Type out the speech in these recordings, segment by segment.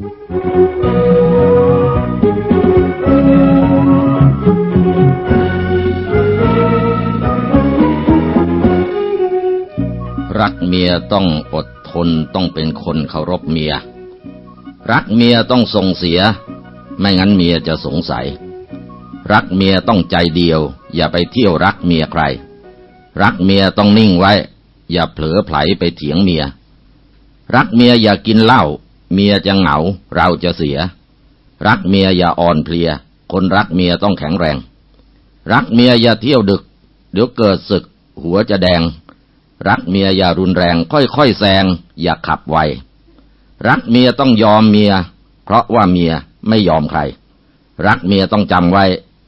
รักเมียต้องอดทนต้องเป็นคนเคารพเมีย รักเมียต้องส่งเสีย ไม่งั้นเมียจะสงสัย รักเมียต้องใจเดียว อย่าไปเที่ยวรักเมียใคร รักเมียต้องนิ่งไว้ อย่าเผลอไผลไปเถียงเมีย รักเมียอย่ากินเหล้า เมียจะเหงา เราจะเสีย รักเมียอย่าอ่อนเพลีย คนรักเมียต้องแข็งแรง รักเมียอย่าเที่ยวดึก เดี๋ยวเกิดศึก หัวจะแดง รักเมียอย่ารุนแรง ค่อยๆแซง อย่าขับไว รักเมียต้องยอมเมีย เพราะว่าเมียไม่ยอมใคร รักเมียต้องจำไว้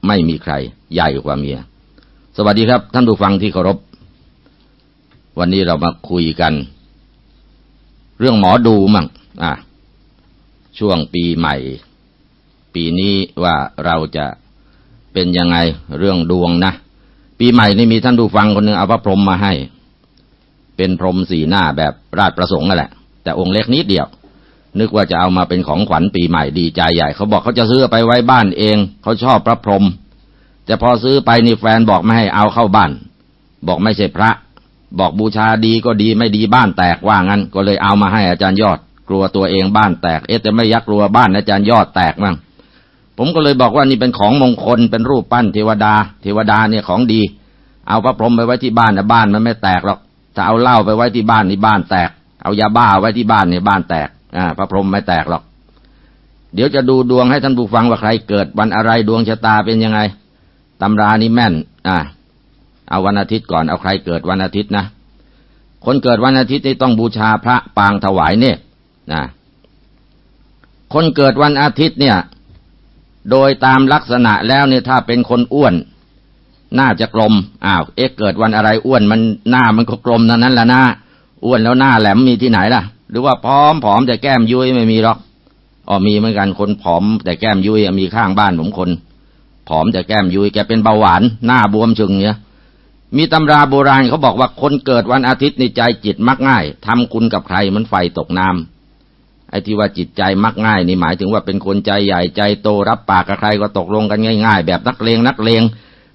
ไม่มีใคร ใหญ่กว่าเมีย สวัสดีครับ ท่านผู้ฟังที่เคารพ วันนี้เรามาคุยกัน เรื่องหมอดูมั่งอะ ช่วงปีใหม่ ปีนี้ว่าเราจะเป็นยังไงเรื่องดวงนะ ปีใหม่นี่มีท่านผู้ฟังคนหนึ่งเอาพระพรหมมาให้ เป็นพรหมสีหน้าแบบราชประสงค์นั่นแหละ แต่องค์เล็กนิดเดียว นึกว่าจะเอามาเป็นของขวัญปีใหม่ดีใจใหญ่ เขาบอกเขาจะซื้อไปไว้บ้านเอง เขาชอบพระพรหมแต่พอซื้อไปนี่แฟนบอกไม่ให้เอาเข้าบ้าน บอกไม่ใช่พระ บอกบูชาดีก็ดีไม่ดีบ้านแตกว่างั้น ก็เลยเอามาให้อาจารย์ยอด กลัวตัวเองบ้านแตก เอ๊ะแต่ไม่ยักกลัวบ้านอาจารย์ยอดแตกมั้งผมก็เลยบอกว่านี่เป็นของมงคลเป็นรูปปั้นเทวดา เทวดาเนี่ยของดี เอาพระพรหมไปไว้ที่บ้านนะบ้านมันไม่แตกหรอกถ้าเอาเหล้าไปไว้ที่บ้านนี่บ้านแตก เอายาบ้าไว้ที่บ้านเนี่ยบ้านแตกอ่าพระพรหมไม่แตกหรอก เดี๋ยวจะดูดวงให้ท่านผู้ฟังว่าใครเกิดวันอะไรดวงชะตาเป็นยังไงตำรานี่แม่น อ่า เอาวันอาทิตย์ก่อนเอาใครเกิดวันอาทิตย์นะคนเกิดวันอาทิตย์นี่ต้องบูชาพระปางถวายเนี่ย นะคนเกิดวันอาทิตย์เนี่ย โดยตามลักษณะแล้วเนี่ยถ้าเป็นคนอ้วน น่าจะกลมอ้าวเอ๊ะเกิดวันอะไรอ้วนมันหน้ามันก็กลมนั้นนั่นละหน้าอ้วนแล้วหน้าแหลมมีที่ไหนล่ะ หรือว่าพร้อมผอมแต่แก้มยุ้ยไม่มีหรอกอ๋อมีเหมือนกันคนผอมแต่แก้มยุ้ยมีข้างบ้านผมคน ผอมแต่แก้มยุ้ยแกเป็นเบาหวานหน้าบวมชึงเนี่ยมีตำราโบราณเขาบอกว่าคนเกิดวันอาทิตย์ในใจจิตมักง่ายทำคุณกับใครมันไฟตกน้ำ ไอ้ที่ว่าจิตใจมักง่ายนี่หมายถึงว่าเป็นคนใจใหญ่ใจโตรับปากกับใครก็ตกลงกันง่าย ๆ แบบนักเลงนักเลง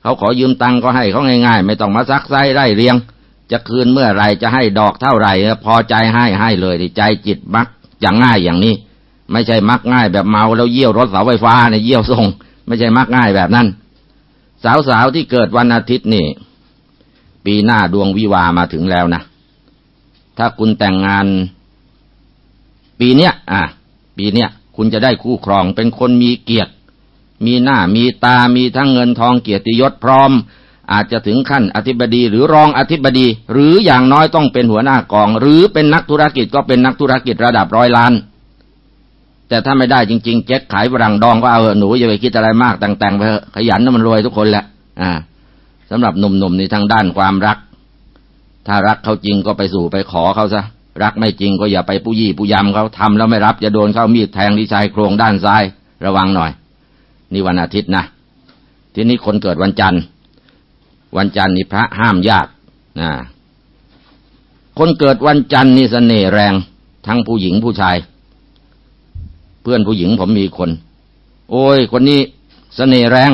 เขาขอยืมตังค์ก็ให้เขาง่าย ๆ ไม่ต้องมาซักไซไร่เรียง จะคืนเมื่อไรจะให้ดอกเท่าไหร่พอใจให้ให้เลยใจจิตมักอย่างง่ายอย่างนี้ ไม่ใช่มักง่ายแบบเมาแล้วเยี่ยวรถเสาไฟฟ้าเนี่ยเยี่ยวส่งไม่ใช่มักง่ายแบบนั้นสาวๆที่เกิดวันอาทิตย์นี่ ปีหน้าดวงวิวามาถึงแล้วนะถ้าคุณแต่งงาน ปีเนี้ยอะปีเนี้ยคุณจะได้คู่ครองเป็นคนมีเกียรติ มีหน้ามีตามีทั้งเงินทองเกียรติยศพร้อม อาจจะถึงขั้นอธิบดีหรือรองอธิบดี หรืออย่างน้อยต้องเป็นหัวหน้ากอง หรือเป็นนักธุรกิจก็เป็นนักธุรกิจระดับร้อยล้าน แต่ถ้าไม่ได้จริง ๆ เจ๊กขายฝรั่งดองก็เอาเหอหนูอย่าไปคิดอะไรมากแต่งๆไปเถอะขยันน่ะมันรวยทุกคนแหละอ่าสำหรับหนุ่มๆในทางด้านความรัก ถ้ารักเขาจริงก็ไปสู่ไปขอเขาซะ รักไม่จริงก็อย่าไปปุยี่ปุยำเขาทำแล้วไม่รับจะโดนเข้ามีดแทงที่ชายโครงด้านซ้าย ระวังหน่อย นี่วันอาทิตย์นะทีนี้คนเกิดวันจันทร์ วันจันทร์นี่พระห้ามญาตินะคนเกิดวันจันทร์นี่เสน่ห์แรง ทั้งผู้หญิงผู้ชาย เพื่อนผู้หญิงผมมีคน โอ้ย คนนี้เสน่ห์แรง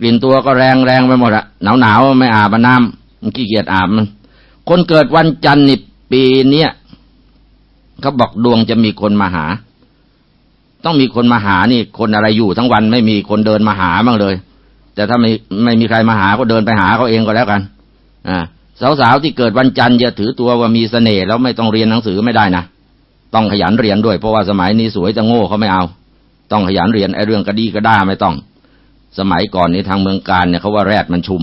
กลิ่นตัวก็แรงแรงไปหมดอะหนาวหนาวไม่อาบน้ำมันขี้เกียจอาบมันคนเกิดวันจันทร์นี่ ปีเนี้ยเขาบอกดวงจะมีคนมาหา ต้องมีคนมาหานี่ คนอะไรอยู่ทั้งวันไม่มีคนเดินมาหาบ้างเลย แต่ถ้าไม่ไม่มีใครมาหาก็เดินไปหาเขาเองก็แล้วกันอ่าสาวๆที่เกิดวันจันทร์จะถือตัวว่ามีเสน่ห์แล้วไม่ต้องเรียนหนังสือไม่ได้นะต้องขยันเรียนด้วยเพราะว่าสมัยนี้สวยจะโง่เขาไม่เอา ต้องขยันเรียนไอ้เรื่องกระดีกระด้าไม่ต้อง สมัยก่อนนี้ทางเมืองการเนี่ยเขาว่าแรดมันชุม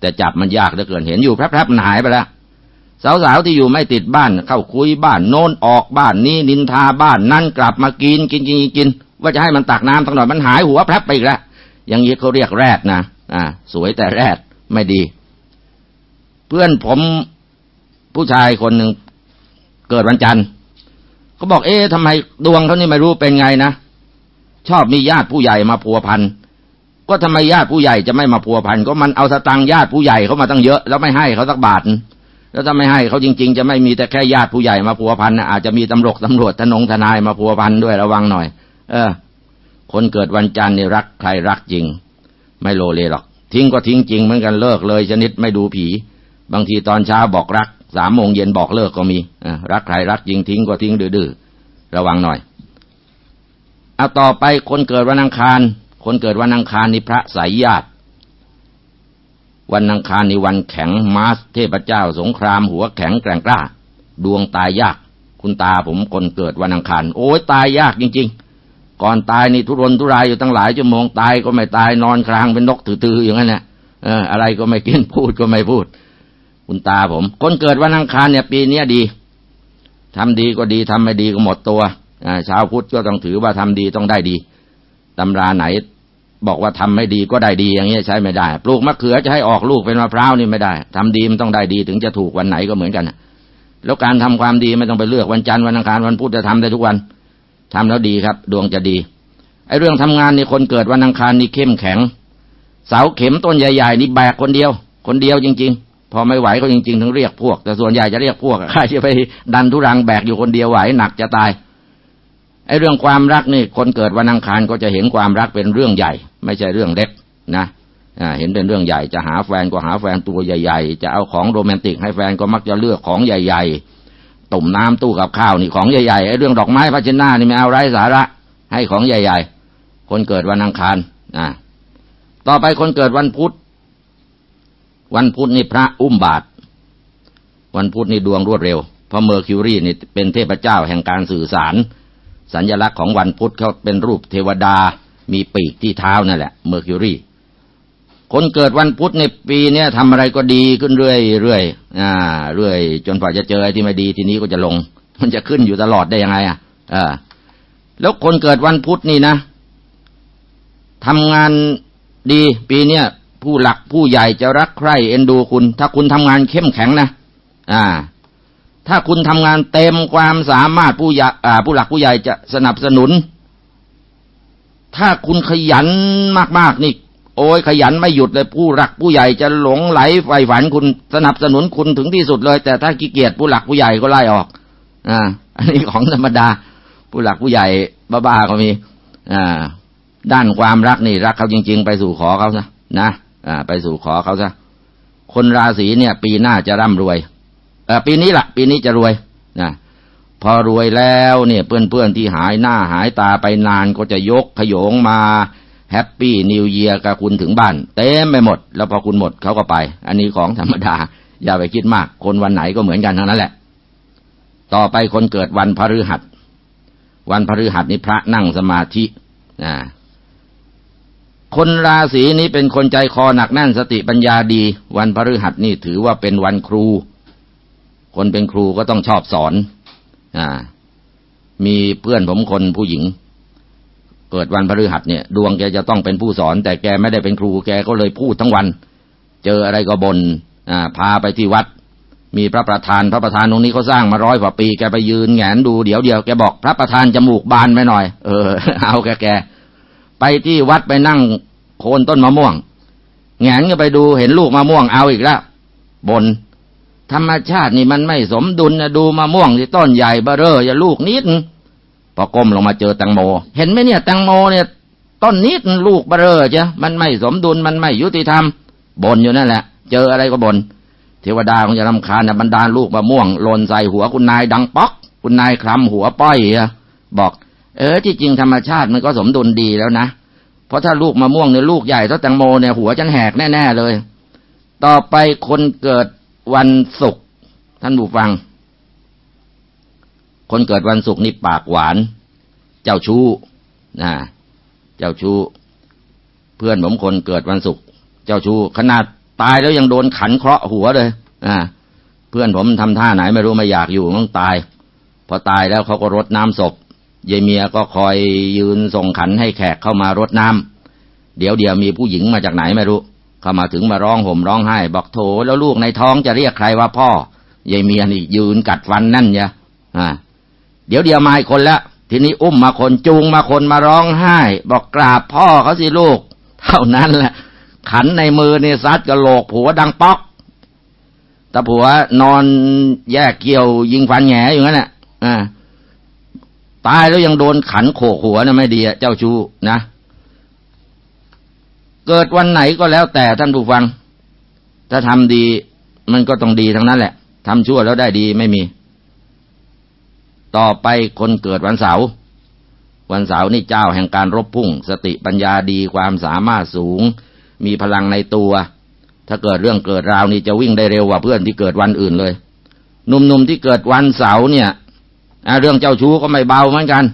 แต่จับมันยากเหลือเกินเห็นอยู่แพรบๆมันหายไปแล้ว สาวๆที่อยู่ไม่ติดบ้าน เข้าคุยบ้านโน้นออกบ้านนี้นินทาบ้านนั่นกลับมากินกินกินกินว่าจะให้มันตักน้ำสักหน่อยมันหายหัวแพรบไปอีกแล้วอย่างนี้เขาเรียกแรดนะอ่า สวยแต่แรดไม่ดี เพื่อนผมผู้ชายคนหนึ่งเกิดวันจันทร์เขาบอกเอ๊ะทำไมดวงเขานี่ไม่รู้เป็นไงนะชอบมีญาติผู้ใหญ่มาพัวพันก็ทำไมญาติผู้ใหญ่จะไม่มาพัวพันก็มันเอาสตังญาติผู้ใหญ่เขามาตั้งเยอะ แล้วไม่ให้เขาสักบาท แล้วถ้าไม่ให้เขาจริง ๆ จะไม่มีแต่แค่ญาติผู้ใหญ่มาพัวพันนะอาจจะมีตำรวจตำรวจทนงทนายมาพัวพันด้วยระวังหน่อย เออ คนเกิดวันจันทร์นี่รักใครรักจริง ไม่โลเลหรอก ทิ้งก็ทิ้งจริงเหมือนกันเลิกเลย ชนิดไม่ดูผี บางทีตอนเช้าบอกรักสามโมงเย็นบอกเลิกก็มีรักใครรักจริงทิ้งก็ทิ้งดื้อระวังหน่อยเอาต่อไปคนเกิดวันอังคาร คนเกิดวันอังคารนี่พระสายญาติ วันอังคารในวันแข็งมาสเทพเจ้าสงครามหัวแข็งแกร่งกล้า ดวงตายยาก คุณตาผมคนเกิดวันอังคาร โอ้ยตายยากจริง ๆ ก่อนตายนี่ทุรนทุรายอยู่ตั้งหลายชั่วโมงตายก็ไม่ตายนอนคลางเป็นนกตือๆอย่างนั้นแหละเอออะไรก็ไม่กินพูดก็ไม่พูด คุณตาผม คนเกิดวันอังคารเนี่ยปีนี้ดีทำดีก็ดีทำไม่ดีก็หมดตัวชาวพุทธก็ต้องถือว่าทำดีต้องได้ดีตำราไหน บอกว่าทำไม่ดีก็ได้ดีอย่างนี้ใช้ไม่ได้ ปลูกมะเขือจะให้ออกลูกเป็นมะพร้าวนี่ไม่ได้ทำดีมันต้องได้ดีถึงจะถูกวันไหนก็เหมือนกันแล้วการทำความดีไม่ต้องไปเลือกวันจันทร์วันอังคารวันพุธจะทำได้ทุกวันทำแล้วดีครับ ดวงจะดีไอ้เรื่องทำงานนี่คนเกิดวันอังคารนี่เข้มแข็ง เสาเข็มต้นใหญ่ๆนี่แบกคนเดียว คนเดียวจริง ๆ พอไม่ไหวก็จริงๆถึงเรียกพวก แต่ส่วนใหญ่จะเรียกพวกใครจะไปดันทุรังแบกอยู่คนเดียวไหวหนักจะตาย ไอ้เรื่องความรักนี่คนเกิดวันอังคารก็จะเห็นความรักเป็นเรื่องใหญ่ ไม่ใช่เรื่องเล็กนะเห็นเป็นเรื่องใหญ่จะหาแฟนก็หาแฟนตัวใหญ่ ๆ จะเอาของโรแมนติกให้แฟนก็มักจะเลือกของใหญ่ ๆตุ่มน้ำตู้กับข้าวนี่ของใหญ่ๆไอ้เรื่องดอกไม้พัชนานี่ไม่เอาไร้สาระ ให้ของใหญ่ ๆ คนเกิดวันอังคารนะต่อไปคนเกิดวันพุธ วันพุธนี่พระอุ้มบาท วันพุธนี่ดวงรวดเร็ว เพราะเมอร์คิวรีนี่เป็นเทพเจ้าแห่งการสื่อสาร สัญลักษณ์ของวันพุธเขาเป็นรูปเทวดา มีปีกที่เท้านั่นแหละเมอร์คิวรีคนเกิดวันพุธในปีนี้ทำอะไรก็ดีขึ้นเรื่อยเรื่อยอ่า เรื่อย จนกว่าจะเจอไอ้ที่ไม่ดีทีนี้ก็จะลง มันจะขึ้นอยู่ตลอดได้ยังไง อะอ่าแล้วคนเกิดวันพุธนี่นะทำงานดี ปีเนี้ยผู้หลักผู้ใหญ่จะรักใคร่เอ็นดูคุณ ถ้าคุณทำงานเข้มแข็งนะอ่า ถ้าคุณทำงานเต็มความสามารถผู้ใหญ่ผู้หลักผู้ใหญ่จะสนับสนุน ถ้าคุณขยันมากๆนี่ โอ้ยขยันไม่หยุดเลยผู้หลักผู้ใหญ่จะหลงไหลใฝ่ฝันคุณสนับสนุนคุณถึงที่สุดเลย แต่ถ้าขี้เกียจผู้หลักผู้ใหญ่ก็ไล่ออก อ่า อันนี้ของธรรมดา ผู้หลักผู้ใหญ่บ้าๆก็มี อ่า ด้านความรักนี่ รักเขาจริง ๆ ไปสู่ขอเขาซะนะอ่า ไปสู่ขอเขาซะคนราศีเนี่ย ปีหน้าจะร่ำรวย ปีนี้ละ่ะปีนี้จะรวยนะพอรวยแล้วเนี่ยเพื่อนๆที่หายหน้าหายตาไปนานก็จะยกขยงมาแฮปปี้นิวเยียร์กับคุณถึงบ้าน เต็มไปหมด แล้วพอคุณหมดเขาก็ไป อันนี้ของธรรมดา อย่าไปคิดมาก คนวันไหนก็เหมือนกันทั้งนั้นแหละ ต่อไปคนเกิดวันพฤหัส วันพฤหัสนี้พระนั่งสมาธินะคนราศีนี้เป็นคนใจคอหนักแน่นสติปัญญาดี วันพฤหัสนี่ถือว่าเป็นวันครู คนเป็นครูก็ต้องชอบสอน อ่า มีเพื่อนผมคนผู้หญิง เกิดวันพฤหัสเนี่ย ดวงแกจะต้องเป็นผู้สอน แต่แกไม่ได้เป็นครูแกก็เลยพูดทั้งวัน เจออะไรก็บนอ่า พาไปที่วัด มีพระประธานพระประธานตรงนี้เขาสร้างมาร้อยกว่าปีแกไปยืนแงนดูเดี๋ยวเดียวแกบอกพระประธานจมูกบานไปหน่อย เออ เอาแกแกไปที่วัดไปนั่งโคนต้นมะม่วงแงนก็ไปดูเห็นลูกมะม่วงเอาอีกแล้วบน ธรรมชาตินี่มันไม่สมดุลนะดูมะม่วงที่ต้นใหญ่เบ้อเร่ออย่าลูกนิดพอก้มลงมาเจอแตงโม เห็นไหมเนี่ยแตงโมเนี่ยต้นนิดลูกเบ้อเร่อจ้ะมันไม่สมดุลมันไม่ยุติธรรมบ่นอยู่นั่นแหละ เจออะไรก็บน่นเทวดาคงจะรำคาญนะบรรดาลูกมะม่วงหล่นใส่หัวคุณนายดังป๊อก คุณนายคลำหัวป้อยบอก เออที่จริงธรรมชาติมันก็สมดุลดีแล้วนะเพราะถ้าลูกมะม่วงเนี่ยลูกใหญ่ถ้าแตงโมเนี่ยหัวจันแหกแน่ๆเลย ต่อไปคนเกิด วันศุกร์ท่านผู้ฟัง คนเกิดวันศุกร์นี่ปากหวาน เจ้าชู้นะเจ้าชู้ เพื่อนผมคนเกิดวันศุกร์เจ้าชู้ขนาดตายแล้วยังโดนขันเคราะห์หัวเลยอ่าเพื่อนผมทำท่าไหนไม่รู้ไม่อยากอยู่ต้องตาย พอตายแล้วเขาก็รดน้ำศพยายเมียก็คอยยืนส่งขันให้แขกเข้ามารดน้ำเดี๋ยวเดี๋ยวมีผู้หญิงมาจากไหนไม่รู้ เข้ามาถึงมาร้องห่มร้องไห้ บอกโถแล้วลูกในท้องจะเรียกใครว่าพ่อยายเมียนี่ยืนกัดฟันนั่นเนี่ยอ่า เดี๋ยวเดียวมาอีกคนละทีนี้อุ้มมาคนจูงมาคนมาร้องไห้ บอกกราบพ่อเขาสิลูก เท่านั้นแหละ ขันในมือเนี่ยซัดกระโหลกผัวดังป๊อกถ้าผัวนอนแยกเกี่ยวยิงฟันแหงอยู่นั่นแหละอ่าตายแล้วยังโดนขันโขกหัวนะไม่ดีเจ้าชู้นะ เกิดวันไหนก็แล้วแต่ท่านผู้ฟัง ถ้าทำดีมันก็ต้องดีทั้งนั้นแหละทำชั่วแล้วได้ดีไม่มี ต่อไปคนเกิดวันเสาร์วันเสาร์นี่เจ้าแห่งการรบพุ่ง สติปัญญาดีความสามารถสูง มีพลังในตัว ถ้าเกิดเรื่องเกิดราวนี่จะวิ่งได้เร็วกว่าเพื่อนที่เกิดวันอื่นเลยหนุ่มๆที่เกิดวันเสาร์เนี่ยเรื่องเจ้าชู้ก็ไม่เบาเหมือนกัน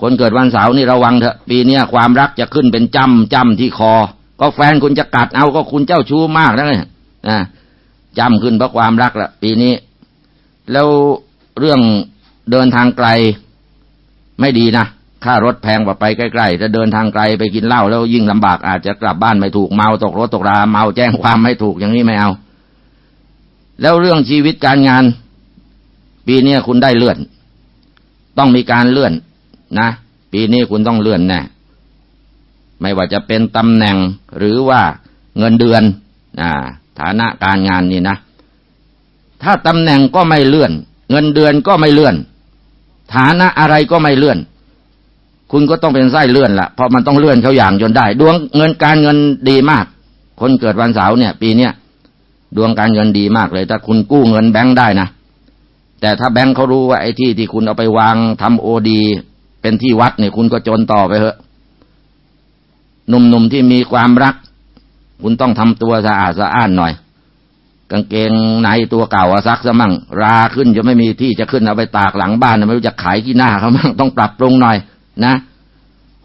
คนเกิดวันเสาร์นี่ระวังเถอะ ปีนี้ความรักจะขึ้นเป็นจำจำที่คอ ก็แฟนคุณจะกัดเอาก็คุณเจ้าชู้มากนะเนี่ยนะจำขึ้นเพราะความรักละปีนี้ แล้วเรื่องเดินทางไกลไม่ดีนะค่ารถแพงกว่าไปใกล้ๆจะเดินทางไกลไปกินเหล้าแล้วยิ่งลำบากอาจจะกลับบ้านไม่ถูกเมาตกรถตกราเมาแจ้งความไม่ถูกอย่างนี้ไม่เอา แล้วเรื่องชีวิตการงาน ปีนี้คุณได้เลื่อน ต้องมีการเลื่อนนะ ปีนี้คุณต้องเลื่อนแน่ ไม่ว่าจะเป็นตำแหน่งหรือว่าเงินเดือนอฐานะการงานนี่นะ ถ้าตำแหน่งก็ไม่เลื่อน เงินเดือนก็ไม่เลื่อน ฐานะอะไรก็ไม่เลื่อน คุณก็ต้องเป็นไส้เลื่อนละเพราะมันต้องเลื่อนเขาอย่างจนได้ ดวงเงินการเงินดีมาก คนเกิดวันเสาร์เนี่ย ปีเนี้ยดวงการเงินดีมากเลย ถ้าคุณกู้เงินแบงค์ได้นะแต่ถ้าแบงค์เขารู้ว่าไอ้ที่ที่คุณเอาไปวางทำโอดี เป็นที่วัดเนี่ยคุณก็จนต่อไปเถอะ หนุ่มๆที่มีความรัก คุณต้องทำตัวสะอาดสะอ้านหน่อย กางเกงในตัวเก่าซักซะมั่ง ราขึ้นจะไม่มีที่จะขึ้นเอาไปตากหลังบ้านไม่รู้จะขายที่หน้าเขามั่งต้องปรับปรุงหน่อย นะ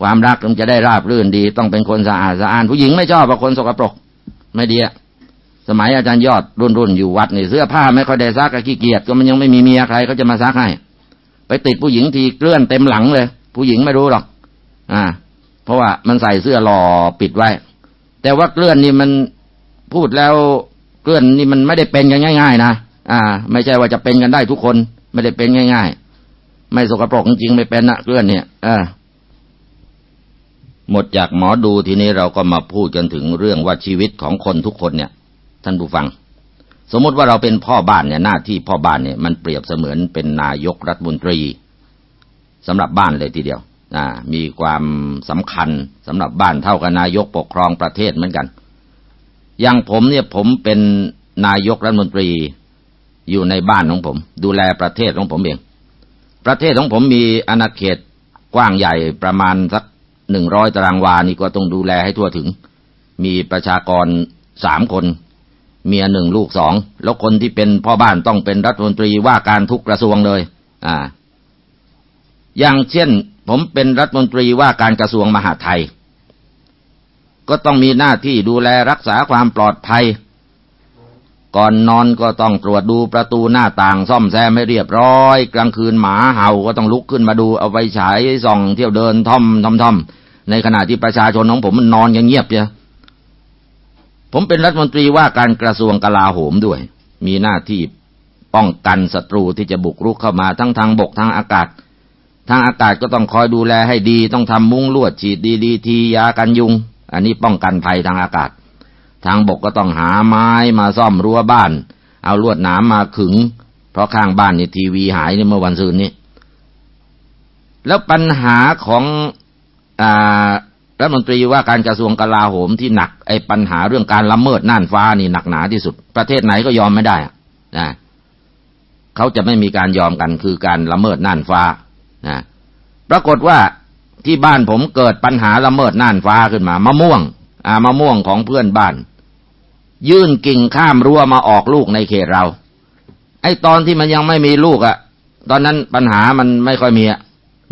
ความรักมันจะได้ราบรื่นดี ต้องเป็นคนสะอาดสะอ้าน ผู้หญิงไม่ชอบคนสกปรก ไม่ดีอะสมัยอาจารย์ยอดรุ่นรุ่นอยู่วัดนี่เสื้อผ้าไม่ค่อยได้ซักขี้เกียจก็มันยังไม่มีเมียใครเขาจะมาซักให้ ไปติดผู้หญิงทีเกลื่อนเต็มหลังเลย ผู้หญิงไม่รู้หรอก อ่า เพราะว่ามันใส่เสื้อหล่อปิดไว้ แต่ว่าเกลื่อนนี่มันพูดแล้วเกลื่อนนี่มันไม่ได้เป็นกันง่าย ๆ นะอ่า ไม่ใช่ว่าจะเป็นกันได้ทุกคนไม่ได้เป็นง่าย ๆ ไม่สกปรกจริงๆไม่เป็นนะเกลื่อนเนี่ยอ่าหมดจากหมอดูทีนี้เราก็มาพูดกันถึงเรื่องว่าชีวิตของคนทุกคนเนี่ย ท่านผู้ฟัง สมมติว่าเราเป็นพ่อบ้านเนี่ยหน้าที่พ่อบ้านเนี่ยมันเปรียบเสมือนเป็นนายกรัฐมนตรีสำหรับบ้านเลยทีเดียว มีความสำคัญสำหรับบ้านเท่ากับนายกปกครองประเทศเหมือนกัน อย่างผมเนี่ยผมเป็นนายกรัฐมนตรีอยู่ในบ้านของผม ดูแลประเทศของผมเอง ประเทศของผมมีอาณาเขตกว้างใหญ่ประมาณสักหนึ่งร้อยตารางวานี่ก็ต้องดูแลให้ทั่วถึง มีประชากรสามคน เมียหนึ่งลูกสอง แล้วคนที่เป็นพ่อบ้านต้องเป็นรัฐมนตรีว่าการทุกกระทรวงเลย อ่า อย่างเช่น ผมเป็นรัฐมนตรีว่าการกระทรวงมหาดไทย ก็ต้องมีหน้าที่ดูแลรักษาความปลอดภัย ก่อนนอนก็ต้องตรวจดูประตูหน้าต่างซ่อมแซมให้เรียบร้อย กลางคืนหมาเห่าก็ต้องลุกขึ้นมาดูเอาไปฉายส่องเที่ยวเดินท่อมท่อมท่อมในขณะที่ประชาชนของผมมันนอนยังเงียบเชียผมเป็นรัฐมนตรีว่าการกระทรวงกลาโหมด้วย มีหน้าที่ป้องกันศัตรูที่จะบุกรุกเข้ามาทั้งทางบกทางอากาศ ทางอากาศก็ต้องคอยดูแลให้ดี ต้องทำมุ้งลวดฉีดดีดีทียากันยุง อันนี้ป้องกันภัยทางอากาศ ทางบกก็ต้องหาไม้มาซ่อมรั้วบ้าน เอาลวดหนามมาขึง เพราะข้างบ้านนี่ทีวีหายในเมื่อวันซืนนี้ แล้วปัญหาของรัฐมนตรีว่าการกระทรวงกลาโหมที่หนักไอ้ปัญหาเรื่องการละเมิดน่านฟ้านี่หนักหนาที่สุด ประเทศไหนก็ยอมไม่ได้นะเขาจะไม่มีการยอมกันคือการละเมิดน่านฟ้า นะปรากฏว่าที่บ้านผมเกิดปัญหาละเมิดน่านฟ้าขึ้นมามะม่วงอ่ามะม่วงของเพื่อนบ้าน ยื่นกิ่งข้ามรั้วมาออกลูกในเขตเรา ไอ้ตอนที่มันยังไม่มีลูกอะ่ะ ตอนนั้นปัญหามันไม่ค่อยมีอะ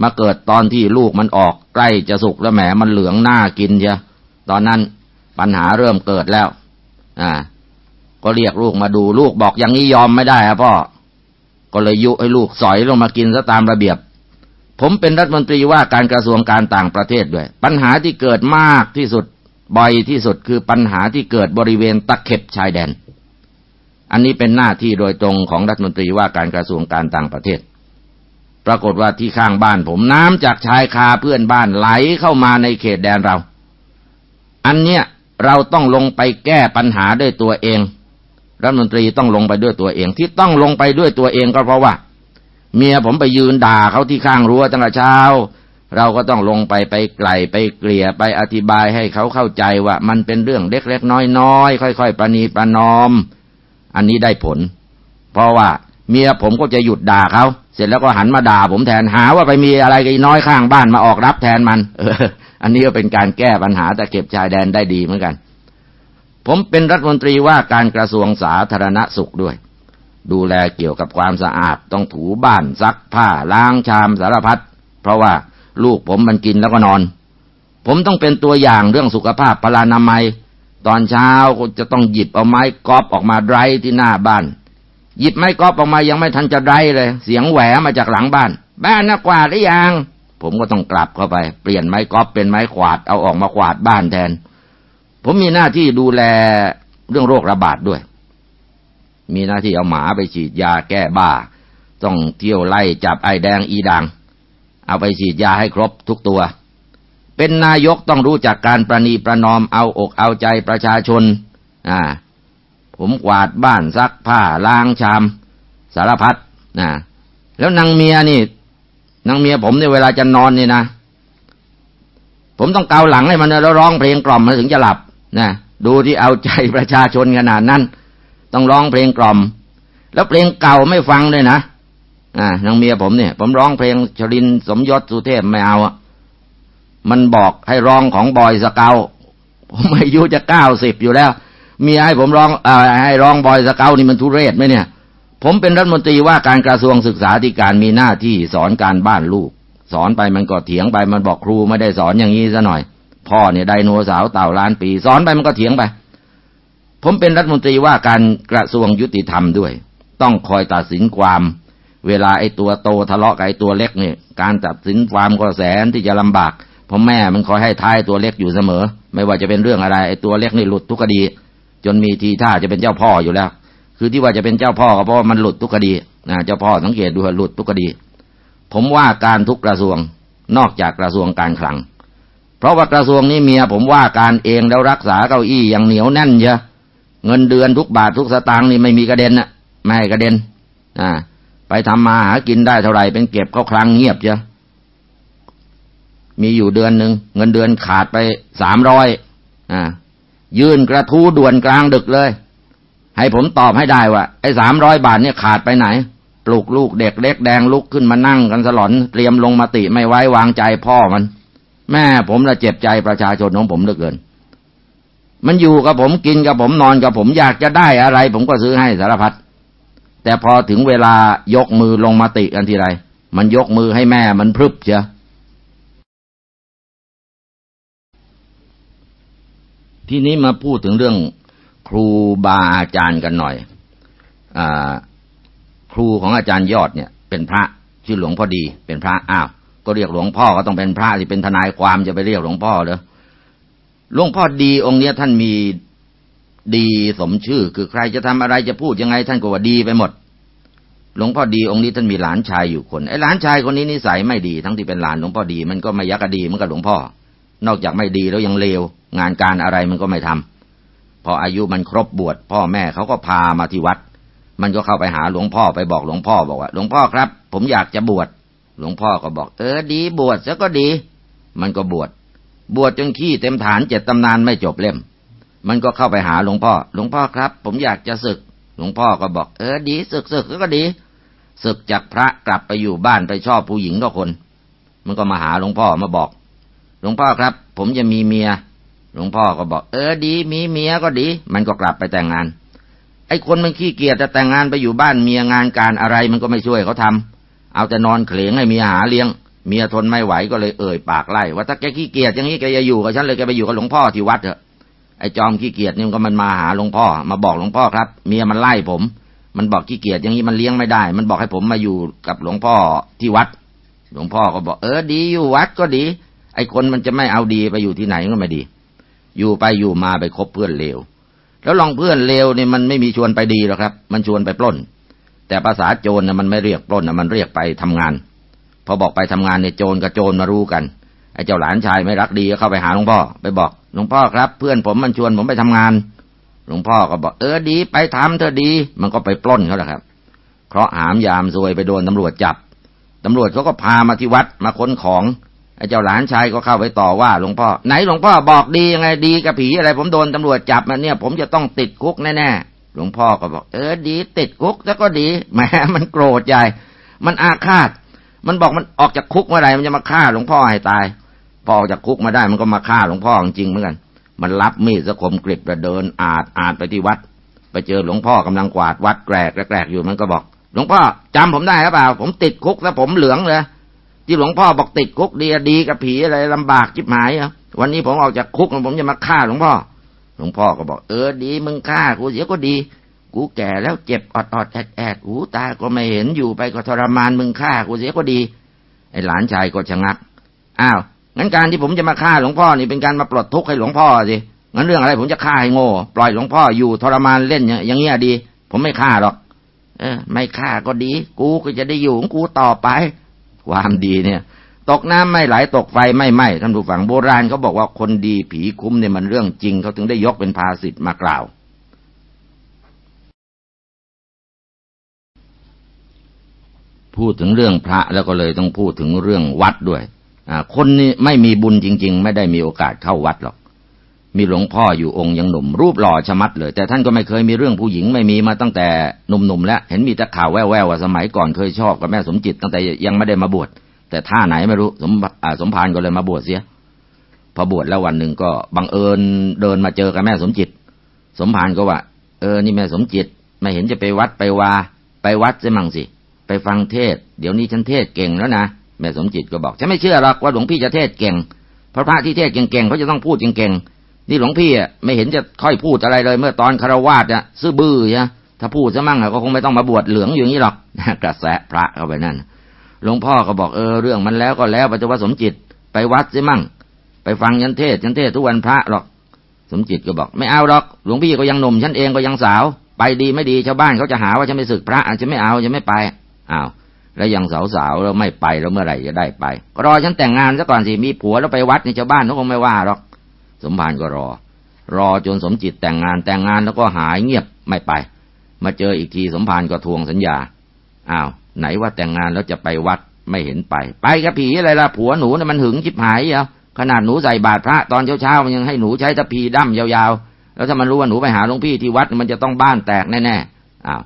มาเกิดตอนที่ลูกมันออกใกล้จะสุกแล้วแหมมันเหลืองหน้ากินเชียตอนนั้นปัญหาเริ่มเกิดแล้ว อ่า ก็เรียกลูกมาดูลูกบอกอย่างนี้ยอมไม่ได้ครับพ่อ ก็เลยยุให้ลูกสอยลงมากินซะตามระเบียบ ผมเป็นรัฐมนตรีว่าการกระทรวงการต่างประเทศด้วย ปัญหาที่เกิดมากที่สุดบ่อยที่สุดคือปัญหาที่เกิดบริเวณตะเข็บชายแดน อันนี้เป็นหน้าที่โดยตรงของรัฐมนตรีว่าการกระทรวงการต่างประเทศ ปรากฏว่าที่ข้างบ้านผมน้ำจากชายคาเพื่อนบ้านไหลเข้ามาในเขตแดนเรา อันเนี้ยเราต้องลงไปแก้ปัญหาด้วยตัวเอง รัฐมนตรีต้องลงไปด้วยตัวเอง ที่ต้องลงไปด้วยตัวเองก็เพราะว่า เมียผมไปยืนด่าเขาที่ข้างรั้วตั้งแต่เช้า เราก็ต้องลงไปไปไกลไปเกลี่ยไปอธิบายให้เขาเข้าใจว่ามันเป็นเรื่องเล็กๆน้อยๆค่อยๆประนีประนอม อันนี้ได้ผล เพราะว่าเมียผมก็จะหยุดด่าเขาเสร็จแล้วก็หันมาด่าผมแทนหาว่าไปมีอะไรกับน้อยข้างบ้านมาออกรับแทนมัน เออ อันนี้ก็เป็นการแก้ปัญหาแต่เก็บชายแดนได้ดีเหมือนกัน ผมเป็นรัฐมนตรีว่าการกระทรวงสาธารณสุขด้วย ดูแลเกี่ยวกับความสะอาดต้องถูบ้านซักผ้าล้างชามสารพัดเพราะว่าลูกผมมันกินแล้วก็นอน ผมต้องเป็นตัวอย่างเรื่องสุขภาพพลานามัย ตอนเช้าก็จะต้องหยิบเอาไม้กอล์ฟออกมาไดรที่หน้าบ้าน หยิบไม้กอล์ฟออกมายังไม่ทันจะไดเลย เสียงแหวมาจากหลังบ้าน บ้านนักกวาดหรือยังผมก็ต้องกลับเข้าไป เปลี่ยนไม้กอล์ฟเป็นไม้ขวาดเอาออกมาขวาดบ้านแทน ผมมีหน้าที่ดูแลเรื่องโรคระบาดด้วย มีหน้าที่เอาหมาไปฉีดยาแก้บ้า ต้องเที่ยวไล่จับไอแดงอีดัง เอาไปฉีดยาให้ครบทุกตัว เป็นนายกต้องรู้จักการประนีประนอมเอาอกเอาใจประชาชน อ่า ผมกวาดบ้านซักผ้าล้างชาม สารพัดนะแล้วนางเมียนี่นางเมียผมเนี่ยเวลาจะนอนนี่นะผมต้องเกาหลังให้มันแล้วร้องเพลงกล่อมมันถึงจะหลับนะดูที่เอาใจประชาชนขนาดนั้น ต้องร้องเพลงกล่อม แล้วเพลงเก่าไม่ฟังเลยนะอ่านางเมียผมเนี่ย ผมร้องเพลงชลินสมยศสุเทพไม่เอาอะมันบอกให้ร้องของบอยสเกาผมอายุจะเก้าสิบอยู่แล้วเมียให้ผมร้องอให้ร้องบอยสเกลนี่มันทุเรศไหมเนี่ย ผมเป็นรัฐมนตรีว่าการกระทรวงศึกษาธิการมีหน้าที่สอนการบ้านลูก สอนไปมันก็เถียงไปมันบอกครูไม่ได้สอนอย่างนี้ซะหน่อย พ่อเนี่ยไดโนเสาร์เต่าล้านปี สอนไปมันก็เถียงไป ผมเป็นรัฐมนตรีว่าการกระทรวงยุติธรรมด้วย ต้องคอยตัดสินความ เวลาไอ้ตัวโตทะเลาะกับไอ้ตัวเล็กเนี่ย การตัดสินความก็แสนที่จะลำบาก เพราะแม่มันคอยให้ท้ายตัวเล็กอยู่เสมอ ไม่ว่าจะเป็นเรื่องอะไรไอ้ตัวเล็กนี่หลุดทุกคดี จนมีทีท่าจะเป็นเจ้าพ่ออยู่แล้ว คือที่ว่าจะเป็นเจ้าพ่อก็เพราะว่ามันหลุดทุกคดีนะเจ้าพ่อสังเกตดูหลุดทุกคดี ผมว่าการทุกกระทรวงนอกจากกระทรวงการคลัง เพราะว่ากระทรวงนี้เมียผมว่าการเองแล้วรักษาเก้าอี้อย่างเหนียวแน่นเยอะ เงินเดือนทุกบาททุกสตางค์นี่ไม่มีกระเด็นนะไม่ให้กระเด็นอ่าไปทำมาหากินได้เท่าไหร่เป็นเก็บเข้าคลังเงียบเยอะมีอยู่เดือนหนึ่งเงินเดือนขาดไปสามร้อยอ่ายื่นกระทู้ด่วนกลางดึกเลย ให้ผมตอบให้ได้ว่าไอ้สามร้อยบาทเนี่ยขาดไปไหน ปลุกลูกเด็กเล็กแดงลุกขึ้นมานั่งกันสลอน เตรียมลงมาติไม่ไว้วางใจพ่อมัน แม่ผมละเจ็บใจประชาชนของผมเหลือเกิน มันอยู่กับผมกินกับผมนอนกับผมอยากจะได้อะไร ผมก็ซื้อให้สารพัดแต่พอถึงเวลายกมือลงมาติกันทีไรมันยกมือให้แม่มันพรึบเชียทีนี้มาพูดถึงเรื่องครูบาอาจารย์กันหน่อยอครูของอาจารย์ยอดเนี่ย เป็นพระชื่อหลวงพ่อดี เป็นพระอ้าวก็เรียกหลวงพ่อก็ต้องเป็นพระที่เป็นทนายความจะไปเรียกหลวงพ่อเลย หลวงพ่อดีองค์เนี้ยท่านมีดีสมชื่อ คือใครจะทำอะไรจะพูดยังไงท่านก็ว่าดีไปหมด หลวงพ่อดีองค์นี้ท่านมีหลานชายอยู่คนไอ้หลานชายคนนี้นิสัยไม่ดี ทั้งที่เป็นหลานหลวงพ่อดี มันก็ไม่ยักดีมือนกับหลวงพ่อ นอกจากไม่ดีแล้วยังเลว งานการอะไรมันก็ไม่ทำพออายุมันครบบวชพ่อแม่เขาก็พามาที่วัด มันก็เข้าไปหาหลวงพ่อไปบอกหลวงพ่อบอกว่า หลวงพ่อครับ ผมอยากจะบวชหลวงพ่อก็บอก เออดีบวชซะก็ดี มันก็บวช บวชจนขี้เต็มฐานเจ็ดตำนานไม่จบเล่ม มันก็เข้าไปหาหลวงพ่อ หลวงพ่อครับ ผมอยากจะศึก หลวงพ่อก็บอก เออดีศึกศึกก็ดีศึกจากพระกลับไปอยู่บ้านไปชอบผู้หญิงก็คน มันก็มาหาหลวงพ่อมาบอก หลวงพ่อครับ ผมจะมีเมีย หลวงพ่อก็บอก เออดี มีเมียก็ดี มันก็กลับไปแต่งงาน ไอ้คนมันขี้เกียจจะแต่งงานไปอยู่บ้านเมียงานการอะไรมันก็ไม่ช่วยเขาทาเอาแต่นอนเขลงให้เมียหาเลี้ยง เมียทนไม่ไหวก็เลยเอ่ยปากไล่ว่าถ้าแกขี้เกียจอย่างนี้แกจะอยู่กับฉันเลยแกไปอยู่กับหลวงพ่อที่วัดเถอะไอ้จอมขี้เกียจนี่ก็มันมาหาหลวงพ่อ มาบอกหลวงพ่อครับ เมียมันไล่ผม มันบอกขี้เกียจอย่างนี้มันเลี้ยงไม่ได้ มันบอกให้ผมมาอยู่กับหลวงพ่อที่วัด หลวงพ่อก็บอกเออดีอยู่วัดก็ดี ไอ้คนมันจะไม่เอาดีไปอยู่ที่ไหนก็ไม่ดี อยู่ไปอยู่มาไปคบเพื่อนเลวแล้วลองเพื่อนเลวเนี่ยมันไม่มีชวนไปดีหรอกครับ มันชวนไปปล้น แต่ภาษาโจรนะมันไม่เรียกปล้นนะมันเรียกไปทำงาน พอบอกไปทำงานเนี่ยโจรกับโจรมารู้กันไอ้เจ้าหลานชายไม่รักดีก็เข้าไปหาหลวงพ่อไปบอกหลวงพ่อครับ เพื่อนผมมันชวนผมไปทำงาน หลวงพ่อก็บอกเออดีไปทำเธอดี มันก็ไปปล้นเขาแหละครับเพราะหามยามซวยไปโดนตำรวจจับตำรวจเขาก็พามาที่วัดมาค้นของไอ้เจ้าหลานชายก็เข้าไปต่อว่าหลวงพ่อไหนหลวงพ่อบอกดียังไงดีกับผีอะไร ผมโดนตำรวจจับมาเนี่ย ผมจะต้องติดคุกแน่ๆหลวงพ่อก็บอก เออดี ติดคุกแล้วก็ดีแหมมันโกรธใหญ่มันอาฆาต มันบอกมันออกจากคุกเมื่อไหร่มันจะมาฆ่าหลวงพ่อให้ตายพอออกจากคุกมาได้มันก็มาฆ่าหลวงพ่อจริงเหมือนกัน มันรับมีดสะคมกริบระเดินอาดอาดไปที่วัด ไปเจอหลวงพ่อกำลังกวาดวัดแกรกแกรกอยู่มันก็บอก หลวงพ่อจำผมได้หรือเปล่า ผมติดคุกแล้วผมเหลืองเลยที่หลวงพ่อบอกติดคุกดีดีกับผีอะไรลำบากจิบหายอะวันนี้ผมออกจากคุกผมจะมาฆ่าหลวงพ่อ หลวงพ่อก็บอก เออดีมึงฆ่ากูเสียก็ดี กูแก่แล้วเจ็บอดอดแอดแอดหูตาก็ไม่เห็นอยู่ไปก็ทรมานมึงฆ่ากูเสียก็ดี ไอ้หลานชายก็ชะงัก อ้าวงั้นการที่ผมจะมาฆ่าหลวงพ่อนี่เป็นการมาปลดทุกข์ให้หลวงพ่อสิงั้นเรื่องอะไรผมจะฆ่าให้โง่ปล่อยหลวงพ่ออยู่ทรมานเล่นอย่างเงี้ยดี ผมไม่ฆ่าหรอก เออ ไม่ฆ่าก็ดี กูก็จะได้อยู่ของกูต่อไป ความดีเนี่ย ตกน้ำไม่ไหลตกไฟไม่ไหม้ท่านผู้ฟังโบราณเขาบอกว่าคนดีผีคุ้มเนี่ยมันเรื่องจริงเขาถึงได้ยกเป็นภาษิตมากล่าว พูดถึงเรื่องพระแล้วก็เลยต้องพูดถึงเรื่องวัดด้วยคนนี้ไม่มีบุญจริง ๆ ไม่ได้มีโอกาสเข้าวัดหรอก มีหลวงพ่ออยู่องค์ยังหนุ่ม รูปหล่อชะมัดเลย แต่ท่านก็ไม่เคยมีเรื่องผู้หญิงไม่มีมาตั้งแต่หนุ่มๆแล้ว เห็นมีแต่ข่าวแว่วๆว่าสมัยก่อนเคยชอบกับแม่สมจิตตั้งแต่ยังไม่ได้มาบวชแต่ท่าไหนไม่รู้สมสมภารก็เลยมาบวชเสียพอบวชแล้ววันหนึ่งก็บังเอิญเดินมาเจอกับแม่สมจิต สมภารก็ว่า เออนี่แม่สมจิต ไม่เห็นจะไปวัดไปวาไปวัดจะมั่งสิ ไปฟังเทศ เดี๋ยวนี้ฉันเทศเก่งแล้วนะแม่สมจิตก็บอกฉันไม่เชื่อหรอกว่าหลวงพี่จะเทศเก่งเพราะพระที่เทศเก่งๆเขาจะต้องพูดเก่งๆนี่หลวงพี่อะไม่เห็นจะค่อยพูดอะไรเลย เมื่อตอนคารวาสอะซื่อบื้อใช่ถ้าพูดซะมั่งก็คงไม่ต้องมาบวชเหลืองอย่างนี้หรอกกระแสพระเข้าไปนั่นหลวงพ่อก็บอกเออเรื่องมันแล้วก็แล้วปัจจุบันสมจิตไปวัดซิมั่ง ไปฟังยันเทศยันเทศทุกวันพระหรอก สมจิตก็บอก ไม่เอาหรอก หลวงพี่ก็ยังหนุ่มฉันเองก็ยังสาว ไปดีไม่ดีชาวบ้านเขาจะหาว่าฉันไม่ศึกพระอาจจะไม่เอาจะไม่ไป อ้าวแล้วยังสาวๆเราไม่ไปแล้วเมื่อไหร่จะได้ไปก็รอฉันแต่งงานซะก่อนสิมีผัวแล้วไปวัดในชาวบ้านเขาคงไม่ว่าหรอก สมภารก็รอ รอจนสมจิตแต่งงานแต่งงานแล้วก็หายเงียบไม่ไป มาเจออีกทีสมภารก็ทวงสัญญาอ้าวไหนว่าแต่งงานแล้วจะไปวัดไม่เห็นไป ไปกับผีอะไรล่ะผัวหนูน่ะมันหึงชิบหายเหรอขนาดหนูใส่บาตรพระตอนเช้าๆมันยังให้หนูใช้ตะพีดั้มยาวๆแล้วถ้ามันรู้ว่าหนูไปหาหลวงพี่ที่วัดมันจะต้องบ้านแตกแน่ๆอ้าว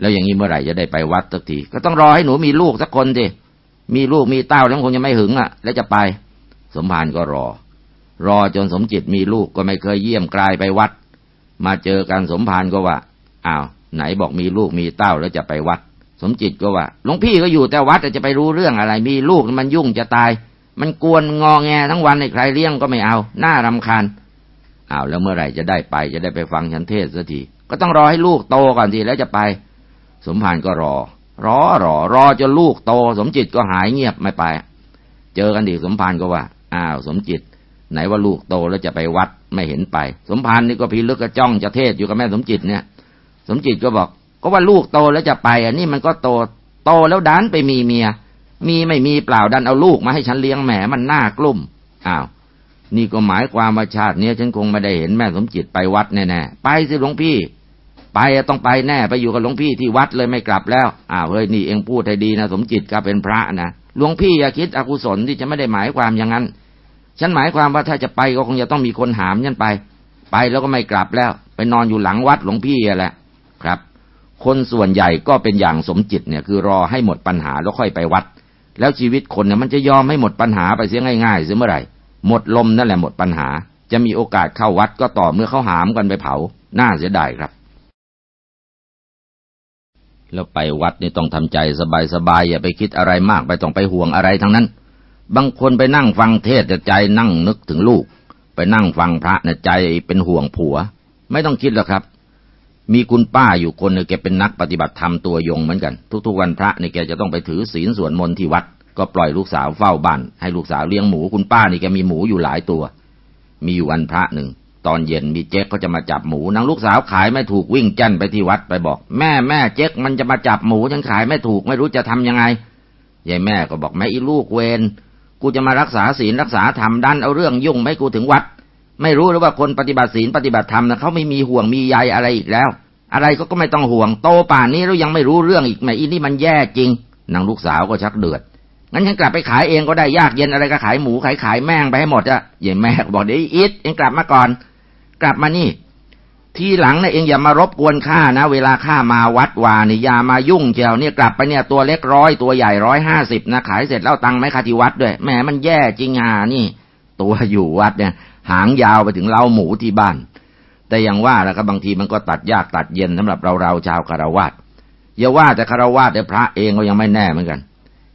แล้วอย่างนี้เมื่อไหร่จะได้ไปวัดสักทีก็ต้องรอให้หนูมีลูกสักคนสิมีลูกมีเต้าแล้วคงจะไม่หึงอะ แล้วจะไป สมภารก็รอ รอจนสมจิตมีลูกก็ไม่เคยเยี่ยมกลายไปวัด มาเจอกันสมภารก็ว่าอ้าวไหนบอกมีลูกมีเต้าแล้วจะไปวัด สมจิตก็ว่าหลวงพี่ก็อยู่แต่วัดจะไปรู้เรื่องอะไร มีลูกมันยุ่งจะตาย มันกวนงอแงทั้งวันในใครเลี้ยงก็ไม่เอาน้ารำคาญอ้าวแล้วเมื่อไหร่จะได้ไป จะได้ไปฟังฉันเทศสักทีก็ต้องรอให้ลูกโตก่อนทีแล้วจะไป สมภารก็รอ รอรอ รอจนลูกโต สมจิตก็หายเงียบไม่ไป เจอกันดีสมภารก็ว่า อ้าว สมจิต ไหนว่าลูกโตแล้วจะไปวัดไม่เห็นไป สมภารนี่ก็พีลึกกระจ้องจะเทศอยู่กับแม่สมจิตเนี่ย สมจิตก็บอก ก็ว่าลูกโตแล้วจะไปอันนี้มันก็โตโตแล้วดันไปมีเมีย มีไม่มีเปล่าดันเอาลูกมาให้ฉันเลี้ยงแหมมันน่ากลุ่มอ้าวนี่ก็หมายความว่าชาตินี้ฉันคงไม่ได้เห็นแม่สมจิตไปวัดแน่ๆไปสิหลวงพี่ ไปต้องไปแน่ไปอยู่กับหลวงพี่ที่วัดเลยไม่กลับแล้วอ้าวเฮ้ยนี่เองพูดให้ดีนะสมจิตก็เป็นพระนะหลวงพี่อย่าคิดอกุศลที่จะไม่ได้หมายความอย่างนั้น ฉันหมายความว่าถ้าจะไปก็คงจะต้องมีคนหามฉันไป ไปแล้วก็ไม่กลับแล้ว ไปนอนอยู่หลังวัดหลวงพี่แหละครับ คนส่วนใหญ่ก็เป็นอย่างสมจิตเนี่ยคือรอให้หมดปัญหาแล้วค่อยไปวัด แล้วชีวิตคนเนี่ยมันจะยอมให้หมดปัญหาไปเสียง่ายๆเสียเมื่อไหร่หมดลมนั่นแหละหมดปัญหา จะมีโอกาสเข้าวัดก็ต่อเมื่อเขาหามกันไปเผาน่าเสียดายครับ แล้วไปวัดนี่ต้องทำใจสบายๆอย่าไปคิดอะไรมากไปต้องไปห่วงอะไรทั้งนั้น บางคนไปนั่งฟังเทศแต่ใจนั่งนึกถึงลูก ไปนั่งฟังพระเนี่ยใจเป็นห่วงผัว ไม่ต้องคิดหรอกครับ มีคุณป้าอยู่คนนึงแกเป็นนักปฏิบัติธรรมตัวยงเหมือนกัน ทุกๆวันพระนี่แกจะต้องไปถือศีลสวดมนต์ที่วัด ก็ปล่อยลูกสาวเฝ้าบ้านให้ลูกสาวเลี้ยงหมูคุณป้านี่แกมีหมูอยู่หลายตัว มีอยู่วันพระหนึ่ง ตอนเย็นมีเจ๊กเขาจะมาจับหมูนางลูกสาวขายไม่ถูกวิ่งจันไปที่วัดไปบอก แม่แม่เจ๊กมันจะมาจับหมูฉันขายไม่ถูกไม่รู้จะทํำยังไงยายแม่ก็บอกแม่อีลูกเวนกูจะมารักษาศีลรักษาธรรมดันเอาเรื่องยุ่งไม่กูถึงวัด ไม่รู้หรือว่าคนปฏิบัติศีลปฏิบัติธรรมนะเขาไม่มีห่วงมีใยอะไรอีกแล้ว อะไรก็ก็ไม่ต้องห่วงโตป่านนี้เรายังไม่รู้เรื่องอีกไหมอีนี่มันแย่จริงนางลูกสาวก็ชักเดือดงั้นฉันกลับไปขายเองก็ได้ยากเย็นอะไรก็ขายหมูขายขายแม่งไปให้หมดอะยายแม่บอกเดี๋ยวอีทเองกลับมาก่อน กลับมานี่ ทีหลังนะเองอย่ามารบกวนข้านะ เวลาข้ามาวัดวานี่อย่ามายุ่งเจียวเนี่ยกลับไปเนี่ยตัวเล็กร้อยตัวใหญ่ร้อยห้าสิบนะขายเสร็จแล้วตังค์ไหมคาที่วัดด้วยแหมมันแย่จริงอะนี่ ตัวอยู่วัดเนี่ย หางยาวไปถึงเล้าหมูที่บ้าน แต่อย่างว่าแล้วครับางทีมันก็ตัดยากตัดเย็นสำหรับเราเราชาวคารวาสอย่าว่าแต่คารวาสแต่พระเองก็ยังไม่แน่เหมือนกัน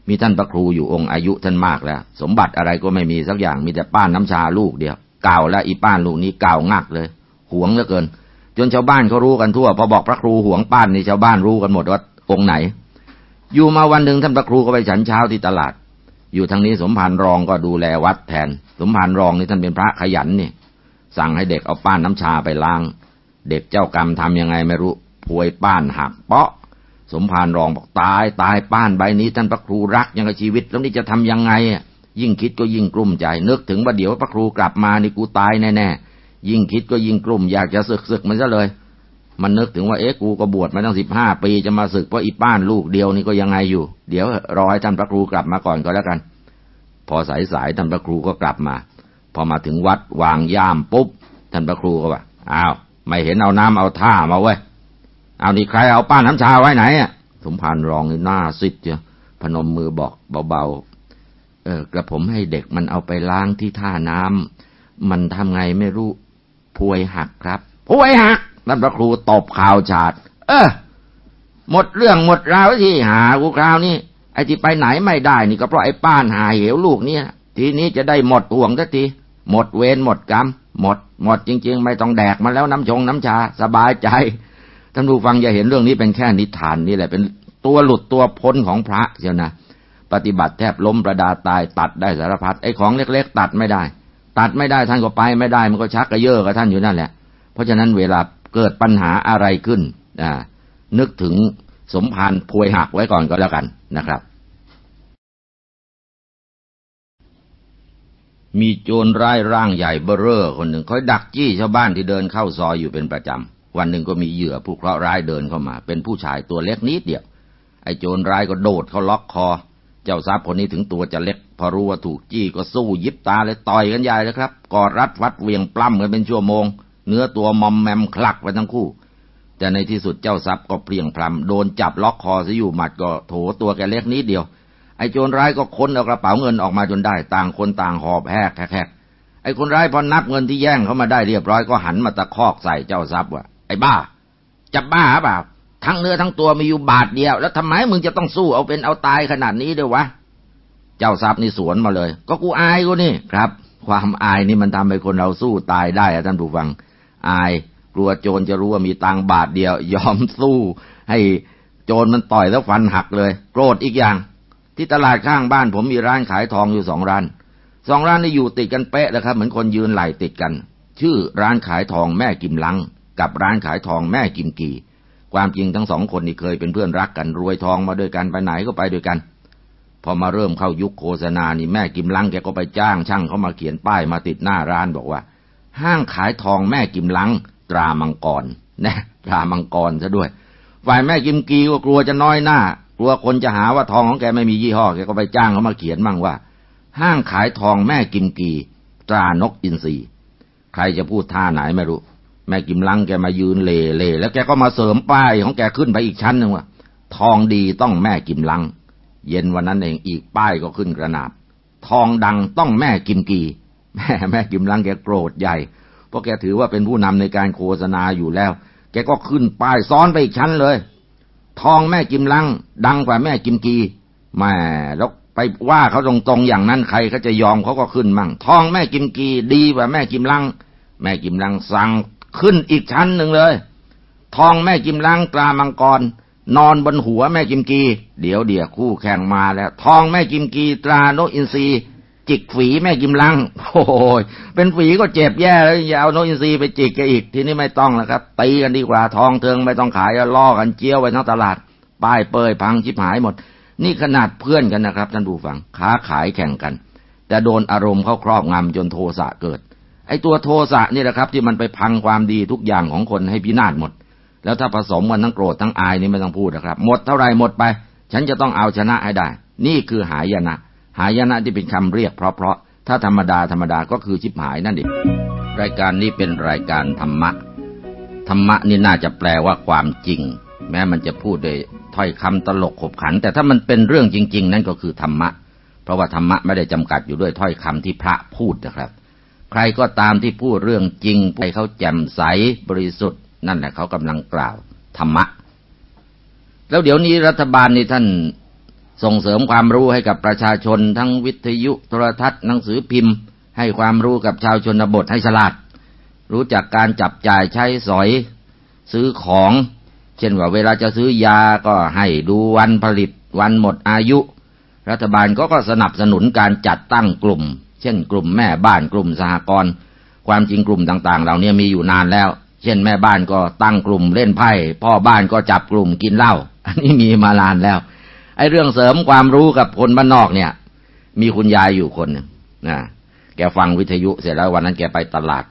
มีท่านพระครูอยู่องค์อายุท่านมากแล้ว สมบัติอะไรก็ไม่มีสักอย่างมีแต่ป้านน้ำชาลูกเดียว เก่าและอีป้านลูกนี้เก่างักเลยหวงเหลือเกิน จนชาวบ้านเขารู้กันทั่ว พอบอกพระครูหวงป้านนี่ชาวบ้านรู้กันหมดว่าองค์ไหน อยู่มาวันหนึ่งท่านพระครูก็ไปฉันเช้าที่ตลาด อยู่ทางนี้สมภารรองก็ดูแลวัดแทน สมภารรองนี่ท่านเป็นพระขยันนี่สั่งให้เด็กเอาป้านน้ำชาไปล้าง เด็กเจ้ากรรมทำยังไงไม่รู้พวยป้านหักเปาะ สมภารรองบอกตายตายป้านใบนี้ท่านพระครูรักยังกับชีวิตแล้วนี่จะทำยังไง ยิ่งคิดก็ยิ่งกลุ้มใจ นึกถึงว่าเดี๋ยวพระครูกลับมานี่กูตายแน่ๆยิ่งคิดก็ยิ่งกลุ้มอยากจะศึกศึกมันซะเลย มันนึกถึงว่าเอ๊ะกูก็บวชมาตั้งสิบห้าปีจะมาศึกเพราะอีป้านลูกเดียวนี่ก็ยังไงอยู่ เดี๋ยวรอให้ท่านพระครูกลับมาก่อนก็แล้วกัน พอสายสายท่านพระครูก็กลับมา พอมาถึงวัดวางย่ามปุ๊บท่านพระครูก็ว่าอ้าวไม่เห็นเอาน้ำเอาท่ามาเว้ยเอานี่ใครเอาป้านน้ำชาไว้ไหนอะสมภารรองหน้าซิดเจ้าพนมมือบอกเบา เออกระผมให้เด็กมันเอาไปล้างที่ท่าน้ำมันทำไงไม่รู้พวยหักครับพวยหักนั่นพระครูตบข่าวฉาด เออ หมดเรื่องหมดราวที่หากูคราวนี้ไอ้ที่ไปไหนไม่ได้นี่ก็เพราะไอ้ป้านหาเหวลูกเนี่ยทีนี้จะได้หมดห่วงสักทีหมดเวรหมดกรรมหมด หมดจริง ๆ ไม่ต้องแดกมาแล้วน้ำชงน้ำชา สบายใจท่านผู้ฟังอย่าเห็นเรื่องนี้เป็นแค่นิทานนี่แหละเป็นตัวหลุดตัวพ้นของพระเชียวนะ ปฏิบัติแทบล้มประดาตายตัดได้สารพัดไอ้ของเล็ก ๆ ตัดไม่ได้ ตัดไม่ได้ท่านก็ไปไม่ได้ มันก็ชักกระเยอะกับท่านอยู่นั่นแหละ เพราะฉะนั้นเวลาเกิดปัญหาอะไรขึ้นอ่านึกถึงสมภารพวยหักไว้ก่อนก็แล้วกันนะครับ มีโจรร้ายร่างใหญ่เบ้อเร่อคนหนึ่งคอยดักจี้ชาวบ้านที่เดินเข้าซอยอยู่เป็นประจำวันหนึ่งก็มีเหยื่อผู้เคราะห์ร้ายเดินเข้ามา เป็นผู้ชายตัวเล็กนิดเดียวไอ้โจรร้ายก็โดดเขาล็อกคอ เจ้าทรัพย์คนนี้ถึงตัวจะเล็ก พอรู้ว่าถูกจี้ก็สู้ยิบตาเลยต่อยกันใหญ่เลยครับ กอดรัดฟัดเวียงปล้ำกันเป็นชั่วโมง เนื้อตัวมอมแมมคลักไปทั้งคู่ แต่ในที่สุดเจ้าทรัพย์ก็เปลี่ยงพลัมโดนจับล็อกคอซะอยู่หมัดก็โถตัวแกเล็กนิดเดียว ไอ้โจรร้ายก็ค้นเอากระเป๋าเงินออกมาจนได้ต่างคนต่างหอบแหกแหกไอ้คนร้ายพอนับเงินที่แย่งเขามาได้เรียบร้อยก็หันมาตะคอกใส่เจ้าทรัพย์ว่าไอ้บ้าจะบ้าเปล่า ทั้งเนื้อทั้งตัวมีอยู่บาทเดียว แล้วทำไมมึงจะต้องสู้เอาเป็นเอาตายขนาดนี้ด้วยวะ เจ้าทรัพย์นี่สวนมาเลย ก็กูอายกูนี่ครับ ความอายนี่มันทำให้คนเราสู้ตายได้อะท่านผู้ฟัง อายกลัวโจรจะรู้ว่ามีตังบาทเดียว ยอมสู้ให้โจรมันต่อยแล้วฟันหักเลย โกรธอีกอย่าง ที่ตลาดข้างบ้านผมมีร้านขายทองอยู่สองร้านสองร้านนี่อยู่ติดกันเป๊ะเลยครับ เหมือนคนยืนไหลติดกัน ชื่อร้านขายทองแม่กิมลัง กับร้านขายทองแม่กิมกี ความจริงทั้งสองคนนี่เคยเป็นเพื่อนรักกันรวยทองมาด้วยกันไปไหนก็ไปด้วยกัน พอมาเริ่มเข้ายุคโฆษณานี่แม่กิมลังแกก็ไปจ้างช่างเขามาเขียนป้ายมาติดหน้าร้านบอกว่า ห้างขายทองแม่กิมลัง ตรามังกรนะตรามังกรซะด้วย ฝ่ายแม่กิมกีก็กลัวจะน้อยหน้ากลัวคนจะหาว่าทองของแกไม่มียี่ห้อแกก็ไปจ้างเขามาเขียนมั่งว่า ห้างขายทองแม่กิมกี ตรานกอินทรีใครจะพูดท่าไหนไม่รู้ แม่กิมลังแกมายืนเล่เล่แล้วแกก็มาเสริมป้ายของแกขึ้นไปอีกชั้นหนึ่งว่าทองดีต้องแม่กิมลัง เย็นวันนั้นเองอีกป้ายก็ขึ้นกระนาบ ทองดังต้องแม่กิมกีแม่แม่กิมลังแกโกรธใหญ่เพราะแกถือว่าเป็นผู้นำในการโฆษณาอยู่แล้ว แกก็ขึ้นป้ายซ้อนไปอีกชั้นเลย ทองแม่กิมลัง ดังกว่าแม่กิมกีแม่แล้วไปว่าเขาตรงๆอย่างนั้นใครเขาจะยอมเขาก็ขึ้นมั่งทองแม่กิมกีดีกว่าแม่กิมลัง แม่กิมลังสั่ง ขึ้นอีกชั้นหนึ่งเลย ทองแม่กิมลังตรามังกร นอนบนหัวแม่กิมกี เดี๋ยวเดี๋ยวคู่แข่งมาแล้ว ทองแม่กิมกีตรานกอินทรีจิกฝีแม่กิมลัง โอ้ยเป็นฝีก็เจ็บแย่แล้วอย่าเอานกอินทรีไปจิกแกอีก ทีนี้ไม่ต้องแล้วครับตีกันดีกว่าทองเทิงไม่ต้องขายล่อกันเจียวไว้ทั้งตลาด ป้ายเปยพังชิบหายหมด นี่ขนาดเพื่อนกันนะครับท่านผู้ฟังค้าขายแข่งกัน แต่โดนอารมณ์เข้าครอบงำจนโทสะเกิด ไอ้ตัวโทสะนี่แหละครับ ที่มันไปพังความดีทุกอย่างของคนให้พินาศหมด แล้วถ้าผสมกันทั้งโกรธทั้งอายนี่ไม่ต้องพูดนะครับ หมดเท่าไรหมดไป ฉันจะต้องเอาชนะให้ได้ นี่คือหายนะ หายนะที่เป็นคำเรียกเพราะๆถ้าธรรมดาธรรมดาก็คือชิบหายนั่นเองรายการนี้เป็นรายการธรรมะธรรมะนี่น่าจะแปลว่าความจริง แม้มันจะพูดโดยถ้อยคำตลกขบขัน แต่ถ้ามันเป็นเรื่องจริง ๆ นั่นก็คือธรรมะ เพราะว่าธรรมะไม่ได้จำกัดอยู่ด้วยถ้อยคำที่พระพูดนะครับ ใครก็ตามที่พูดเรื่องจริงให้เขาแจ่มใสบริสุทธิ์ นั่นแหละเขากำลังกล่าวธรรมะ แล้วเดี๋ยวนี้รัฐบาลนี่ท่านส่งเสริมความรู้ให้กับประชาชน ทั้งวิทยุโทรทัศน์หนังสือพิมพ์ ให้ความรู้กับชาวชนบทให้ฉลาด รู้จักการจับจ่ายใช้สอย ซื้อของ เช่นว่าเวลาจะซื้อยาก็ให้ดูวันผลิต วันหมดอายุ รัฐบาลก็ก็สนับสนุนการจัดตั้งกลุ่ม เช่นกลุ่มแม่บ้านกลุ่มสหกรณ์ความจริงกลุ่มต่างๆเหล่านี้มีอยู่นานแล้ว เช่นแม่บ้านก็ตั้งกลุ่มเล่นไพ่ พ่อบ้านก็จับกลุ่มกินเหล้าอันนี้มีมานานแล้วไอ้เรื่องเสริมความรู้กับคนบ้านนอกเนี่ย มีคุณยายอยู่คนนึงนะแกฟังวิทยุเสร็จแล้ววันนั้นแกไปตลาด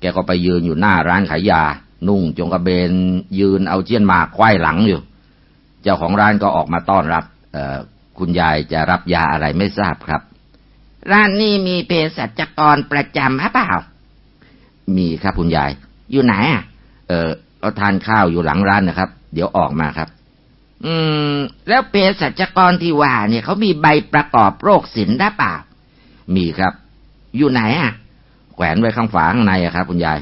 แกก็ไปยืนอยู่หน้าร้านขายยา นุ่งจงกระเบน ยืนเอาเจียนมาควายหลังอยู่ เจ้าของร้านก็ออกมาต้อนรับ เอคุณยายจะรับยาอะไรไม่ทราบครับ ร้านนี้มีเภสัชกรประจำหรือเปล่า มีครับคุณยาย อยู่ไหนอะ เออเราทานข้าวอยู่หลังร้านนะครับ เดี๋ยวออกมาครับ อืม แล้วเภสัชกรที่ว่าเนี่ยเขามีใบประกอบโรคศิลป์ได้เปล่า มีครับ อยู่ไหนอะ แขวนไว้ข้างฝาข้างในอะครับ คุณยาย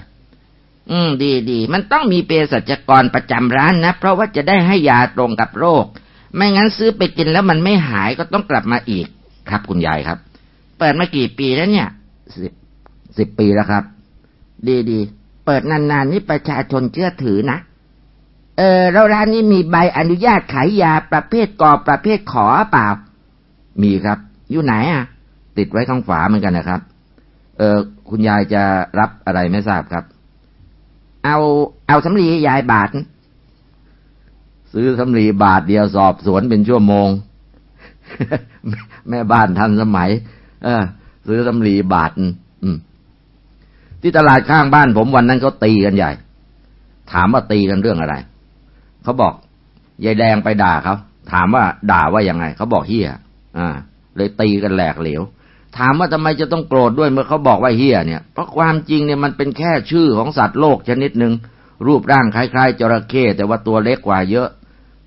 อืม ดีดีมันต้องมีเภสัชกรประจำร้านนะ เพราะว่าจะได้ให้ยาตรงกับโรค ไม่งั้นซื้อไปกินแล้วมันไม่หายก็ต้องกลับมาอีก ครับคุณยายครับ เปิดมากี่ปีแล้วเนี่ยสิบสิบปีแล้วครับ ดีดีเปิดนานๆนี่ประชาชนเชื่อถือนะเออแล้วร้านนี้มีใบอนุญาตขายยาประเภทกอประเภทขอเปล่า มีครับ อยู่ไหนอะ ติดไว้ข้างฝาเหมือนกันนะครับ เออคุณยายจะรับอะไรไม่ทราบครับ เอาเอาสำลียายบาท ซื้อสำลีบาทเดียวสอบสวนเป็นชั่วโมง แม่บ้านทันสมัย อซื้อสำลีบาทอืม ที่ตลาดข้างบ้านผมวันนั้นเขาตีกันใหญ่ ถามว่าตีกันเรื่องอะไรเขาบอกยายแดงไปด่าเขาถามว่าด่าว่ายังไงเขาบอกเฮียอ่า เลยตีกันแหลกเหลวถามว่าทำไมจะต้องโกรธด้วยเมื่อเขาบอกว่าเฮียเนี่ย เพราะความจริงเนี่ยมันเป็นแค่ชื่อของสัตว์โลกชนิดหนึ่งรูปร่างคล้ายๆจระเข้แต่ว่าตัวเล็กกว่าเยอะ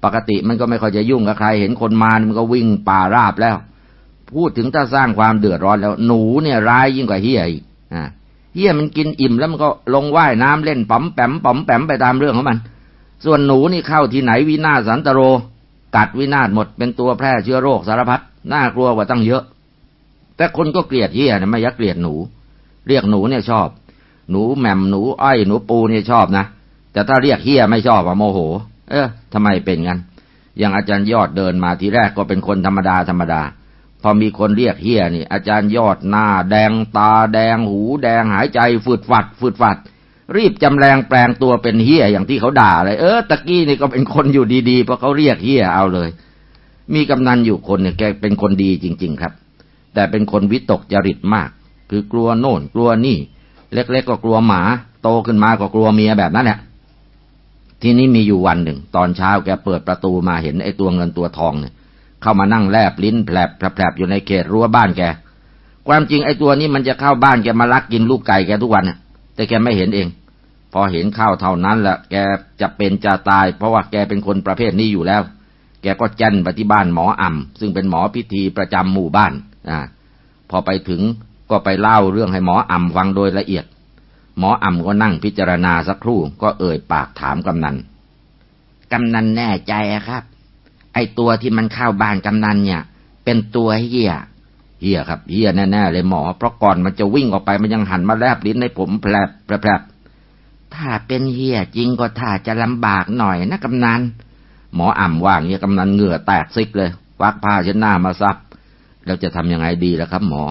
ปกติมันก็ไม่ค่อยจะยุ่งกับใคร เห็นคนมามันก็วิ่งป่าราบแล้ว พูดถึงถ้าสร้างความเดือดร้อนแล้ว หนูเนี่ยร้ายยิ่งกว่าเฮียอีกอ่าเฮียมันกินอิ่มแล้วมันก็ลงว่ายน้ำเล่นป๋อมแปมป๋อมแปมไปตามเรื่องของมัน ส่วนหนูนี่เข้าที่ไหนวินาศสันตโร กัดวินาศหมดเป็นตัวแพร่เชื้อโรคสารพัดน่ากลัวกว่าตั้งเยอะ แต่คนก็เกลียดเฮียนะไม่ยักเกลียดหนู เรียกหนูเนี่ยชอบ หนูแหม่มหนูอ้อยหนูปูเนี่ยชอบนะแต่ถ้าเรียกเฮียไม่ชอบอะโมโห เออทำไมเป็นงั้นอย่างอาจารย์ยอดเดินมาทีแรกก็เป็นคนธรรมดาธรรมดา พอมีคนเรียกเฮียนี่ อาจารย์ยอดหน้า แดงตาแดงหู แดงหายใจฝืดฝัดฝืดฝัด รีบจำแรงแปลงตัวเป็นเฮียอย่างที่เขาด่าเลย เออตะกี้นี่ก็เป็นคนอยู่ดีๆเพราะเขาเรียกเฮียเอาเลย มีกำนันอยู่คนเนี่ยแกเป็นคนดีจริง ๆ ครับ แต่เป็นคนวิตกจริตมาก คือกลัวโน่น กลัวนี่ เล็กๆก็กลัวหมา โตขึ้นมาก็กลัวเมียแบบนั้นแหละทีนี้มีอยู่วันหนึ่ง ตอนเช้าแกเปิดประตูมาเห็นไอ้ตัวเงินตัวทองเนี่ย เข้ามานั่งแลบลิ้นแผลบแผลบอยู่ในเขตรั้วบ้านแก ความจริงไอ้ตัวนี้มันจะเข้าบ้านแกมาลักกินลูกไก่แกทุกวันน่ะ แต่แกไม่เห็นเอง พอเห็นข้าวเท่านั้นแหละแกจะเป็นจะตาย เพราะว่าแกเป็นคนประเภทนี้อยู่แล้ว แกก็แจ้นไปที่บ้านหมออ่ำซึ่งเป็นหมอพิธีประจำหมู่บ้าน อ่า พอไปถึงก็ไปเล่าเรื่องให้หมออ่ำฟังโดยละเอียด หมออ่ำก็นั่งพิจารณาสักครู่ก็เอ่ยปากถามกำนันกำนันแน่ใจครับ ตัวที่มันเข้าบ้านกำนันเนี่ย เป็นตัวเฮียเฮียครับเฮียแน่ๆเลยหมอ เพราะก่อนมันจะวิ่งออกไปมันยังหันมาแลบลิ้นในผมแผลบแผลบถ้าเป็นเฮียจริงก็ถ้าจะลำบากหน่อยนะกำนันหมออ่ำว่างเนี่ยกำนันเหงื่อแตกซิกเลยวักผ้าเช็ดหน้ามาซับเราจะทำยังไงดีล่ะครับ หมอ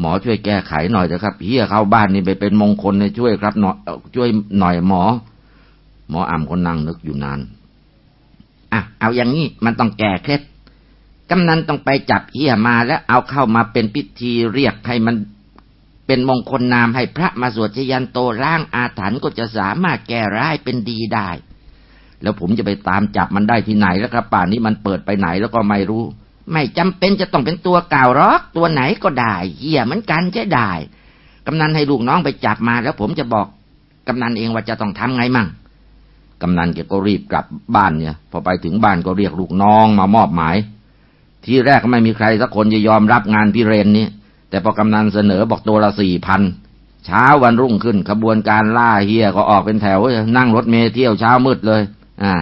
หมอช่วยแก้ไขหน่อยเถอะครับเฮียเข้าบ้านนี่ไปเป็นมงคลในช่วยครับหน่อยช่วยหน่อยหมอ หมออ่ำคนนั่งนึกอยู่นาน อะเอาอย่างนี้มันต้องแก้เคล็ดกำนันต้องไปจับเฮียมาแล้วเอาเข้ามาเป็นพิธีเรียกให้มันเป็นมงคลนามให้พระมาสวดชยันโตร่างอาถรรพ์ก็จะสามารถแก้ร้ายเป็นดีได้ แล้วผมจะไปตามจับมันได้ที่ไหนแล้วครับป่านนี้มันเปิดไปไหนแล้วก็ไม่รู้ ไม่จำเป็นจะต้องเป็นตัวเก่าหรอกตัวไหนก็ได้เหี้ยเหมือนกันจะได้กำนันให้ลูกน้องไปจับมาแล้วผมจะบอกกำนันเองว่าจะต้องทำไงมั่ง กำนันแกก็รีบกลับบ้านเนี่ย พอไปถึงบ้านก็เรียกลูกน้องมามอบหมาย ที่แรกก็ไม่มีใครสักคนจะยอมรับงานพิเรนนี้แต่พอกำนันเสนอบอกตัวละสี่พันเช้าวันรุ่งขึ้นขบวนการล่าเฮียก็ออกเป็นแถว นั่งรถเมล์เที่ยวเช้ามืดเลย อ่า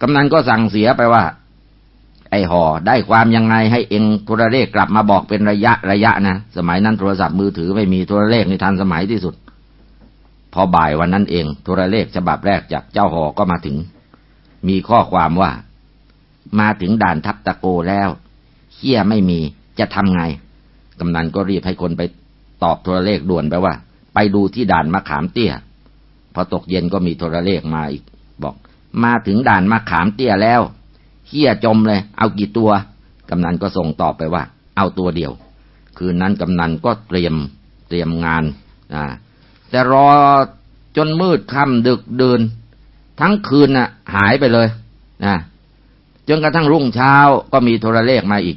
กำนันก็สั่งเสียไปว่า ไอ้หอได้ความยังไงให้เองโทรเลขกลับมาบอกเป็นระยะระยะนะสมัยนั้นโทรศัพท์มือถือไม่มีโทรเลขในทันสมัยที่สุด พอบ่ายวันนั้นเองโทรเลขฉบับแรกจากเจ้าหอก็มาถึง มีข้อความว่า มาถึงด่านทับตะโกแล้วเฮียไม่มีจะทำไง กำนันก็รีบให้คนไปตอบโทรเลขด่วนไปว่า ไปดูที่ด่านมะขามเตี้ย พอตกเย็นก็มีโทรเลขมาอีก บอก มาถึงด่านมะขามเตี้ยแล้วเฮียจมเลย เอากี่ตัว กำนันก็ส่งตอบไปว่า เอาตัวเดียว คืนนั้นกำนันก็เตรียมเตรียมงานอ่า แต่รอจนมืดค่ำดึกเดิน ทั้งคืนน่ะ หายไปเลยนะจนกระทั่งรุ่งเช้าก็มีโทรเลขมาอีก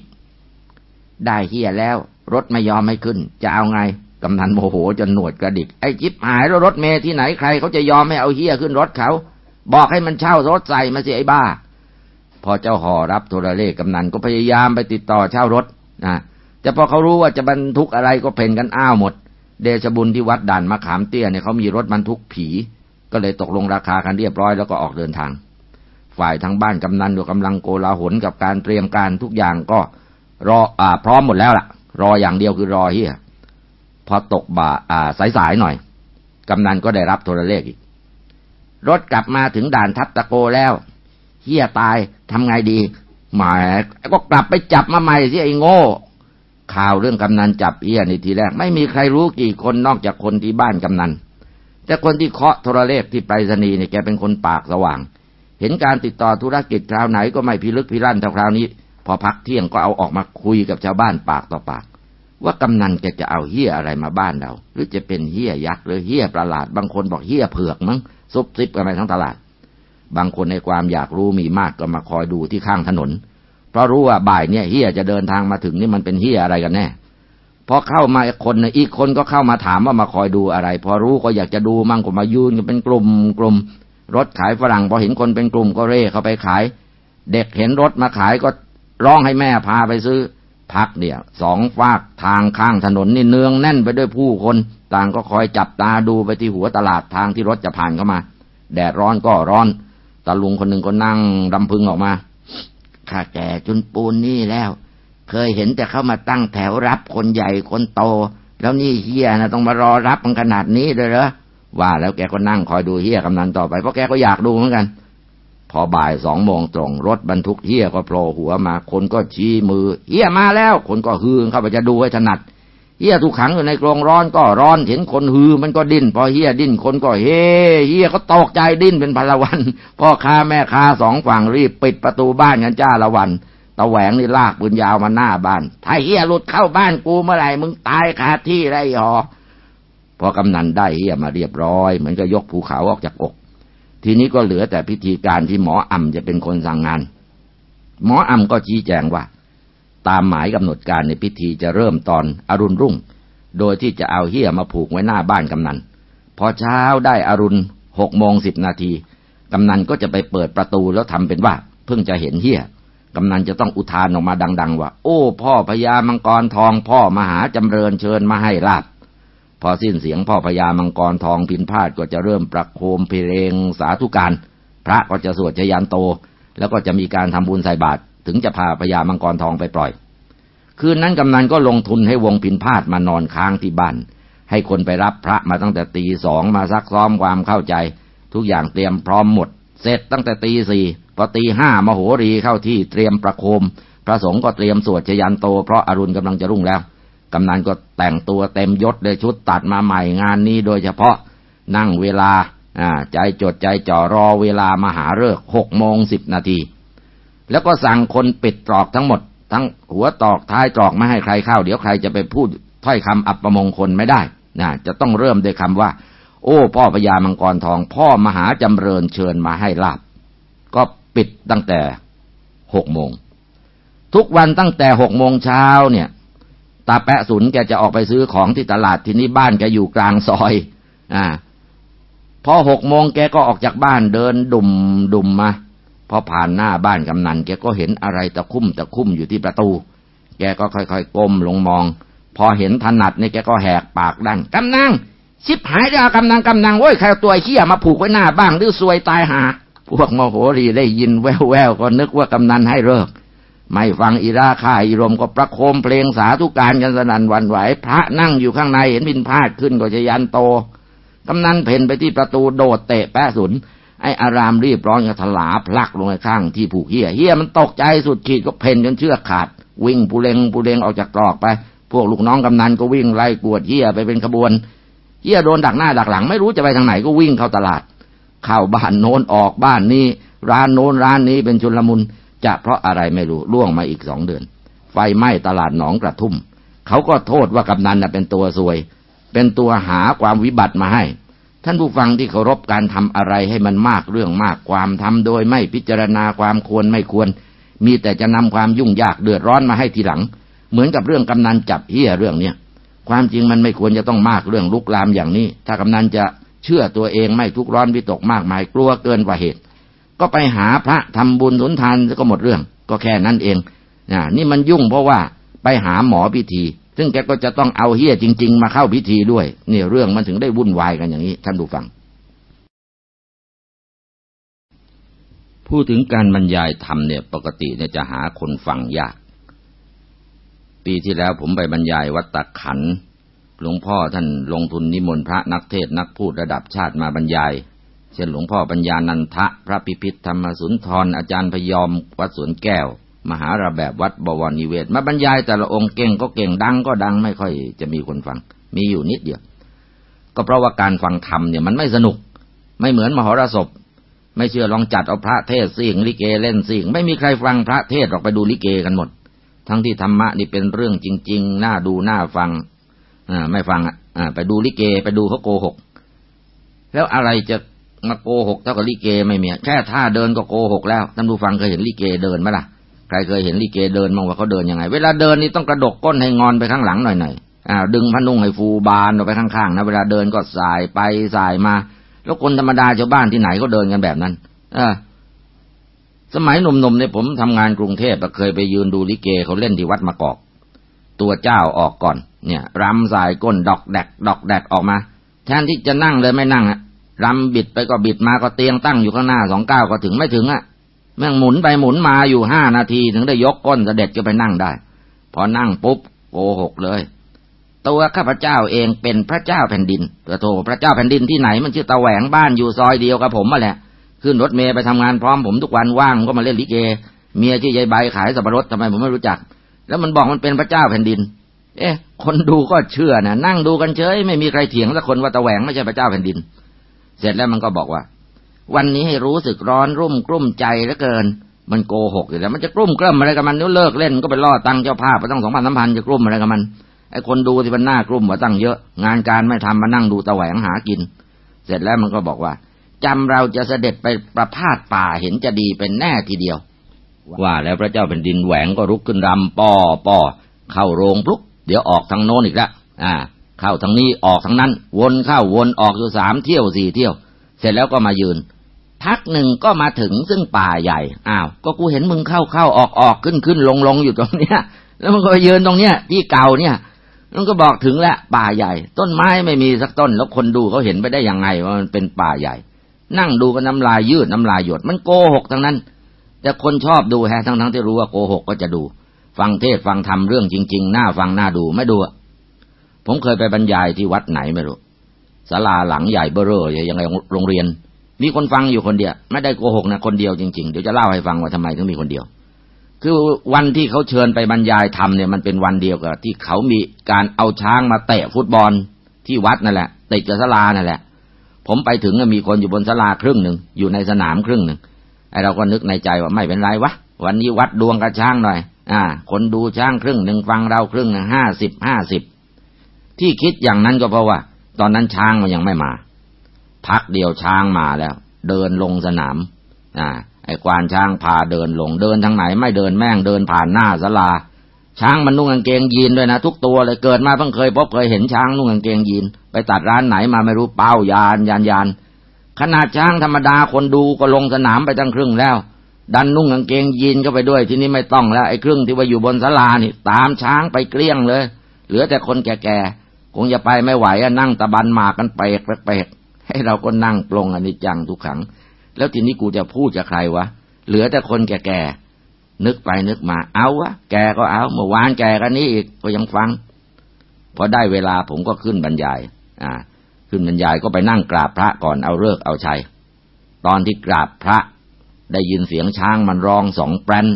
ได้เฮียแล้ว รถไม่ยอมให้ขึ้น จะเอาไงกำนันโมโหจนหนวดกระดิกไอ้จิ๊บหายแล้วรถเมย์ที่ไหนใครเขาจะยอมให้เอาเฮียขึ้นรถเขา บอกให้มันเช่ารถใส่มาสิไอ้บ้า พอเจ้าห่อรับโทรเลขกำนันก็พยายามไปติดต่อเช่ารถนะแต่พอเขารู้ว่าจะบรรทุกอะไรก็เพ่นกันอ้าวหมด เดชบุญที่วัดด่านมะขามเตี้ยเนี่ยเขามีรถบรรทุกผี ก็เลยตกลงราคากันเรียบร้อยแล้วก็ออกเดินทาง ฝ่ายทางบ้านกำนันก็กำลังโกลาหลกับการเตรียมการทุกอย่างก็รออ่าพร้อมหมดแล้วล่ะ รออย่างเดียวคือรอเฮียพอตกบ่าอ่าสายๆหน่อยกำนันก็ได้รับโทรเลขอีก รถกลับมาถึงด่านทับตะโกแล้วเฮียตายทำไงดีหมายก็กลับไปจับมาใหม่สิไอ้โง่ ข่าวเรื่องกำนันจับเฮียในทีแรก ไม่มีใครรู้กี่คนนอกจากคนที่บ้านกำนันแต่คนที่เคาะโทรเลขที่ไปรษณีย์เนี่ยแกเป็นคนปากสว่าง เห็นการติดต่อธุรกิจคราวไหนก็ไม่พิลึกพิลั่นเท่าคราวนี้ พอพักเที่ยงก็เอาออกมาคุยกับชาวบ้านปากต่อปาก ว่ากำนันแกจะเอาเฮี้ยอะไรมาบ้านเรา หรือจะเป็นเฮี้ยยักษ์หรือเฮี้ยประหลาด บางคนบอกเฮี้ยเผือกมั้งซุบซิบกันไปทั้งตลาด บางคนในความอยากรู้มีมากก็มาคอยดูที่ข้างถนน เพราะรู้ว่าบ่ายเนี่ยเฮียจะเดินทางมาถึงนี่มันเป็นเฮียอะไรกันแน่พอเข้ามาคนอีกคนก็เข้ามาถามว่ามาคอยดูอะไร พอรู้ก็อยากจะดูมั่งก็มายืนกันเป็นกลุ่มกลุ่มรถขายฝรั่งพอเห็นคนเป็นกลุ่มก็เร่เข้าไปขาย เด็กเห็นรถมาขายก็ร้องให้แม่พาไปซื้อ พักเนี่ยสองฝากทางข้างถนนนี่เนืองแน่นไปด้วยผู้คน ต่างก็คอยจับตาดูไปที่หัวตลาดทางที่รถจะผ่านเข้ามา แดดร้อนก็ร้อนตาลุงคนหนึ่งก็นั่งดำพึงออกมา ข้าแก่จนปูนนี่แล้ว เคยเห็นแต่เข้ามาตั้งแถวรับคนใหญ่คนโต แล้วนี่เฮียนะต้องมารอรับมันขนาดนี้เลยเหรอว่าแล้วแกก็นั่งคอยดูเฮียกำนันต่อไปเพราะแกก็อยากดูเหมือนกัน พอบ่ายสองโมงตรงรถบรรทุกเฮียก็โผล่หัวมา คนก็ชี้มือเฮียมาแล้ว คนก็ฮือเข้าไปจะดูให้ถนัด เฮียถูกขังอยู่ในกรงร้อนก็ร้อน เห็นคนฮือมันก็ดิ้น พอเฮียดิ้นคนก็เฮเฮียก็ตกใจดิ้นเป็นพลวันพ่อค้าแม่ค้าสองฝั่งรีบปิดประตูบ้านกันจ้าละวันตะแหวงนี่ลากปืนยาวมาหน้าบ้านถ้าเฮียหลุดเข้าบ้านกูเมื่อไหร่มึงตายคาที่ไรหอพอกำนันได้เฮียมาเรียบร้อยเหมือนก็ยกภูเขาออกจากอก ทีนี้ก็เหลือแต่พิธีการที่หมออ่ำจะเป็นคนสั่งงาน หมออ่ำก็ชี้แจงว่า ตามหมายกำหนดการในพิธีจะเริ่มตอนอรุณรุ่ง โดยที่จะเอาเหี้ยมาผูกไว้หน้าบ้านกำนัน พอเช้าได้อรุณหกโมงสิบนาที กำนันก็จะไปเปิดประตูแล้วทำเป็นว่า เพิ่งจะเห็นเหี้ย กำนันจะต้องอุทานออกมาดัง ๆ ว่า โอ้ พ่อพญามังกรทองพ่อมหาจำเริญเชิญมาให้ลาบ พอสิ้นเสียงพ่อพญามังกรทองพินพาดก็จะเริ่มประโคมเพลงสาธุการ พระก็จะสวดชยานโต แล้วก็จะมีการทำบุญใส่บาตร ถึงจะพาพญามังกรทองไปปล่อย คืนนั้นกำนันก็ลงทุนให้วงพินพาดมานอนค้างที่บ้านให้คนไปรับพระมาตั้งแต่ตีสองมาซักซ้อมความเข้าใจ ทุกอย่างเตรียมพร้อมหมด เสร็จตั้งแต่ตีสี่พอตีห้ามโหรีเข้าที่เตรียมประโคม พระสงฆ์ก็เตรียมสวดชยันโตเพราะอรุณกำลังจะรุ่งแล้วกำนันก็แต่งตัวเต็มยศเลยชุดตัดมาใหม่งานนี้โดยเฉพาะนั่งเวลาใจจดใจจ่อรอเวลามาหาเลิกหกโมงสิบนาที แล้วก็สั่งคนปิดตรอกทั้งหมด ทั้งหัวตอกท้ายตรอกไม่ให้ใครเข้า เดี๋ยวใครจะไปพูดถ้อยคำอัปมงคลไม่ได้นะจะต้องเริ่มด้วยคำว่า โอ้พ่อพญามังกรทอง พ่อมหาจำเริญเชิญมาให้ลาบ ก็ปิดตั้งแต่หกโมง ทุกวันตั้งแต่หกโมงเช้าเนี่ย ตาแปะสุนแกจะออกไปซื้อของที่ตลาดที่นี่บ้านแกอยู่กลางซอยอ่าพอหกโมงแกก็ออกจากบ้านเดินดุมดุมมา พอผ่านหน้าบ้านกำนันแกก็เห็นอะไรตะคุ่มตะคุ่มอยู่ที่ประตู แกก็ค่อยๆก้มลงมอง พอเห็นถนัดเนี่ยแกก็แหกปากดังกำนังชิบหายแล้วกำนังกำนังโว้ยใครตัวเขี้ยมาผูกไว้หน้าบ้างหรือซวยตายหาพวกโมโหรีได้ยินแววๆก็นึกว่ากำนันให้เลิก ไม่ฟังอีราคาอิรมก็ประโคมเพลงสาธุการกันสนันวันไหว พระนั่งอยู่ข้างในเห็นบินพาดขึ้นก็จะยันโตกำนันเพ่นไปที่ประตูโดดเตะแปะสุน ไอ้อารามรีบร้อนกับถลาพลักลงไปข้างที่ผูกเฮียเฮียมันตกใจสุดขีดก็เพ่นจนเชือกขาด วิ่งปูเลงปูเลงออกจากตรอกไป พวกลูกน้องกำนันก็วิ่งไล่กวดเฮียไปเป็นขบวนเฮียโดนดักหน้าดักหลัง ไม่รู้จะไปทางไหนก็วิ่งเข้าตลาด เข้าบ้านโน้นออกบ้านนี้ ร้านโน้นร้านนี้เป็นชุลมุนจะเพราะอะไรไม่รู้ล่วงมาอีกสองเดือน ไฟไหม้ตลาดหนองกระทุ่ม เขาก็โทษว่ากำนันน่ะเป็นตัวซวย เป็นตัวหาความวิบัติมาให้ ท่านผู้ฟังที่เคารพการทำอะไรให้มันมากเรื่องมากความทำโดยไม่พิจารณาความควรไม่ควร มีแต่จะนำความยุ่งยากเดือดร้อนมาให้ทีหลัง เหมือนกับเรื่องกำนันจับเฮียเรื่องเนี้ยความจริงมันไม่ควรจะต้องมากเรื่องลุกลามอย่างนี้ ถ้ากำนันจะเชื่อตัวเองไม่ทุกร้อนวิตกมากมายกลัวเกินกว่าเหตุ ก็ไปหาพระทำบุญสุนทานก็หมดเรื่อง ก็แค่นั้นเองนี่มันยุ่งเพราะว่าไปหาหมอพิธีซึ่งแกก็จะต้องเอาเฮียจริง ๆ มาเข้าพิธีด้วยเนี่ยเรื่องมันถึงได้วุ่นวายกันอย่างนี้ ท่านผู้ฟัง พูดถึงการบรรยายธรรมเนี่ยปกติเนี่ยจะหาคนฟังยาก ปีที่แล้วผมไปบรรยายวัดตะขันหลวงพ่อท่านลงทุนนิมนต์พระนักเทศนักพูดระดับชาติมาบรรยาย เช่นหลวงพ่อปัญญานันทะ พระพิพิธธรรมสุนทรอาจารย์พยอมวัดสวนแก้ว มหาราแบบวัดบวรนิเวศ มาบรรยายแต่ละองค์เก่งก็เก่งดังก็ดังไม่ค่อยจะมีคนฟัง มีอยู่นิดเดียว ก็เพราะว่าการฟังธรรมเนี่ยมันไม่สนุก ไม่เหมือนมหรสพ ไม่เชื่อลองจัดเอาพระเทศสิ่งลิเกเล่นสิ่งไม่มีใครฟังพระเทศออกไปดูลิเกกันหมด ทั้งที่ธรรมะนี่เป็นเรื่องจริง ๆ น่าดูน่าฟังอ่าไม่ฟังอ่าไปดูลิเกไปดูเขาโกหก แล้วอะไรจะมาโกหกเท่ากับลิเกไม่มีแค่ท่าเดินก็โกหกแล้วท่านผู้ฟังเคยเห็นลิเกเดินไหมล่ะ ใครเคยเห็นลิเกเดินบ้งว่าเขาเดินยังไง เวลาเดินนี่ต้องกระดกก้นให้งอนไปข้างหลังหน่อยๆอ่าดึงพนุ่งให้ฟูบานออกไปข้างๆนะเวลาเดินก็สายไปสายมา แล้วคนธรรมดาชาวบ้านที่ไหนก็เดินกันแบบนั้น เออสมัยหนุ่มๆเนี่ยผมทำงานกรุงเทพเคยไปยืนดูลิเกเขาเล่นที่วัดมะกอก ตัวเจ้าออกก่อน เนี่ยรำสายก้นดอกแดก ดอกแดกออกมา แทนที่จะนั่งเลยไม่นั่งอะรำบิดไปก็บิดมาก็เตียงตั้งอยู่ข้างหน้าสองเก้าก็ถึงไม่ถึงอะ แม่งหมุนไปหมุนมาอยู่ห้านาทีถึงได้ยกก้นเสด็จก็ไปนั่งได้ พอนั่งปุ๊บโกหกเลย ตัวข้าพเจ้าเองเป็นพระเจ้าแผ่นดินตัวโทพระเจ้าแผ่นดินที่ไหนมันชื่อตาแหวงบ้านอยู่ซอยเดียวกับผมมาแหละขึ้นรถเมย์ไปทำงานพร้อมผมทุกวันว่างก็มาเล่นลิเก เมียชื่อยายใบขายสับปะรดทำไมผมไม่รู้จัก แล้วมันบอกมันเป็นพระเจ้าแผ่นดิน เอ๊ะ คนดูก็เชื่อนะนั่งดูกันเฉยไม่มีใครเถียงสักคนว่าตาแหวงไม่ใช่พระเจ้าแผ่นดิน เสร็จแล้วมันก็บอกว่า วันนี้ให้รู้สึกร้อนรุ่มกลุ้มใจเหลือเกิน มันโกหกอยู่แล้วมันจะกลุ้มกล้มอะไรกับมันนิ้วเลิกเล่นก็ไปล่อตังเจ้าภาพไปตั้งสองพันสามพันจะกลุ้มอะไรกับมันไอ้คนดูที่มันหน่ากลุ้มกว่าตั้งเยอะ งานการไม่ทำมานั่งดูตะแหวงหากิน เสร็จแล้วมันก็บอกว่าจำเราจะเสด็จไปประพาสป่าเห็นจะดีเป็นแน่ทีเดียว ว่าแล้วพระเจ้าแผ่นดินแหวงก็ลุกขึ้นรำป้อป้อเข้าโรงพลุก เดี๋ยวออกทางโน้นอีกละอ่า เข้าทางนี้ออกทางนั้น วนเข้าวนออกอยู่สามเที่ยวสี่เที่ยว เสร็จแล้วก็มายืน พักหนึ่งก็มาถึงซึ่งป่าใหญ่ อ้าว ก็กูเห็นมึงเข้าเข้าออกออกขึ้นขึ้นลงลงอยู่ตรงเนี้ย แล้วมันก็ยืนตรงเนี้ยที่เก่าเนี่ยมันก็บอกถึงแล้วป่าใหญ่ ต้นไม้ไม่มีสักต้นแล้วคนดูเขาเห็นไปได้ยังไงว่ามันเป็นป่าใหญ่ นั่งดูกันน้ำลายยืดน้ำลายหยด มันโกหกทั้งนั้น แต่คนชอบดูแฮะทั้งทั้งที่รู้ว่าโกหกก็จะดู ฟังเทศฟังธรรมเรื่องจริงๆน่าฟังน่าดูไม่ดูอะผมเคยไปบรรยายที่วัดไหนไม่รู้ศาลาหลังใหญ่เบ้อเร่อยังไงโรงเรียน มีคนฟังอยู่คนเดียวไม่ได้โกหกนะคนเดียวจริงๆเดี๋ยวจะเล่าให้ฟังว่าทำไมถึงมีคนเดียว คือวันที่เขาเชิญไปบรรยายธรรมเนี่ยมันเป็นวันเดียวกับที่เขามีการเอาช้างมาเตะฟุตบอลที่วัดนั่นแหละติดกับศาลานั่นแหละ ผมไปถึงมีคนอยู่บนศาลาครึ่งหนึ่งอยู่ในสนามครึ่งหนึ่งไอเราก็นึกในใจว่าไม่เป็นไรวะวันนี้วัดดวงกับช้างหน่อย อ่า คนดูช้างครึ่งหนึ่งฟังเราครึ่งหนึ่งห้าสิบห้าสิบที่คิดอย่างนั้นก็เพราะว่า ตอนนั้นช้างมันยังไม่มา พักเดียวช้างมาแล้ว เดินลงสนาม อ่า ไอ้ควานช้างพาเดินลงเดินทางไหน ไม่เดินแม่งเดินผ่านหน้าสลา ช้างมันนุ่งกางเกงยีนด้วยนะทุกตัวเลยเกิดมาเพิ่งเคยพบเคยเห็นช้างนุ่งกางเกงยีน ไปตัดร้านไหนมาไม่รู้เป้ายานยานยานขนาดช้างธรรมดาคนดูก็ลงสนามไปตั้งครึ่งแล้ว ดันนุ่งกางเกงยีนก็ไปด้วยที่นี้ไม่ต้องแล้วไอ้ครึ่งที่ว่าอยู่บนสลานี่ตามช้างไปเกลี้ยงเลย เหลือแต่คนแก่ๆคงจะไปไม่ไหวอะนั่งตะบันหมากกันเปกเปก ให้เราก็นั่งปลงอนนี้จังทุกขัง แล้วทีนี้กูจะพูดจะใครวะ เหลือแต่คนแก่ๆ นึกไปนึกมา เอาวะ แกก็เอา เมื่อวานแกกันนี้อีก ก็ยังฟัง พอได้เวลาผมก็ขึ้นบรรยาย อ่า ขึ้นบรรยายก็ไปนั่งกราบพระก่อนเอาเลิกเอาชัย ตอนที่กราบพระ ได้ยินเสียงช้างมันร้องสองแปรน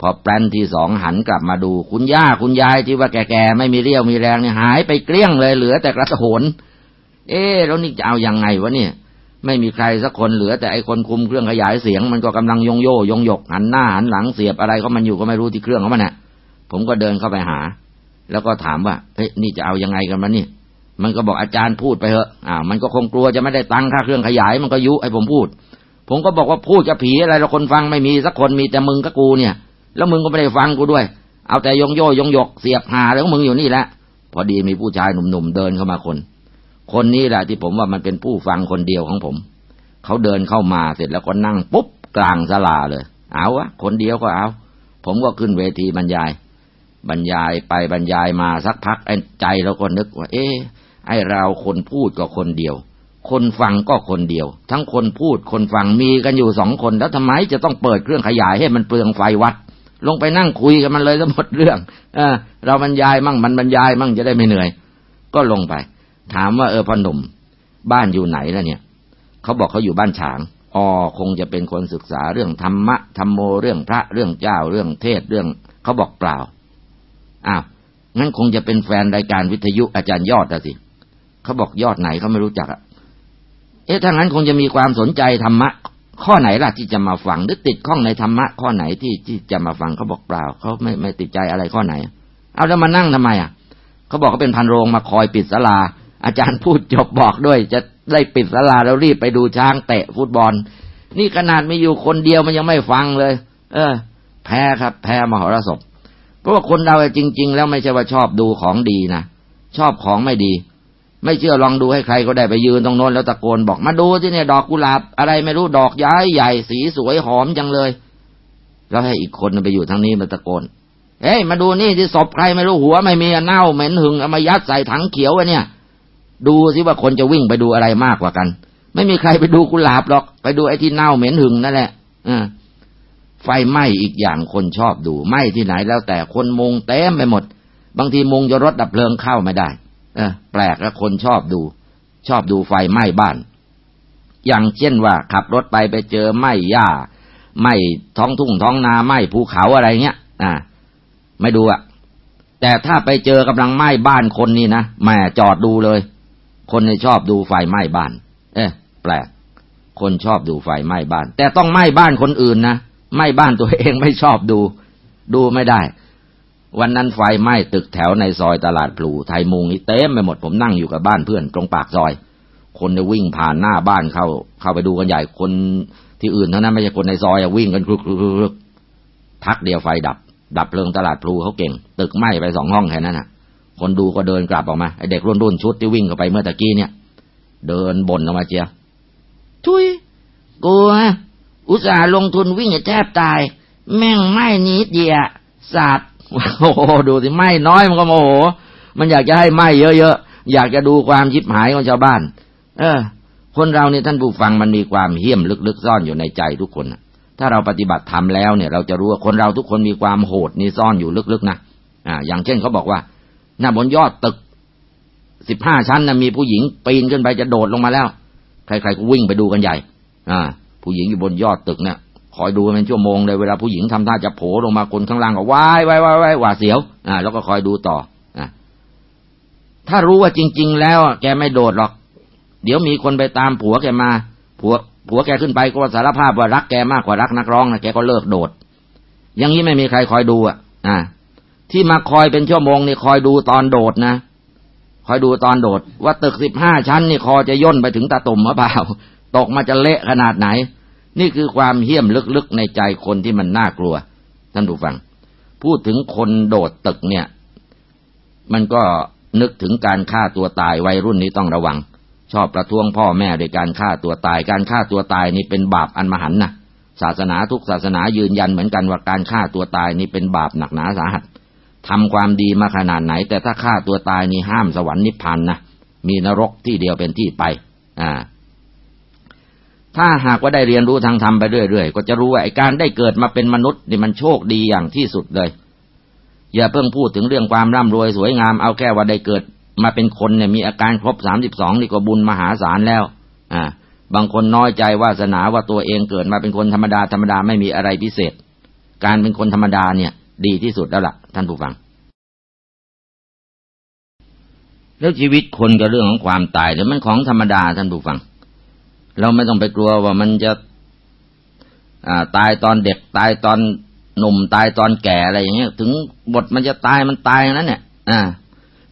พอแปรนที่สองหันกลับมาดู คุณย่าคุณยายที่ว่าแก่ๆไม่มีเรี่ยวมีแรงเนี่ยหายไปเกลี้ยงเลยเหลือแต่กระโถน เอ๊แล้วนี่จะเอาอยัางไงวะเนี่ย ไม่มีใครสักคนเหลือ แต่ไอคนคุมเครื่องขยายเสียง มันก็กำลังยงโยยงหยกหันหน้าหันหลังเสียบอะไรก็มันอยู่ก็ไม่รู้ที่เครื่องของมันน่ะ ผมก็เดินเข้าไปหา แล้วก็ถามว่าเฮ้ยนี่จะเอายังไงกันมานี่มันก็บอกอาจารย์พูดไปเถอะอ่ามันก็คงกลัวจะไม่ได้ตังค่าเครื่องขยาย มันก็ยุให้ผมพูด ผมก็บอกว่าพูดจะผีอะไรเราคนฟังไม่มีสักคนมีแต่มึงกับกูเนี่ย แล้วมึงก็ไม่ได้ฟังกูด้วย เอาแต่ยงโยยงหยกเสียบหาแล้วมึงอยู่นี่แหละพอดีมีผู้ชายหนุ่มๆเดินเข้ามาคน คนนี้แหละที่ผมว่ามันเป็นผู้ฟังคนเดียวของผม เขาเดินเข้ามาเสร็จแล้วก็นั่งปุ๊บกลางศาลาเลย เอาวะคนเดียวก็เอา ผมก็ขึ้นเวทีบรรยาย บรรยายไปบรรยายมาสักพักไอ้ใจเราก็นึกว่า เอ๊ะไอ้เราคนพูดก็คนเดียว คนฟังก็คนเดียว ทั้งคนพูดคนฟังมีกันอยู่สองคนแล้วทำไมจะต้องเปิดเครื่องขยายให้มันเปลืองไฟวัด ลงไปนั่งคุยกันมันเลยจะหมดเรื่อง เออ เราบรรยายมั่งมันบรรยายมั่งจะได้ไม่เหนื่อย ก็ลงไป ถามว่าเออพหนุ่ม บ้านอยู่ไหนล่ะเนี่ยเขาบอกเขาอยู่บ้านฉางอ๋อคงจะเป็นคนศึกษาเรื่องธรรมะธรรมโมเรื่องพระเรื่องเจ้าเรื่องเทศเรื่องเขาบอกเปล่าอ้าวงั้นคงจะเป็นแฟนรายการวิทยุอาจารย์ยอดอะสิเขาบอกยอดไหนเขาไม่รู้จักอะเอ๊ะถ้างั้นคงจะมีความสนใจธรรมะ ข้อไหนล่ะที่จะมาฟังหรือติดข้องในธรรมะ ข้อไหนที่ที่จะมาฟังเขาบอกเปล่าเขาไม่ไม่ติดใจอะไรข้อไหน เอาแล้วมานั่งทำไมอะเขาบอกเขาเป็นพันโรงมาคอยปิดศาลา อาจารย์พูดจบบอกด้วย จะได้ปิดศาลาแล้วรีบไปดูช้างเตะฟุตบอล นี่ขนาดมีอยู่คนเดียวมันยังไม่ฟังเลย เออ แพ้ครับ แพ้มหรสพเพราะว่าคนเราจริง ๆ แล้วไม่ใช่ว่าชอบดูของดีนะชอบของไม่ดี ไม่เชื่อลองดูให้ใครก็ได้ไปยืนตรงโน้นแล้วตะโกนบอกมาดูที่เนี่ยดอกกุหลาบอะไรไม่รู้ดอกย้ายใหญ่สีสวยหอมจังเลย แล้วให้อีกคนไปอยู่ทางนี้มาตะโกนเอ้ยมาดูนี่ที่ศพใครไม่รู้หัวไม่มีเน่าเหม็นหึงเอามายัดใส่ถังเขียวไว้เนี่ย ดูสิว่าคนจะวิ่งไปดูอะไรมากกว่ากัน ไม่มีใครไปดูกุหลาบหรอก ไปดูไอ้ที่เน่าเหม็นหึงนั่นแหละอไฟไหม้อีกอย่างคนชอบดูไหม้ที่ไหนแล้วแต่คนมุงเต็มไปหมด บางทีมุงจะรถดับเพลิงเข้าไม่ได้ เออ แปลกแล้วคนชอบดู ชอบดูไฟไหม้บ้าน อย่างเช่นว่า ขับรถไปไปเจอไหม้หญ้าไหม้ท้องทุ่งท้องนาไหม้ภูเขาอะไรเงี้ย อ่า ไม่ดูอะแต่ถ้าไปเจอกำลังไหม้บ้านคนนี่นะแหมจอดดูเลย คนในชอบดูไฟไหม้บ้าน เอ๊ะ แปลก คนชอบดูไฟไหม้บ้าน แต่ต้องไหม้บ้านคนอื่นนะไหม้บ้านตัวเองไม่ชอบดู ดูไม่ได้ วันนั้นไฟไหม้ตึกแถวในซอยตลาดพลูไทยมุงนี่เต็มไปหมดผมนั่งอยู่กับบ้านเพื่อนตรงปากซอย คนจะวิ่งผ่านหน้าบ้านเข้า เข้าไปดูกันใหญ่คนที่อื่นเท่านั้นไม่ใช่คนในซอยวิ่งกันคลุกๆทักเดียวไฟดับ ดับเพลิงตลาดพลูเขาเก่ง ตึกไหม้ไปสองห้องแค่นั้นน่ะ คนดูก็เดินกลับออกมาไอเด็กรุ่นรุ่นชุดที่วิ่งเข้าไปเมื่อตะกี้เนี่ย เดินบ่นออกมาเจียทุยกูอุตส่าห์ลงทุนวิ่งแทบตาย แม่งไหม้นิดเดียสาดโอ้โหดูสิไหม้น้อยมันก็โมโห มันอยากจะให้ไหม้เยอะๆอยากจะดูความชิบหายของชาวบ้าน เออ คนเราเนี่ยท่านผู้ฟังมันมีความเหี้ยมลึกๆซ่อนอยู่ในใจทุกคนถ้าเราปฏิบัติธรรมแล้วเนี่ย เราจะรู้ว่าคนเราทุกคนมีความโหดนี่ซ่อนอยู่ลึกๆนะอ่าอย่างเช่นเขาบอกว่า หน้าบนยอดตึกสิบห้าชั้นนะมีผู้หญิงปีนขึ้นไปจะโดดลงมาแล้ว ใครๆก็วิ่งไปดูกันใหญ่ อ่า ผู้หญิงอยู่บนยอดตึกเนี่ยคอยดูเป็นชั่วโมงเลยเวลาผู้หญิงทำท่าจะโผล่ลงมาคนข้างล่างก็ว้ายว้ายว้ายว้ายหวาเสียว อ่า แล้วก็คอยดูต่ออ่าถ้ารู้ว่าจริง ๆ แล้วแกไม่โดดหรอก เดี๋ยวมีคนไปตามผัวแกมา ผัวผัวแกขึ้นไปก็สารภาพว่ารักแกมากกว่ารักนักร้องนะแกก็เลิกโดด อย่างนี้ไม่มีใครคอยดูอะ อ่า ที่มาคอยเป็นชั่วโมงนี่คอยดูตอนโดดนะคอยดูตอนโดด ว่าตึกสิบห้าชั้นนี่คอจะย่นไปถึงตาตุ่มหรือเปล่า ตกมาจะเละขนาดไหน นี่คือความเหี้ยมลึกๆในใจคนที่มันน่ากลัว ท่านผู้ฟัง พูดถึงคนโดดตึกเนี่ย มันก็นึกถึงการฆ่าตัวตายวัยรุ่นนี้ต้องระวัง ชอบประท้วงพ่อแม่โดยการฆ่าตัวตาย การฆ่าตัวตายนี่เป็นบาปอันมหันนะศาสนาทุกศาสนายืนยันเหมือนกันว่าการฆ่าตัวตายนี่เป็นบาปหนักหนาสาหัส ทำความดีมาขนาดไหน แต่ถ้าฆ่าตัวตายนี่ห้ามสวรรค์นิพพานนะมีนรกที่เดียวเป็นที่ไป อ่า ถ้าหากว่าได้เรียนรู้ทางธรรมไปเรื่อยๆก็จะรู้ว่าการได้เกิดมาเป็นมนุษย์นี่มันโชคดีอย่างที่สุดเลย อย่าเพิ่งพูดถึงเรื่องความร่ำรวยสวยงามเอาแค่ว่าได้เกิดมาเป็นคนเนี่ยมีอาการครบสามสิบสองนี่ก็บุญมหาศาลแล้ว อ่า บางคนน้อยใจวาสนาว่าตัวเองเกิดมาเป็นคนธรรมดาธรรมดาไม่มีอะไรพิเศษ การเป็นคนธรรมดาเนี่ย ดีที่สุดแล้วล่ะ ท่านผู้ฟัง แล้วชีวิตคนกับเรื่องของความตายเนี่ยมันของธรรมดาท่านผู้ฟัง เราไม่ต้องไปกลัวว่ามันจะตายตอนเด็กตายตอนหนุ่มตายตอนแก่อะไรอย่างเงี้ย ถึงบทมันจะตายมันตายนั้นเนี่ย อ่า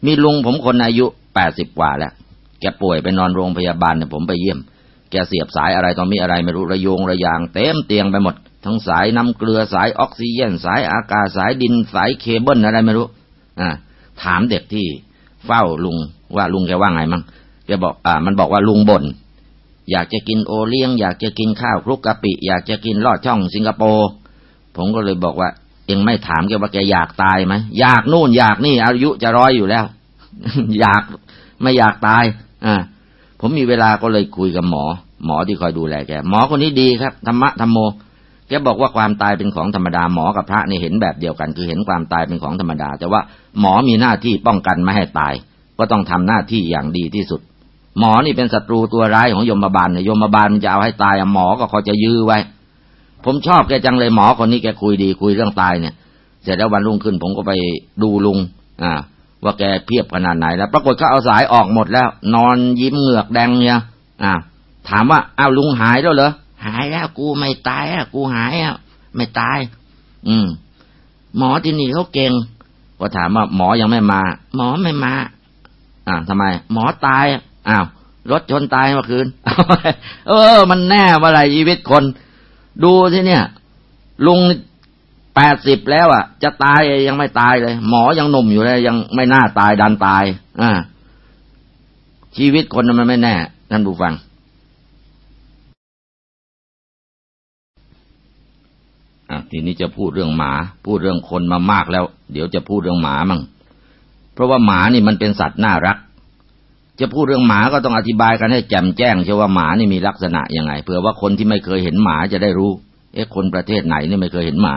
มีลุงผมคนอายุแปดสิบกว่าแล้วแกป่วยไปนอนโรงพยาบาลเนี่ยผมไปเยี่ยม แกเสียบสายอะไรตอนมีอะไรไม่รู้ระโยงระยางเต็มเตียงไปหมด ทั้งสายน้ำเกลือสายออกซิเจนสายอากาศสายดินสายเคเบิลอะไรไม่รู้ อ่า ถามเด็กที่เฝ้าลุงว่าลุงแกว่าไงมั่งแกบอก อ่า มันบอกว่าลุงบน่นอยากจะกินโอเลี้ยง อยากจะกินข้าวคลุกกะปิ อยากจะกินลอดช่องสิงคโปร์ผมก็เลยบอกว่า เองไม่ถามแกว่าแกอยากตายไหมอยากนู่นอยากนี่ อายุจะร้อยอยู่แล้ว อยากไม่อยากตาย อ่า ผมมีเวลาก็เลยคุยกับหมอ หมอที่คอยดูแลแก หมอคนนี้ดีครับธรรมะธรรมโม แกบอกว่าความตายเป็นของธรรมดาหมอกับพระนี่เห็นแบบเดียวกัน คือเห็นความตายเป็นของธรรมดา แต่ว่าหมอมีหน้าที่ป้องกันไม่ให้ตาย ก็ต้องทำหน้าที่อย่างดีที่สุด หมอนี่เป็นศัตรูตัวร้ายของยมบาลเนี่ยยมบาลมันจะเอาให้ตายหมอก็คอยจะยื้อไว้ ผมชอบแกจังเลยหมอคนนี้แกคุยดีคุยเรื่องตายเนี่ย เสร็จแล้ววันรุ่งขึ้นผมก็ไปดูลุง อ่า ว่าแกเพียบขนาดไหนแล้ว ปรากฏเขาเอาสายออกหมดแล้ว นอนยิ้มเหงือกแดงเนี่ยอ่าถามว่าอ้าวลุงหายแล้วเหรอ หายแล้วกูไม่ตายอะกูหายอะไม่ตาย อืม หมอที่นี่เขาเก่งก็ถามว่าหมอยังไม่มา หมอไม่มา อ่าทำไม หมอตายอ้าวรถชนตายเมื่อคืน เออ มันแน่ว่าอะไรชีวิตคน ดูที่เนี่ย ลุงแปดสิบแล้วอะ จะตายยังไม่ตายเลย หมอยังหนุ่มอยู่เลย ยังไม่น่าตายดันตาย อ่า ชีวิตคนมันไม่แน่ท่านผู้ฟัง ทีนี้จะพูดเรื่องหมา พูดเรื่องคนมามากแล้ว เดี๋ยวจะพูดเรื่องหมามั่งเพราะว่าหมานี่มันเป็นสัตว์น่ารัก จะพูดเรื่องหมาก็ต้องอธิบายกันให้แจ่มแจ้งเชื่อว่าหมานี่มีลักษณะยังไงเผื่อว่าคนที่ไม่เคยเห็นหมาจะได้รู้ เอ๊ะคนประเทศไหนนี่ไม่เคยเห็นหมา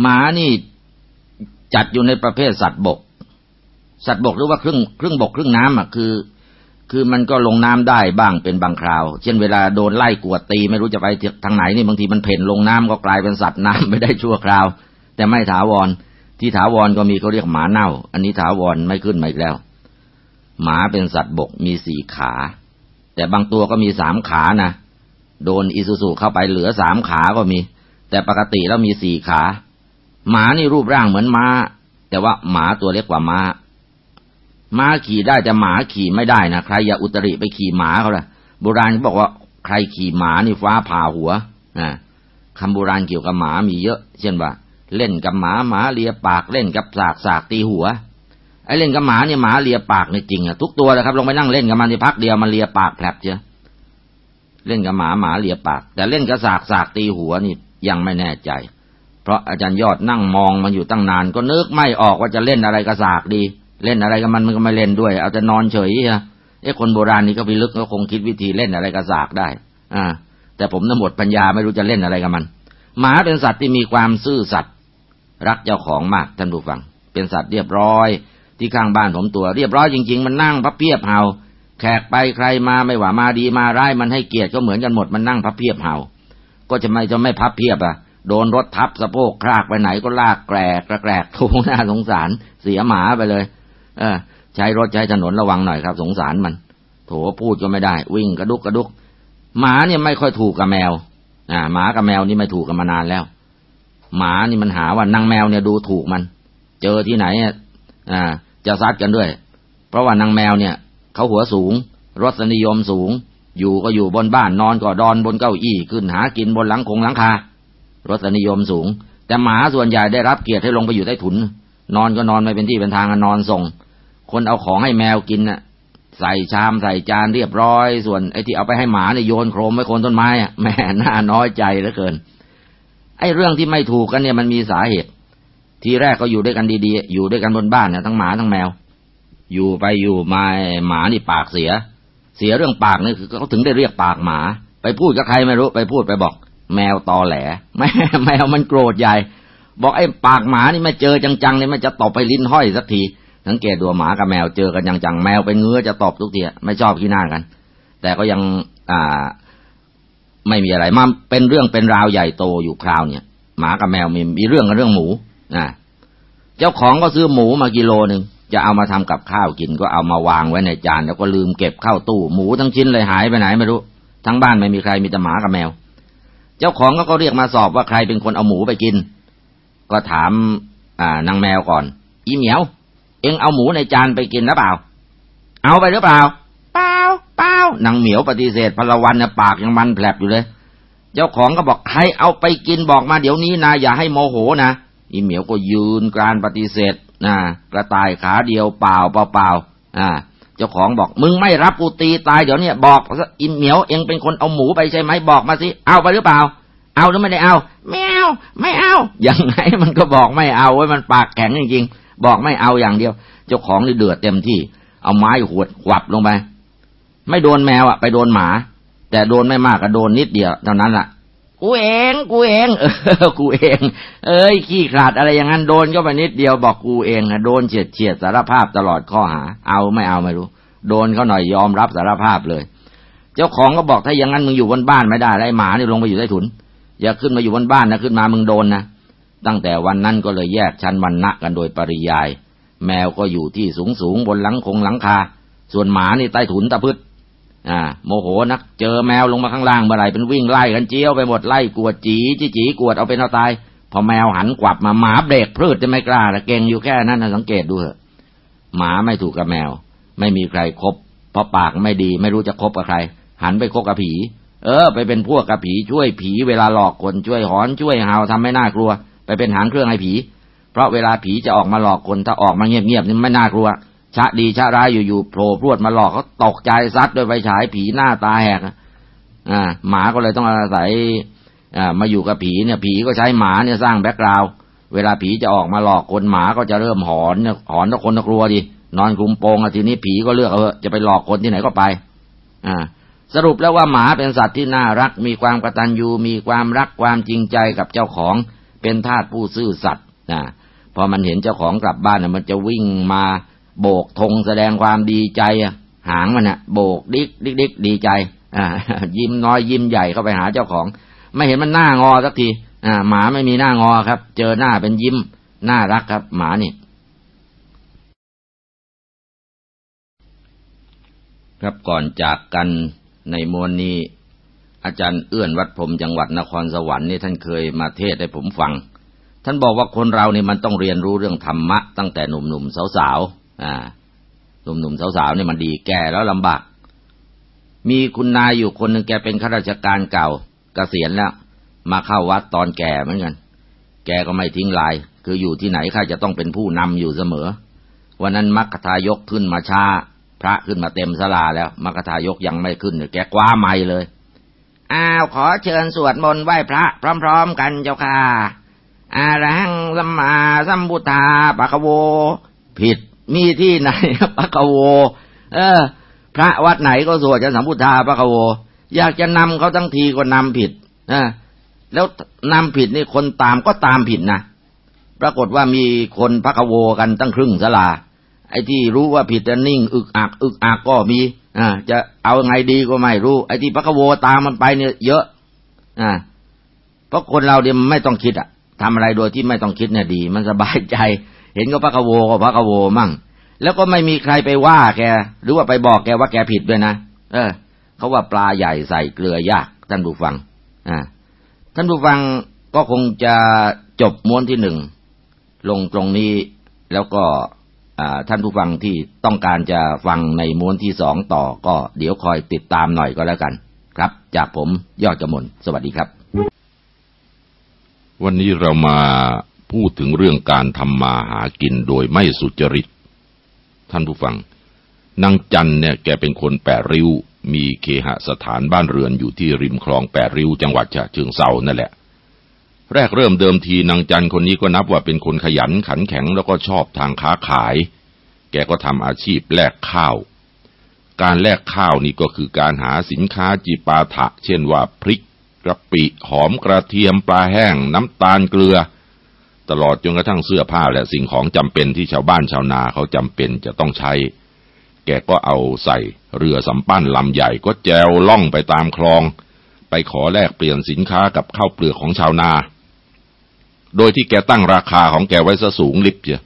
หมานี่จัดอยู่ในประเภทสัตว์บก สัตว์บกหรือว่าครึ่งครึ่งบกครึ่งน้ำอะคือ คือมันก็ลงน้ำได้บ้างเป็นบางคราว เช่นเวลาโดนไล่กวดตีไม่รู้จะไปทางไหนนี่บางทีมันเพ่นลงน้ำก็กลายเป็นสัตว์น้ำไม่ได้ชั่วคราว แต่ไม่ถาวร ที่ถาวรก็มีเขาเรียกหมาเน่า อันนี้ถาวรไม่ขึ้นมาอีกแล้ว หมาเป็นสัตว์บกมีสี่ขา แต่บางตัวก็มีสามขานะโดนอิซูซูเข้าไปเหลือสามขาก็มี แต่ปกติแล้วมีสี่ขา หมานี่รูปร่างเหมือนม้า แต่ว่าหมาตัวเล็กกว่าม้า ม้าขี่ได้แต่หมาขี่ไม่ได้นะใครอย่าอุตริไปขี่หมาเขาละโบราณเขาบอกว่าใครขี่หมานี่ฟ้าผ่าหัวนะคำโบราณเกี่ยวกับหมามีเยอะ เช่นว่า เล่นกับหมาหมาเลียปากเล่นกับสากสากตีหัวไอ้เล่นกับหมาเนี่ยหมาเลียปากเนี่ยจริงอะทุกตัวเลยครับลงไปนั่งเล่นกับมันในพักเดียวมันเลียปากแผลบเจ้เล่นกับหมาหมาเลียปาก แต่เล่นกับสากสากตีหัวนี่ยังไม่แน่ใจ เพราะอาจารย์ยอดนั่งมองมันอยู่ตั้งนาน ก็นึกไม่ออกว่าจะเล่นอะไรกับสากดี เล่นอะไรกับมันมันก็ไม่เล่นด้วย เอาแต่นอนเฉยอะเอ้คนโบราณนี่ก็ไปลึกก็คงคิดวิธีเล่นอะไรกับสากได้ อ่า แต่ผมน่ะหมดปัญญาไม่รู้จะเล่นอะไรกับมัน หมาเป็นสัตว์ที่มีความซื่อสัตย์รักเจ้าของมากท่านผู้ฟัง เป็นสัตว์เรียบร้อย ที่ข้างบ้านผมตัวเรียบร้อยจริง ๆ มันนั่งพับเพียบเห่า แขกไปใครมาไม่ว่ามาดีมาร้ายมันให้เกียรติก็เหมือนกันหมดมันนั่งพับเพียบเห่า ก็จะไม่จะไม่พับเพียบอะโดนรถทับสะโพกคลากไปไหนก็ลากแกรกแกรกโถน่าสงสารเสียหมาไปเลย เออ ใช้รถใช้ถนนระวังหน่อยครับ สงสารมัน โถพูดก็ไม่ได้ วิ่งกระดุกกระดุก หมาเนี่ยไม่ค่อยถูกกับแมว อ่า หมากับแมวนี่ไม่ถูกกันมานานแล้ว หมานี่มันหาว่านางแมวเนี่ยดูถูกมัน เจอที่ไหนอ่า จะซัดกันด้วย เพราะว่านางแมวเนี่ยเขาหัวสูง รสนิยมสูง อยู่ก็อยู่บนบ้านนอนก็ดอนบนเก้าอี้ขึ้นหากินบนหลังคงหลังคารสนิยมสูง แต่หมาส่วนใหญ่ได้รับเกียรติให้ลงไปอยู่ใต้ถุน นอนก็นอนไม่เป็นที่เป็นทางนอนส่ง คนเอาของให้แมวกินน่ะ ใส่ชามใส่จานเรียบร้อย ส่วนไอ้ที่เอาไปให้หมาเนี่ยโยนโครมไว้คนต้นไม้อะแม่น่าน้อยใจเหลือเกิน ไอ้เรื่องที่ไม่ถูกกันเนี่ยมันมีสาเหตุ ทีแรกก็อยู่ด้วยกันดีๆ อยู่ด้วยกันบนบ้านเนี่ยทั้งหมาทั้งแมว อยู่ไปอยู่มาหมานี่ปากเสีย เสียเรื่องปากนี่คือเขาถึงได้เรียกปากหมา ไปพูดกับใครไม่รู้ไปพูดไปบอก แมวตอแหลแม่แมวมันโกรธใหญ่ บอกไอ้ปากหมานี่ม่เจอจังๆเนี่ยมันจะตบไปลิ้นห้อยสักที สังเกตดูหมากับแมวเจอกันจังๆแมวเป็นเงื้อจะตอบทุกทีไม่ชอบขี้หน้ากัน แต่ก็ยังอ่าไม่มีอะไรมันเป็นเรื่องเป็นราวใหญ่โตอยู่คราวเนี่ยหมากับแมวมีมีเรื่องกันเรื่องหมูนะเจ้าของก็ซื้อหมูมากิโลหนึ่งจะเอามาทำกับข้าวกินก็เอามาวางไว้ในจานแล้วก็ลืมเก็บเข้าตู้หมูทั้งชิ้นเลยหายไปไหนไม่รู้ ทั้งบ้านไม่มีใครมีแต่หมากับแมว เจ้าของก็ก็เรียกมาสอบว่าใครเป็นคนเอาหมูไปกิน ก็ถามอ่านางแมวก่อน อีเหมียว เอ็งเอาหมูในจานไปกินหรือเปล่า เอาไปหรือเปล่า เปล่าเปล่านางเหมียวปฏิเสธพลวันเนี่ยปากยังมันแผลบอยู่เลย เจ้าของก็บอกใครเอาไปกินบอกมาเดี๋ยวนี้นะอย่าให้โมโหนะอีเหมียวก็ยืนกรานปฏิเสธนะกระต่ายขาเดียวเปล่าเปล่าเปล่าอ่า เจ้าของบอกมึงไม่รับกูตีตายเดี๋ยวนี้บอกอินเหมียวเองเป็นคนเอาหมูไปใช่ไหมบอกมาสิเอาไปหรือเปล่าเอาหรือไม่ได้เอา ไม่เอา ไม่เอา ยังไงมันก็บอกไม่เอาไว้มันปากแข็งจริงๆ บอกไม่เอาอย่างเดียว เจ้าของนี่เดือดเต็มที่ เอาไม้หวดขวับลงไป ไม่โดนแมวอะไปโดนหมา แต่โดนไม่มากก็โดนนิดเดียวเท่านั้นล่ะ กูเอง กูเองเออกูเอง เอ้ยขี้ขาดอะไรอย่างนั้นโดนก็ไปนิดเดียวบอกกูเองโดนเฉียดเฉียดสารภาพตลอดข้อหา เอาไม่เอาไม่รู้ โดนเขาหน่อยยอมรับสารภาพเลย เจ้าของก็บอกถ้าอย่างนั้นมึงอยู่บนบ้านไม่ได้ไอ้หมานี่ลงไปอยู่ใต้ถุนอย่าขึ้นมาอยู่บนบ้านนะขึ้นมามึงโดนนะ ตั้งแต่วันนั้นก็เลยแยกชั้นวันณะกันโดยปริยาย แมวก็อยู่ที่สูงสูงบนหลังคงหลังคา ส่วนหมานี่ใต้ถุนตะพืชอ่า โมโหนักเจอแมวลงมาข้างล่างเมื่อไหร่เป็นวิ่งไล่กันเจียวไปหมดไล่กวดจีจีจีกวดเอาเป็นเอาตาย พอแมวหันกวับมาหมาเบรกพืชจะไม่กล้าละเก่งอยู่แค่นั้นนะสังเกตดูเถอะหมาไม่ถูกกับแมว ไม่มีใครครบเพราะปากไม่ดีไม่รู้จะคบกับใคร หันไปคบกับผี เออ ไปเป็นพวกกับผีช่วยผีเวลาหลอกคนช่วยหอนช่วยเห่าทำไม่น่ากลัว เป็นหางเครื่องให้ผี เพราะเวลาผีจะออกมาหลอกคนถ้าออกมาเงียบๆนี่ไม่น่ากลัว ชะดีชะร้ายอยู่ๆโผล่พรวดมาหลอกเขาตกใจซัดด้วยไฟฉายผีหน้าตาแหกอ่าหมาก็เลยต้องอาศัยอ่ามาอยู่กับผีเนี่ย ผีก็ใช้หมาเนี่ยสร้างแบ็กกราวเวลาผีจะออกมาหลอกคนหมาก็จะเริ่มหอนเนี่ยหอนทุกคนกลัวดินอนคลุมโปงอะทีนี้ผีก็เลือกเออจะไปหลอกคนที่ไหนก็ไป อ่า สรุปแล้วว่าหมาเป็นสัตว์ที่น่ารัก มีความกตัญญูมีความรักความจริงใจกับเจ้าของ เป็นทาสผู้ซื่อสัตย์อ่าพอมันเห็นเจ้าของกลับบ้านเนี่ยมันจะวิ่งมาโบกธงแสดงความดีใจหางมันอะโบกดิกดิกดิกดีใจอ่ายิ้มน้อยยิ้มใหญ่เข้าไปหาเจ้าของ ไม่เห็นมันหน้างอสักทีอ่าหมาไม่มีหน้างอครับ เจอหน้าเป็นยิ้มน่ารักครับ หมานี่ครับก่อนจากกันในมวลนี้ อาจารย์เอื้อนวัดผมจังหวัดนครสวรรค์นี่ท่านเคยมาเทศให้ผมฟัง ท่านบอกว่าคนเรานี่มันต้องเรียนรู้เรื่องธรรมะ ตั้งแต่หนุ่มๆสาวอ่าหนุ่มๆสาวๆเนี่ยมันดีแก่แล้วลำบาก มีคุณนายอยู่คนหนึ่งแกเป็นข้าราชการเก่ากเกษียณแล้ว มาเข้าวัดตอนแก่เหมือนกัน แกก็ไม่ทิ้งลาย คืออยู่ที่ไหนข้าจะต้องเป็นผู้นำอยู่เสมอ วันนั้นมัคคทายกขึ้นมาช้าพระขึ้นมาเต็มสลาแล้วมัคทายกยังไม่ขึ้นแกคว้าไม้เลย อ้าวขอเชิญสวดมนต์ไหว้พระ พร้อมๆกันเจ้าค่ะอารังสัมมาสัมพุทธาปะคะโว ผิดมีที่ไหนปะกโว เออ พระวัดไหนก็สวดจะสัมพุทธาปะกโว อยากจะนำเขาทั้งทีก็นำผิดนะแล้วนำผิดนี่คนตามก็ตามผิดนะปรากฏว่ามีคนพะกโวกันตั้งครึ่งสลาไอ้ที่รู้ว่าผิดจะนิ่ง อึกอัก อึกอักก็มี อ่า จะเอาไงดีก็ไม่รู้ ไอ้ที่พระกโวตามมันไปเนี่ย เยอะ อ่า เพราะคนเราเนี่ยไม่ต้องคิดอะทำอะไรโดยที่ไม่ต้องคิดเนี่ยดี มันสบายใจ เห็นก็พระกโวก็พระกโวมั่ง แล้วก็ไม่มีใครไปว่าแก หรือว่าไปบอกแกว่าแกผิดด้วยนะ เออ เขาว่าปลาใหญ่ใส่เกลือยากท่านผู้ฟัง อ่า ท่านผู้ฟังก็คงจะจบม้วนที่หนึ่งลงตรงนี้แล้วก็ ท่านผู้ฟังที่ต้องการจะฟังในม้วนที่สองต่อก็เดี๋ยวคอยติดตามหน่อยก็แล้วกัน ครับ จากผมยอดกมลสวัสดีครับ วันนี้เรามาพูดถึงเรื่องการทำมาหากินโดยไม่สุจริต ท่านผู้ฟังนางจันเนี่ยแกเป็นคนแปดริ้ว มีเคหสถานบ้านเรือนอยู่ที่ริมคลองแปดริ้วจังหวัดฉะเชิงเซานั่นแหละ แรกเริ่มเดิมทีนางจันคนนี้ก็นับว่าเป็นคนขยันขันแข็งแล้วก็ชอบทางค้าขาย แกก็ทำอาชีพแลกข้าว การแลกข้าวนี่ก็คือการหาสินค้าจีปาถะ เช่นว่าพริกกระปิหอมกระเทียมปลาแห้ง น้ำตาลเกลือ ตลอดจนกระทั่งเสื้อผ้าและสิ่งของจำเป็นที่ชาวบ้านชาวนาเขาจำเป็นจะต้องใช้ แกก็เอาใส่เรือสำปั้นลำใหญ่ก็แจวล่องไปตามคลอง ไปขอแลกเปลี่ยนสินค้ากับข้าวเปลือกของชาวนา โดยที่แกตั้งราคาของแกไว้ซะสูงลิบเชีย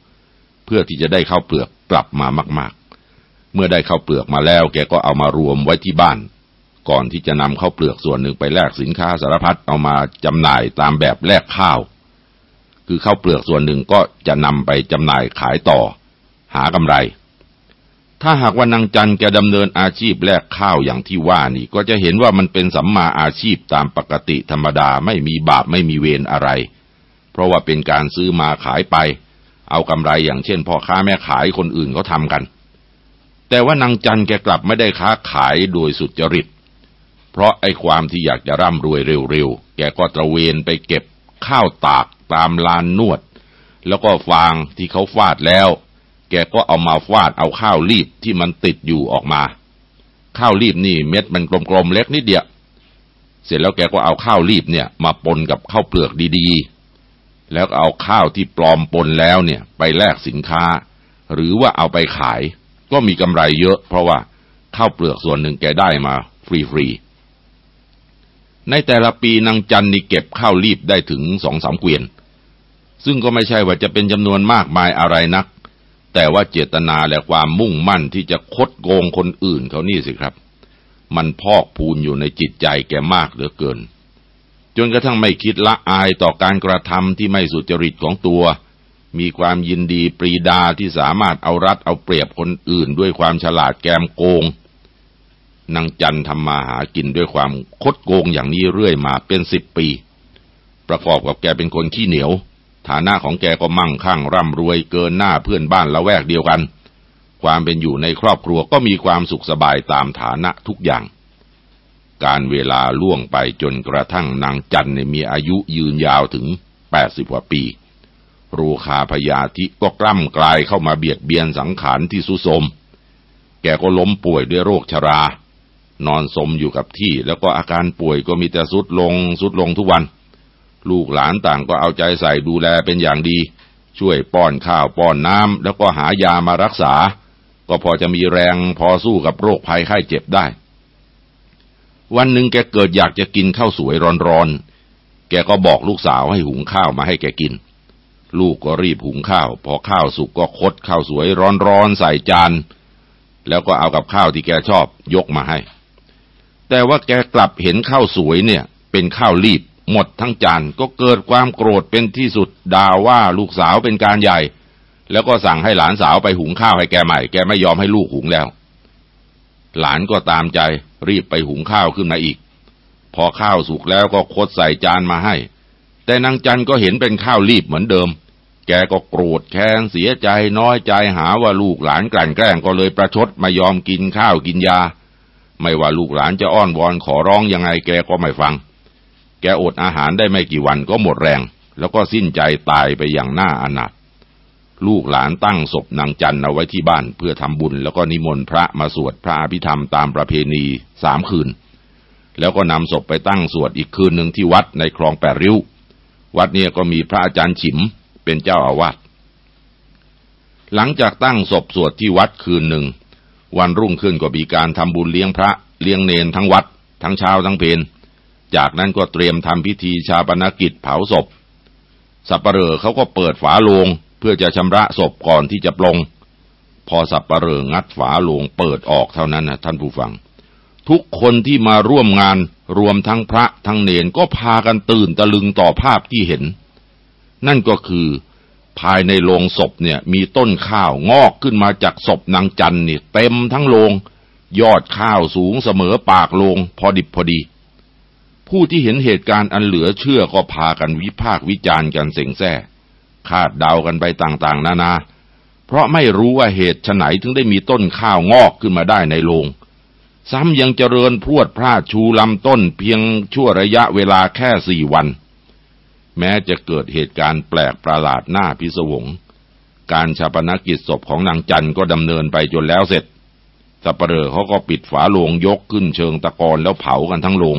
เพื่อที่จะได้ข้าวเปลือกกลับมามาก ๆ เมื่อได้ข้าวเปลือกมาแล้ว แกก็เอามารวมไว้ที่บ้าน ก่อนที่จะนำข้าวเปลือกส่วนหนึ่งไปแลกสินค้าสารพัดเอามาจำหน่ายตามแบบแลกข้าว คือข้าวเปลือกส่วนหนึ่งก็จะนำไปจำหน่ายขายต่อ หากำไร ถ้าหากว่านางจันแกดำเนินอาชีพแลกข้าวอย่างที่ว่านี่ ก็จะเห็นว่ามันเป็นสัมมาอาชีพตามปกติธรรมดาไม่มีบาปไม่มีเวรอะไร เพราะว่าเป็นการซื้อมาขายไป เอากำไรอย่างเช่นพ่อค้าแม่ขายคนอื่นเขาทำกัน แต่ว่านางจันแกกลับไม่ได้ค้าขายโดยสุจริต เพราะไอ้ความที่อยากจะร่ำรวยเร็วๆ แกก็ตระเวนไปเก็บข้าวตากตามลานนวด แล้วก็ฟางที่เขาฟาดแล้ว แกก็เอามาฟาดเอาข้าวรีบที่มันติดอยู่ออกมา ข้าวรีบนี่เม็ดมันกลมๆเล็กนิดเดียวเสร็จแล้วแกก็เอาข้าวรีบเนี่ยมาปนกับข้าวเปลือกดีๆ แล้วเอาข้าวที่ปลอมปนแล้วเนี่ยไปแลกสินค้า หรือว่าเอาไปขาย ก็มีกำไรเยอะ เพราะว่าข้าวเปลือกส่วนหนึ่งแกได้มาฟรีๆในแต่ละปีนางจันนี่เก็บข้าวรีบได้ถึงสองสามเกวียน ซึ่งก็ไม่ใช่ว่าจะเป็นจำนวนมากมายอะไรนัก แต่ว่าเจตนาและความมุ่งมั่นที่จะคดโกงคนอื่นเขานี่สิครับ มันพอกพูนอยู่ในจิตใจแกมากเหลือเกิน จนกระทั่งไม่คิดละอายต่อการกระทำที่ไม่สุจริตของตัว มีความยินดีปรีดาที่สามารถเอารัดเอาเปรียบคนอื่นด้วยความฉลาดแกมโกงนางจันทำมาหากินด้วยความคดโกงอย่างนี้เรื่อยมาเป็นสิบปี ประกอบกับแกเป็นคนขี้เหนียว ฐานะของแกก็มั่งคั่งร่ำรวยเกินหน้าเพื่อนบ้านละแวกเดียวกัน ความเป็นอยู่ในครอบครัวก็มีความสุขสบายตามฐานะทุกอย่าง การเวลาล่วงไปจนกระทั่งนางจันในมีอายุยืนยาวถึงแปดสิบกว่าปีรูคาพยาธิก็กล้ำกลายเข้ามาเบียดเบียนสังขารที่สุสม แกก็ล้มป่วยด้วยโรคชรา นอนสมอยู่กับที่ แล้วก็อาการป่วยก็มีแต่สุดลงสุดลงทุกวัน ลูกหลานต่างก็เอาใจใส่ดูแลเป็นอย่างดี ช่วยป้อนข้าวป้อนน้ำแล้วก็หายามารักษา ก็พอจะมีแรงพอสู้กับโรคภัยไข้เจ็บได้ วันหนึ่งแกเกิดอยากจะกินข้าวสวยร้อนๆ แกก็บอกลูกสาวให้หุงข้าวมาให้แกกิน ลูกก็รีบหุงข้าว พอข้าวสุกก็คดข้าวสวยร้อนๆใส่จาน แล้วก็เอากับข้าวที่แกชอบยกมาให้ แต่ว่าแกกลับเห็นข้าวสวยเนี่ย เป็นข้าวรีบหมดทั้งจานก็เกิดความโกรธเป็นที่สุดด่าว่าลูกสาวเป็นการใหญ่ แล้วก็สั่งให้หลานสาวไปหุงข้าวให้แกใหม่ แกไม่ยอมให้ลูกหุงแล้ว หลานก็ตามใจ รีบไปหุงข้าวขึ้นมาอีก พอข้าวสุกแล้วก็คดใส่จานมาให้ แต่นางจันก็เห็นเป็นข้าวรีบเหมือนเดิม แกก็โกรธแค้นเสียใจน้อยใจหาว่าลูกหลานกลั่นแกล้งก็เลยประชดไม่ยอมกินข้าวกินยา ไม่ว่าลูกหลานจะอ้อนวอนขอร้องยังไงแกก็ไม่ฟัง แกอดอาหารได้ไม่กี่วันก็หมดแรง แล้วก็สิ้นใจตายไปอย่างน่าอนาถ ลูกหลานตั้งศพนางจันเอาไว้ที่บ้านเพื่อทำบุญ แล้วก็นิมนต์พระมาสวดพระอภิธรรมตามประเพณีสามคืน แล้วก็นำศพไปตั้งสวดอีกคืนหนึ่งที่วัดในคลองแปดริ้ว วัดเนี่ยก็มีพระอาจารย์ฉิมเป็นเจ้าอาวาสหลังจากตั้งศพสวดที่วัดคืนหนึ่ง วันรุ่งขึ้นก็มีการทำบุญเลี้ยงพระเลี้ยงเนนทั้งวัด ทั้งเช้าทั้งเพนจากนั้นก็เตรียมทำพิธีชาปนกิจเผาศพสับปเหร่อเขาก็เปิดฝาโลง เพื่อจะชำระศพก่อนที่จะปลง พอสับปะเร่องัดฝาโลงเปิดออกเท่านั้นนะท่านผู้ฟัง ทุกคนที่มาร่วมงานรวมทั้งพระทั้งเนนก็พากันตื่นตะลึงต่อภาพที่เห็น นั่นก็คือภายในโรงศพเนี่ยมีต้นข้าวงอกขึ้นมาจากศพนางจันนี่เต็มทั้งโรงยอดข้าวสูงเสมอปากโรงพอดิบพอดี ผู้ที่เห็นเหตุการณ์อันเหลือเชื่อก็พากันวิพากษ์วิจารณ์กันเสงแซ่ คาดเดากันไปต่างๆ นานา เพราะไม่รู้ว่าเหตุไหนถึงได้มีต้นข้าวงอกขึ้นมาได้ในโรงซ้ำยังเจริญพรวดพราดชูลำต้นเพียงชั่วระยะเวลาแค่สี่วัน แม้จะเกิดเหตุการณ์แปลกประหลาดหน้าพิศวง การชาปนกิจศพของนางจันก็ดำเนินไปจนแล้วเสร็จสัปเหร่อเขาก็ปิดฝาโลงยกขึ้นเชิงตะกอนแล้วเผากันทั้งโลง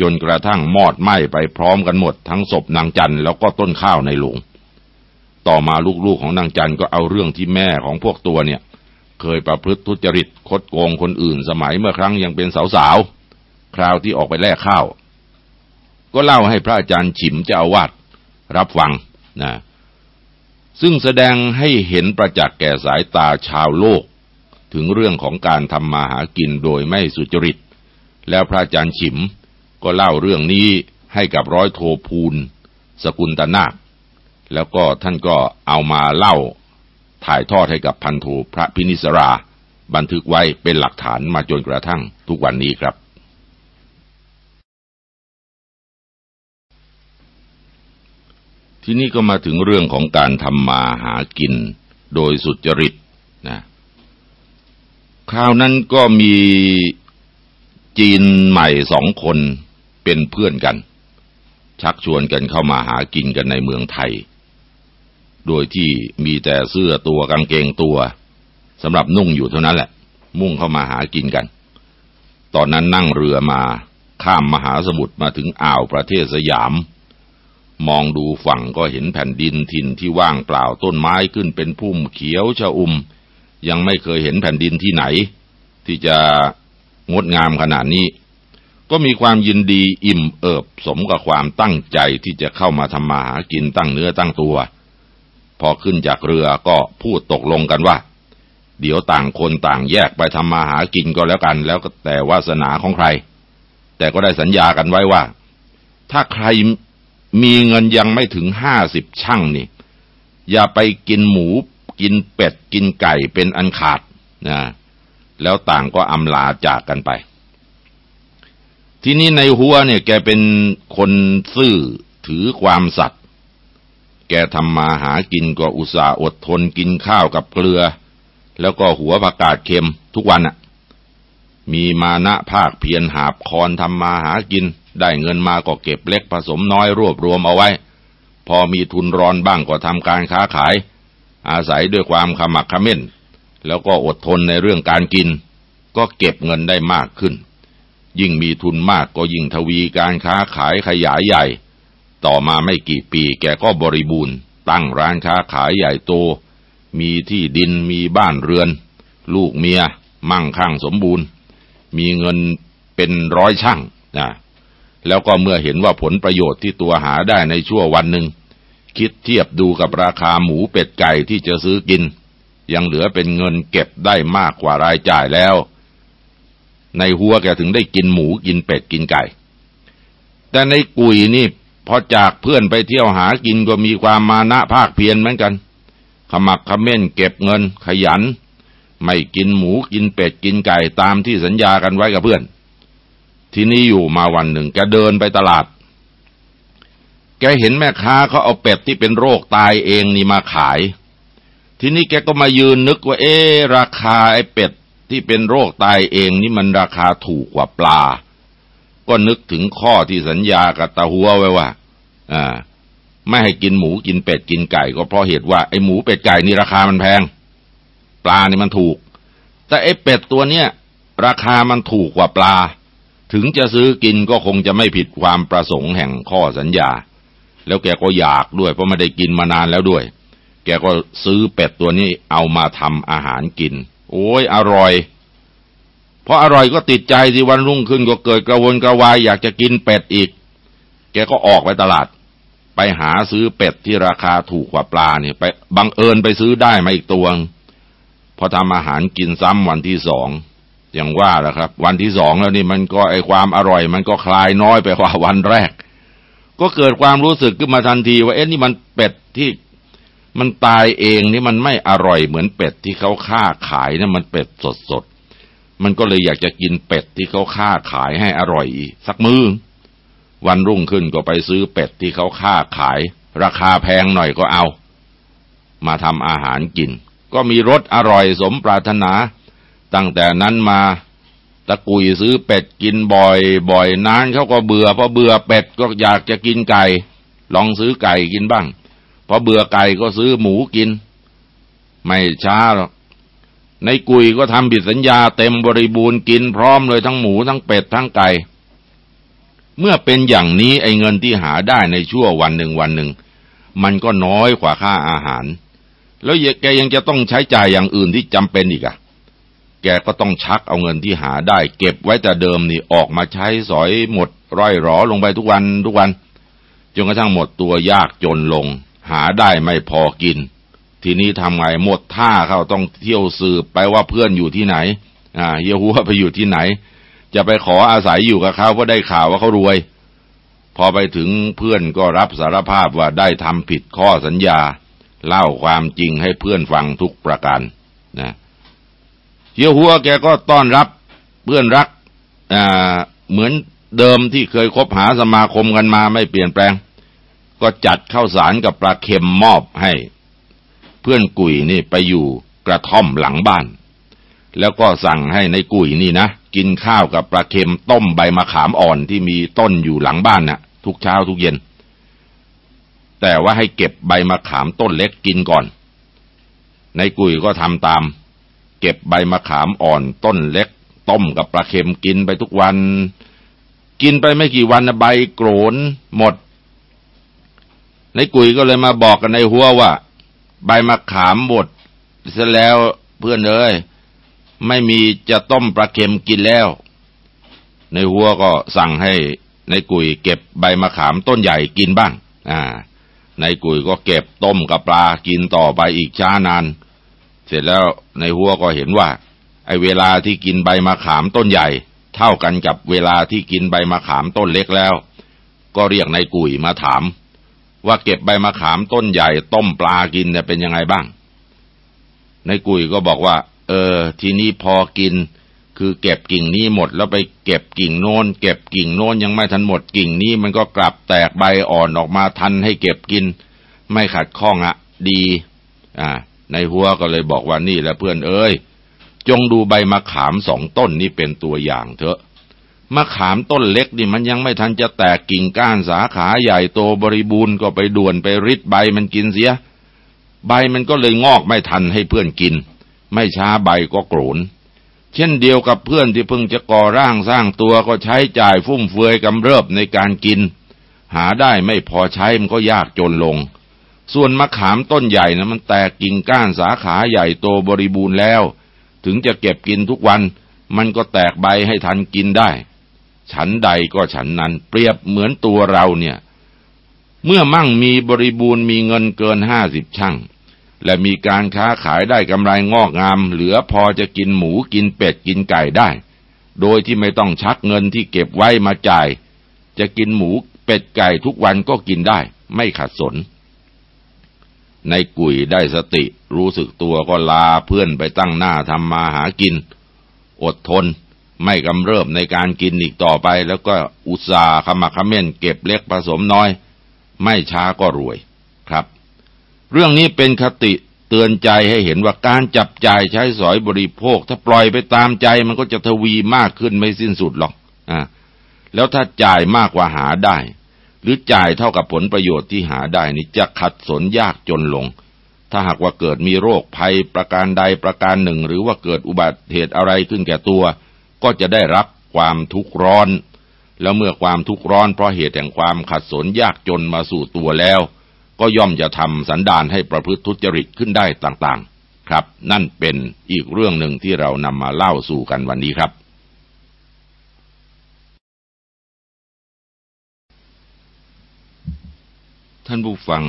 จนกระทั่งมอดไหม้ไปพร้อมกันหมดทั้งศพนางจันแล้วก็ต้นข้าวในโลง ต่อมาลูกๆของนางจันก็เอาเรื่องที่แม่ของพวกตัวเนี่ย เคยประพฤติทุจริตคดโกงคนอื่นสมัยเมื่อครั้งยังเป็นสาวๆ คราวที่ออกไปแลกข้าว ก็เล่าให้พระอาจารย์ฉิมเจ้าอาวาสรับฟังนะซึ่งแสดงให้เห็นประจักษ์แก่สายตาชาวโลก ถึงเรื่องของการทำมาหากินโดยไม่สุจริต แล้วพระอาจารย์ฉิมก็เล่าเรื่องนี้ให้กับร้อยโทพูล สกุลตนาค แล้วก็ท่านก็เอามาเล่าถ่ายทอดให้กับพันธูพระพินิสรา บันทึกไว้เป็นหลักฐานมาจนกระทั่งทุกวันนี้ครับ ที่นี้ก็มาถึงเรื่องของการทำมาหากินโดยสุจริตนะคราวนั้นก็มีจีนใหม่สองคนเป็นเพื่อนกัน ชักชวนกันเข้ามาหากินกันในเมืองไทย โดยที่มีแต่เสื้อตัวกางเกงตัวสำหรับนุ่งอยู่เท่านั้นแหละ มุ่งเข้ามาหากินกัน ตอนนั้นนั่งเรือมาข้ามมหาสมุทรมาถึงอ่าวประเทศสยาม มองดูฝั่งก็เห็นแผ่นดินถิ่นที่ว่างเปล่าต้นไม้ขึ้นเป็นพุ่มเขียวชะอุ่ม ยังไม่เคยเห็นแผ่นดินที่ไหน ที่จะงดงามขนาดนี้ ก็มีความยินดีอิ่มเอิบสมกับความตั้งใจที่จะเข้ามาทำมาหากินตั้งเนื้อตั้งตัว อขึ้นจากเรือก็พูดตกลงกันว่า เดี๋ยวต่างคนต่างแยกไปทำมาหากินก็แล้วกัน แล้วแต่วาสนาของใคร แต่ก็ได้สัญญากันไว้ว่า ถ้าใครมีเงินยังไม่ถึงห้าสิบช่างนี่ อย่าไปกินหมูกินเป็ดกินไก่เป็นอันขาดนะแล้วต่างก็อำลาจากกันไป ทีนี้ในหัวเนี่ยแกเป็นคนซื่อถือความสัตย์ แกทำมาหากินก็อุตส่าห์อดทนกินข้าวกับเกลือ แล้วก็หัวผักกาดเค็มทุกวันอะมีมานะภาคเพียรหาบคอนทำมาหากิน ได้เงินมาก็เก็บเล็กผสมน้อยรวบรวมเอาไว้ พอมีทุนรอนบ้างก็ทำการค้าขาย อาศัยด้วยความขมักขม้น แล้วก็อดทนในเรื่องการกิน ก็เก็บเงินได้มากขึ้น ยิ่งมีทุนมากก็ยิ่งทวีการค้าขายขยายใหญ่ ต่อมาไม่กี่ปีแกก็บริบูรณ์ ตั้งร้านค้าขายใหญ่โต มีที่ดินมีบ้านเรือน ลูกเมีย มั่งคั่งสมบูรณ์ มีเงินเป็นร้อยช่างนะแล้วก็เมื่อเห็นว่าผลประโยชน์ที่ตัวหาได้ในชั่ววันหนึ่ง คิดเทียบดูกับราคาหมูเป็ดไก่ที่จะซื้อกิน ยังเหลือเป็นเงินเก็บได้มากกว่ารายจ่ายแล้ว ในหัวแกถึงได้กินหมูกินเป็ดกินไก่ แต่ในกุยนี่ พอจากเพื่อนไปเที่ยวหากินก็มีความมานะภาคเพียรเหมือนกัน ขมักขม้นเก็บเงินขยัน ไม่กินหมูกินเป็ดกินไก่ตามที่สัญญากันไว้กับเพื่อน ที่นี้อยู่มาวันหนึ่งแกเดินไปตลาด แกเห็นแม่ค้าเขาเอาเป็ดที่เป็นโรคตายเองนี่มาขาย ทีนี้แกก็มายืนนึกว่า เอ๊ราคาไอ้เป็ดที่เป็นโรคตายเองนี่มันราคาถูกกว่าปลา ก็นึกถึงข้อที่สัญญากับตาหัวไว้ว่า อ่า ไม่ให้กินหมูกินเป็ดกินไก่ ก็เพราะเหตุว่าไอ้หมูเป็ดไก่นี่ราคามันแพง ปลานี่มันถูก แต่ไอ้เป็ดตัวเนี้ยราคามันถูกกว่าปลา ถึงจะซื้อกินก็คงจะไม่ผิดความประสงค์แห่งข้อสัญญา แล้วแกก็อยากด้วย เพราะไม่ได้กินมานานแล้วด้วย แกก็ซื้อเป็ดตัวนี้เอามาทำอาหารกิน โอ้ยอร่อย พราะอร่อยก็ติดใจที่วันรุ่งขึ้นก็เกิดกระวนกระวายอยากจะกินเป็ดอีก แกก็ออกไปตลาด ไปหาซื้อเป็ดที่ราคาถูกกว่าปลาเนี่ยไปบังเอิญไปซื้อได้มาอีกตัวพอทำอาหารกินซ้ำวันที่สองอย่างว่าแหละครับ วันที่สองแล้วนี่มันก็ไอความอร่อย มันก็คลายน้อยไปกว่าวันแรก ก็เกิดความรู้สึกขึ้นมาทันที ว่าเอ๊ะนี่มันเป็ดที่มันตายเองนี่มันไม่อร่อยเหมือนเป็ดที่เขาฆ่าขายนะมันเป็ดสดสด มันก็เลยอยากจะกินเป็ดที่เขาฆ่าขายให้อร่อย สักมือวันรุ่งขึ้นก็ไปซื้อเป็ดที่เขาฆ่าขาย ราคาแพงหน่อยก็เอา มาทำอาหารกิน ก็มีรสอร่อยสมปรารถนา ตั้งแต่นั้นมาตะกุยซื้อเป็ดกินบ่อย บ่อยนานเขาก็เบื่อพอเบื่อเป็ดก็อยากจะกินไก่ ลองซื้อไก่กินบ้างพอเบื่อไก่ก็ซื้อหมูกิน ไม่ช้าหรอก ในกุยก็ทำผิดสัญญาเต็มบริบูรณ์กินพร้อมเลยทั้งหมูทั้งเป็ดทั้งไก่เมื่อเป็นอย่างนี้ไอ้เงินที่หาได้ในชั่ววันหนึ่งวันหนึ่ง มันก็น้อยกว่าค่าอาหาร แล้วแกยังจะต้องใช้จ่ายอย่างอื่นที่จำเป็นอีกอะแกก็ต้องชักเอาเงินที่หาได้ เก็บไว้แต่เดิมนี่ออกมาใช้สอยหมดร่อยหรอลงไปทุกวันทุกวันจนกระทั่งหมดตัวยากจนลง หาได้ไม่พอกิน ทีนี้ทำไงหมดท่าเขาต้องเที่ยวสืบไปว่าเพื่อนอยู่ที่ไหน อ่าเฮียหัวไปอยู่ที่ไหน จะไปขออาศัยอยู่กับเขาเพราะได้ข่าวว่าเขารวย พอไปถึงเพื่อนก็รับสารภาพว่าได้ทำผิดข้อสัญญา เล่าความจริงให้เพื่อนฟังทุกประการนะเยหัวแกก็ต้อนรับเพื่อนรักอ่าเหมือนเดิมที่เคยคบหาสมาคมกันมาไม่เปลี่ยนแปลง ก็จัดข้าวสารกับปลาเค็มมอบให้ เพื่อนกุยนี่ไปอยู่กระท่อมหลังบ้าน แล้วก็สั่งให้ในกุยนี่นะกินข้าวกับปลาเค็มต้มใบมะขามอ่อนที่มีต้นอยู่หลังบ้านนะ่ะ ทุกเช้าทุกเย็น แต่ว่าให้เก็บใบมะขามต้นเล็กกินก่อน ในกุยก็ทำตาม เก็บใบมะขามอ่อนต้นเล็ก ต้มกับปลาเค็มกินไปทุกวัน กินไปไม่กี่วันใบโกรนหมดในกุยก็เลยมาบอกกันในหัวว่า ใบมะขามหมดเสร็จแล้วเพื่อนเอ้ยไม่มีจะต้มปลาเค็มกินแล้ว ในหัวก็สั่งให้ในกุยเก็บใบมะขามต้นใหญ่กินบ้าง อ่า ในกุยก็เก็บต้มกับปลากินต่อไปอีกช้านาน เสร็จแล้วในหัวก็เห็นว่า ไอ้เวลาที่กินใบมะขามต้นใหญ่ เท่ากันกับเวลาที่กินใบมะขามต้นเล็กแล้ว ก็เรียกในกุยมาถาม ว่าเก็บใบมะขามต้นใหญ่ต้มปลากินเนี่ยเป็นยังไงบ้างนายกุยก็บอกว่า เออ ทีนี้พอกิน คือเก็บกิ่งนี้หมดแล้วไปเก็บกิ่งโน้น เก็บกิ่งโน้นยังไม่ทันหมดกิ่งนี้มันก็กลับแตกใบอ่อนออกมาทันให้เก็บกิน ไม่ขัดข้องอะดี อ่า ในหัวก็เลยบอกว่านี่แหละเพื่อนเอ้ยจงดูใบมะขามสองต้นนี่เป็นตัวอย่างเถอะ มะขามต้นเล็กนี่มันยังไม่ทันจะแตกกิ่งก้านสาขาใหญ่โตบริบูรณ์ก็ไปด่วนไปริดใบมันกินเสีย ใบมันก็เลยงอกไม่ทันให้เพื่อนกิน ไม่ช้าใบก็โกรนเช่นเดียวกับเพื่อนที่เพิ่งจะก่อร่างสร้างตัวก็ใช้จ่ายฟุ่มเฟือยกำเริบในการกิน หาได้ไม่พอใช้มันก็ยากจนลง ส่วนมะขามต้นใหญ่นะมันแตกกิ่งก้านสาขาใหญ่โตบริบูรณ์แล้ว ถึงจะเก็บกินทุกวัน มันก็แตกใบให้ทันกินได้ ฉันใดก็ฉันนั้น เปรียบเหมือนตัวเราเนี่ย เมื่อมั่งมีบริบูรณ์มีเงินเกินห้าสิบช่างและมีการค้าขายได้กำไรงอกงาม เหลือพอจะกินหมูกินเป็ดกินไก่ได้ โดยที่ไม่ต้องชักเงินที่เก็บไว้มาจ่าย จะกินหมูเป็ดไก่ทุกวันก็กินได้ ไม่ขัดสน ในกุยได้สติรู้สึกตัวก็ลาเพื่อนไปตั้งหน้าทำมาหากิน อดทน ไม่กำเริบในการกินอีกต่อไป แล้วก็อุตสาห์ขมักขม้นเก็บเล็กผสมน้อย ไม่ช้าก็รวยครับ เรื่องนี้เป็นคติเตือนใจให้เห็นว่าการจับจ่ายใช้สอยบริโภค ถ้าปล่อยไปตามใจมันก็จะทวีมากขึ้นไม่สิ้นสุดหรอกอ่าแล้วถ้าจ่ายมากกว่าหาได้ หรือจ่ายเท่ากับผลประโยชน์ที่หาได้นี่จะขัดสนยากจนลง ถ้าหากว่าเกิดมีโรคภัยประการใดประการหนึ่ง หรือว่าเกิดอุบัติเหตุอะไรขึ้นแก่ตัว ก็จะได้รับความทุกข์ร้อน แล้วเมื่อความทุกข์ร้อนเพราะเหตุแห่งความขัดสนยากจนมาสู่ตัวแล้ว ก็ย่อมจะทำสันดานให้ประพฤติทุจริตขึ้นได้ต่างๆ ครับ นั่นเป็นอีกเรื่องหนึ่งที่เรานำมาเล่าสู่กันวันนี้ครับ ท่านผู้ฟัง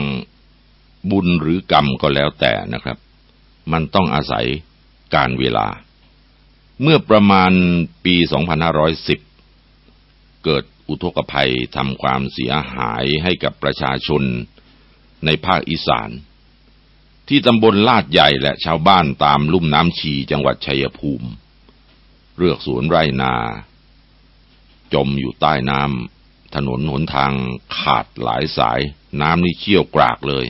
บุญหรือกรรมก็แล้วแต่นะครับ มันต้องอาศัยการเวลา เมื่อประมาณปี 2510 เกิดอุทกภัยทำความเสียหายให้กับประชาชนในภาคอีสาน ที่ตำบลลาดใหญ่และชาวบ้านตามลุ่มน้ำชีจังหวัดชัยภูมิ เรือกสวนไร่นา จมอยู่ใต้น้ำถนนหนทางขาดหลายสาย น้ำนี่เชี่ยวกรากเลย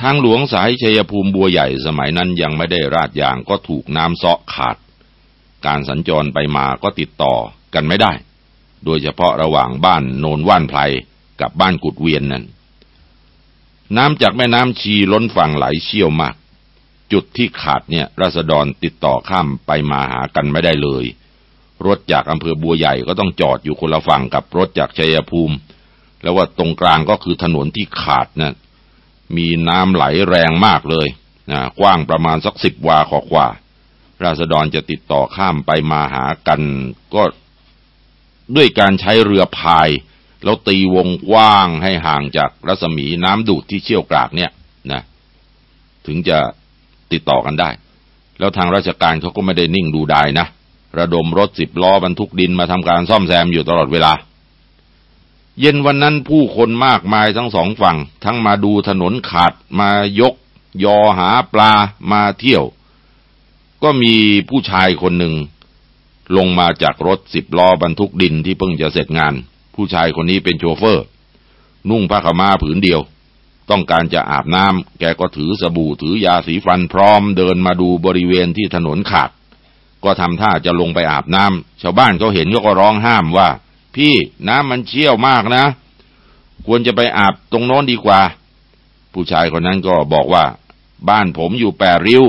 ทางหลวงสายชัยภูมิบัวใหญ่สมัยนั้นยังไม่ได้ราดยางก็ถูกน้ำเซาะขาด การสัญจรไปมาก็ติดต่อกันไม่ได้ โดยเฉพาะระหว่างบ้านโนนว่านไพรกับบ้านกุดเวียนนั่นน้ำจากแม่น้ำชีล้นฝั่งไหลเชี่ยวมาก จุดที่ขาดเนี่ยราษฎรติดต่อข้ามไปมาหากันไม่ได้เลย รถจากอำเภอบัวใหญ่ก็ต้องจอดอยู่คนละฝั่งกับรถจากชัยภูมิ แล้วว่าตรงกลางก็คือถนนที่ขาดนะ่ะมีน้ำไหลแรงมากเลยนะกว้างประมาณสักสิบวาขอกว่า ราษฎรจะติดต่อข้ามไปมาหากัน ก็ด้วยการใช้เรือพาย แล้วตีวงกว้างให้ห่างจากรัศมีน้ำดูดที่เชี่ยวกรากเนี่ยนะถึงจะติดต่อกันได้ แล้วทางราชการเขาก็ไม่ได้นิ่งดูดายนะ ระดมรถสิบล้อบรรทุกดินมาทำการซ่อมแซมอยู่ตลอดเวลา เย็นวันนั้นผู้คนมากมายทั้งสองฝั่ง ทั้งมาดูถนนขาดมายก ยอหาปลามาเที่ยว ก็มีผู้ชายคนหนึ่ง ลงมาจากรถสิบล้อบรรทุกดินที่เพิ่งจะเสร็จงาน ผู้ชายคนนี้เป็นโชเฟอร์ นุ่งผ้าขม้าผืนเดียว ต้องการจะอาบน้ำแกก็ถือสบู่ถือยาสีฟันพร้อมเดินมาดูบริเวณที่ถนนขาด ก็ทำท่าจะลงไปอาบน้ำชาวบ้านเขาเห็นก็ร้องห้ามว่า พี่น้ำมันเชี่ยวมากนะ ควรจะไปอาบตรงโน้นดีกว่า ผู้ชายคนนั้นก็บอกว่า บ้านผมอยู่แปรริ้ว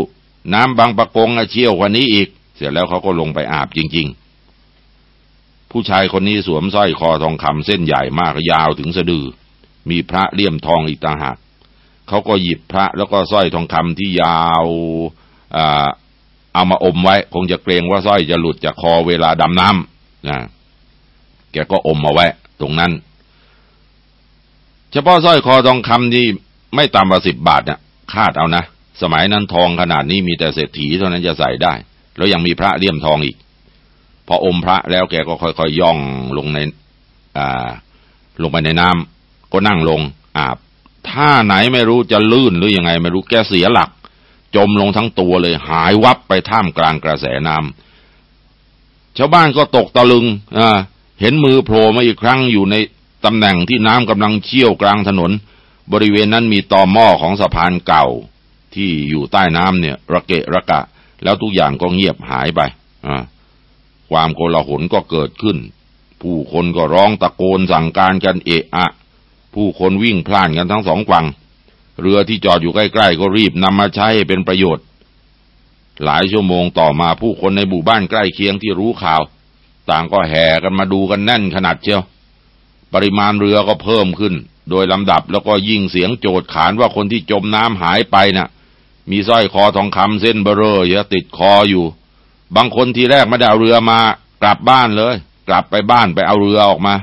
น้ำบางประกงเชี่ยวกว่านี้อีก เสร็จแล้วเขาก็ลงไปอาบจริง ๆ ผู้ชายคนนี้สวมสร้อยคอทองคำเส้นใหญ่มากยาวถึงสะดือ มีพระเลี่ยมทองอีกต่างหากเขาก็หยิบพระแล้วก็สร้อยทองคำที่ยาวเอามาอมไว้ คงจะเกรงว่าสร้อยจะหลุดจากคอเวลาดำน้ำนะแกก็อมมาไว้ ตรงนั้น เฉพาะสร้อยคอทองคำที่ไม่ต่ำกว่าสิบบาทเนี่ยคาดเอานะ สมัยนั้นทองขนาดนี้มีแต่เศรษฐีเท่านั้นจะใส่ได้ แล้วยังมีพระเลี่ยมทองอีก พออมพระแล้วแกก็ค่อยๆย่องลงในอ่าลงไปในน้ำก็นั่งลงอาบท่าไหนไม่รู้จะลื่นหรือยังไง ไม่รู้แกเสียหลัก จมลงทั้งตัวเลยหายวับไปท่ามกลางกระแสน้ำชาวบ้านก็ตกตะลึงอ่าเห็นมือโผล่มาอีกครั้งอยู่ในตำแหน่งที่น้ำกำลังเชี่ยวกลางถนน บริเวณนั้นมีตอหม้อของสะพานเก่า ที่อยู่ใต้น้ำเนี่ยระเกะระกะ แล้วทุกอย่างก็เงียบหายไปความโกลาหลก็เกิดขึ้น ผู้คนก็ร้องตะโกนสั่งการกันเอะอะ ผู้คนวิ่งพล่านกันทั้งสองฝั่ง เรือที่จอดอยู่ใกล้ ๆ ก็รีบนำมาใช้เป็นประโยชน์ หลายชั่วโมงต่อมาผู้คนในหมู่บ้านใกล้เคียงที่รู้ข่าว ต่างก็แห่กันมาดูกันแน่นขนาดเชียวปริมาณเรือก็เพิ่มขึ้น โดยลำดับแล้วก็ยิ่งเสียงโจดขานว่าคนที่จมน้ำหายไปนะ่ะ มีสร้อยคอทองคำเส้นเบอร์เรอร์ติดคออยู่ บางคนทีแรกไม่ได้เอาเรือมา กลับบ้านเลย กลับไปบ้านไปเอาเรือออกมา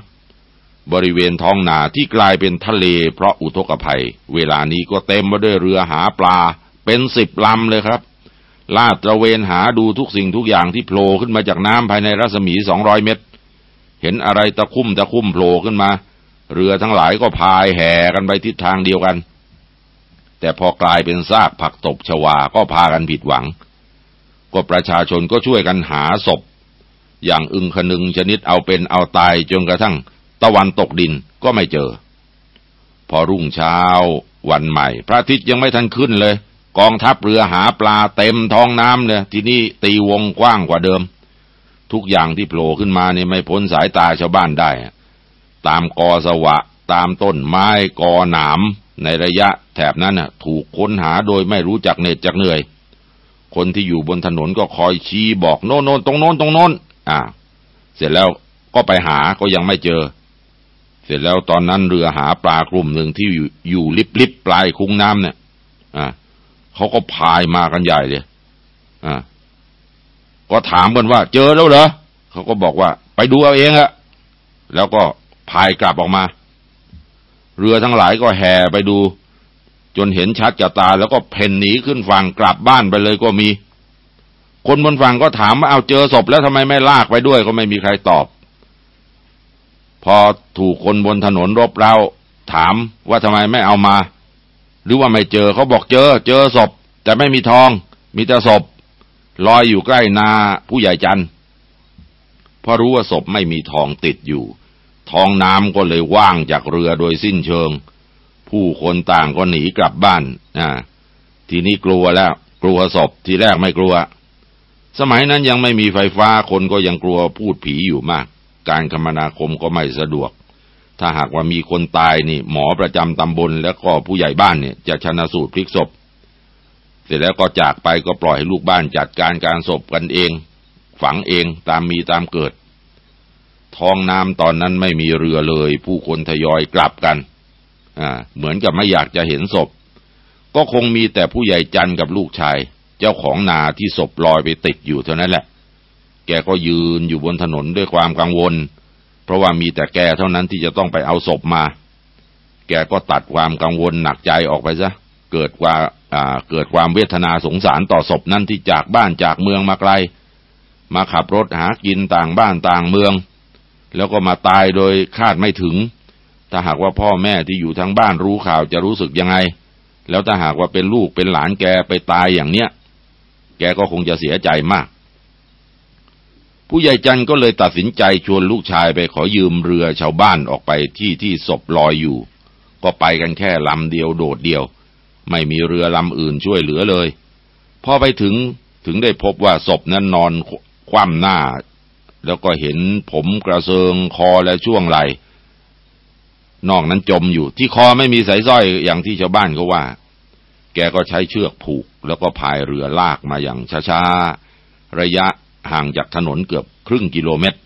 บริเวณท้องนาที่กลายเป็นทะเล เพราะอุทกภัย เวลานี้ก็เต็มไปด้วยเรือหาปลา เป็นสิบลำเลยครับ ลาดตระเวนหาดูทุกสิ่งทุกอย่างที่โผล่ขึ้นมาจากน้ำภายในรัศมีสองร้อยเมตร เห็นอะไรตะคุ่มตะคุ่มโผล่ขึ้นมา เรือทั้งหลายก็พายแห่กันไปทิศทางเดียวกัน แต่พอกลายเป็นซากผักตบชวาก็พากันผิดหวัง ก็ประชาชนก็ช่วยกันหาศพ อย่างอึงคนึงชนิดเอาเป็นเอาตายจนกระทั่งตะวันตกดินก็ไม่เจอ พอรุ่งเช้าวันใหม่ พระอาทิตย์ยังไม่ทันขึ้นเลย กองทัพเรือหาปลาเต็มท้องน้ำเนี่ยที่นี่ตีวงกว้างกว่าเดิม ทุกอย่างที่โผล่ขึ้นมาเนี่ยไม่พ้นสายตาชาวบ้านได้ ตามกอสวะ ตามต้นไม้กอหนาม ในระยะแถบนั้นน่ะถูกค้นหาโดยไม่รู้จักเหน็ดจักเหนื่อย คนที่อยู่บนถนนก็คอยชี้บอกโน่นโน่นตรงโน้นตรงโน้นอ่า เสร็จแล้วก็ไปหาก็ยังไม่เจอ เสร็จแล้วตอนนั้นเรือหาปลากลุ่มหนึ่งที่อยู่อยู่ลิบลิบปลายคุ้งน้ำเนี่ย อ่าเขาก็พายมากันใหญ่เลย อ่า ก็ถามกันว่า เจอแล้วเหรอเขาก็บอกว่า ไปดูเอาเองอะแล้วก็พายกลับออกมา เรือทั้งหลายก็แห่ไปดู จนเห็นชัดกับตาแล้วก็เพ่นหนีขึ้นฝั่งกลับบ้านไปเลยก็มี คนบนฝั่งก็ถามว่าเอาเจอศพแล้วทำไมไม่ลากไปด้วยก็ไม่มีใครตอบ พอถูกคนบนถนนรบเร้าถามว่าทำไมไม่เอามา หรือว่าไม่เจอเขาบอกเจอ เจอศพ แต่ไม่มีทอง มีแต่ศพลอยอยู่ใกล้นาผู้ใหญ่จันพอรู้ว่าศพไม่มีทองติดอยู่ ท้องน้ำก็เลยว่างจากเรือโดยสิ้นเชิง ผู้คนต่างก็หนีกลับบ้านอ่าทีนี้กลัวแล้ว กลัวศพทีแรกไม่กลัว สมัยนั้นยังไม่มีไฟฟ้าคนก็ยังกลัวพูดผีอยู่มาก การคมนาคมก็ไม่สะดวก ถ้าหากว่ามีคนตายนี่ หมอประจำตำบลแล้วก็ผู้ใหญ่บ้านเนี่ย จะชนะสูตรพลิกศพ เสร็จแล้วก็จากไปก็ปล่อยให้ลูกบ้านจัดการการศพกันเอง ฝังเองตามมีตามเกิด ท้องน้ำตอนนั้นไม่มีเรือเลย ผู้คนทยอยกลับกันเหมือนกับไม่อยากจะเห็นศพ ก็คงมีแต่ผู้ใหญ่จันกับลูกชาย เจ้าของนาที่ศพลอยไปติดอยู่เท่านั้นแหละ แกก็ยืนอยู่บนถนนด้วยความกังวล เพราะว่ามีแต่แกเท่านั้นที่จะต้องไปเอาศพมา แกก็ตัดความกังวลหนักใจออกไปซะ เกิดว่าเกิดความเวทนาสงสารต่อศพนั้นที่จากบ้านจากเมืองมาไกล มาขับรถหากินต่างบ้านต่างเมือง แล้วก็มาตายโดยคาดไม่ถึง ถ้าหากว่าพ่อแม่ที่อยู่ทางบ้านรู้ข่าวจะรู้สึกยังไง แล้วถ้าหากว่าเป็นลูกเป็นหลานแกไปตายอย่างเนี้ย แกก็คงจะเสียใจมาก ผู้ใหญ่จันก็เลยตัดสินใจชวนลูกชายไปขอยืมเรือชาวบ้านออกไปที่ที่ศพลอยอยู่ ก็ไปกันแค่ลำเดียวโดดเดียว ไม่มีเรือลำอื่นช่วยเหลือเลย พอไปถึงถึงได้พบว่าศพนั้นนอนคว่ำหน้า แล้วก็เห็นผมกระเซิงคอและช่วงไหลนอกนั้นจมอยู่ที่คอไม่มีสายสร้อยอย่างที่ชาวบ้านเขาว่า แกก็ใช้เชือกผูก แล้วก็พายเรือลากมาอย่างช้าๆ ระยะห่างจากถนนเกือบครึ่งกิโลเมตร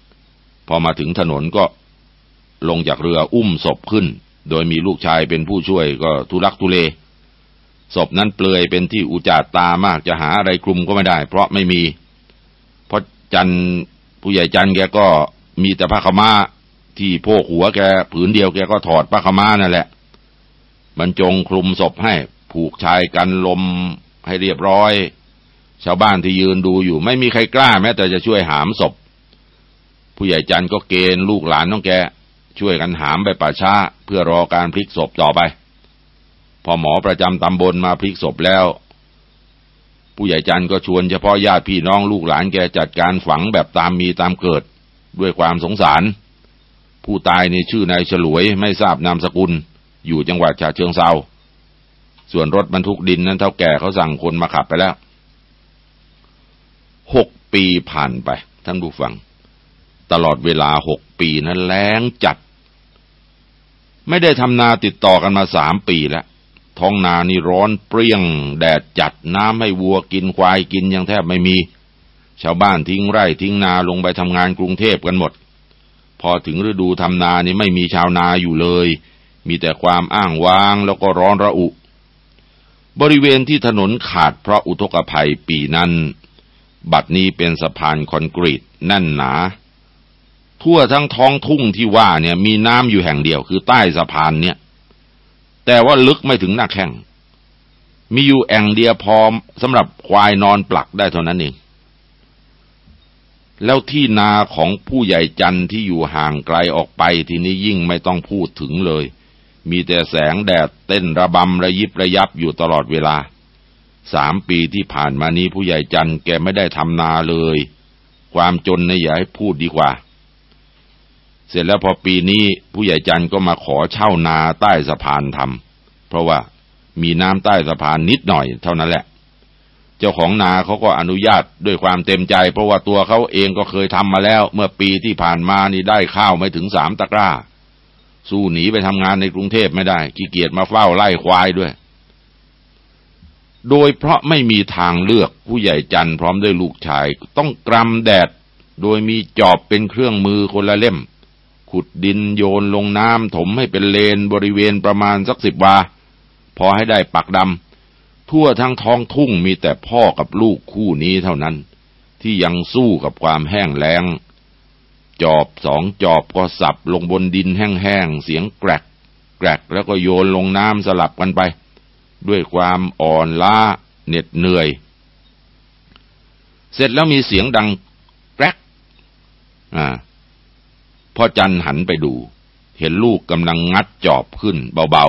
พอมาถึงถนนก็ลงจากเรืออุ้มศพขึ้น โดยมีลูกชายเป็นผู้ช่วยก็ทุลักทุเล ศพนั้นเปลือยเป็นที่อุจาตามากจะหาอะไรคลุมก็ไม่ได้ เพราะไม่มี เพราะจัน ผู้ใหญ่จันแกก็มีแต่ผ้าขม้าที่โพกหัวแกผืนเดียวแกก็ถอดผ้าขม้านั่นแหละบรรจงคลุมศพให้ผูกชายกันลมให้เรียบร้อย ชาวบ้านที่ยืนดูอยู่ ไม่มีใครกล้าแม้แต่จะช่วยหามศพ ผู้ใหญ่จันก็เกณฑ์ลูกหลานน้องแกช่วยกันหามไปป่าช้า เพื่อรอการพลิกศพต่อไป พอหมอประจำตำบลมาพลิกศพแล้ว ผู้ใหญ่จันก็ชวนเฉพาะญาติพี่น้องลูกหลานแกจัดการฝังแบบตามมีตามเกิด ด้วยความสงสาร ผู้ตายในชื่อนายฉลวยไม่ทราบนามสกุล อยู่จังหวัดฉะเชิงเซาส่วนรถบรรทุกดินนั้นเท่าแก่เขาสั่งคนมาขับไปแล้วหกปีผ่านไปท่านผู้ฟัง ตลอดเวลาหกปีนั้นแล้งจัด ไม่ได้ทำนาติดต่อกันมาสามปีแล้ว ท้องนานี่ร้อนเปรี้ยง แดดจัดน้ำให้วัวกินควายกินยังแทบไม่มี ชาวบ้านทิ้งไร่ทิ้งนาลงไปทำงานกรุงเทพกันหมด พอถึงฤดูทำนานี่ไม่มีชาวนาอยู่เลย มีแต่ความอ้างว้างแล้วก็ร้อนระอุ บริเวณที่ถนนขาดเพราะอุทกภัยปีนั้น บัดนี้เป็นสะพานคอนกรีตแน่นหนา ทั่วทั้งท้องทุ่งที่ว่าเนี่ยมีน้ำอยู่แห่งเดียวคือใต้สะพานเนี่ย แต่ว่าลึกไม่ถึงหน้าแข้งมีอยู่แอ่งเดียวพอสำหรับควายนอนปลักได้เท่านั้นเอง แล้วที่นาของผู้ใหญ่จันที่อยู่ห่างไกลออกไปทีนี้ยิ่งไม่ต้องพูดถึงเลย มีแต่แสงแดดเต้นระบำระยิบระยับอยู่ตลอดเวลา สามปีที่ผ่านมานี้ผู้ใหญ่จันแกไม่ได้ทำนาเลย ความจนในอย่าให้พูดดีกว่า เสร็จแล้วพอปีนี้ผู้ใหญ่จันก็มาขอเช่านาใต้สะพานทำเพราะว่ามีน้ำใต้สะพานนิดหน่อยเท่านั้นแหละ เจ้าของนาเขาก็อนุญาตด้วยความเต็มใจ เพราะว่าตัวเขาเองก็เคยทำมาแล้ว เมื่อปีที่ผ่านมานี่ได้ข้าวไม่ถึงสามตะกร้า สู้หนีไปทำงานในกรุงเทพไม่ได้ขี้เกียจมาเฝ้าไล่ควายด้วย โดยเพราะไม่มีทางเลือกผู้ใหญ่จันพร้อมด้วยลูกชาย ต้องกรำแดด โดยมีจอบเป็นเครื่องมือคนละเล่ม ขุดดินโยนลงน้ำถมให้เป็นเลนบริเวณประมาณสักสิบวา พอให้ได้ปักดำทั่วทั้งท้องทุ่งมีแต่พ่อกับลูกคู่นี้เท่านั้น ที่ยังสู้กับความแห้งแล้ง จอบสองจอบก็สับลงบนดินแห้งๆเสียงแกรกแกรกแล้วก็โยนลงน้ำสลับกันไป ด้วยความอ่อนล้าเหน็ดเหนื่อย เสร็จแล้วมีเสียงดังแกรกอ่า พ่อจันหันไปดู เห็นลูกกำลังงัดจอบขึ้นเบา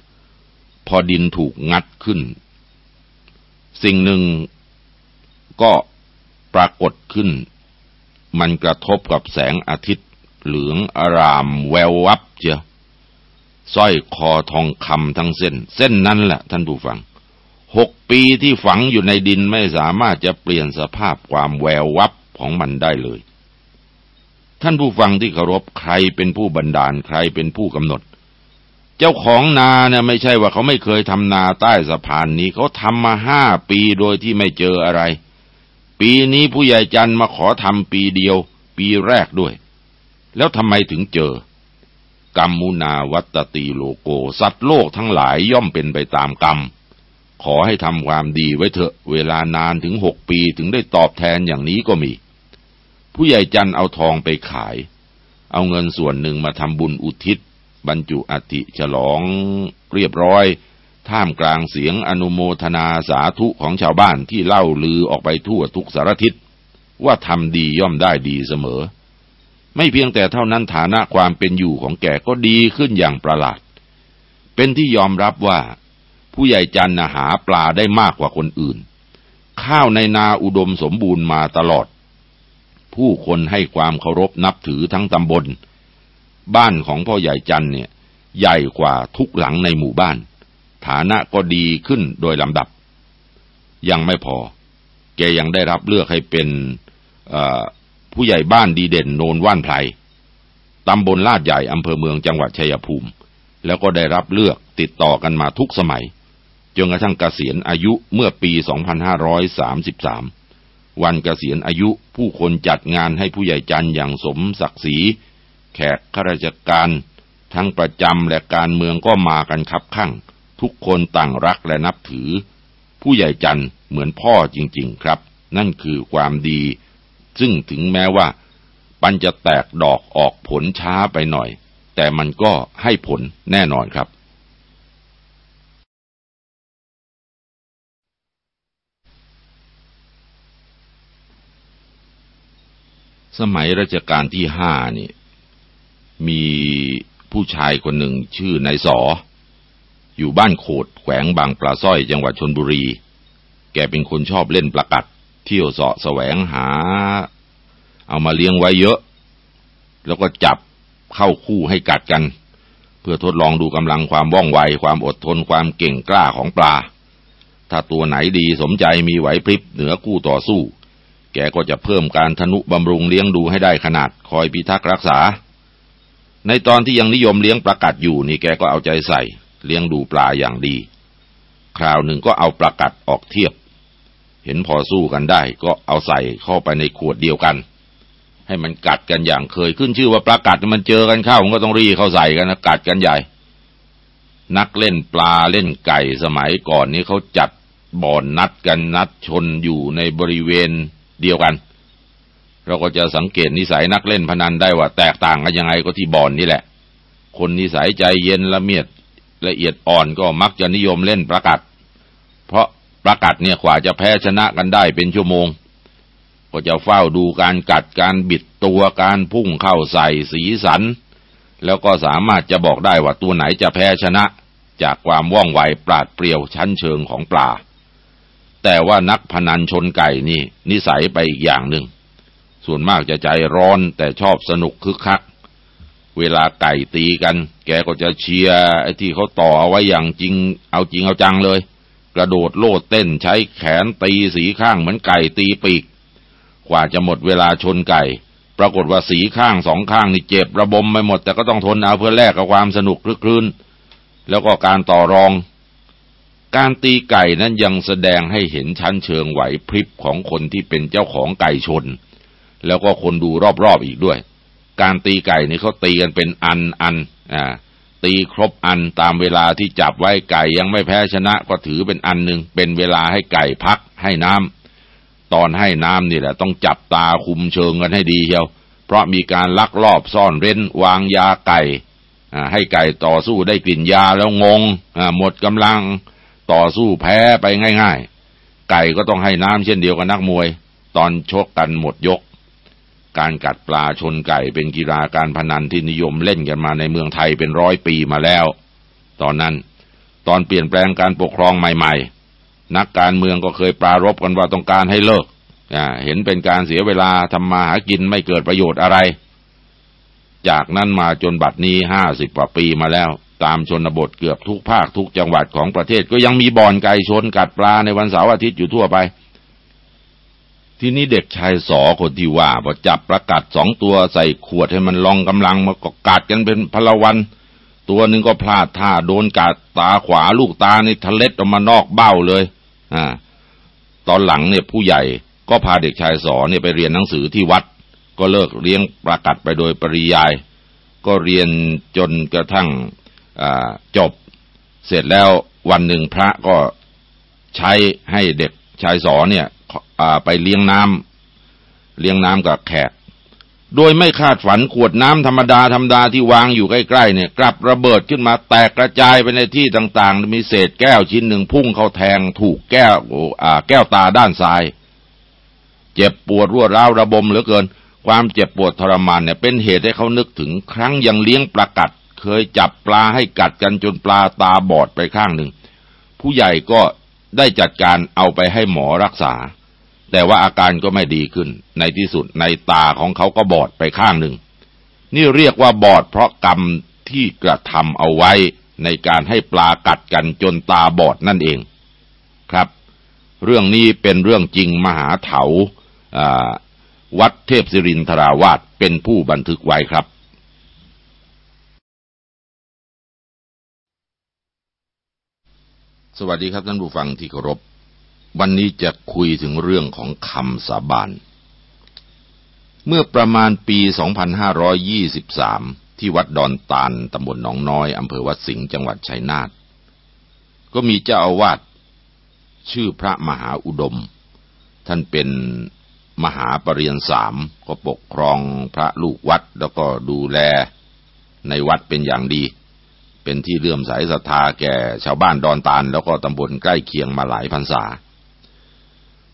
ๆ พอดินถูกงัดขึ้น สิ่งหนึ่งก็ปรากฏขึ้น มันกระทบกับแสงอาทิตย์ เหลืองอารามแวววับเจ้าสร้อยคอทองคำทั้งเส้น เส้นนั้นแหละท่านผู้ฟังหกปีที่ฝังอยู่ในดินไม่สามารถจะเปลี่ยนสภาพความแวววับของมันได้เลย ท่านผู้ฟังที่เคารพใครเป็นผู้บันดาลใครเป็นผู้กำหนด เจ้าของนาเนี่ยไม่ใช่ว่าเขาไม่เคยทำนาใต้สะพานนี้เขาทำมาห้าปีโดยที่ไม่เจออะไร ปีนี้ผู้ใหญ่จันมาขอทำปีเดียว ปีแรกด้วย แล้วทำไมถึงเจอ กรรมมุนาวัตตีโลโก สัตว์โลกทั้งหลายย่อมเป็นไปตามกรรม ขอให้ทำความดีไว้เถอะ เวลานานถึงหกปีถึงได้ตอบแทนอย่างนี้ก็มี ผู้ใหญ่จันเอาทองไปขาย เอาเงินส่วนหนึ่งมาทำบุญอุทิศ บรรจุอธิฉลองเรียบร้อย ท่ามกลางเสียงอนุโมทนาสาธุของชาวบ้านที่เล่าลือออกไปทั่วทุกสารทิศ ว่าทำดีย่อมได้ดีเสมอ ไม่เพียงแต่เท่านั้นฐานะความเป็นอยู่ของแกก็ดีขึ้นอย่างประหลาด เป็นที่ยอมรับว่า ผู้ใหญ่จันหาปลาได้มากกว่าคนอื่น ข้าวในนาอุดมสมบูรณ์มาตลอด ผู้คนให้ความเคารพนับถือทั้งตำบล บ้านของพ่อใหญ่จันเนี่ย ใหญ่กว่าทุกหลังในหมู่บ้าน ฐานะก็ดีขึ้นโดยลำดับ ยังไม่พอ แกยังได้รับเลือกให้เป็นผู้ใหญ่บ้านดีเด่นโนนว่านไพรตำบลลาดใหญ่อำเภอเมืองจังหวัดชัยภูมิ แล้วก็ได้รับเลือกติดต่อกันมาทุกสมัยจนกระทั่งเกษียณอายุเมื่อปี 2533 วันเกษียณอายุผู้คนจัดงานให้ผู้ใหญ่จันอย่างสมศักดิ์ศรี แขกข้าราชการ ทั้งประจำและการเมืองก็มากันคับข้างทุกคนต่างรักและนับถือ ผู้ใหญ่จันเหมือนพ่อจริง ๆ ครับ นั่นคือความดี ซึ่งถึงแม้ว่ามันจะแตกดอกออกผลช้าไปหน่อย แต่มันก็ให้ผลแน่นอนครับ สมัยรัชกาลที่ห้านี่ มีผู้ชายคนหนึ่งชื่อนายสอ อยู่บ้านโขดแขวงบางปลาสร้อยจังหวัดชนบุรี แกเป็นคนชอบเล่นประกัด เที่ยวเสาะแสวงหา เอามาเลี้ยงไว้เยอะ แล้วก็จับเข้าคู่ให้กัดกัน เพื่อทดลองดูกำลังความว่องไว ความอดทนความเก่งกล้าของปลา ถ้าตัวไหนดีสมใจมีไหวพริบเหนือคู่ต่อสู้ แกก็จะเพิ่มการทนุบำรุงเลี้ยงดูให้ได้ขนาดคอยพิทักษ์รักษา ในตอนที่ยังนิยมเลี้ยงประกัดอยู่นี่แกก็เอาใจใส่ เลี้ยงดูปลาอย่างดี คราวหนึ่งก็เอาประกัดออกเทียบ เห็นพอสู้กันได้ ก็เอาใส่เข้าไปในขวดเดียวกัน ให้มันกัดกันอย่างเคยขึ้นชื่อว่าปลากัดมันเจอกันเข้ามันก็ต้องรีเข้าใส่กันนะกัดกันใหญ่ นักเล่นปลาเล่นไก่สมัยก่อนนี้เขาจัดบ่อนนัดกันนัดชนอยู่ในบริเวณ เดียวกัน เราก็จะสังเกตนิสัยนักเล่นพนันได้ว่า แตกต่างกันยังไงก็ที่บ่อนนี่แหละ คนนิสัยใจเย็นละเมียดละเอียดอ่อนก็มักจะนิยมเล่นประกัด เพราะประกัดเนี่ยกว่าจะแพ้ชนะกันได้เป็นชั่วโมง ก็จะเฝ้าดูการกัดการบิดตัวการพุ่งเข้าใส่สีสัน แล้วก็สามารถจะบอกได้ว่าตัวไหนจะแพ้ชนะ จากความว่องไวปราดเปรียวชั้นเชิงของปลา แต่ว่านักพนันชนไก่นี่ นิสัยไปอีกอย่างหนึ่ง ส่วนมากจะใจร้อนแต่ชอบสนุกคึกคัก เวลาไก่ตีกัน แกก็จะเชียร์ไอ้ที่เขาต่อเอาไว้อย่างจริง เอาจริงเอาจังเลย กระโดดโลดเต้นใช้แขนตีสีข้างเหมือนไก่ตีปีก กว่าจะหมดเวลาชนไก่ ปรากฏว่าสีข้างสองข้างนี่เจ็บระบมไปหมด แต่ก็ต้องทนเอาเพื่อแลกกับความสนุกคลึกคลื้นแล้วก็การต่อรอง การตีไก่นั้นยังแสดงให้เห็นชั้นเชิงไหวพริบของคนที่เป็นเจ้าของไก่ชน แล้วก็คนดูรอบๆอีกด้วย การตีไก่นี่เขาตีกันเป็นอันอันอ่าตีครบอันตามเวลาที่จับไว้ไก่ยังไม่แพ้ชนะก็ถือเป็นอันหนึ่งเป็นเวลาให้ไก่พักให้น้ำตอนให้น้ำนี่แหละต้องจับตาคุมเชิงกันให้ดีเชียว เพราะมีการลักลอบซ่อนเร้นวางยาไก่ให้ไก่ต่อสู้ได้กลิ่นยาแล้วงงหมดกำลัง ต่อสู้แพ้ไปง่าย ๆ ไก่ก็ต้องให้น้ำเช่นเดียวกับนักมวย ตอนชกกันหมดยก การกัดปลาชนไก่เป็นกีฬาการพนันที่นิยมเล่นกันมาในเมืองไทยเป็นร้อยปีมาแล้ว ตอนนั้นตอนเปลี่ยนแปลงการปกครองใหม่ ๆ นักการเมืองก็เคยปรารบกันว่าต้องการให้เลิกเห็นเป็นการเสียเวลาทำมาหากินไม่เกิดประโยชน์อะไร จากนั้นมาจนบัดนี้ห้าสิบกว่าปีมาแล้ว ตามชนบทเกือบทุกภาคทุกจังหวัดของประเทศ ก็ยังมีบ่อนไก่ชนกัดปลาในวันเสาร์อาทิตย์อยู่ทั่วไป ที่นี้เด็กชายสอคนที่ว่าพอจับประกัดสองตัวใส่ขวดให้มันลองกำลังมาก็กัดกันเป็นพลวัน ตัวหนึ่งก็พลาดท่าโดนกัดตาขวาลูกตาในทะเล็ดออกมานอกเบ้าเลย อ่า ตอนหลังเนี่ยผู้ใหญ่ก็พาเด็กชายสอเนี่ยไปเรียนหนังสือที่วัด ก็เลิกเลี้ยงประกัดไปโดยปริยาย ก็เรียนจนกระทั่ง จบเสร็จแล้ววันหนึ่งพระก็ใช้ให้เด็กชายสอเนี่ยไปเลี้ยงน้ำเลี้ยงน้ำกับแขก โดยไม่คาดฝันขวดน้ำธรรมดาธรรมดาที่วางอยู่ใกล้ๆเนี่ย กลับระเบิดขึ้นมาแตกกระจายไปในที่ต่างๆ มีเศษแก้วชิ้นหนึ่งพุ่งเข้าแทงถูกแก้วแก้วตาด้านซ้าย เจ็บปวดรวดร้าวระบมเหลือเกิน ความเจ็บปวดทรมานเนี่ยเป็นเหตุให้เขานึกถึงครั้งยังเลี้ยงปลากัด เคยจับปลาให้กัดกันจนปลาตาบอดไปข้างหนึ่ง ผู้ใหญ่ก็ได้จัดการเอาไปให้หมอรักษา แต่ว่าอาการก็ไม่ดีขึ้น ในที่สุดในตาของเขาก็บอดไปข้างหนึ่ง นี่เรียกว่าบอดเพราะกรรมที่กระทำเอาไว้ในการให้ปลากัดกันจนตาบอดนั่นเองครับ เรื่องนี้เป็นเรื่องจริงมหาเถาวัดเทพศิรินทราวาสเป็นผู้บันทึกไว้ครับ สวัสดีครับท่านผู้ฟังที่เคารพ วันนี้จะคุยถึงเรื่องของคำสาบาน เมื่อประมาณปี 2523 ที่วัดดอนตาลตำบลหนองน้อยอำเภอวัดสิงห์จังหวัดชัยนาท ก็มีเจ้าอาวาสชื่อพระมหาอุดม ท่านเป็นมหาปรริญญาสามก็ปกครองพระลูกวัดแล้วก็ดูแลในวัดเป็นอย่างดี เป็นที่เลื่อมใสศรัทธาแก่ชาวบ้านดอนตาลแล้วก็ตำบลใกล้เคียงมาหลายพรรษา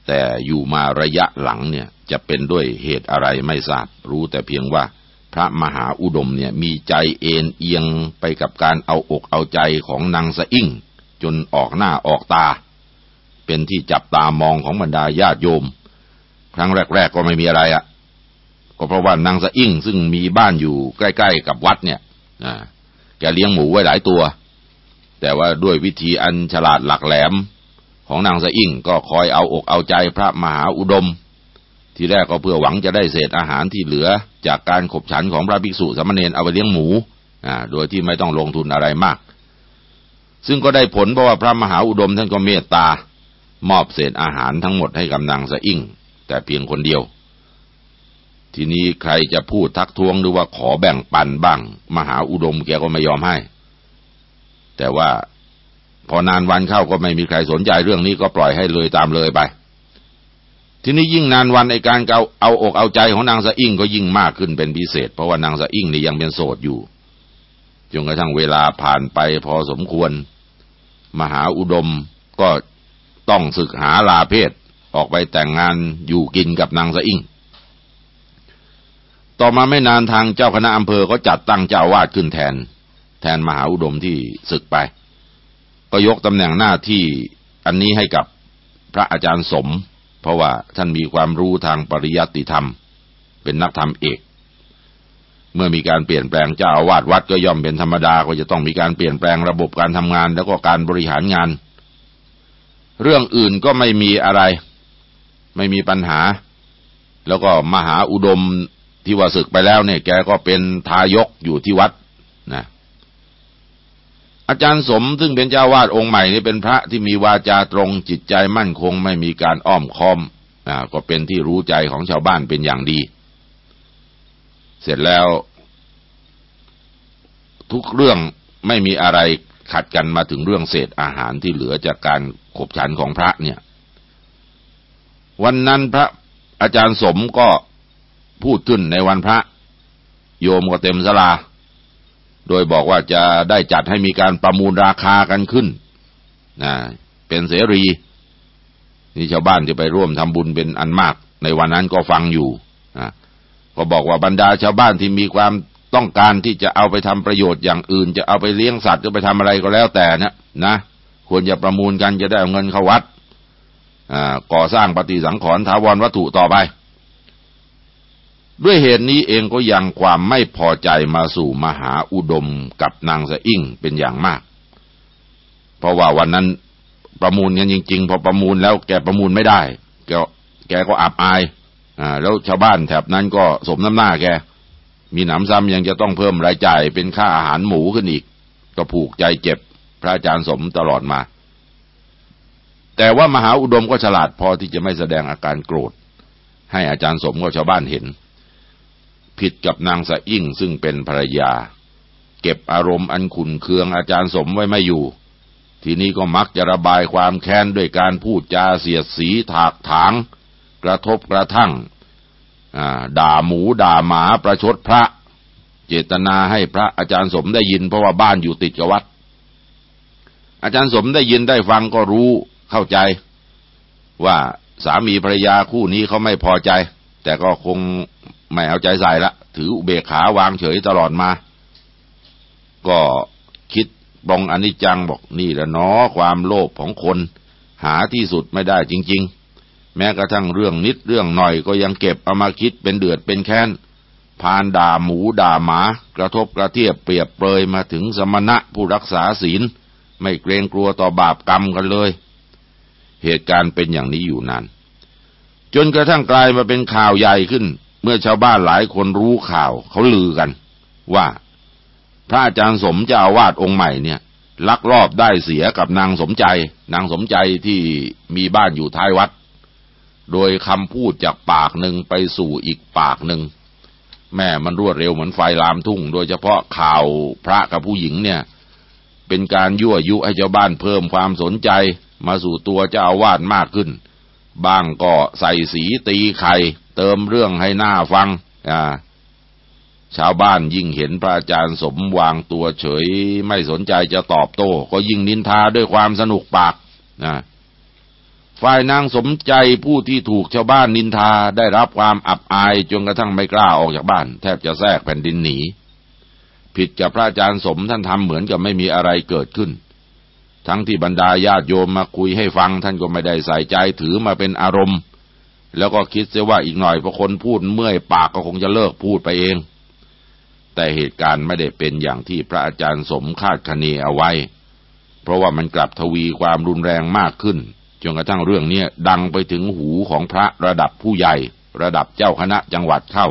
แต่อยู่มาระยะหลังเนี่ยจะเป็นด้วยเหตุอะไรไม่ทราบรู้แต่เพียงว่าพระมหาอุดมเนี่ยมีใจเอ็นเอียงไปกับการเอาอกเอาใจของนางสะอิ่ง จนออกหน้าออกตา เป็นที่จับตามองของบรรดาญาติโยม ครั้งแรก ๆ ก็ไม่มีอะไรอะ่ะ ก็เพราะว่านางสะอิ่งซึ่งมีบ้านอยู่ใกล้ ๆ กับวัดเนี่ย แกเลี้ยงหมูไว้หลายตัว แต่ว่าด้วยวิธีอันฉลาดหลักแหลมของนางสะอิ่งก็คอยเอาอกเอาใจพระมหาอุดม ทีแรกก็เพื่อหวังจะได้เศษอาหารที่เหลือจากการขบฉันของพระภิกษุสามเณรเอาไปเลี้ยงหมูอ่าโดยที่ไม่ต้องลงทุนอะไรมาก ซึ่งก็ได้ผลเพราะว่าพระมหาอุดมท่านก็เมตตามอบเศษอาหารทั้งหมดให้กับนางสะอิ่ง แต่เพียงคนเดียว ทีนี้ใครจะพูดทักท้วงหรือว่าขอแบ่งปันบ้าง มหาอุดมแกก็ไม่ยอมให้ แต่ว่าพอนานวันเข้าก็ไม่มีใครสนใจเรื่องนี้ก็ปล่อยให้เลยตามเลยไป ทีนี้ยิ่งนานวันไอการเอาเอาอกเอาใจของนางสะอิ่งก็ยิ่งมากขึ้นเป็นพิเศษ เพราะว่านางสะอิ่งนี่ยังเป็นโสดอยู่จนกระทั่งเวลาผ่านไปพอสมควร มหาอุดมก็ต้องศึกหาลาเพศออกไปแต่งงานอยู่กินกับนางสะอิ่ง ต่อมาไม่นานทางเจ้าคณะอำเภอก็จัดตั้งเจ้าวาดขึ้นแทน แทนมหาอุดมที่ศึกไป ก็ยกตำแหน่งหน้าที่อันนี้ให้กับพระอาจารย์สม เพราะว่าท่านมีความรู้ทางปริยัติธรรม เป็นนักธรรมเอก เมื่อมีการเปลี่ยนแปลงเจ้าอาวาสวัดก็ย่อมเป็นธรรมดาก็จะต้องมีการเปลี่ยนแปลงระบบการทำงาน แล้วก็การบริหารงาน เรื่องอื่นก็ไม่มีอะไร ไม่มีปัญหา แล้วก็มหาอุดม ที่ว่าศึกไปแล้วเนี่ยแกก็เป็นทายกอยู่ที่วัดนะอาจารย์สมซึ่งเป็นเจ้าวาดองค์ใหม่นี่เป็นพระที่มีวาจาตรงจิตใจมั่นคงไม่มีการอ้อมค้อมนะก็เป็นที่รู้ใจของชาวบ้านเป็นอย่างดี เสร็จแล้ว ทุกเรื่องไม่มีอะไรขัดกันมาถึงเรื่องเศษอาหารที่เหลือจากการขบฉันของพระเนี่ย วันนั้นพระอาจารย์สมก็ พูดขึ้นในวันพระ โยมก็เต็มสลา โดยบอกว่าจะได้จัดให้มีการประมูลราคากันขึ้นนะเป็นเสรี นี่ชาวบ้านที่ไปร่วมทำบุญเป็นอันมาก ในวันนั้นก็ฟังอยู่นะก็บอกว่าบรรดาชาวบ้านที่มีความต้องการที่จะเอาไปทำประโยชน์อย่างอื่น จะเอาไปเลี้ยงสัตว์จะไปทำอะไรก็แล้วแต่นะนะควรจะประมูลกันจะได้เอาเงินเข้าวัดก่อสร้างปฏิสังขรณ์ถาวรวัตถุต่อไป ด้วยเหตุนี้เองก็ยังความไม่พอใจมาสู่มหาอุดมกับนางสะอิ่งเป็นอย่างมาก เพราะว่าวันนั้นประมูลกันจริง ๆ พอประมูลแล้วแกประมูลไม่ได้ แกแกก็อับอายอ่าแล้วชาวบ้านแถบนั้นก็สมน้ำหน้าแก มีหนำซ้ำยังจะต้องเพิ่มรายจ่ายเป็นค่าอาหารหมูขึ้นอีก ก็ผูกใจเจ็บพระอาจารย์สมตลอดมา แต่ว่ามหาอุดมก็ฉลาดพอที่จะไม่แสดงอาการโกรธ ให้อาจารย์สมก็ชาวบ้านเห็น ผิดกับนางสะอิ่งซึ่งเป็นภรรยา เก็บอารมณ์อันขุนเคืองอาจารย์สมไว้ไม่อยู่ ทีนี้ก็มักจะระบายความแค้นด้วยการพูดจาเสียดสีถากถาง กระทบกระทั่งด่าหมูด่าหมาประชดพระ เจตนาให้พระอาจารย์สมได้ยินเพราะว่าบ้านอยู่ติดกับวัด อาจารย์สมได้ยินได้ฟังก็รู้เข้าใจ ว่าสามีภรรยาคู่นี้เขาไม่พอใจ แต่ก็คง ไม่เอาใจใส่ละถืออุเบกขาวางเฉยตลอดมา ก็คิดบองอนิจจังบอกนี่แหละเนาะความโลภของคน หาที่สุดไม่ได้จริง ๆ แม้กระทั่งเรื่องนิดเรื่องหน่อยก็ยังเก็บเอามาคิดเป็นเดือดเป็นแค้นพานด่าหมูด่าหมา กระทบกระเทียบเปรียบเปรยมาถึงสมณะผู้รักษาศีล ไม่เกรงกลัวต่อบาปกรรมกันเลย เหตุการณ์เป็นอย่างนี้อยู่นานจนกระทั่งกลายมาเป็นข่าวใหญ่ขึ้น เมื่อชาวบ้านหลายคนรู้ข่าวเขาลือกัน ว่าพระอาจารย์สมเจ้าวาสองค์ใหม่เนี่ย ลักลอบได้เสียกับนางสมใจ นางสมใจที่มีบ้านอยู่ท้ายวัด โดยคำพูดจากปากหนึ่งไปสู่อีกปากหนึ่งแม่มันรวดเร็วเหมือนไฟลามทุ่ง โดยเฉพาะข่าวพระกับผู้หญิงเนี่ย เป็นการยั่วยุให้ชาวบ้านเพิ่มความสนใจมาสู่ตัวเจ้าอาวาสมากขึ้นบ้างก็ใส่สีตีไข่ เติมเรื่องให้หน้าฟัง อ่า ชาวบ้านยิ่งเห็นพระอาจารย์สมวางตัวเฉย ไม่สนใจจะตอบโต้ ก็ยิ่งนินทาด้วยความสนุกปากนะฝ่ายนางสมใจผู้ที่ถูกชาวบ้านนินทาได้รับความอับอายจนกระทั่งไม่กล้าออกจากบ้าน แทบจะแทรกแผ่นดินหนี ผิดกับพระอาจารย์สมท่านทำเหมือนกับไม่มีอะไรเกิดขึ้น ทั้งที่บรรดาญาติโยมมาคุยให้ฟังท่านก็ไม่ได้ใส่ใจถือมาเป็นอารมณ์ แล้วก็คิดเสียว่าอีกหน่อยพอคนพูดเมื่อยปากก็คงจะเลิกพูดไปเอง แต่เหตุการณ์ไม่ได้เป็นอย่างที่พระอาจารย์สมคาดคะเนเอาไว้ เพราะว่ามันกลับทวีความรุนแรงมากขึ้นจนกระทั่งเรื่องนี้ดังไปถึงหูของพระระดับผู้ใหญ่ ระดับเจ้าคณะจังหวัดเข้า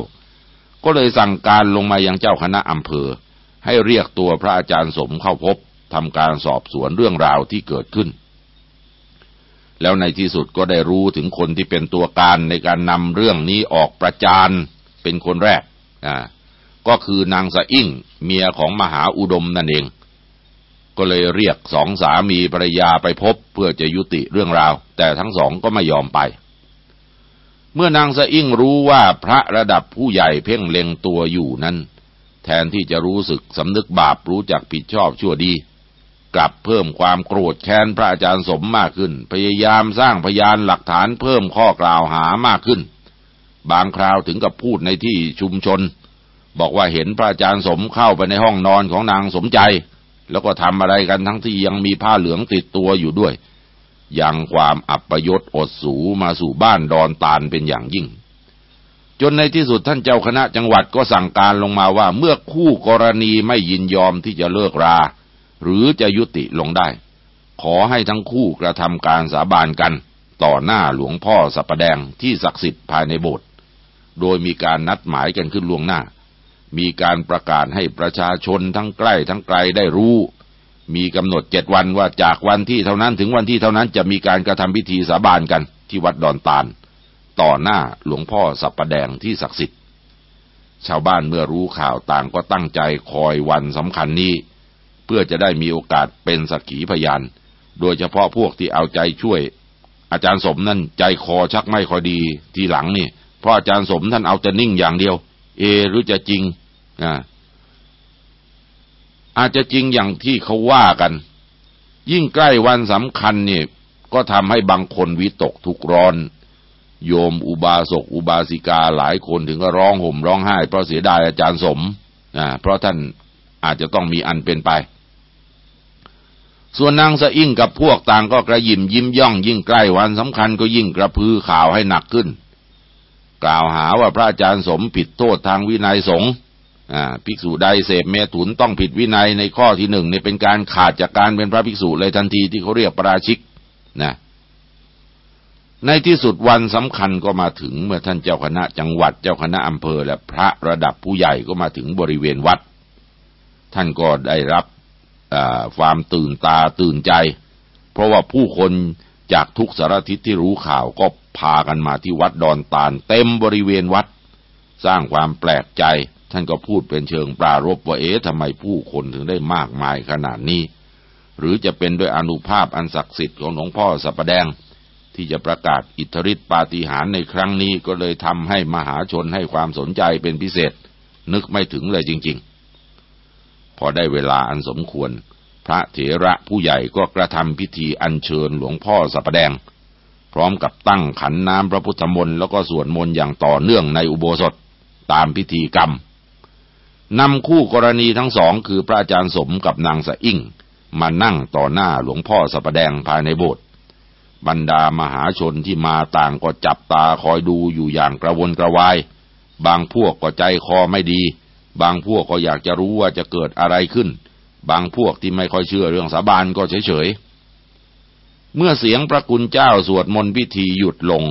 ก็เลยสั่งการลงมายังเจ้าคณะอำเภอ ให้เรียกตัวพระอาจารย์สมเข้าพบทำการสอบสวนเรื่องราวที่เกิดขึ้น แล้วในที่สุดก็ได้รู้ถึงคนที่เป็นตัวการในการนำเรื่องนี้ออกประจานเป็นคนแรกอ่าก็คือนางสะอิ่งเมียของมหาอุดมนั่นเอง ก็เลยเรียกสองสามีภรรยาไปพบเพื่อจะยุติเรื่องราว แต่ทั้งสองก็ไม่ยอมไป เมื่อนางสะอิ่งรู้ว่าพระระดับผู้ใหญ่เพ่งเล็งตัวอยู่นั้น แทนที่จะรู้สึกสำนึกบาปรู้จักผิดชอบชั่วดี กลับเพิ่มความโกรธแค้นพระอาจารย์สมมากขึ้น พยายามสร้างพยานหลักฐานเพิ่มข้อกล่าวหามากขึ้น บางคราวถึงกับพูดในที่ชุมชน บอกว่าเห็นพระอาจารย์สมเข้าไปในห้องนอนของนางสมใจ แล้วก็ทำอะไรกันทั้งที่ยังมีผ้าเหลืองติดตัวอยู่ด้วย ยังความอับประยศอดสูมาสู่บ้านดอนตาลเป็นอย่างยิ่งจนในที่สุดท่านเจ้าคณะจังหวัดก็สั่งการลงมาว่าเมื่อคู่กรณีไม่ยินยอมที่จะเลิกรา หรือจะยุติลงได้ ขอให้ทั้งคู่กระทำการสาบานกัน ต่อหน้าหลวงพ่อสัปแดงที่ศักดิ์สิทธิ์ภายในโบสถ์โดยมีการนัดหมายกันขึ้นล่วงหน้า มีการประกาศให้ประชาชนทั้งใกล้ทั้งไกลได้รู้ มีกำหนดเจ็ดวันว่าจากวันที่เท่านั้นถึงวันที่เท่านั้นจะมีการกระทำพิธีสาบานกันที่วัดดอนตาล ต่อหน้าหลวงพ่อสัปปแดงที่ศักดิ์สิทธิ์ชาวบ้านเมื่อรู้ข่าวต่างก็ตั้งใจคอยวันสำคัญนี้ เพื่อจะได้มีโอกาสเป็นสักขีพยาน โดยเฉพาะพวกที่เอาใจช่วย อาจารย์สมนั่นใจคอชักไม่ค่อยดีทีหลังนี่เพราะอาจารย์สมท่านเอาแต่นิ่งอย่างเดียว เอหรือจะจริงอ่าอาจจะจริงอย่างที่เขาว่ากัน ยิ่งใกล้วันสำคัญเนี่ยก็ทำให้บางคนวิตกทุกร้อน โยมอุบาสกอุบาสิกาหลายคนถึงก็ร้องห่มร้องไห้เพราะเสียดายอาจารย์สมอ่าเพราะท่านอาจจะต้องมีอันเป็นไป ส่วนนางสะอิ่งกับพวกต่างก็กระยิมยิ้มย่อง ยิ่งใกล้วันสำคัญก็ยิ่งกระพือข่าวให้หนักขึ้น กล่าวหาว่าพระอาจารย์สมผิดโทษทางวินัยสงฆ์ภิกษุใดเสพเมถุนต้องผิดวินัยในข้อที่หนึ่งเนี่ยเป็นการขาดจากการเป็นพระภิกษุเลยทันทีที่เขาเรียกประราชิกนะในที่สุดวันสำคัญก็มาถึงเมื่อท่านเจ้าคณะจังหวัดเจ้าคณะอำเภอและพระระดับผู้ใหญ่ก็มาถึงบริเวณวัด ท่านก็ได้รับ ความตื่นตาตื่นใจ เพราะว่าผู้คนจากทุกสารทิศที่รู้ข่าวก็พากันมาที่วัดดอนตาลเต็มบริเวณวัด สร้างความแปลกใจ ท่านก็พูดเป็นเชิงปรารบว่าเอ๊ะทำไมผู้คนถึงได้มากมายขนาดนี้ หรือจะเป็นด้วยอนุภาพอันศักดิ์สิทธิ์ของหลวงพ่อสัปแดง ที่จะประกาศอิทธิฤทธิปาฏิหาริย์ในครั้งนี้ก็เลยทำให้มหาชนให้ความสนใจเป็นพิเศษ นึกไม่ถึงเลยจริง พอได้เวลาอันสมควร พระเถระผู้ใหญ่ก็กระทำพิธีอัญเชิญหลวงพ่อสัปแดง พร้อมกับตั้งขันน้ำพระพุทธมนต์แล้วก็สวดมนต์อย่างต่อเนื่องในอุโบสถตามพิธีกรรมนำคู่กรณีทั้งสองคือพระอาจารย์สมกับนางสะอิ่ง มานั่งต่อหน้าหลวงพ่อสัปแดงภายในโบสถ์บรรดามหาชนที่มาต่างก็จับตาคอยดูอยู่อย่างกระวนกระวาย บางพวกก็ใจคอไม่ดี บางพวกก็อยากจะรู้ว่าจะเกิดอะไรขึ้น บางพวกที่ไม่ค่อยเชื่อเรื่องสาบานก็เฉยๆ เมื่อเสียงพระคุณเจ้าสวดมนต์พิธีหยุดลง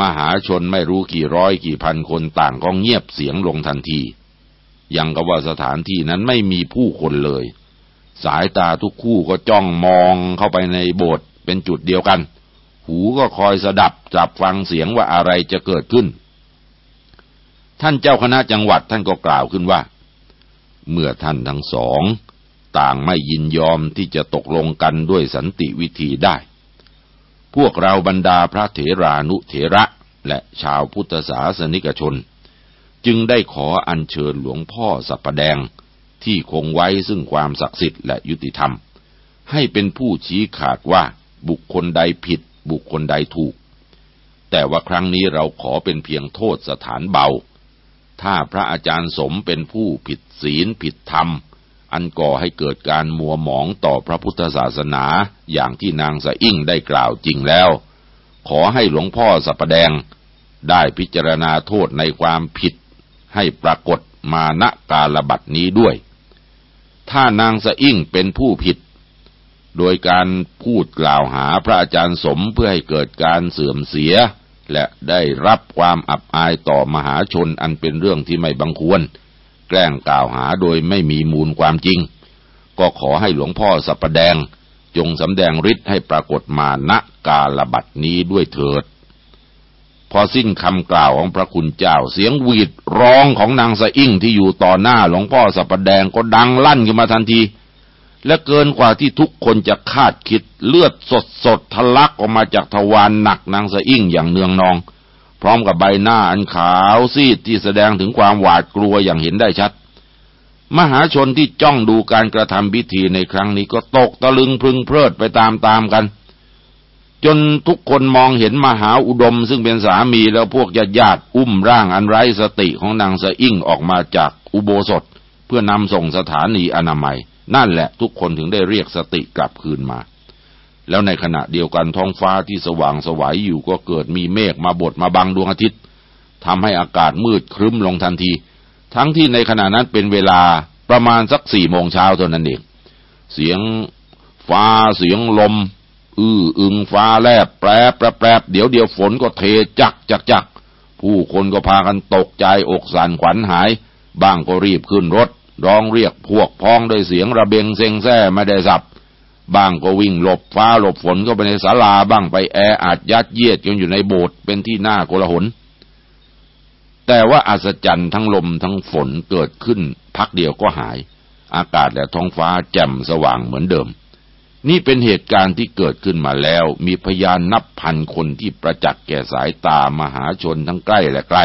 มหาชนไม่รู้กี่ร้อยกี่พันคนต่างก็เงียบเสียงลงทันที ยังกับว่าสถานที่นั้นไม่มีผู้คนเลย สายตาทุกคู่ก็จ้องมองเข้าไปในโบสถ์เป็นจุดเดียวกัน หูก็คอยสดับจับฟังเสียงว่าอะไรจะเกิดขึ้น ท่านเจ้าคณะจังหวัดท่านก็กล่าวขึ้นว่า เมื่อท่านทั้งสอง ต่างไม่ยินยอมที่จะตกลงกันด้วยสันติวิธีได้ พวกเราบรรดาพระเถรานุเถระและชาวพุทธศาสนิกชน จึงได้ขออัญเชิญหลวงพ่อสัปแดงที่คงไว้ซึ่งความศักดิ์สิทธิ์และยุติธรรม ให้เป็นผู้ชี้ขาดว่าบุคคลใดผิดบุคคลใดถูก แต่ว่าครั้งนี้เราขอเป็นเพียงโทษสถานเบา ถ้าพระอาจารย์สมเป็นผู้ผิดศีลผิดธรรม อันก่อให้เกิดการมัวหมองต่อพระพุทธศาสนาอย่างที่นางสะอิ่งได้กล่าวจริงแล้ว ขอให้หลวงพ่อสัปแดง ได้พิจารณาโทษในความผิด ให้ปรากฏมาณกาลบัดนี้ด้วย ถ้านางสะอิ่งเป็นผู้ผิด โดยการพูดกล่าวหาพระอาจารย์สมเพื่อให้เกิดการเสื่อมเสีย และได้รับความอับอายต่อมหาชนอันเป็นเรื่องที่ไม่บังควร แกล้งกล่าวหาโดยไม่มีมูลความจริง ก็ขอให้หลวงพ่อสัปแดง จงสำแดงฤทธิ์ให้ปรากฏมาณกาลบัดนี้ด้วยเถิด พอสิ้นคำกล่าวของพระคุณเจ้าเสียงหวีดร้องของนางสะอิ่งที่อยู่ต่อหน้าหลวงพ่อสัปแดงก็ดังลั่นขึ้นมาทันที และเกินกว่าที่ทุกคนจะคาดคิดเลือดสดสดทะลักออกมาจากทวารหนักนางสะอิ่งอย่างเนืองนอง พร้อมกับใบหน้าอันขาวซีดที่แสดงถึงความหวาดกลัวอย่างเห็นได้ชัด มหาชนที่จ้องดูการกระทำพิธีในครั้งนี้ก็ตกตะลึงพึงเพลิดไปตามๆกัน จนทุกคนมองเห็นมหาอุดมซึ่งเป็นสามีแล้วพวกญาติญาติอุ้มร่างอันไร้สติของนางสะอิ่งออกมาจากอุโบสถ เพื่อนำส่งสถานีอนามัย นั่นแหละทุกคนถึงได้เรียกสติกลับคืนมา แล้วในขณะเดียวกันท้องฟ้าที่สว่างสวัยอยู่ก็เกิดมีเมฆมาบดมาบังดวงอาทิตย์ทำให้อากาศมืดครึ้มลงทันที ทั้งที่ในขณะนั้นเป็นเวลาประมาณสักสี่โมงเช้าเท่านั้นเอง เสียงฟ้าเสียงลม อื้ออึงฟ้าแลบแปรแปรแปรเดี๋ยวเดียวฝนก็เทจักจักจักผู้คนก็พากันตกใจอกสั่นขวัญหาย บ้างก็รีบขึ้นรถ ร้องเรียกพวกพ้องด้วยเสียงระเบงเซ็งแซ่ไม่ได้สับ บ้างก็วิ่งหลบฟ้าหลบฝนเข้าไปในศาลาบ้างไปแออัดยัดเยียดกันอยู่ในโบสถ์เป็นที่หน้าโกลาหล แต่ว่าอัศจรรย์ทั้งลมทั้งฝนเกิดขึ้น พักเดียวก็หาย อากาศและท้องฟ้าแจ่มสว่างเหมือนเดิม นี่เป็นเหตุการณ์ที่เกิดขึ้นมาแล้ว มีพยานนับพันคนที่ประจักษ์แก่สายตามหาชนทั้งใกล้และไกล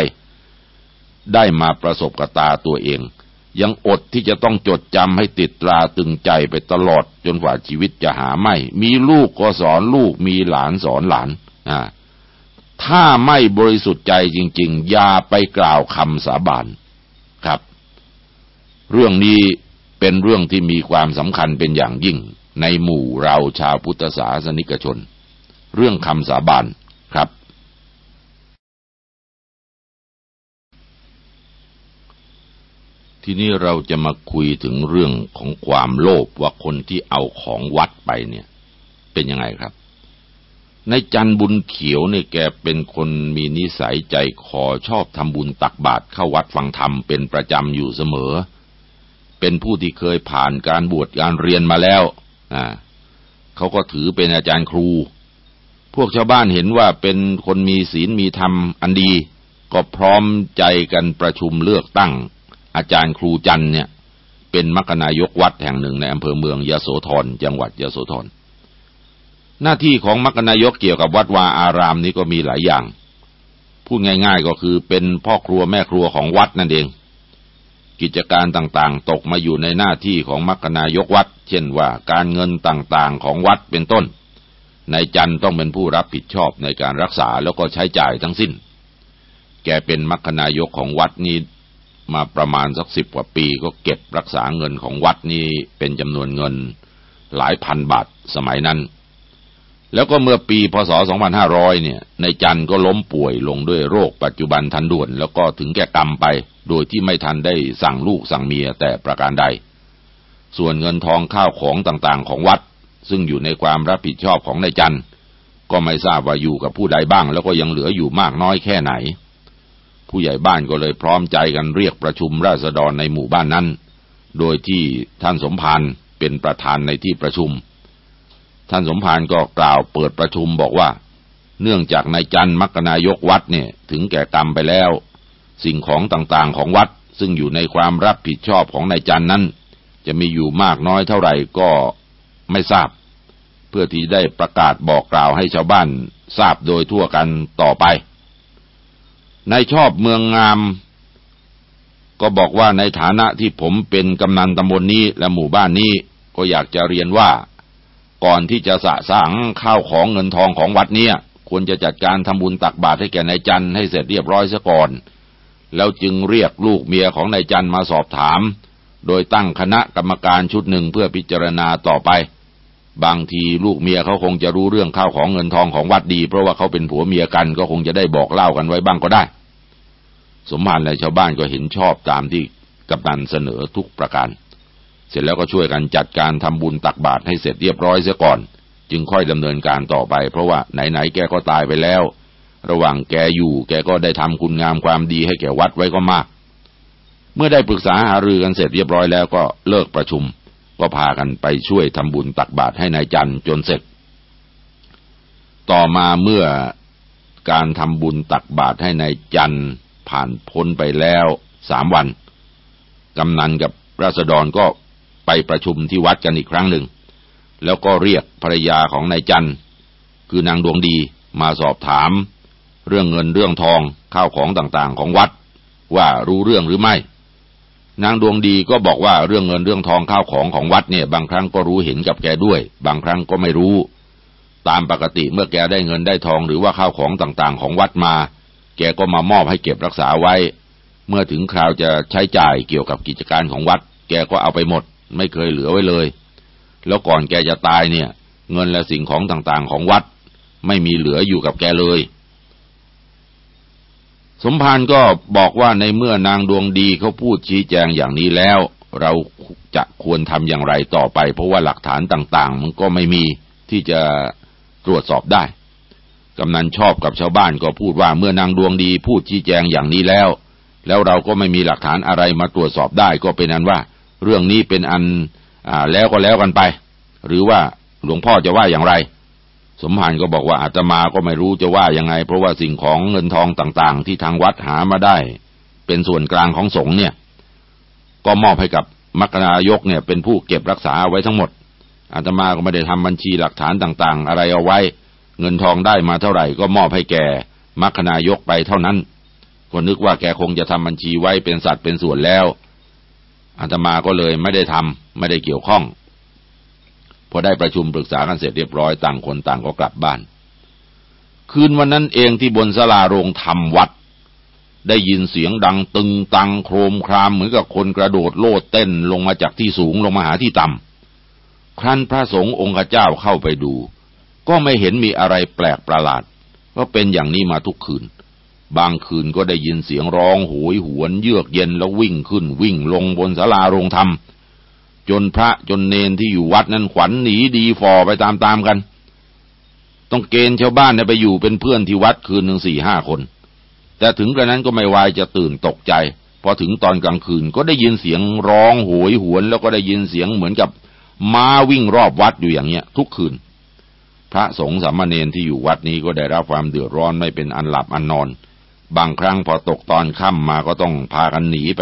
ได้มาประสบกับตาตัวเอง ยังอดที่จะต้องจดจำให้ติดตราตึงใจไปตลอดจนกว่าชีวิตจะหาไม่ มีลูกก็สอนลูกมีหลานสอนหลานอ่าถ้าไม่บริสุทธิ์ใจจริง ๆ อย่าไปกล่าวคำสาบานครับ เรื่องนี้เป็นเรื่องที่มีความสำคัญเป็นอย่างยิ่ง ในหมู่เราชาวพุทธศาสนิกชน เรื่องคำสาบานครับ ทีนี้เราจะมาคุยถึงเรื่องของความโลภว่าคนที่เอาของวัดไปเนี่ย เป็นยังไงครับในจันบุญเขียวเนี่ยแกเป็นคนมีนิสัยใจคอชอบทำบุญตักบาตรเข้าวัดฟังธรรมเป็นประจำอยู่เสมอ เป็นผู้ที่เคยผ่านการบวชการเรียนมาแล้วอ่าเขาก็ถือเป็นอาจารย์ครู พวกชาวบ้านเห็นว่าเป็นคนมีศีลมีธรรมอันดี ก็พร้อมใจกันประชุมเลือกตั้ง อาจารย์ครูจันเนี่ย เป็นมรคนายกวัดแห่งหนึ่งในอำเภอเมืองยโสธรจังหวัดยโสธรหน้าที่ของมรคนายกเกี่ยวกับวัดวาอารามนี้ก็มีหลายอย่าง พูดง่าย ๆก็คือเป็นพ่อครัวแม่ครัวของวัดนั่นเอง กิจการต่างๆ ตกมาอยู่ในหน้าที่ของมรคนายกวัด เช่นว่าการเงินต่างๆของวัดเป็นต้นนายจันต้องเป็นผู้รับผิดชอบในการรักษาแล้วก็ใช้จ่ายทั้งสิ้น แกเป็นมรคนายกของวัดนี้ มาประมาณสักสิบกว่าปีก็เก็บรักษาเงินของวัดนี้เป็นจำนวนเงินหลายพันบาทสมัยนั้น แล้วก็เมื่อปีพศ 2500 เนี่ย ในจันก็ล้มป่วยลงด้วยโรคปัจจุบันทันด่วน แล้วก็ถึงแก่กรรมไป โดยที่ไม่ทันได้สั่งลูกสั่งเมียแต่ประการใด ส่วนเงินทองข้าวของต่างๆ ของวัด ซึ่งอยู่ในความรับผิดชอบของนายจันก็ไม่ทราบว่าอยู่กับผู้ใดบ้าง แล้วก็ยังเหลืออยู่มากน้อยแค่ไหน ผู้ใหญ่บ้านก็เลยพร้อมใจกันเรียกประชุมราษฎรในหมู่บ้านนั้น โดยที่ท่านสมภารเป็นประธานในที่ประชุม ท่านสมภารก็กล่าวเปิดประชุมบอกว่า เนื่องจากนายจันมักนายกวัดเนี่ยถึงแก่กรรมไปแล้ว สิ่งของต่างๆของวัดซึ่งอยู่ในความรับผิดชอบของนายจันนั้น จะมีอยู่มากน้อยเท่าไหร่ก็ไม่ทราบ เพื่อที่ได้ประกาศบอกกล่าวให้ชาวบ้านทราบโดยทั่วกันต่อไป นายชอบเมืองงาม ก็บอกว่าในฐานะที่ผมเป็นกำนันตำบลนนี้และหมู่บ้านนี้ก็อยากจะเรียนว่า ก่อนที่จะสะสางข้าวของเงินทองของวัดเนี้ยควรจะจัดการทำบุญตักบาตรให้แก่นายจันให้เสร็จเรียบร้อยซะก่อน แล้วจึงเรียกลูกเมียของนายจันมาสอบถาม โดยตั้งคณะกรรมการชุดหนึ่งเพื่อพิจารณาต่อไป บางทีลูกเมียเขาคงจะรู้เรื่องข้าวของเงินทองของวัดดี เพราะว่าเขาเป็นผัวเมียกันก็คงจะได้บอกเล่ากันไว้บ้างก็ได้ สมภารและชาวบ้านก็เห็นชอบตามที่กำนันเสนอทุกประการ เสร็จแล้วก็ช่วยกันจัดการทำบุญตักบาตรให้เสร็จเรียบร้อยเสียก่อน จึงค่อยดำเนินการต่อไป เพราะว่าไหนๆแกก็ตายไปแล้ว ระหว่างแกอยู่แกก็ได้ทำคุณงามความดีให้แก่วัดไว้ก็มาก เมื่อได้ปรึกษาหารือกันเสร็จเรียบร้อยแล้วก็เลิกประชุม ก็พากันไปช่วยทำบุญตักบาตรให้ในายจันจนเสร็จ ต่อมาเมื่อการทำบุญตักบาตรให้ในายจันผ่านพ้นไปแล้วสามวัน กำนันกับราษฎรก็ไปประชุมที่วัดกันอีกครั้งหนึ่ง แล้วก็เรียกภรรยาของนายจันคือนางดวงดีมาสอบถาม เรื่องเงินเรื่องทองข้าวของต่างๆของวัด ว่ารู้เรื่องหรือไม่ นางดวงดีก็บอกว่าเรื่องเงินเรื่องทองข้าวของของวัดเนี่ย บางครั้งก็รู้เห็นกับแกด้วย บางครั้งก็ไม่รู้ ตามปกติเมื่อแกได้เงินได้ทองหรือว่าข้าวของต่างๆ ของวัดมา แกก็มามอบให้เก็บรักษาไว้ เมื่อถึงคราวจะใช้จ่ายเกี่ยวกับกิจการของวัด แกก็เอาไปหมด ไม่เคยเหลือไว้เลย แล้วก่อนแกจะตายเนี่ย เงินและสิ่งของต่างๆ ของวัด ไม่มีเหลืออยู่กับแกเลย สมภารก็บอกว่าในเมื่อนางดวงดีเขาพูดชี้แจงอย่างนี้แล้ว เราจะควรทำอย่างไรต่อไป เพราะว่าหลักฐานต่างๆ มันก็ไม่มีที่จะตรวจสอบได้ กำนันชอบกับชาวบ้านก็พูดว่าเมื่อนางดวงดีพูดชี้แจงอย่างนี้แล้ว แล้วเราก็ไม่มีหลักฐานอะไรมาตรวจสอบได้ก็เป็นนั้นว่า เรื่องนี้เป็นอันอ่าแล้วก็แล้วกันไป หรือว่าหลวงพ่อจะว่าอย่างไร สมภารก็บอกว่าอาตมาก็ไม่รู้จะว่ายังไง เพราะว่าสิ่งของเงินทองต่างๆ ที่ทางวัดหามาได้ เป็นส่วนกลางของสงฆ์เนี่ย ก็มอบให้กับมรรคนายกเนี่ย เป็นผู้เก็บรักษาไว้ทั้งหมดอาตมาก็ไม่ได้ทำบัญชีหลักฐานต่างๆ อะไรเอาไว้ เงินทองได้มาเท่าไหร่ก็มอบให้แก่มรรคนายกไปเท่านั้นก็นึกว่าแกคงจะทำบัญชีไว้เป็นสัตว์เป็นส่วนแล้วอาตมาก็เลยไม่ได้ทำไม่ได้เกี่ยวข้อง พอได้ประชุมปรึกษากันเสร็จเรียบร้อยต่างคนต่างก็กลับบ้าน คืนวันนั้นเองที่บนศาลาโรงธรรมวัด ได้ยินเสียงดังตึงตังโครมครามเหมือนกับคนกระโดดโลดเต้นลงมาจากที่สูงลงมาหาที่ต่ำครั้นพระสงฆ์องค์เจ้าเข้าไปดู ก็ไม่เห็นมีอะไรแปลกประหลาดก็เป็นอย่างนี้มาทุกคืน บางคืนก็ได้ยินเสียงร้องโหยหวนเยือกเย็นแล้ววิ่งขึ้นวิ่งลงบนศาลาโรงธรรม จนพระจนเนนที่อยู่วัดนั้นขวัญหนีดีฟอไปตามๆกัน ต้องเกณฑ์ชาวบ้านไปอยู่เป็นเพื่อนที่วัดคืนหนึ่งสี่ห้าคน แต่ถึงกระนั้นก็ไม่วายจะตื่นตกใจ พอถึงตอนกลางคืนก็ได้ยินเสียงร้องโหยหวน แล้วก็ได้ยินเสียงเหมือนกับม้าวิ่งรอบวัดอยู่อย่างเงี้ย ทุกคืน พระสงฆ์สามเณรที่อยู่วัดนี้ก็ได้รับความเดือดร้อนไม่เป็นอันหลับอันนอน บางครั้งพอตกตอนค่ำมาก็ต้องพากันหนีไป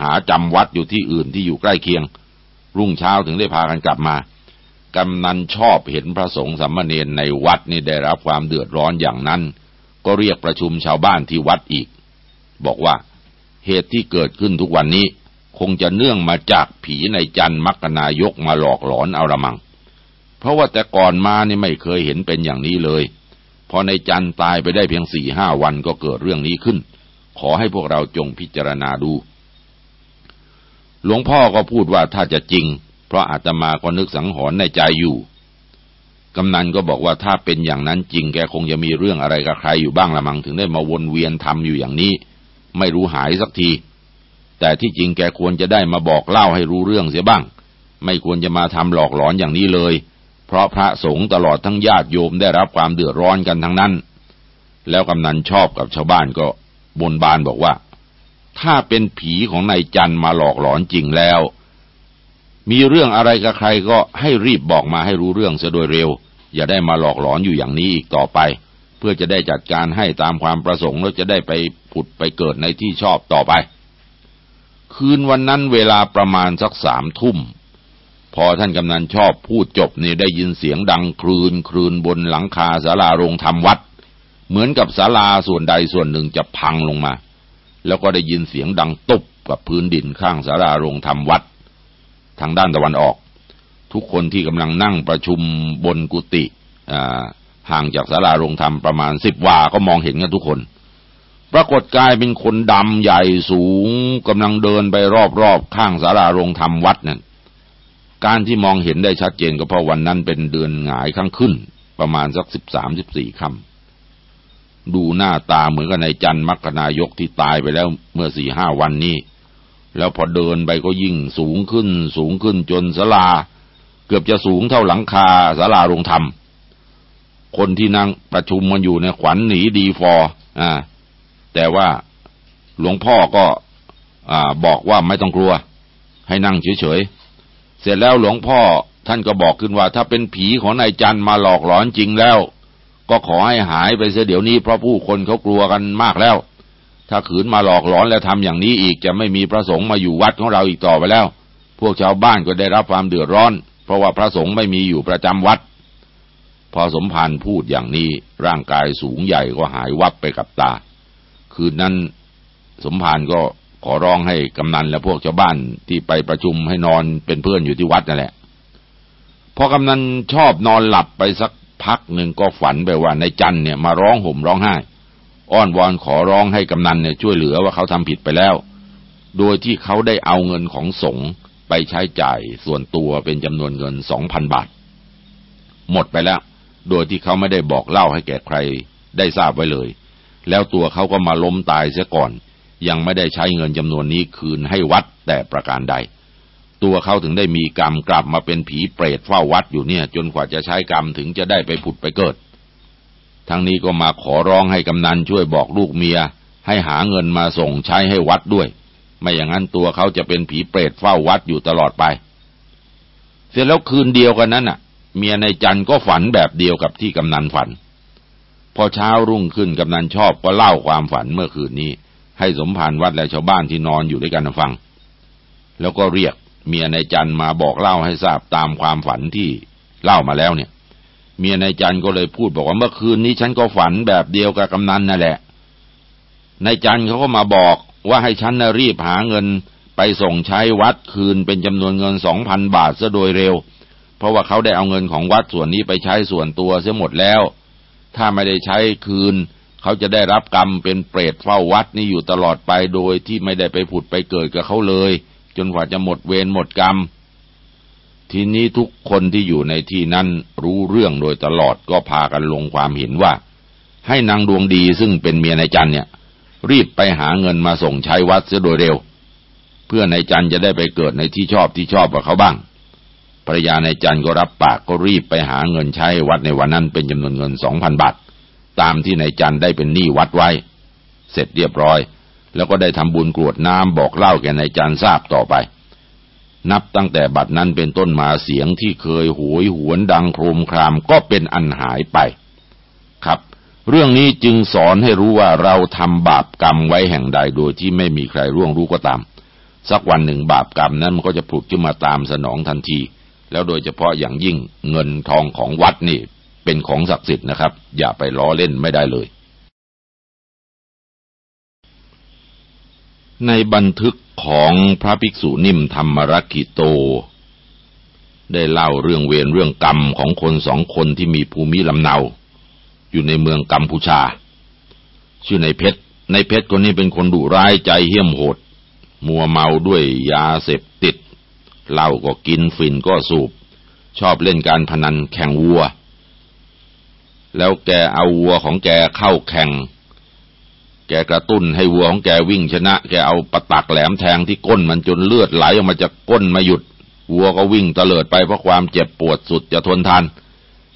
หาจำวัดอยู่ที่อื่นที่อยู่ใกล้เคียง รุ่งเช้าถึงได้พากันกลับมา กำนันชอบเห็นพระสงฆ์สามเณรในวัดนี่ได้รับความเดือดร้อนอย่างนั้น ก็เรียกประชุมชาวบ้านที่วัดอีก บอกว่าเหตุที่เกิดขึ้นทุกวันนี้ คงจะเนื่องมาจากผีในจันมักนายกมาหลอกหลอนเอาละมัง เพราะว่าแต่ก่อนมานี่ไม่เคยเห็นเป็นอย่างนี้เลย พอในจันตายไปได้เพียงสี่ห้าวันก็เกิดเรื่องนี้ขึ้น ขอให้พวกเราจงพิจารณาดู หลวงพ่อก็พูดว่าถ้าจะจริง เพราะอาตมาก็นึกสังหรณ์ในใจอยู่ กำนันก็บอกว่าถ้าเป็นอย่างนั้นจริงแกคงจะมีเรื่องอะไรกับใครอยู่บ้างละมังถึงได้มาวนเวียนทำอยู่อย่างนี้ ไม่รู้หายสักที แต่ที่จริงแกควรจะได้มาบอกเล่าให้รู้เรื่องเสียบ้าง ไม่ควรจะมาทำหลอกหลอนอย่างนี้เลย เพราะพระสงฆ์ตลอดทั้งญาติโยมได้รับความเดือดร้อนกันทั้งนั้น แล้วกำนันชอบกับชาวบ้านก็บนบานบอกว่า ถ้าเป็นผีของนายจันมาหลอกหลอนจริงแล้ว มีเรื่องอะไรกับใครก็ให้รีบบอกมาให้รู้เรื่องเสียโดยเร็ว อย่าได้มาหลอกหลอนอยู่อย่างนี้อีกต่อไป เพื่อจะได้จัดการให้ตามความประสงค์แล้วจะได้ไปผุดไปเกิดในที่ชอบต่อไป คืนวันนั้นเวลาประมาณสักสามทุ่ม พอท่านกำนันชอบพูดจบนี่ได้ยินเสียงดังครืนครืนบนหลังคาศาลาโรงธรรมวัด เหมือนกับศาลาส่วนใดส่วนหนึ่งจะพังลงมา แล้วก็ได้ยินเสียงดังตุบกับพื้นดินข้างศาลาโรงธรรมวัด ทางด้านตะวันออก ทุกคนที่กำลังนั่งประชุมบนกุฏิห่างจากศาลาโรงธรรมประมาณสิบวาก็มองเห็นกันทุกคน ปรากฏกายเป็นคนดำใหญ่สูงกำลังเดินไปรอบๆข้างศาลาโรงธรรมวัดนั่นการที่มองเห็นได้ชัดเจนก็เพราะวันนั้นเป็นเดือนหงายข้างขึ้น ประมาณสักสิบสามสิบสี่ค่ำ ดูหน้าตาเหมือนกับในจันมักนายกที่ตายไปแล้วเมื่อสี่ห้าวันนี้ แล้วพอเดินไปก็ยิ่งสูงขึ้น สูงขึ้นจนศาลา เกือบจะสูงเท่าหลังคาศาลาโรงธรรม คนที่นั่งประชุมมันอยู่ในขวัญหนีดีฟออ่า แต่ว่าหลวงพ่อก็อ่าบอกว่าไม่ต้องกลัว ให้นั่งเฉยๆ เสร็จแล้วหลวงพ่อท่านก็บอกขึ้นว่า ถ้าเป็นผีของนายจันมาหลอกหลอนจริงแล้ว ก็ขอให้หายไปเสียเดี๋ยวนี้เพราะผู้คนเขากลัวกันมากแล้ว ถ้าขืนมาหลอกหลอนแล้วทำอย่างนี้อีกจะไม่มีพระสงฆ์มาอยู่วัดของเราอีกต่อไปแล้ว พวกชาวบ้านก็ได้รับความเดือดร้อน เพราะว่าพระสงฆ์ไม่มีอยู่ประจำวัด พอสมภารพูดอย่างนี้ร่างกายสูงใหญ่ก็หายวับไปกับตา คืนนั้นสมภารก็ขอร้องให้กำนันและพวกชาวบ้านที่ไปประชุมให้นอนเป็นเพื่อนอยู่ที่วัดนั่นแหละพอกำนันชอบนอนหลับไปสัก พักหนึ่งก็ฝันไปว่าในจันเนี่ยมาร้องห่มร้องไห้ อ้อนวอนขอร้องให้กำนันเนี่ยช่วยเหลือว่าเขาทำผิดไปแล้ว โดยที่เขาได้เอาเงินของสงไปใช้จ่ายส่วนตัวเป็นจำนวนเงินสองพันบาท หมดไปแล้ว โดยที่เขาไม่ได้บอกเล่าให้แก่ใครได้ทราบไว้เลย แล้วตัวเขาก็มาล้มตายเสียก่อน ยังไม่ได้ใช้เงินจำนวนนี้คืนให้วัดแต่ประการใด ตัวเขาถึงได้มีกรรมกลับมาเป็นผีเปรตเฝ้าวัดอยู่เนี่ย จนกว่าจะใช้กรรมถึงจะได้ไปผุดไปเกิด ทั้งนี้ก็มาขอร้องให้กำนันช่วยบอกลูกเมีย ให้หาเงินมาส่งใช้ให้วัดด้วย ไม่อย่างนั้นตัวเขาจะเป็นผีเปรตเฝ้าวัดอยู่ตลอดไป เสร็จแล้วคืนเดียวกันนั้นน่ะ เมียในจันก็ฝันแบบเดียวกับที่กำนันฝัน พอเช้ารุ่งขึ้นกำนันชอบก็เล่าความฝันเมื่อคืนนี้ ให้สมภารวัดและชาวบ้านที่นอนอยู่ด้วยกันฟัง แล้วก็เรียก เมียในจันมาบอกเล่าให้ทราบตามความฝันที่เล่ามาแล้วเนี่ย เมียในจันก็เลยพูดบอกว่าเมื่อคืนนี้ฉันก็ฝันแบบเดียวกับกำนันนั่นแหละนายจันเขาก็มาบอกว่าให้ฉันนะรีบหาเงินไปส่งใช้วัดคืนเป็นจำนวนเงินสองพันบาทซะโดยเร็ว เพราะว่าเขาได้เอาเงินของวัดส่วนนี้ไปใช้ส่วนตัวเสียหมดแล้ว ถ้าไม่ได้ใช้คืน เขาจะได้รับกรรมเป็นเปรตเฝ้าวัดนี่อยู่ตลอดไปโดยที่ไม่ได้ไปผุดไปเกิดกับเขาเลย จนกว่าจะหมดเวรหมดกรรม ทีนี้ทุกคนที่อยู่ในที่นั้นรู้เรื่องโดยตลอดก็พากันลงความเห็นว่า ให้นางดวงดีซึ่งเป็นเมียนายจันเนี่ย รีบไปหาเงินมาส่งใช้วัดเสียโดยเร็ว เพื่อนายจันจะได้ไปเกิดในที่ชอบที่ชอบกับเขาบ้างภรรยานายจันก็รับปากก็รีบไปหาเงินใช้วัดในวันนั้นเป็นจำนวนเงินสองพันบาทตามที่นายจันได้เป็นหนี้วัดไว้ เสร็จเรียบร้อย แล้วก็ได้ทำบุญกรวดน้ำบอกเล่าแก่นายจันทราบต่อไป นับตั้งแต่บัดนั้นเป็นต้นมาเสียงที่เคยหวยหวนดังโครมครามก็เป็นอันหายไป ครับ เรื่องนี้จึงสอนให้รู้ว่าเราทำบาปกรรมไว้แห่งใดโดยที่ไม่มีใครร่วงรู้ก็ตาม สักวันหนึ่งบาปกรรมนั้นมันก็จะผุดขึ้นมาตามสนองทันที แล้วโดยเฉพาะอย่างยิ่งเงินทองของวัดนี่เป็นของศักดิ์สิทธิ์นะครับ อย่าไปล้อเล่นไม่ได้เลย ในบันทึกของพระภิกษุนิ่มธรรมรักิโต ได้เล่าเรื่องเวรเรื่องกรรมของคนสองคนที่มีภูมิลำเนา อยู่ในเมืองกัมพูชา ชื่อในเพชรในเพชรคนนี้เป็นคนดุร้ายใจเหี้ยมโหด มัวเมาด้วยยาเสพติดเหล้าก็กินฝิ่นก็สูบ ชอบเล่นการพนันแข่งวัว แล้วแกเอาวัวของแกเข้าแข่ง แกกระตุ้นให้วัวของแกวิ่งชนะ แกเอาปะตักแหลมแทงที่ก้นมันจนเลือดไหลออกมาจากก้นมาหยุด วัวก็วิ่งเตลิดไปเพราะความเจ็บปวดสุดจะทนทาน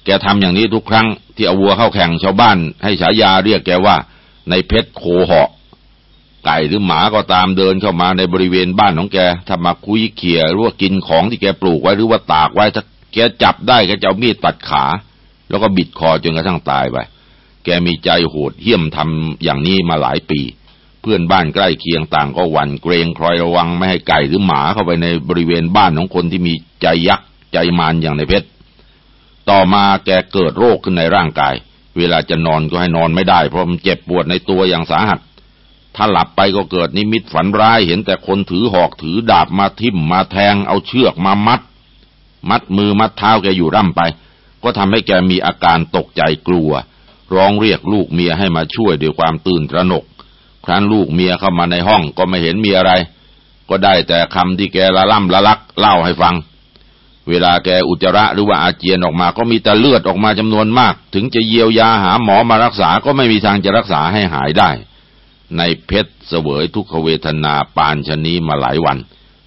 แกทำอย่างนี้ทุกครั้ง ที่เอาวัวเข้าแข่งชาวบ้าน ให้ฉายาเรียกแกว่า ในเพชรโคเหาะ ไก่หรือหมาก็ตามเดินเข้ามาในบริเวณบ้านของแกถ้ามาคุยเขี่ยหรือว่ากินของที่แกปลูกไว้หรือว่าตากไว้ถ้าแกจับได้แกจะเอามีดตัดขา แล้วก็บิดคอจนกระทั่งตายไป แกมีใจโหดเหี้ยมทำอย่างนี้มาหลายปี เพื่อนบ้านใกล้เคียงต่างก็หวั่นเกรงคอยระวังไม่ให้ไก่หรือหมาเข้าไปในบริเวณบ้านของคนที่มีใจยักษ์ใจมารอย่างในเพชร ต่อมาแกเกิดโรคขึ้นในร่างกาย เวลาจะนอนก็ให้นอนไม่ได้ เพราะมันเจ็บปวดในตัวอย่างสาหัส ถ้าหลับไปก็เกิดนิมิตฝันร้ายเห็นแต่คนถือหอกถือดาบมาทิ่มมาแทงเอาเชือกมามัด มัดมือมัดเท้าแกอยู่ร่ำไป ก็ทำให้แกมีอาการตกใจกลัว ร้องเรียกลูกเมียให้มาช่วยด้วยความตื่นตระหนก ครั้นลูกเมียเข้ามาในห้องก็ไม่เห็นมีอะไร ก็ได้แต่คำที่แกละล่ำละลักเล่าให้ฟัง เวลาแกอุจจาระหรือว่าอาเจียนออกมา ก็มีแต่เลือดออกมาจำนวนมาก ถึงจะเยียวยาหาหมอมารักษาก็ไม่มีทางจะรักษาให้หายได้ ในเพชรเสวยทุกขเวทนาปานชนีมาหลายวัน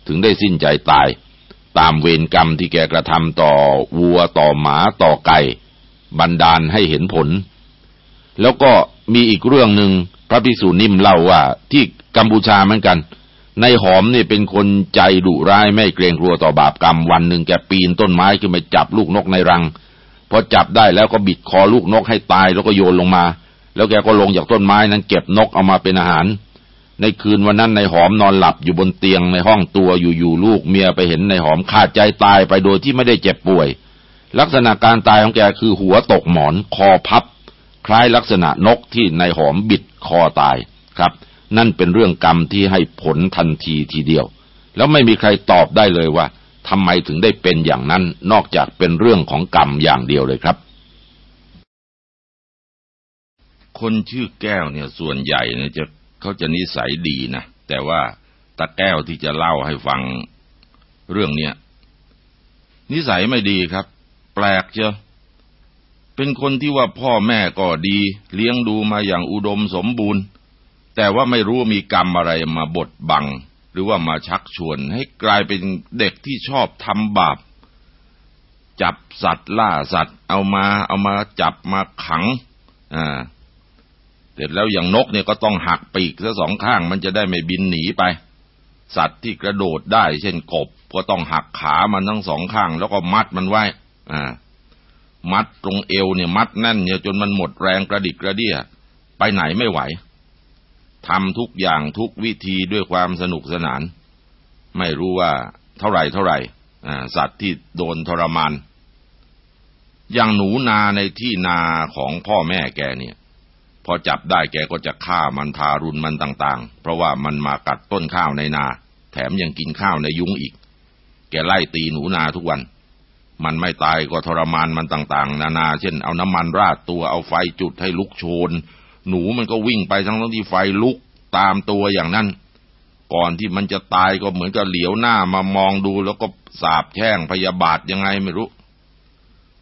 ถึงได้สิ้นใจตาย ตามเวรกรรมที่แกกระทำต่อวัวต่อหมาต่อไก่บันดาลให้เห็นผล แล้วก็มีอีกเรื่องหนึ่งพระภิกษุนิ่มเล่าว่า ที่กัมพูชาเหมือนกัน ในหอมเนี่เป็นคนใจดุร้ายไม่เกรงกลัวต่อบาปกรรมวันหนึ่งแกปีนต้นไม้ขึ้นไปจับลูกนกในรังพอจับได้แล้วก็บิดคอลูกนกให้ตายแล้วก็โยนลงมา แล้วแกก็ลงจากต้นไม้นั้นเก็บนกเอามาเป็นอาหาร ในคืนวันนั้นในหอมนอนหลับอยู่บนเตียงในห้องตัวอยู่ๆลูกเมียไปเห็นในหอมขาดใจตายไปโดยที่ไม่ได้เจ็บป่วย ลักษณะการตายของแกคือหัวตกหมอน คอพับ คล้ายลักษณะนกที่ในหอมบิดคอตายครับ นั่นเป็นเรื่องกรรมที่ให้ผลทันทีทีเดียว แล้วไม่มีใครตอบได้เลยว่าทำไมถึงได้เป็นอย่างนั้นนอกจากเป็นเรื่องของกรรมอย่างเดียวเลยครับ คนชื่อแก้วเนี่ยส่วนใหญ่เนี่ยจะเขาจะนิสัยดีนะแต่ว่าตาแก้วที่จะเล่าให้ฟังเรื่องเนี้ยนิสัยไม่ดีครับ แปลกเชียว เป็นคนที่ว่าพ่อแม่ก็ดี เลี้ยงดูมาอย่างอุดมสมบูรณ์ แต่ว่าไม่รู้มีกรรมอะไรมาบดบัง หรือว่ามาชักชวน ให้กลายเป็นเด็กที่ชอบทำบาป จับสัตว์ล่าสัตว์ เอามาเอามาจับมาขัง อ่าเสร็จแล้วอย่างนกเนี่ยก็ต้องหักปีกซะสองข้างมันจะได้ไม่บินหนีไป สัตว์ที่กระโดดได้ เช่นกบ ก็ต้องหักขามันทั้งสองข้าง แล้วก็มัดมันไว้ อ่า มัดตรงเอวเนี่ยมัดแน่นเนี่ยจนมันหมดแรงกระดิกกระเดี้ย ไปไหนไม่ไหวทำทุกอย่างทุกวิธีด้วยความสนุกสนาน ไม่รู้ว่าเท่าไรเท่าไรอ่าสัตว์ที่โดนทรมาน อย่างหนูนาในที่นาของพ่อแม่แกเนี่ย พอจับได้แกก็จะฆ่ามันทารุณมันต่างๆ เพราะว่ามันมากัดต้นข้าวในนา แถมยังกินข้าวในยุ้งอีก แกไล่ตีหนูนาทุกวัน มันไม่ตายก็ทรมานมันต่างๆ นานา เช่น เอาน้ำมันราดตัวเอาไฟจุดให้ลุกโชน หนูมันก็วิ่งไปทั้งที่ไฟลุกตามตัวอย่างนั้น ก่อนที่มันจะตายก็เหมือนกับเหลียวหน้ามามองดูแล้วก็สาบแช่งพยาบาทยังไงไม่รู้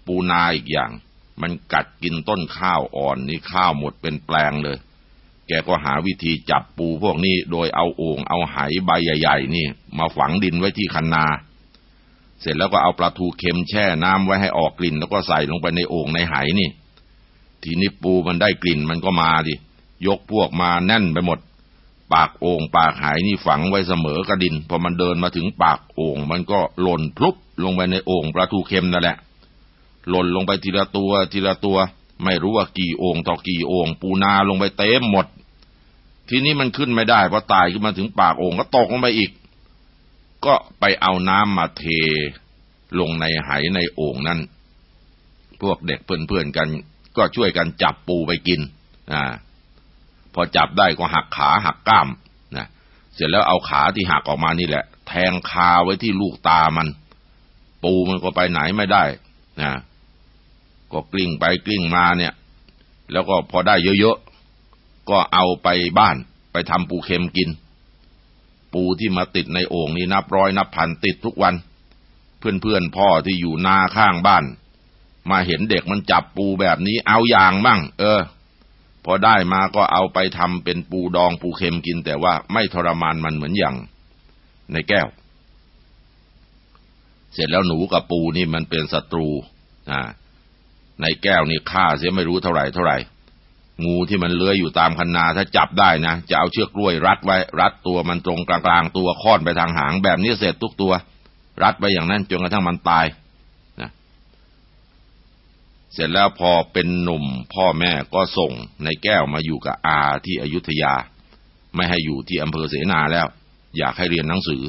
ปูนาอีกอย่าง มันกัดกินต้นข้าวอ่อนนี่ข้าวหมดเป็นแปลงเลย แกก็หาวิธีจับปูพวกนี้ โดยเอาโอ่งเอาไหใบใหญ่ ๆ นี่ มาฝังดินไว้ที่คันนา เสร็จแล้วก็เอาปลาทูเค็มแช่น้ำไว้ให้ออกกลิ่น แล้วก็ใส่ลงไปในโอ่งในไหนี่ ทีนี้ปูมันได้กลิ่นมันก็มาดิยกพวกมาแน่นไปหมด ปากโอ่งปากไหนี่ฝังไว้เสมอกระดินพอมันเดินมาถึงปากโอ่งมันก็หล่นพลุบลงไปในโอ่งปลาทูเค็มนั่นแหละ หล่นลงไปทีละตัวทีละตัว ไม่รู้ว่ากี่โอ่งต่อกี่โอ่งปูนาลงไปเต็มหมด ทีนี้มันขึ้นไม่ได้พอตายขึ้นมาถึงปากโอ่งก็ตกลงไปอีก ก็ไปเอาน้ำมาเทลงในไหในโอ่งนั้น พวกเด็กเพื่อนๆกัน ก็ช่วยกันจับปูไปกินอ่าพอจับได้ก็หักขาหักกล้ามนะเสร็จแล้วเอาขาที่หักออกมานี่แหละ แทงคาไว้ที่ลูกตามัน ปูมันก็ไปไหนไม่ได้นะก็กลิ้งไปกลิ้งมาเนี่ย แล้วก็พอได้เยอะๆก็เอาไปบ้านไปทำปูเค็มกิน ปูที่มาติดในโอ่งนี่นับร้อยนับพันติดทุกวัน เพื่อนๆพ่อที่อยู่นาข้างบ้าน มาเห็นเด็กมันจับปูแบบนี้เอาอย่างมั่ง เออ พอได้มาก็เอาไปทำเป็นปูดองปูเค็มกิน แต่ว่าไม่ทรมานมันเหมือนอย่างในแก้ว เสร็จแล้วหนูกับปูนี่มันเป็นศัตรูอ่าในแก้วนี่ฆ่าเสียไม่รู้เท่าไหร่เท่าไหร่ งูที่มันเลื้อยอยู่ตามคันนาถ้าจับได้นะ จะเอาเชือกกล้วยรัดไว้ รัดตัวมันตรงกลางๆตัวค่อนไปทางหางแบบนี้เสร็จทุกตัว รัดไว้อย่างนั้นจนกระทั่งมันตายนะเสร็จแล้วพอเป็นหนุ่มพ่อแม่ก็ส่งในแก้วมาอยู่กับอาที่อยุธยา ไม่ให้อยู่ที่อำเภอเสนาแล้ว อยากให้เรียนหนังสือ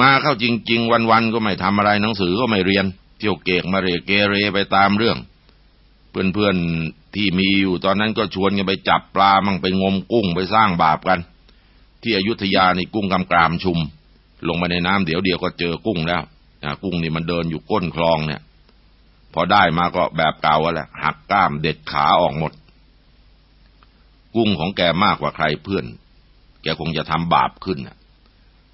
มาเข้าจริง ๆ วันๆก็ไม่ทำอะไรหนังสือก็ไม่เรียนเที่ยวเกกมาเรเกเรไปตามเรื่องเพื่อนๆ ที่มีอยู่ตอนนั้นก็ชวนกันไปจับปลามั่งไปงมกุ้งไปสร้างบาปกัน ที่อยุธยานี่กุ้งกำกรามชุม ลงมาในน้ำเดี๋ยวเดียวก็เจอกุ้งแล้วกุ้งนี่มันเดินอยู่ก้นคลองเนี่ย พอได้มาก็แบบเก่าแหละหักกล้ามเด็ดขาออกหมด กุ้งของแกมากกว่าใครเพื่อน แกคงจะทำบาปขึ้นะ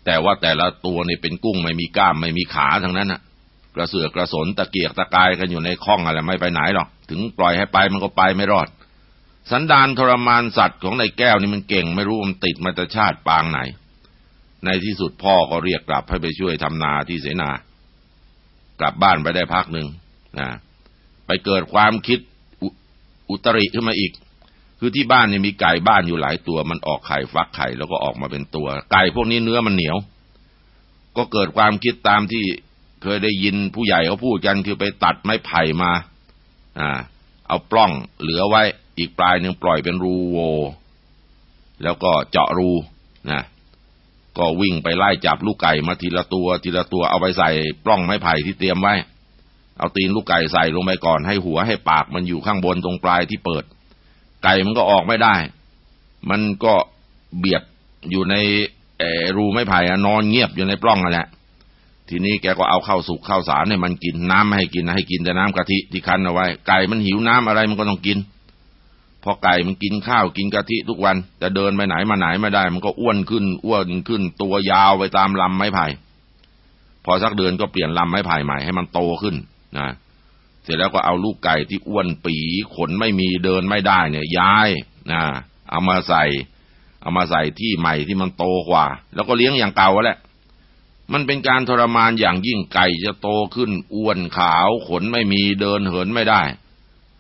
แต่ว่าแต่ละตัวนี่เป็นกุ้งไม่มีกล้ามไม่มีขาทั้งนั้นน่ะ กระเสือกกระสนตะเกียกตะกายกันอยู่ในคลองอะไรไม่ไปไหนหรอก ถึงปล่อยให้ไปมันก็ไปไม่รอด สันดานทรมานสัตว์ของในแก้วนี่มันเก่งไม่รู้มันติดมาแต่ชาติปางไหน ในที่สุดพ่อก็เรียกกลับให้ไปช่วยทำนาที่เสนา กลับบ้านไปได้พักหนึ่งนะไปเกิดความคิดออุตริขึ้นมาอีก คือที่บ้านเนี่ยมีไก่บ้านอยู่หลายตัว มันออกไข่ฟักไข่แล้วก็ออกมาเป็นตัว ไก่พวกนี้เนื้อมันเหนียว ก็เกิดความคิดตามที่เคยได้ยินผู้ใหญ่เขาพูดกันคือไปตัดไม้ไผ่มา อ่า เอาปล้องเหลือไว้ อีกปลายหนึ่งปล่อยเป็นรูโว แล้วก็เจาะรูนะก็วิ่งไปไล่จับลูกไก่มาทีละตัวทีละตัวเอาไปใส่ปล้องไม้ไผ่ที่เตรียมไว้ เอาตีนลูกไก่ใส่ลงไปก่อนให้หัวให้ปากมันอยู่ข้างบนตรงปลายที่เปิด ไก่มันก็ออกไม่ได้ มันก็เบียดอยู่ในรูไม้ไผ่นอนเงียบอยู่ในปล้องนั่นแหละ ทีนี้แกก็เอาข้าวสุกข้าวสารให้มันกินน้ำไม่ให้กินให้กินแต่น้ำกะทิที่คั้นเอาไว้ ไก่มันหิวน้ำอะไรมันก็ต้องกิน พอไก่มันกินข้าวกินกะทิทุกวันจะเดินไปไหนมาไหนไม่ได้ มันก็อ้วนขึ้น อ้วนขึ้น ตัวยาวไปตามลำไม้ไผ่ พอสักเดือนก็เปลี่ยนลำไม้ไผ่ใหม่ให้มันโตขึ้นนะเสร็จแล้วก็เอาลูกไก่ที่อ้วนปีขนไม่มีเดินไม่ได้เนี่ยย้ายนะเอามาใส่ เอามาใส่ที่ใหม่ที่มันโตกว่า แล้วก็เลี้ยงอย่างเก่าแหละ มันเป็นการทรมานอย่างยิ่งไก่จะโตขึ้นอ้วนขาวขนไม่มีเดินเหินไม่ได้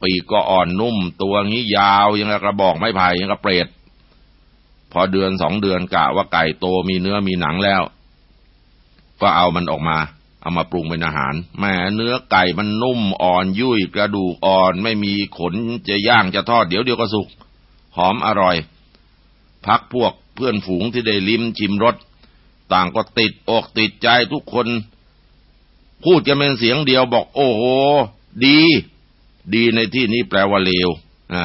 ปีกก็อ่อนนุ่มตัวงี้ยาวยังกระบอกไม้ไผ่ยังกระเปรตพอเดือนสองเดือนกะว่าไก่โตมีเนื้อมีหนังแล้ว ก็เอามันออกมา เอามาปรุงเป็นอาหารแหมเนื้อไก่มันนุ่มอ่อนยุ่ยกระดูกอ่อนไม่มีขนจะย่างจะทอดเดี๋ยวเดียวก็สุกหอมอร่อย พักพวกเพื่อนฝูงที่ได้ลิ้มชิมรส ต่างก็ติดอกติดใจทุกคน พูดกันเป็นเสียงเดียวบอก โอ้โห ดี ดีในที่นี้แปลว่าเลวอ่า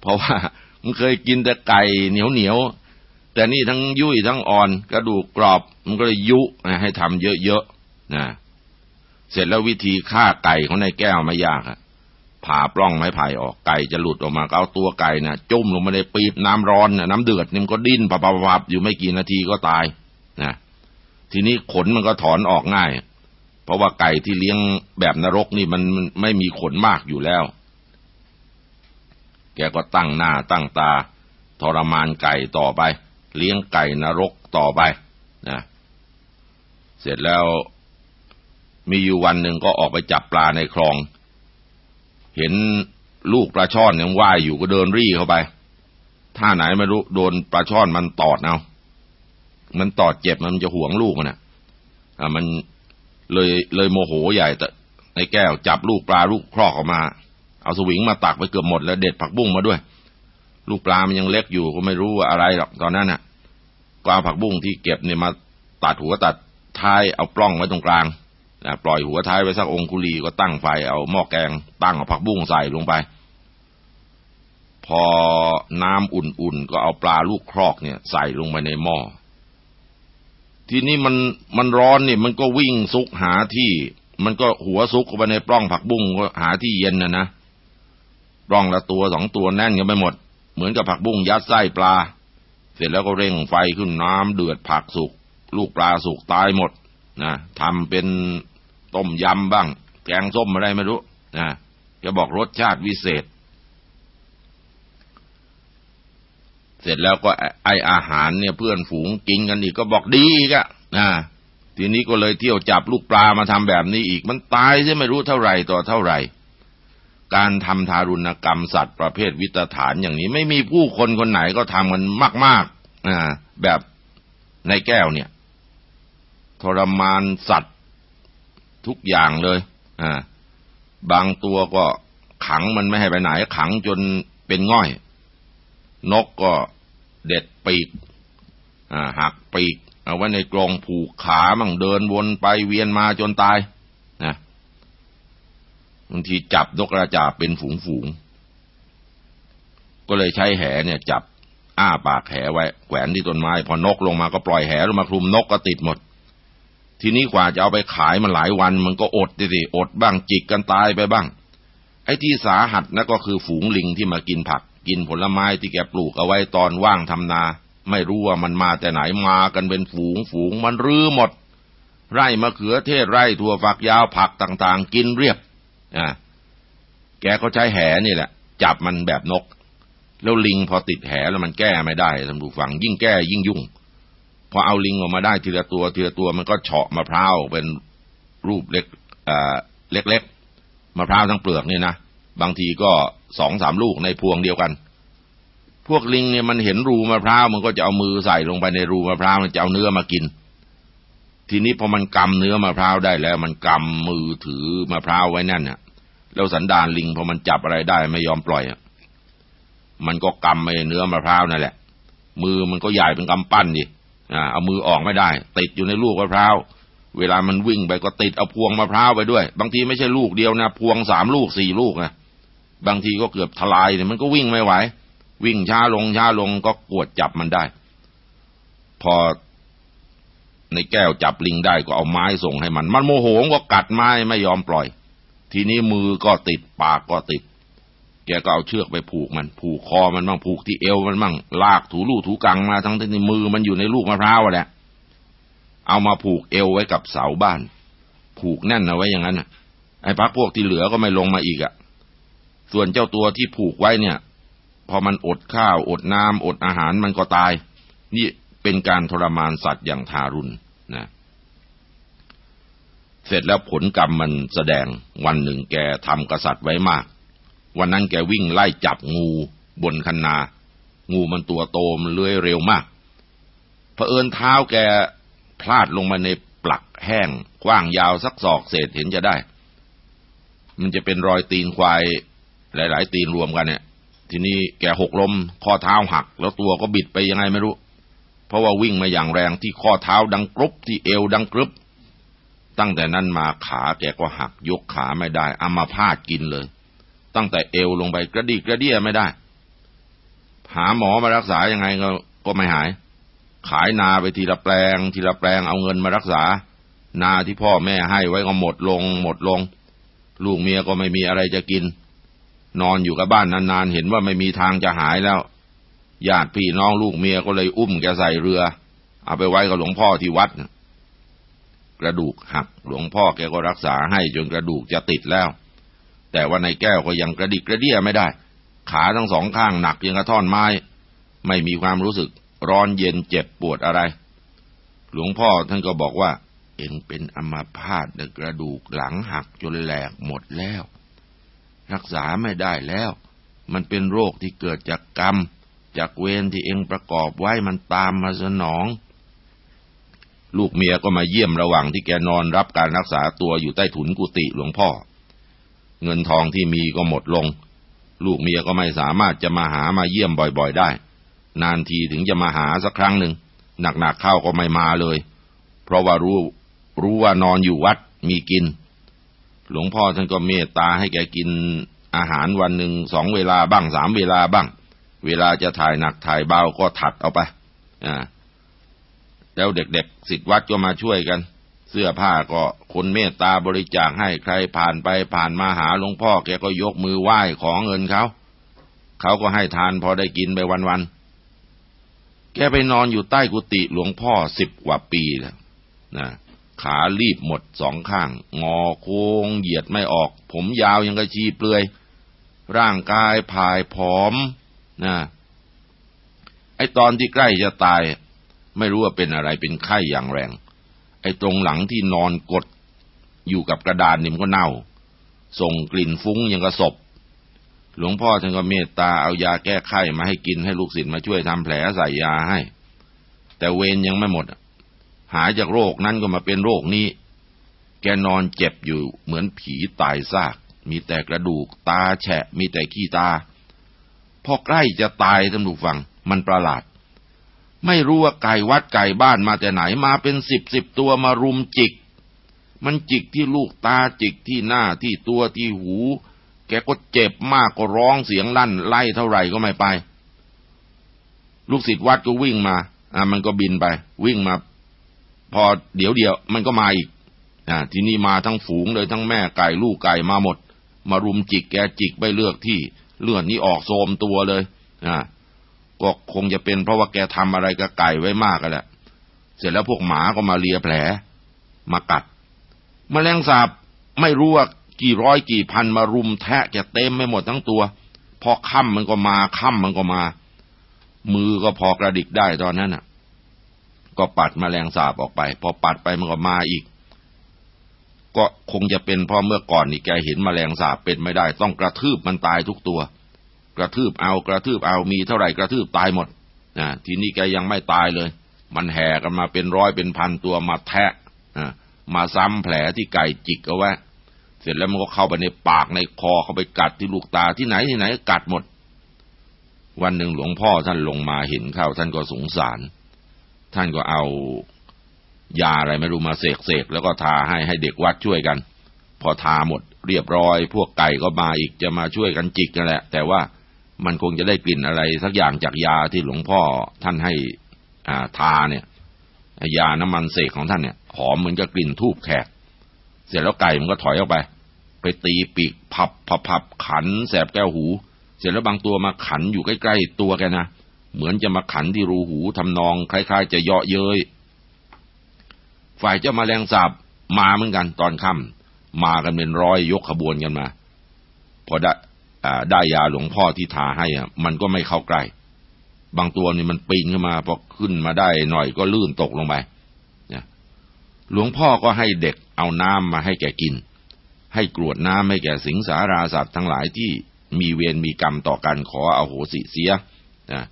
เพราะว่ามันเคยกินแต่ไก่เหนียวเหนียวแต่นี่ทั้งยุ่ยทั้งอ่อน กระดูกกรอบ มันก็เลยยุให้ทำเยอะๆนะเสร็จแล้ววิธีฆ่าไก่ของนายแก้วไม่ยากอะผ่าปล้องไม้ไผ่ออกไก่จะหลุดออกมาก็เอาตัวไก่นะ่ะจุ่มลงมาในปีบน้ำร้อนนะน้ำเดือดนี่มันก็ดิ้นปับปับปับอยู่ไม่กี่นาทีก็ตาย นะทีนี้ขนมันก็ถอนออกง่าย เพราะว่าไก่ที่เลี้ยงแบบนรกนี่มันไม่มีขนมากอยู่แล้ว แกก็ตั้งหน้าตั้งตา ทรมานไก่ต่อไป เลี้ยงไก่นรกต่อไปนะเสร็จแล้วมีอยู่วันหนึ่งก็ออกไปจับปลาในคลอง เห็นลูกปลาช่อนยังว่ายอยู่ก็เดินรี่เข้าไปท่าไหนไม่รู้โดนปลาช่อนมันตอดเอา มันตอดเจ็บมันจะห่วงลูกมันอะ อ่ามันเลยเลยโมโหใหญ่แต่ในแก้วจับลูกปลาลูกครอกออกมา เอาสวิงมาตักไปเกือบหมดแล้วเด็ดผักบุ้งมาด้วย ลูกปลามันยังเล็กอยู่ก็ไม่รู้ว่าอะไรหรอกตอนนั้นน่ะก็เอาผักบุ้งที่เก็บเนี่ยมาตัดหัวตัดท้ายเอาปล้องไว้ตรงกลางนะปล่อยหัวท้ายไว้สักองคุลีก็ตั้งไฟเอาหม้อแกง ตั้งเอาผักบุ้งใส่ลงไป พอน้ำอุ่นๆก็เอาปลาลูกครอกเนี่ย ใส่ลงไปในหม้อ ทีนี้มันมันร้อนนี่มันก็วิ่งซุกหาที่ มันก็หัวซุกเข้าไปในปล้องผักบุ้งก็หาที่เย็นนะนะปล้องละตัวสองตัวแน่นกันไปหมด เหมือนกับผักบุ้งยัดไส้ปลา เสร็จแล้วก็เร่งไฟขึ้นน้ำเดือดผักสุก ลูกปลาสุกตายหมดนะทำเป็นต้มยำบ้าง แกงส้มอะไรไม่รู้นะจะบอกรสชาติวิเศษ เสร็จแล้วก็ไออาหารเนี่ยเพื่อนฝูงกินกันอีกก็บอกดีอีกอะนะทีนี้ก็เลยเที่ยวจับลูกปลามาทำแบบนี้อีกมันตายใช่ไม่รู้เท่าไหร่ต่อเท่าไหร่ การทำทารุณกรรมสัตว์ประเภทวิตฐานอย่างนี้ไม่มีผู้คนคนไหนก็ทำกันมากๆนะแบบในแก้วเนี่ย ทรมานสัตว์ทุกอย่างเลยอ่าบางตัวก็ขังมันไม่ให้ไปไหนขังจนเป็นง่อย นกก็ เด็ดปีกอ่าหักปีก เอาไว้ในกรงผูกขามั่งเดินวนไปเวียนมาจนตายนะบางทีจับนกกระจาบเป็นฝูงฝูงก็เลยใช้แหเนี่ยจับอ้าปากแหไว้แขวนที่ต้นไม้ พอนกลงมาก็ปล่อยแหลงมาคลุมนกก็ติดหมด ทีนี้กว่าจะเอาไปขายมันหลายวัน มันก็อดดิอดบ้างจิกกันตายไปบ้าง ไอ้ที่สาหัสนั่นก็คือฝูงลิงที่มากินผัก กินผลไม้ที่แกปลูกเอาไว้ตอนว่างทำนา ไม่รู้ว่ามันมาแต่ไหนมากันเป็นฝูงฝูงมันรื้อหมด ไร่มะเขือเทศไร่ถั่วฝักยาวผักต่างๆ กินเรียบอ่าแกก็ใช้แหนี่แหละ จับมันแบบนก แล้วลิงพอติดแหแล้วมันแก้ไม่ได้ท่านผู้ฟัง ยิ่งแก้ยิ่งยุ่ง พอเอาลิงออกมาได้ทีละตัวทีละตัวมันก็เฉาะมะพร้าวเป็นรูปเล็กเล็กๆมะพร้าวทั้งเปลือกเนี่ยนะบางทีก็สองสามลูกในพวงเดียวกัน พวกลิงเนี่ยมันเห็นรูมะพร้าวมันก็จะเอามือใส่ลงไปในรูมะพร้าวมันจะเอาเนื้อมากิน ทีนี้พอมันกำเนื้อมะพร้าวได้แล้ว มันกำมือถือมะพร้าวไว้นั่นเนี่ยแล้วสันดานลิงพอมันจับอะไรได้ไม่ยอมปล่อยมันก็กำไปเนื้อมะพร้าวนั่นแหละ มือมันก็ใหญ่เป็นกำปั้นดิเอามือออกไม่ได้ ติดอยู่ในลูกมะพร้าวเวลามันวิ่งไปก็ติดเอาพวงมะพร้าวไปด้วย บางทีไม่ใช่ลูกเดียวนะ พวงสามลูกสี่ลูกนะ บางทีก็เกือบทลายเนี่ยมันก็วิ่งไม่ไหว วิ่งช้าลงช้าลงก็กวดจับมันได้ พอในแก้วจับลิงได้ก็เอาไม้ส่งให้มัน มันโมโหก็กัดไม้ไม่ยอมปล่อย ทีนี้มือก็ติดปากก็ติด แกก็เอาเชือกไปผูกมัน ผูกคอมันบ้างผูกที่เอวมันบ้างลากถูลูถูกังมาทั้งที่มือมันอยู่ในลูกมะพร้าวแหละเอามาผูกเอวไว้กับเสาบ้าน ผูกแน่นเอาไว้อย่างนั้นไอ้พักพวกที่เหลือก็ไม่ลงมาอีกอะ่ะ ส่วนเจ้าตัวที่ผูกไว้เนี่ย พอมันอดข้าว อดน้ำอดอาหารมันก็ตาย นี่เป็นการทรมานสัตว์อย่างทารุณนะเสร็จแล้วผลกรรมมันแสดงวันหนึ่งแกทำกษัตริย์ไว้มาก วันนั้นแกวิ่งไล่จับงูบนคันนา งูมันตัวโตมันเลื้อยเร็วมากเผอิญเท้าแกพลาดลงมาในปลักแห้งกว้างยาวสักศอกเศษเห็นจะได้ มันจะเป็นรอยตีนควาย หลาย ๆ ตีนรวมกันเนี่ย ทีนี้แกหกล้ม ข้อเท้าหัก แล้วตัวก็บิดไปยังไงไม่รู้ เพราะว่าวิ่งมาอย่างแรงที่ข้อเท้าดังกรุบที่เอวดังกรึบ ตั้งแต่นั้นมาขาแกก็หักยกขาไม่ได้อามาพาดกินเลย ตั้งแต่เอวลงไปกระดิกกระเดี้ยไม่ได้ หาหมอมารักษายังไงก็ก็ไม่หาย ขายนาไปทีละแปลง ทีละแปลงเอาเงินมารักษา นาที่พ่อแม่ให้ไว้ก็หมดลง หมดลง ลูกเมียก็ไม่มีอะไรจะกิน นอนอยู่กับบ้านนานๆ เห็นว่าไม่มีทางจะหายแล้ว ญาติพี่น้องลูกเมียก็เลยอุ้มแกใส่เรือ เอาไปไว้กับหลวงพ่อที่วัด กระดูกหักหลวงพ่อแกก็รักษาให้จนกระดูกจะติดแล้ว แต่ว่าในแก้วก็ยังกระดิกกระเดี้ยไม่ได้ ขาทั้งสองข้างหนักยังกระท่อนไม้ ไม่มีความรู้สึกร้อนเย็นเจ็บปวดอะไร หลวงพ่อท่านก็บอกว่า เอ็งเป็นอัมาพาตกระดูกหลังหักจนแหลกหมดแล้ว รักษาไม่ได้แล้ว มันเป็นโรคที่เกิดจากกรรม จากเวรที่เองประกอบไว้มันตามมาสนอง ลูกเมียก็มาเยี่ยมระหว่างที่แกนอนรับการรักษาตัวอยู่ใต้ถุนกุฏิหลวงพ่อ เงินทองที่มีก็หมดลง ลูกเมียก็ไม่สามารถจะมาหามาเยี่ยมบ่อยๆได้ นานทีถึงจะมาหาสักครั้งหนึ่งหนักๆเข้าก็ไม่มาเลย เพราะว่ารู้รู้ว่านอนอยู่วัดมีกิน หลวงพ่อท่านก็เมตตาให้แกกินอาหารวันหนึ่งสองเวลาบ้างสามเวลาบ้าง เวลาจะถ่ายหนักถ่ายเบาก็ถัดเอาไปอ่าแล้วเด็กๆสิทธิวัดก็มาช่วยกัน เสื้อผ้าก็คนเมตตาบริจาคให้ใครผ่านไปผ่านมาหาหลวงพ่อแกก็ยกมือไหว้ของเงินเขา เขาก็ให้ทานพอได้กินไปวันๆแกไปนอนอยู่ใต้กุฏิหลวงพ่อสิบกว่าปีแล้วนะ ขาลีบหมดสองข้าง งอโค้งเหยียดไม่ออก ผมยาวยังกระชีเปลือย ร่างกายผายผอมนะไอตอนที่ใกล้จะตาย ไม่รู้ว่าเป็นอะไรเป็นไข้อย่างแรง ไอตรงหลังที่นอนกด อยู่กับกระดานนี่มันก็เน่า ส่งกลิ่นฟุ้งยังกระสบหลวงพ่อท่านก็เมตตาเอายาแก้ไข้มาให้กินให้ลูกศิษย์มาช่วยทำแผลใส่ยาให้ แต่เวรยังไม่หมด หายจากโรคนั้นก็มาเป็นโรคนี้ แกนอนเจ็บอยู่เหมือนผีตายซาก มีแต่กระดูกตาแฉะ มีแต่ขี้ตา พอใกล้จะตายท่านผู้ฟัง มันประหลาด ไม่รู้ว่าไก่วัดไก่บ้านมาแต่ไหนมาเป็นสิบสิบตัวมารุมจิก มันจิกที่ลูกตาจิกที่หน้าที่ตัวที่หู แกก็เจ็บมากก็ร้องเสียงลั่นไล่เท่าไหร่ก็ไม่ไป ลูกศิษย์วัดก็วิ่งมาอ่ามันก็บินไป วิ่งมา อเดี๋ยวเดียวมันก็มาอีกอ่าทีนี้มาทั้งฝูงเลยทั้งแม่ไก่ลูกไก่มาหมด มารุมจิกแกจิกไปเลือกที่เลือดนี้ออกโซมตัวเลยอ่าก็คงจะเป็นเพราะว่าแกทำอะไรกับไก่ไว้มากกันแหละ เสร็จแล้วพวกหมาก็มาเลียแผล มากัดมแมลงสาบไม่รู้ว่ากี่ร้อยกี่พันมารุมแทะแกเต็มไม่หมดทั้งตัว พอค่ำมันก็มาค่ำมันก็มา มือก็พอกระดิกได้ตอนนั้นอะ ก็ปัดมแมลงสาบออกไป พอปัดไปมันก็มาอีก ก็คงจะเป็นเพราะเมื่อก่อนนี่แกเห็นมแมลงสาบเป็นไม่ได้ ต้องกระทืบมันตายทุกตัว กระทืบเอากระทืบเอามีเท่าไหร่กระทืบตายหมดนะทีนี้แกยังไม่ตายเลย มันแห่กันมาเป็นร้อยเป็นพันตัวมาแทะมาซ้ำแผลที่ไก่จิกเอาไว้เสร็จแล้วมันก็เข้าไปในปากในคอเข้าไปกัดที่ลูกตาที่ไหนที่ไหนกัดหมด วันหนึ่งหลวงพ่อท่านลงมาเห็นเข้าท่านก็สงสาร ท่านก็เอายาอะไรไม่รู้มาเสกเสกแล้วก็ทาให้ให้เด็กวัดช่วยกัน พอทาหมดเรียบร้อย พวกไก่ก็มาอีกจะมาช่วยกันจิกกันแหละ แต่ว่ามันคงจะได้กลิ่นอะไรสักอย่างจากยาที่หลวงพ่อท่านให้อ่าทาเนี่ยยาน้ำมันเสกของท่านเนี่ยหอมเหมือนกับกลิ่นทูบแขก เสร็จแล้วไก่มันก็ถอยออกไป ไปตีปีกพับพับพับขันแสบแก้วหู เสร็จแล้วบางตัวมาขันอยู่ใกล้ๆตัวแกนะ เหมือนจะมาขันที่รูหูทำนองคล้าย ๆ จะเยาะเย้ยฝ่ายเจ้ามาแรงสาบมาเหมือนกันตอนค่ำมากันเป็นร้อยยกขบวนกันมา พอได้ได้ยาหลวงพ่อที่ทาให้อะมันก็ไม่เข้าใกล้ บางตัวนี่มันปีนขึ้นมาพอขึ้นมาได้หน่อยก็ลื่นตกลงไปหลวงพ่อก็ให้เด็กเอาน้ำมาให้แกกิน ให้กรวดน้ำให้แก่สิงสาราสัตว์ทั้งหลายที่มีเวรมีกรรมต่อกันขออโหสิเสียนะ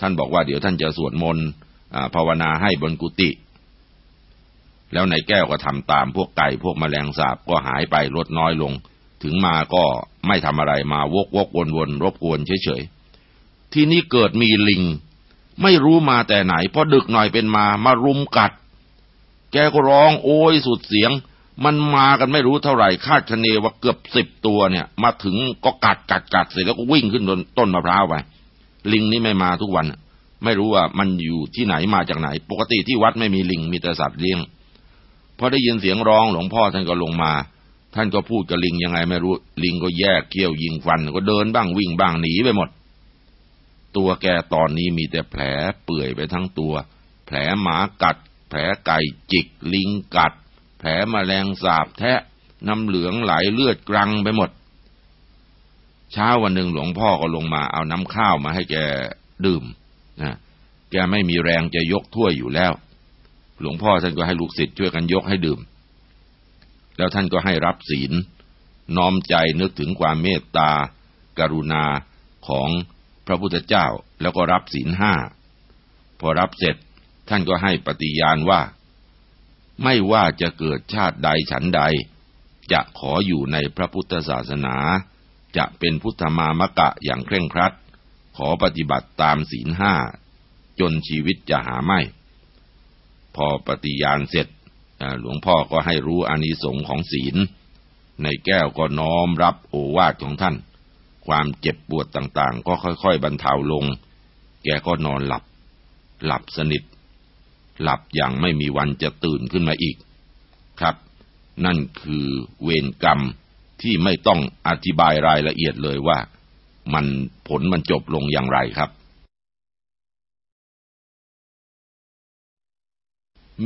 ท่านบอกว่าเดี๋ยวท่านจะสวดมนต์ภาวนาให้บนกุฏิแล้วนายแก้วก็ทำตามพวกไก่พวกมแมลงสาบก็หายไปลดน้อยลง ถึงมาก็ไม่ทำอะไรมาวกวกวนวนรบกวนเฉยๆ ที่นี่เกิดมีลิง ไม่รู้มาแต่ไหนพอดึกหน่อยเป็นมามารุมกัด แกก็ร้องโอยสุดเสียง มันมากันไม่รู้เท่าไหร่คาดคะเนว่าเกือบสิบตัวเนี่ย มาถึงก็กัดกัดกัดเสร็จแล้วก็วิ่งขึ้นต้นมะพร้าวไป ลิงนี่ไม่มาทุกวัน ไม่รู้ว่ามันอยู่ที่ไหนมาจากไหน ปกติที่วัดไม่มีลิงมีแต่สัตว์เลี้ยงพอได้ยินเสียงร้องหลวงพ่อท่านก็ลงมา ท่านก็พูดกับลิงยังไงไม่รู้ ลิงก็แยกเกี้ยวยิงฟัน ก็เดินบ้างวิ่งบ้างหนีไปหมด ตัวแกตอนนี้มีแต่แผลเปื่อยไปทั้งตัว แผลหมากัด แผลไก่จิก ลิงกัด แผลมแมลงสาบแทะน้ำเหลืองไหลเลือดกรังไปหมด เช้าวันหนึ่งหลวงพ่อก็ลงมาเอาน้ำข้าวมาให้แกดื่มนะแกไม่มีแรงจะยกถ้วยอยู่แล้ว หลวงพ่อท่านก็ให้ลูกศิษย์ช่วยกันยกให้ดื่ม แล้วท่านก็ให้รับศีล น้อมใจนึกถึงความเมตตากรุณาของพระพุทธเจ้าแล้วก็รับศีลห้า พอรับเสร็จท่านก็ให้ปฏิญาณว่า ไม่ว่าจะเกิดชาติใดฉันใด จะขออยู่ในพระพุทธศาสนา จะเป็นพุทธมามะกะอย่างเคร่งครัด ขอปฏิบัติตามศีลห้า จนชีวิตจะหาไม่ พอปฏิญาณเสร็จหลวงพ่อก็ให้รู้อานิสงส์ของศีล ในแก้วก็น้อมรับโอวาทของท่าน ความเจ็บปวดต่างๆ ก็ค่อยๆบรรเทาลง แกก็นอนหลับ หลับสนิท หลับอย่างไม่มีวันจะตื่นขึ้นมาอีก ครับ นั่นคือเวรกรรม ที่ไม่ต้องอธิบายรายละเอียดเลยว่ามันผลมันจบลงอย่างไรครับ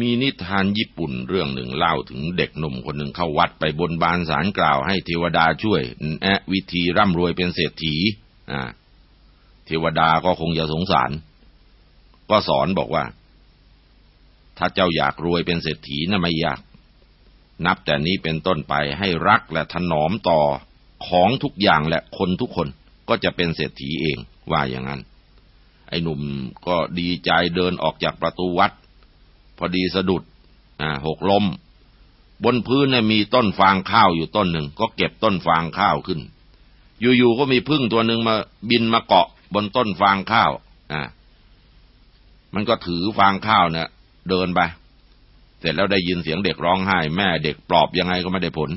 มีนิทานญี่ปุ่นเรื่องหนึ่งเล่าถึงเด็กหนุ่มคนหนึ่งเข้าวัดไปบนบานสารกล่าวให้เทวดาช่วยแอะวิธีร่ำรวยเป็นเศรษฐีอ่าเทวดาก็คงจะสงสาร ก็สอนบอกว่า ถ้าเจ้าอยากรวยเป็นเศรษฐีน่ะไม่ยาก นับแต่นี้เป็นต้นไปให้รักและถนอมต่อของทุกอย่างและคนทุกคนก็จะเป็นเศรษฐีเองว่าอย่างนั้น ไอ้หนุ่มก็ดีใจเดินออกจากประตูวัด พอดีสะดุดหกล้ม บนพื้นเนี่ยมีต้นฟางข้าวอยู่ต้นหนึ่ง ก็เก็บต้นฟางข้าวขึ้น อยู่ๆก็มีพึ่งตัวหนึ่งมาบินมาเกาะบนต้นฟางข้าวอ่ามันก็ถือฟางข้าวเนี่ยเดินไป สร็จแล้วได้ยินเสียงเด็กร้องไห้ แม่เด็กปลอบยังไงก็ไม่ได้ผล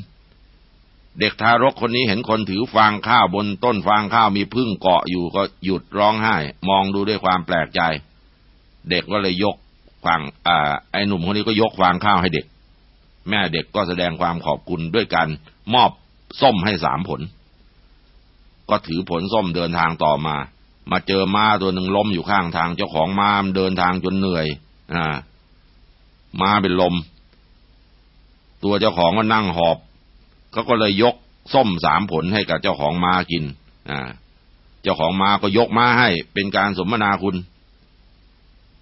เด็กทารกคนนี้เห็นคนถือฟางข้าวบนต้นฟางข้าวมีพึ่งเกาะอยู่ก็หยุดร้องไห้ มองดูด้วยความแปลกใจ เด็กก็เลยยกฟางอ่าไอ้หนุ่มคนนี้ก็ยกฟางข้าวให้เด็ก แม่เด็กก็แสดงความขอบคุณด้วยการมอบส้มให้สามผล ก็ถือผลส้มเดินทางต่อมา มาเจอม้าตัวหนึ่งล้มอยู่ข้างทางเจ้าของม้ามเดินทางจนเหนื่อย อ่า ม้าเป็นลม ตัวเจ้าของก็นั่งหอบเขาก็เลยยกส้มสามผลให้กับเจ้าของม้ากิน อ่า เจ้าของม้าก็ยกม้าให้ เป็นการสมนาคุณ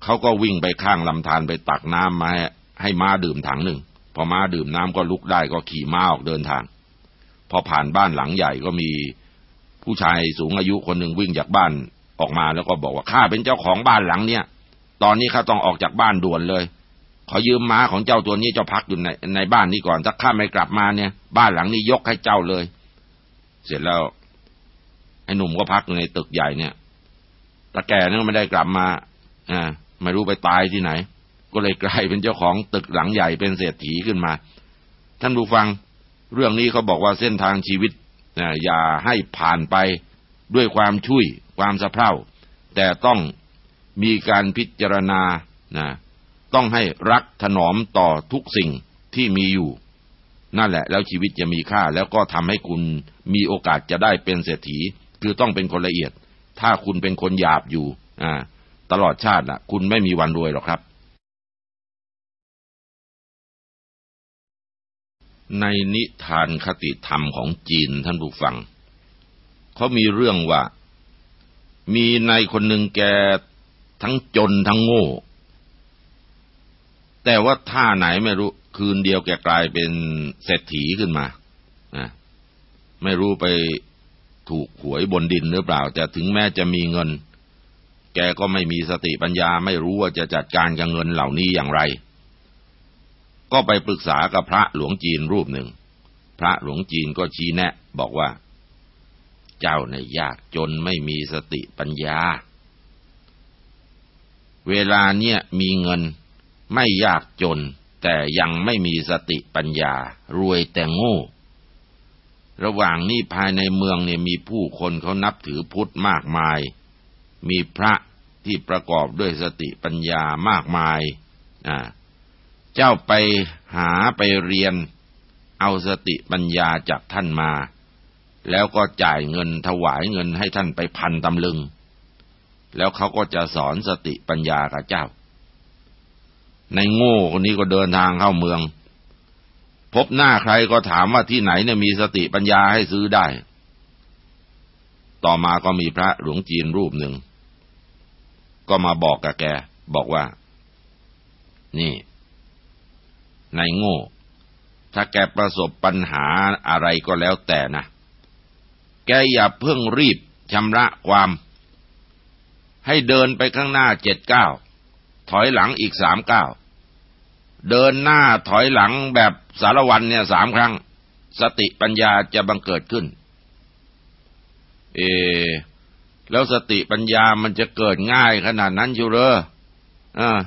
เขาก็วิ่งไปข้างลำธารไปตักน้ำมาให้ม้าดื่มถังหนึ่ง พอม้าดื่มน้ำก็ลุกได้ก็ขี่ม้าออกเดินทาง พอผ่านบ้านหลังใหญ่ก็มีผู้ชายสูงอายุคนหนึ่งวิ่งจากบ้านออกมาแล้วก็บอกว่าข้าเป็นเจ้าของบ้านหลังเนี้ยตอนนี้ข้าต้องออกจากบ้านด่วนเลย ขอยืมม้าของเจ้าตัวนี้เจ้าพักอยู่ในในบ้านนี้ก่อนถ้าข้าไม่กลับมาเนี่ย บ้านหลังนี้ยกให้เจ้าเลย เสร็จแล้วไอ้หนุ่มก็พักอยู่ในตึกใหญ่เนี่ยตาแก่นั่นไม่ได้กลับมาอ่าไม่รู้ไปตายที่ไหน ก็เลยกลายเป็นเจ้าของตึกหลังใหญ่เป็นเศรษฐีขึ้นมา ท่านผู้ฟัง เรื่องนี้เขาบอกว่าเส้นทางชีวิตอย่าให้ผ่านไปด้วยความช่วยความสะเพร่า แต่ต้องมีการพิจารณานะ ต้องให้รักถนอมต่อทุกสิ่งที่มีอยู่ นั่นแหละแล้วชีวิตจะมีค่าแล้วก็ทำให้คุณมีโอกาสจะได้เป็นเศรษฐี คือต้องเป็นคนละเอียด ถ้าคุณเป็นคนหยาบอยู่อ่าตลอดชาตินะคุณไม่มีวันรวยหรอกครับ ในนิทานคติธรรมของจีนท่านผู้ฟังเขามีเรื่องว่า มีนายคนหนึ่งแกทั้งจนทั้งโง่ แต่ว่าท่าไหนไม่รู้ คืนเดียวแกกลายเป็นเศรษฐีขึ้นมาไม่รู้ไปถูกหวยบนดินหรือเปล่า แต่ถึงแม้จะมีเงิน แกก็ไม่มีสติปัญญาไม่รู้ว่าจะจัดการกับเงินเหล่านี้อย่างไร ก็ไปปรึกษากับพระหลวงจีนรูปหนึ่ง พระหลวงจีนก็ชี้แนะ บอกว่า เจ้าเนี่ยยากจนไม่มีสติปัญญา เวลาเนี่ยมีเงิน ไม่ยากจน แต่ยังไม่มีสติปัญญา รวยแต่โง่ ระหว่างนี้ภายในเมืองเนี่ยมีผู้คนเขานับถือพุทธมากมาย มีพระที่ประกอบด้วยสติปัญญามากมายเจ้าไปหาไปเรียน เอาสติปัญญาจากท่านมา แล้วก็จ่ายเงินถวายเงินให้ท่านไปพันตำลึง แล้วเขาก็จะสอนสติปัญญากับเจ้า ในโง่คนนี้ก็เดินทางเข้าเมือง พบหน้าใครก็ถามว่าที่ไหนเนี่ยมีสติปัญญาให้ซื้อได้ ต่อมาก็มีพระหลวงจีนรูปหนึ่ง ก็มาบอกกับแก บอกว่า นี่ ในโง่ ถ้าแกประสบปัญหาอะไรก็แล้วแต่นะ แกอย่าเพิ่งรีบชำระความ ให้เดินไปข้างหน้าเจ็ดเก้า ถอยหลังอีกสามเก้าเดินหน้าถอยหลังแบบสารวันเนี่ยสามครั้ง สติปัญญาจะบังเกิดขึ้น เอ แล้วสติปัญญามันจะเกิดง่ายขนาดนั้นอยู่เลยอ่า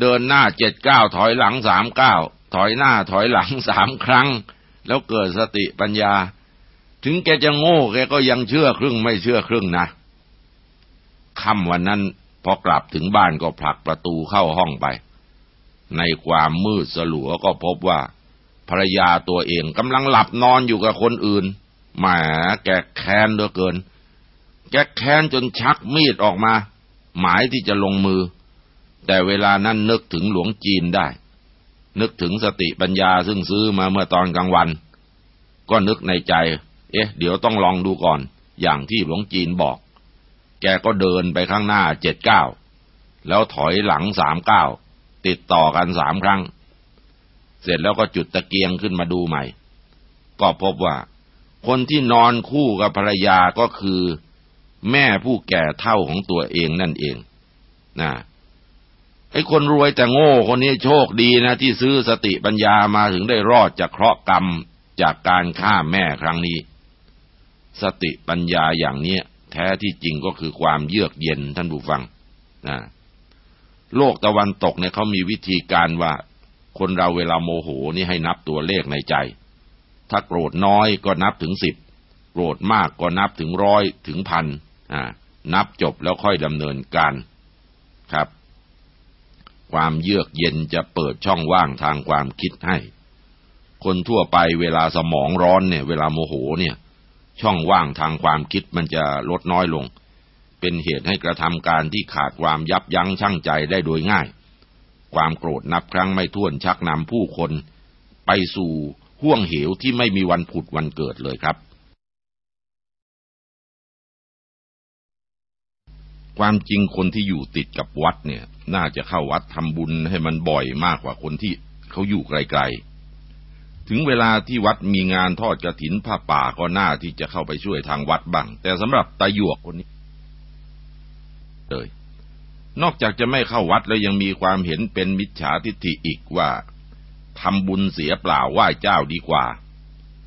เดินหน้าเจ็ดเก้าถอยหลังสามเก้าถอยหน้าถอยหลังสามครั้ง แล้วเกิดสติปัญญา ถึงแกจะโง่แกก็ยังเชื่อครึ่งไม่เชื่อครึ่งนะค่ำวันนั้น พอกลับถึงบ้านก็ผลักประตูเข้าห้องไป ในความมืดสลัวก็พบว่าภรรยาตัวเองกำลังหลับนอนอยู่กับคนอื่นแหมแกแค้นเหลือเกิน แกแค้นจนชักมีดออกมา หมายที่จะลงมือ แต่เวลานั้นนึกถึงหลวงจีนได้ นึกถึงสติปัญญาซึ่งซื้อมาเมื่อตอนกลางวัน ก็นึกในใจ เอ๊ะ เดี๋ยวต้องลองดูก่อน อย่างที่หลวงจีนบอก แกก็เดินไปข้างหน้าเจ็ดเก้าแล้วถอยหลังสามเก้าติดต่อกันสามครั้ง เสร็จแล้วก็จุดตะเกียงขึ้นมาดูใหม่ ก็พบว่า คนที่นอนคู่กับภรรยาก็คือ แม่ผู้แก่เท่าของตัวเองนั่นเองนะไอ้คนรวยแต่โง่คนนี้โชคดีนะ ที่ซื้อสติปัญญามาถึงได้รอดจากเคราะห์กรรมจากการฆ่าแม่ครั้งนี้ สติปัญญาอย่างเนี้ย แท้ที่จริงก็คือความเยือกเย็นท่านผู้ฟังนะโลกตะวันตกเนี่ยเขามีวิธีการว่า คนเราเวลาโมโหนี่ให้นับตัวเลขในใจ ถ้าโกรธน้อยก็นับถึงสิบโกรธมากก็นับถึงร้อยถึงพันอ่านับจบแล้วค่อยดำเนินการครับ ความเยือกเย็นจะเปิดช่องว่างทางความคิดให้ คนทั่วไปเวลาสมองร้อนเนี่ย เวลาโมโหเนี่ย ช่องว่างทางความคิดมันจะลดน้อยลง เป็นเหตุให้กระทำการที่ขาดความยับยั้งชั่งใจได้โดยง่าย ความโกรธนับครั้งไม่ถ้วนชักนำผู้คน ไปสู่ห่วงเหวที่ไม่มีวันผุดวันเกิดเลยครับ ความจริงคนที่อยู่ติดกับวัดเนี่ย น่าจะเข้าวัดทำบุญให้มันบ่อยมากกว่าคนที่เขาอยู่ไกลๆ ถึงเวลาที่วัดมีงานทอดกระถินผ้าป่าก็น่าที่จะเข้าไปช่วยทางวัดบ้าง แต่สำหรับตาหยวกคนนี้เลยนอกจากจะไม่เข้าวัดแล้วยังมีความเห็นเป็นมิจฉาทิฏฐิอีกว่าทำบุญเสียเปล่าไหว้เจ้าดีกว่า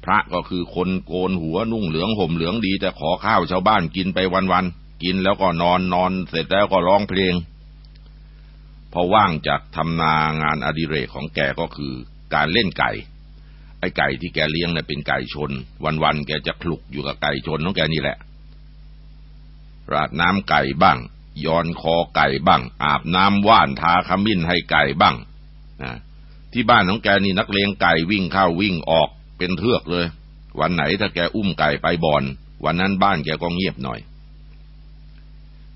พระก็คือคนโกนหัวนุ่งเหลืองห่มเหลืองดี แต่ขอข้าวชาวบ้านกินไปวันๆกินแล้วก็นอนนอนเสร็จแล้วก็ร้องเพลง พอว่างจากทำนางานอดิเรกของแกก็คือการเล่นไก่ ไอ้ไก่ที่แกเลี้ยงเนี่ยเป็นไก่ชน วันๆแกจะคลุกอยู่กับไก่ชนของแกนี่แหละ ราดน้ำไก่บ้างย้อนคอไก่บ้าง อาบน้ำว่านทาขมิ้นให้ไก่บ้างที่บ้านของแกนี่นักเลงไก่วิ่งเข้าวิ่งออกเป็นเทือกเลย วันไหนถ้าแกอุ้มไก่ไปบอน วันนั้นบ้านแกก็เงียบหน่อย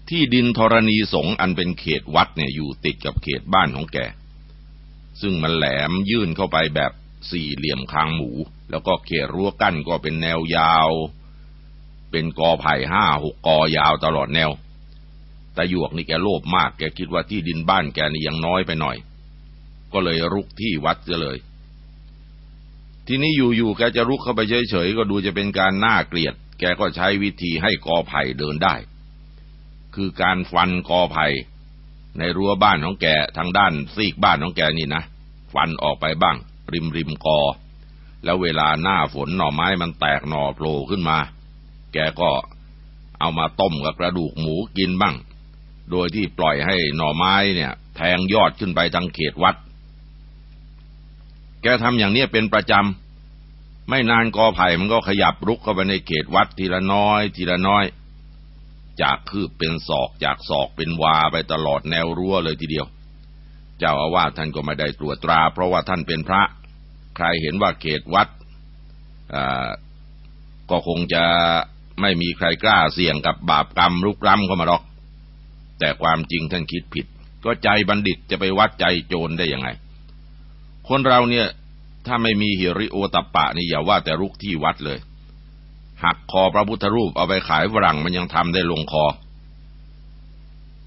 ที่ดินธรณีสงอันเป็นเขตวัดเนี่ยอยู่ติดกับเขตบ้านของแก ซึ่งมันแหลมยื่นเข้าไปแบบ สี่เหลี่ยมคางหมู แล้วก็เขตรั้วกั้นก็เป็นแนวยาว เป็นกอไผ่ห้าหกกอยาวตลอดแนวแต่หยวกนี่แกโลภมากแกคิดว่าที่ดินบ้านแกนี่ยังน้อยไปหน่อย ก็เลยรุกที่วัดเสียเลย ทีนี้อยู่ๆแกจะรุกเข้าไปเฉยๆก็ดูจะเป็นการน่าเกลียด แกก็ใช้วิธีให้กอไผ่เดินได้ คือการฟันกอไผ่ในรั้วบ้านของแกทางด้านซีกบ้านของแกนี่นะฟันออกไปบ้าง ริมริมกอ แล้วเวลาหน้าฝนหน่อไม้มันแตกหน่อโผล่ขึ้นมา แกก็เอามาต้มกับกระดูกหมูกินบ้าง โดยที่ปล่อยให้หน่อไม้เนี่ย แทงยอดขึ้นไปทางเขตวัด แกทำอย่างนี้เป็นประจำ ไม่นานกอไผ่มันก็ขยับรุกเข้าไปในเขตวัดทีละน้อย ทีละน้อย จากคืบเป็นศอกจากศอกเป็นวาไปตลอดแนวรั้วเลยทีเดียว เจ้าอาวาสท่านก็ไม่ได้ตรวจตรา เพราะว่าท่านเป็นพระ ใครเห็นว่าเขตวัดก็คงจะไม่มีใครกล้าเสี่ยงกับบาปกรรมรุกร้ำเข้ามาหรอก แต่ความจริงท่านคิดผิด ก็ใจบัณฑิตจะไปวัดใจโจรได้ยังไง คนเราเนี่ยถ้าไม่มีหิริโอตปะนี่อย่าว่าแต่รุกที่วัดเลย หักคอพระพุทธรูปเอาไปขายฝรั่งมันยังทำได้ลงคอ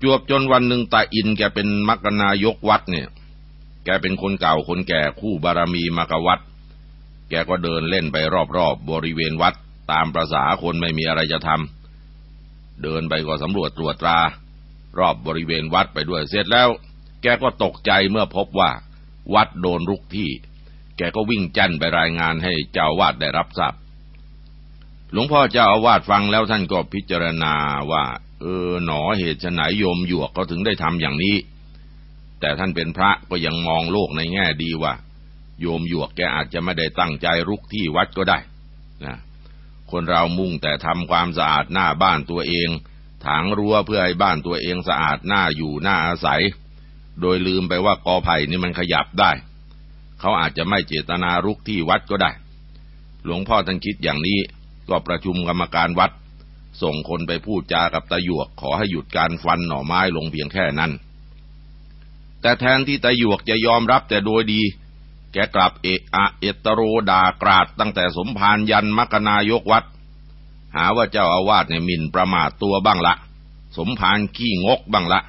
จวบจนวันหนึ่งตาอินแกเป็นมักกนายกวัดเนี่ย แกเป็นคนเก่าคนแก่คู่บารมีมากวัด แกก็เดินเล่นไปรอบๆบบริเวณวัดตามประษาคนไม่มีอะไรจะทำ เดินไปก็สำรวจตรวจตรา รอบบริเวณวัดไปด้วยเสร็จแล้ว แกก็ตกใจเมื่อพบว่า วัดโดนรุกที่ แกก็วิ่งจั่นไปรายงานให้เจ้าวาดได้รับทราบหลวงพ่อเจ้าอาวาสฟังแล้วท่านก็พิจารณาว่า เออหนอเหตุไหนโยมหยวกเขาถึงได้ทำอย่างนี้ แต่ท่านเป็นพระก็ยังมองโลกในแง่ดีว่า โยมหยวกแกอาจจะไม่ได้ตั้งใจรุกที่วัดก็ได้นะคนเรามุ่งแต่ทำความสะอาดหน้าบ้านตัวเอง ถางรั้วเพื่อให้บ้านตัวเองสะอาดหน้าอยู่หน้าอาศัย โดยลืมไปว่ากอไผ่นี่มันขยับได้ เขาอาจจะไม่เจตนารุกที่วัดก็ได้ หลวงพ่อท่านคิดอย่างนี้ก็ประชุมกรรมการวัด ส่งคนไปพูดจากับตาหยวกขอให้หยุดการฟันหน่อไม้ลงเพียงแค่นั้น แต่แทนที่ตาหยวกจะยอมรับแต่โดยดี แกกลับเอะอะเอตโรด่ากราดตั้งแต่สมภารยันมัคนายกวัด หาว่าเจ้าอาวาสเนี่ยมินประมาทตัวบ้างละ สมภารขี้งกบ้างละ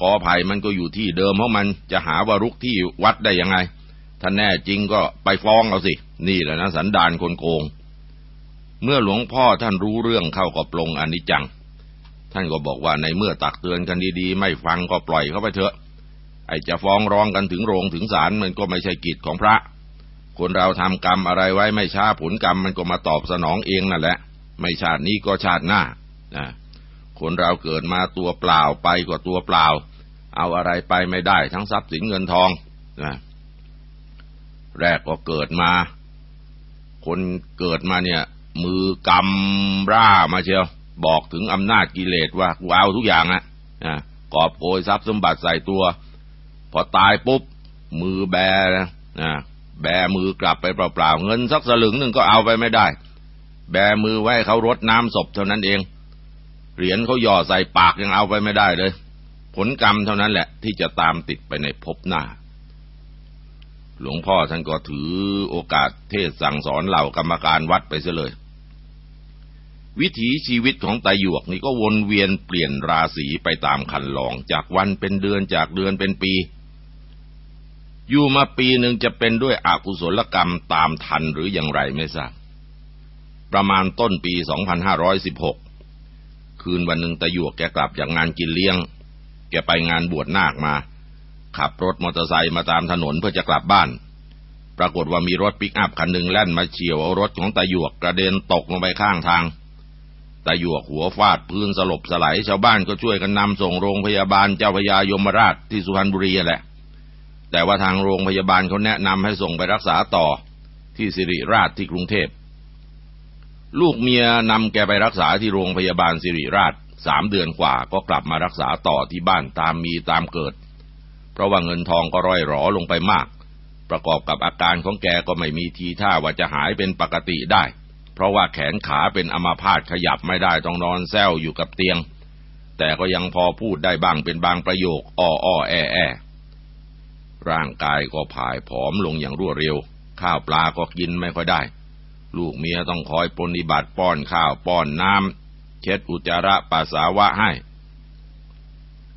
กอไผ่มันก็อยู่ที่เดิมเพราะมันจะหาว่ารุกที่วัดได้ยังไง ถ้าแน่จริงก็ไปฟ้องเอาสิ นี่แหละนะสันดานคนโกง เมื่อหลวงพ่อท่านรู้เรื่องเข้าก็ปลงอนิจจัง ท่านก็บอกว่าในเมื่อตักเตือนกันดีๆ ไม่ฟังก็ปล่อยเขาไปเถอะ ไอ้จะฟ้องร้องกันถึงโรงถึงศาลมันก็ไม่ใช่กิจของพระ คนเราทำกรรมอะไรไว้ไม่ช้าผลกรรมมันก็มาตอบสนองเองนั่นแหละ ไม่ชาตินี้ก็ชาติหน้านะคนเราเกิดมาตัวเปล่าไปก็ตัวเปล่า เอาอะไรไปไม่ได้ทั้งทรัพย์สินเงินทองนะแรกก็เกิดมา คนเกิดมาเนี่ย มือกำร่ามาเชียวบอกถึงอำนาจกิเลสว่ากูเอาทุกอย่างอะะกอบโกยทรัพย์สมบัติใส่ตัว อตายปุ๊บ มือแบนะแบมือกลับไปเปล่าๆเงินสักสลึงหนึ่งก็เอาไปไม่ได้ แบมือไว้เขารดน้ำศพเท่านั้นเอง เหรียญเขาหย่อใส่ปากยังเอาไปไม่ได้เลย ผลกรรมเท่านั้นแหละที่จะตามติดไปในภพหน้า หลวงพ่อท่านก็ถือโอกาสเทศสั่งสอนเหล่ากรรมการวัดไปเสียเลยวิถีชีวิตของตาหยวกนี่ก็วนเวียนเปลี่ยนราศีไปตามคันลอง จากวันเป็นเดือนจากเดือนเป็นปี อยู่มาปีหนึ่งจะเป็นด้วยอกุศลกรรมตามทันหรืออย่างไรไม่ทราบ ประมาณต้นปี 2516 คืนวันหนึ่งตะหยวกแกกลับจากงานกินเลี้ยง แกไปงานบวชนาคมา ขับรถมอเตอร์ไซค์มาตามถนนเพื่อจะกลับบ้าน ปรากฏว่ามีรถปิกอัพคันหนึ่งแล่นมาเฉี่ยวเอารถของตะหยวกกระเด็นตกลงไปข้างทางตะหยวกหัวฟาดพื้นสลบไสลชาวบ้านก็ช่วยกันนำส่งโรงพยาบาลเจ้าพระยายมราชที่สุพรรณบุรีแหละ แต่ว่าทางโรงพยาบาลเขาแนะนำให้ส่งไปรักษาต่อที่สิริราชที่กรุงเทพ ลูกเมียนำแกไปรักษาที่โรงพยาบาลสิริราชสามเดือนกว่าก็กลับมารักษาต่อที่บ้านตามมีตามเกิด เพราะว่าเงินทองก็ร่อยหรอลงไปมาก ประกอบกับอาการของแกก็ไม่มีทีท่าว่าจะหายเป็นปกติได้ เพราะว่าแขนขาเป็นอัมาพาตขยับไม่ได้ต้องนอนแซวอยู่กับเตียง แต่ก็ยังพอพูดได้บ้างเป็นบางประโยคอ้ออ้อแอแอ ร่างกายก็ผายผอมลงอย่างรวดเร็ว ข้าวปลาก็กินไม่ค่อยได้ ลูกเมียต้องคอยปฏิบัติป้อนข้าวป้อนน้ำเช็ดอุจจาระปัสสาวะให้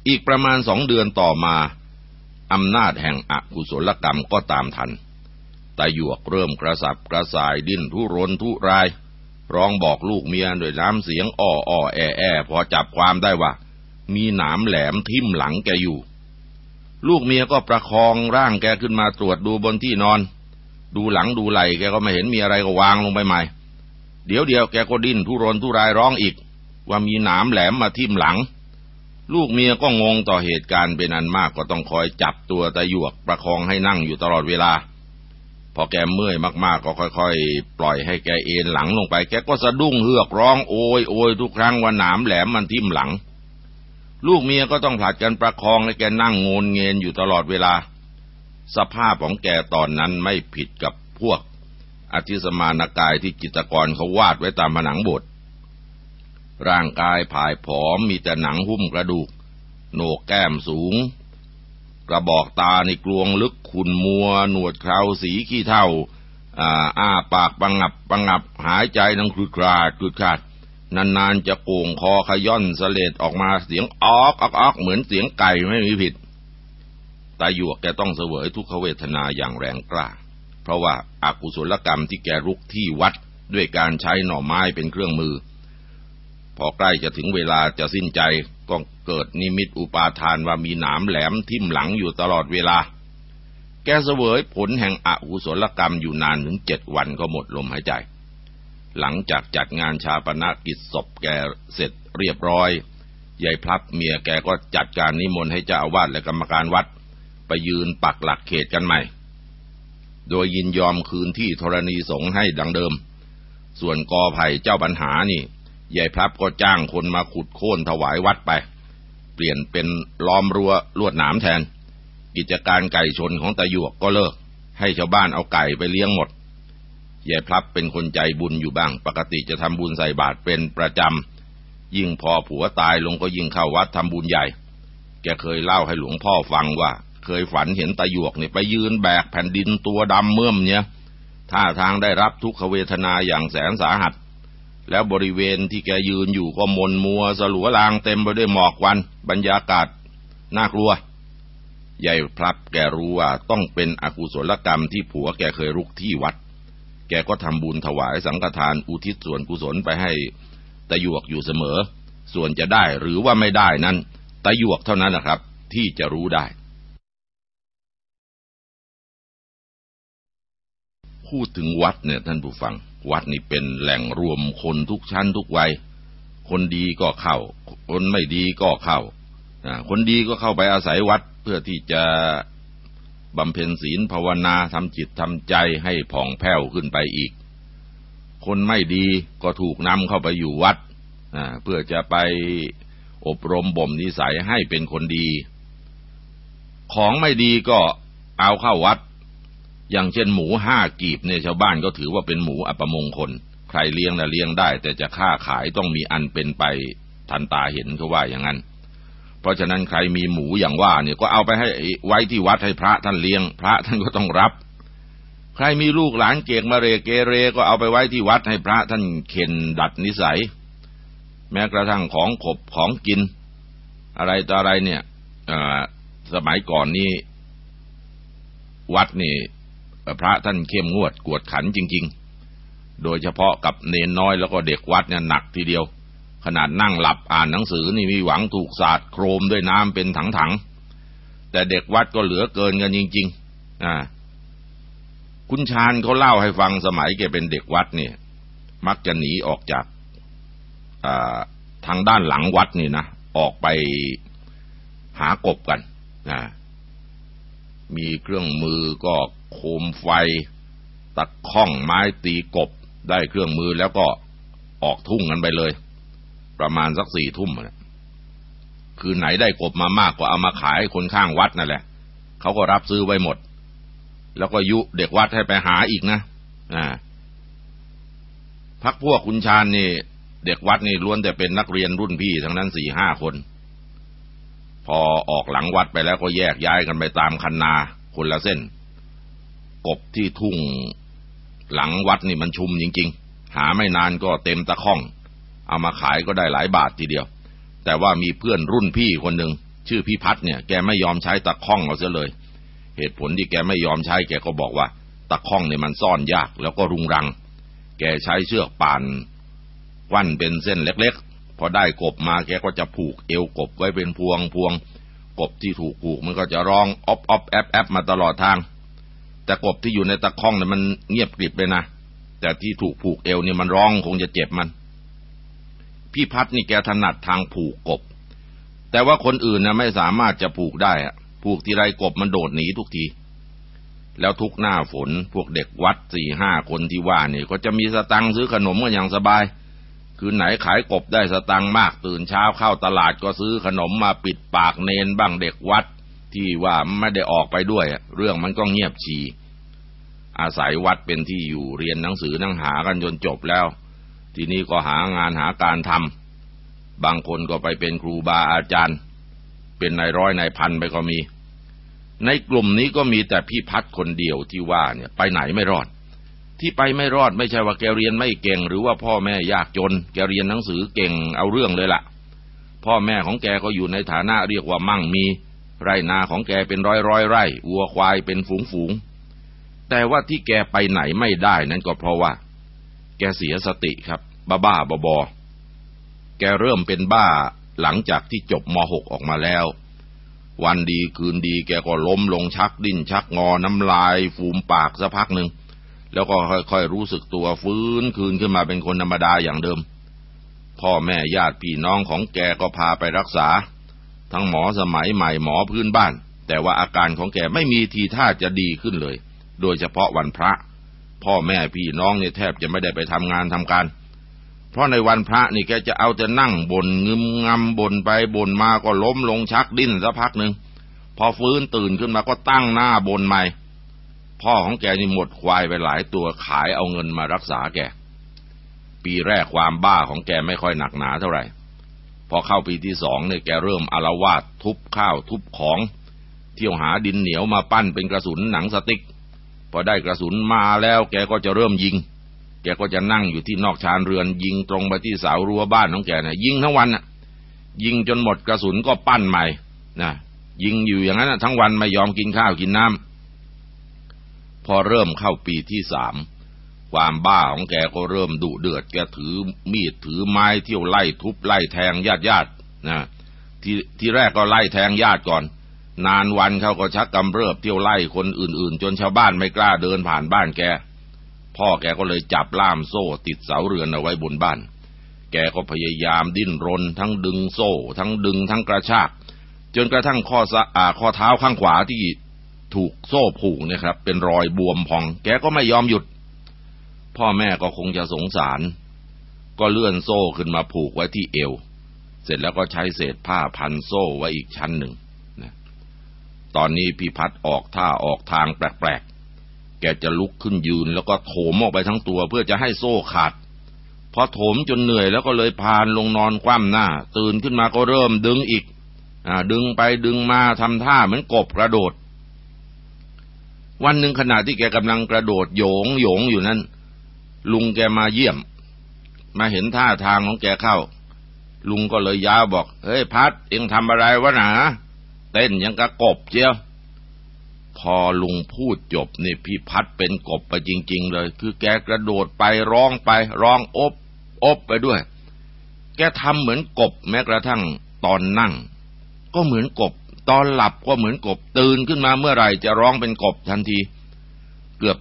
อีกประมาณสองเดือนต่อมาอำนาจแห่งอกุศลกรรมก็ตามทันตาหยวกเริ่มกระสับกระส่ายดิ้นทุรนทุราย ร้องบอกลูกเมียด้วยน้ำเสียงอ้ออ้อแอแอพอจับความได้ว่า มีหนามแหลมทิ่มหลังแกอยู่ ลูกเมียก็ประคองร่างแกขึ้นมาตรวจดูบนที่นอน ดูหลังดูไหลแกก็ไม่เห็นมีอะไรก็วางลงไปใหม่ เดี๋ยวเดียวแกก็ดิ้นทุรนทุรายร้องอีก ว่ามีหนามแหลมมาทิ่มหลัง ลูกเมียก็งงต่อเหตุการณ์เป็นอันมากก็ต้องคอยจับตัวตะหยวกประคองให้นั่งอยู่ตลอดเวลา พอแกเมื่อยมากๆ ก็ค่อยๆ ปล่อยให้แกเอนหลังลงไป แกก็สะดุ้งเฮือกร้องโอยโอยทุกครั้งว่าหนามแหลมมันทิ่มหลัง ลูกเมียก็ต้องผลัดกันประคองให้แกนั่งงนเงินอยู่ตลอดเวลา สภาพของแกตอนนั้นไม่ผิดกับพวกอธิสมานกายที่จิตกรเขาวาดไว้ตามผนังบสถ์ร่างกายผายผอมมีแต่หนังหุ้มกระดูก โหนกแก้มสูง กระบอกตาในกลวงลึกขุนมัว หนวดเคราสีขี้เท่าอ้าปากปังงับปังงับหายใจนังคลุดคลาดคลุดคลาด นานๆจะโก่งคอขย่อนสเลดออกมาเสียงออกออกออกเหมือนเสียงไก่ไม่มีผิดตาหยวกแกต้องเสวยทุกขเวทนาอย่างแรงกล้า เพราะว่าอากุศลกรรมที่แกรุกที่วัดด้วยการใช้หน่อไม้เป็นเครื่องมือ พอใกล้จะถึงเวลาจะสิ้นใจก็เกิดนิมิตอุปาทานว่ามีหนามแหลมทิ่มหลังอยู่ตลอดเวลา แกเสวยผลแห่งอกุศลกรรมอยู่นานถึงเจ็ดวันก็หมดลมหายใจ หลังจากจัดงานชาปนกิจศพแกเสร็จเรียบร้อยยายพลับเมียแกก็จัดการนิมนต์ให้เจ้าอาวาสและกรรมการวัด ไปยืนปักหลักเขตกันใหม่ โดยยินยอมคืนที่ธรณีสงให้ดังเดิม ส่วนกอไผ่เจ้าปัญหานี่ยายพลับก็จ้างคนมาขุดโค่นถวายวัดไป เปลี่ยนเป็นล้อมรั้วลวดหนามแทน กิจการไก่ชนของตาหยวกก็เลิก ให้ชาวบ้านเอาไก่ไปเลี้ยงหมด ยายพลับเป็นคนใจบุญอยู่บ้าง ปกติจะทำบุญใส่บาตรเป็นประจำ ยิ่งพอผัวตายลงก็ยิ่งเข้าวัดทำบุญใหญ่ แกเคยเล่าให้หลวงพ่อฟังว่า เคยฝันเห็นตาหยวกเนี่ยไปยืนแบกแผ่นดินตัวดำเมื่อมเนี่ยท่าทางได้รับทุกขเวทนาอย่างแสนสาหัส แล้วบริเวณที่แกยืนอยู่ก็มนมัวสลัวลางเต็มไปด้วยหมอกวัน บรรยากาศน่ากลัวใหญ่พลับแกรู้ว่าต้องเป็นอกุศลกรรมที่ผัวแกเคยรุกที่วัด แกก็ทำบุญถวายสังฆทานอุทิศส่วนกุศลไปให้ตะหยวกอยู่เสมอ ส่วนจะได้หรือว่าไม่ได้นั้นตะหยวกเท่านั้นนะครับ ที่จะรู้ได้ พูดถึงวัดเนี่ยท่านผู้ฟัง วัดนี่เป็นแหล่งรวมคนทุกชั้นทุกวัย คนดีก็เข้า คนไม่ดีก็เข้า คนดีก็เข้าไปอาศัยวัดเพื่อที่จะ บำเพ็ญศีลภาวนาทำจิตทำใจให้ผ่องแผ้วขึ้นไปอีก คนไม่ดีก็ถูกนำเข้าไปอยู่วัดเพื่อจะไปอบรมบ่มนิสัยให้เป็นคนดี ของไม่ดีก็เอาเข้าวัด อย่างเช่นหมูห้ากีบเนี่ยชาวบ้านก็ถือว่าเป็นหมูอัปมงคล ใครเลี้ยงนะเลี้ยงได้ แต่จะค้าขายต้องมีอันเป็นไปทันตาเห็นเขาว่าอย่างนั้น เพราะฉะนั้นใครมีหมูอย่างว่าเนี่ยก็เอาไปให้ไว้ที่วัดให้พระท่านเลี้ยง พระท่านก็ต้องรับ ใครมีลูกหลานเกกมาเรเกเรก็เอาไปไว้ที่วัดให้พระท่านเข็นดัดนิสัย แม้กระทั่งของขบของกิน อะไรต่ออะไรเนี่ยสมัยก่อนนี้วัดนี่พระท่านเข้มงวดกวดขันจริง ๆ โดยเฉพาะกับเนนน้อยแล้วก็เด็กวัดเนี่ยหนักทีเดียว ขนาดนั่งหลับอ่านหนังสือนี่มีหวังถูกสาดโครมด้วยน้ำเป็นถังๆ แต่เด็กวัดก็เหลือเกินกันจริงๆอ่าคุณชาญเขาเล่าให้ฟังสมัยแกเป็นเด็กวัดเนี่ย มักจะหนีออกจากทางด้านหลังวัดนี่นะ ออกไปหากบกันนะมีเครื่องมือก็โคมไฟ ตะข้องไม้ตีกบ ได้เครื่องมือแล้วก็ออกทุ่งกันไปเลย ประมาณสักสี่ทุ่มนะคือไหนได้กบมามากกว่าเอามาขายคนข้างวัดนั่นแหละเขาก็รับซื้อไว้หมด แล้วก็ยุเด็กวัดให้ไปหาอีกนะอ่าพักพวกคุณชาญนี่ เด็กวัดนี่ล้วนแต่เป็นนักเรียนรุ่นพี่ทั้งนั้นสี่ห้าคน พอออกหลังวัดไปแล้วก็แยกย้ายกันไปตามคันนาคนละเส้น กบที่ทุ่งหลังวัดนี่มันชุมจริง ๆ หาไม่นานก็เต็มตะข้อง เอามาขายก็ได้หลายบาททีเดียว แต่ว่ามีเพื่อนรุ่นพี่คนหนึ่งชื่อพี่พัฒเนี่ยแกไม่ยอมใช้ตะข้องเอาเสียเลย เหตุผลที่แกไม่ยอมใช้แกก็บอกว่า ตะข้องเนี่ยมันซ่อนยากแล้วก็รุงรัง แกใช้เชือกป่านวันเป็นเส้นเล็กๆ พอได้กบมาแกก็จะผูกเอวกบไว้เป็นพวงพวงกบที่ถูกผูกมันก็จะร้องอ๊อบอ๊อบแอบแอบมาตลอดทาง แต่กบที่อยู่ในตะข้องเนี่ยมันเงียบกริบเลยนะแต่ที่ถูกผูกเอวเนี่ยมันร้องคงจะเจ็บมัน พี่พัดนี่แกถนัดทางผูกกบ แต่ว่าคนอื่นนะไม่สามารถจะผูกได้ผูกทีไรกบมันโดดหนีทุกที แล้วทุกหน้าฝนพวกเด็กวัดสี่ห้าคนที่ว่านี่ก็จะมีสตังค์ซื้อขนมกันอย่างสบาย คืนไหนขายกบได้สตังค์มากตื่นเช้าเข้าตลาดก็ซื้อขนมมาปิดปากเนนบ้างเด็กวัดที่ว่าไม่ได้ออกไปด้วย เรื่องมันก็เงียบชีอาศัยวัดเป็นที่อยู่เรียนหนังสือนั่งหากันจนจบแล้ว ทีนี้ก็หางานหาการทำบางคนก็ไปเป็นครูบาอาจารย์ เป็นนายร้อยนายพันไปก็มี ในกลุ่มนี้ก็มีแต่พี่พัดคนเดียวที่ว่าเนี่ยไปไหนไม่รอด ที่ไปไม่รอดไม่ใช่ว่าแกเรียนไม่เก่ง หรือว่าพ่อแม่ยากจน แกเรียนหนังสือเก่งเอาเรื่องเลยละ่ะ พ่อแม่ของแกก็อยู่ในฐานะเรียกว่ามั่งมีไรนาของแกเป็นร้อยร้อยไร่ วัวควายเป็นฝูงฝูง แต่ว่าที่แกไปไหนไม่ได้นั้นก็เพราะว่า แกเสียสติครับ บ้าบ้าบอบอแกเริ่มเป็นบ้าหลังจากที่จบม .6 ออกมาแล้ว วันดีคืนดีแกก็ล้มลงชักดิ้นชักงอน้ำลายฟูมปากสักพักหนึ่ง แล้วก็ค่อยๆรู้สึกตัวฟื้นคืนขึ้นมาเป็นคนธรรมดาอย่างเดิม พ่อแม่ญาติพี่น้องของแกก็พาไปรักษา ทั้งหมอสมัยใหม่หมอพื้นบ้าน แต่ว่าอาการของแกไม่มีทีท่าจะดีขึ้นเลย โดยเฉพาะวันพระ พ่อแม่พี่น้องเนี่ยแทบจะไม่ได้ไปทำงานทำการ เพราะในวันพระนี่แกจะเอาจะนั่งบนงึมงำบนไปบนมาก็ล้มลงชักดิ้นสักพักหนึ่งพอฟื้นตื่นขึ้นมาก็ตั้งหน้าบนใหม่ พ่อของแกนี่หมดควายไปหลายตัวขายเอาเงินมารักษาแก ปีแรกความบ้าของแกไม่ค่อยหนักหนาเท่าไหร่ พอเข้าปีที่สองเนี่ยแกเริ่มอารวาสทุบข้าวทุบของ เที่ยวหาดินเหนียวมาปั้นเป็นกระสุนหนังสติ๊กพอได้กระสุนมาแล้วแกก็จะเริ่มยิง แกก็จะนั่งอยู่ที่นอกชานเรือน ยิงตรงไปที่เสารั้วบ้านของแกนะยิงทั้งวันน่ะยิงจนหมดกระสุนก็ปั้นใหม่นะยิงอยู่อย่างนั้นทั้งวันไม่ยอมกินข้าวกินน้ำพอเริ่มเข้าปีที่สามความบ้าของแกก็เริ่มดุเดือด แกถือมีดถือไม้เที่ยวไล่ทุบไล่แทงญาติญาตินะทีทีแรกก็ไล่แทงญาติก่อน นานวันเขาก็ชักกำเริบเที่ยวไล่คนอื่น ๆ จนชาวบ้านไม่กล้าเดินผ่านบ้านแก พ่อแกก็เลยจับล่ามโซ่ติดเสาเรือนเอาไว้บนบ้าน แกก็พยายามดิ้นรน ทั้งดึงโซ่ ทั้งดึงทั้งกระชาก จนกระทั่งข้ออ่าข้อเท้าข้างขวาที่ถูกโซ่ผูกเนี่ยครับ เป็นรอยบวมพอง แกก็ไม่ยอมหยุด พ่อแม่ก็คงจะสงสาร ก็เลื่อนโซ่ขึ้นมาผูกไว้ที่เอว เสร็จแล้วก็ใช้เศษผ้าพันโซ่ไว้อีกชั้นหนึ่งตอนนี้พี่พัดออกท่าออกทางแปลก แกจะลุกขึ้นยืนแล้วก็โถมออกไปทั้งตัวเพื่อจะให้โซ่ขาด พอโถมจนเหนื่อยแล้วก็เลยพานลงนอนคว่ำหน้า ตื่นขึ้นมาก็เริ่มดึงอีกอดึงไปดึงมาทำท่าเหมือนกบกระโดด วันหนึ่งขณะที่แกกำลังกระโดดโยงโยงอยู่นั้น ลุงแกมาเยี่ยม มาเห็นท่าทางของแกเข้า ลุงก็เลยย้าบอก เฮ้ยพัดเอ็งทำอะไรวะหนาเต้นยังกระกบเจียว พอลุงพูดจบนี่พี่พัดเป็นกบไปจริง ๆ เลย คือแกกระโดดไปร้องไป ร้องอบ อบไปด้วย แกทำเหมือนกบ แม้กระทั่งตอนนั่ง ก็เหมือนกบ ตอนหลับก็เหมือนกบตื่นขึ้นมาเมื่อไหร่จะร้องเป็นกบทันที เกือบ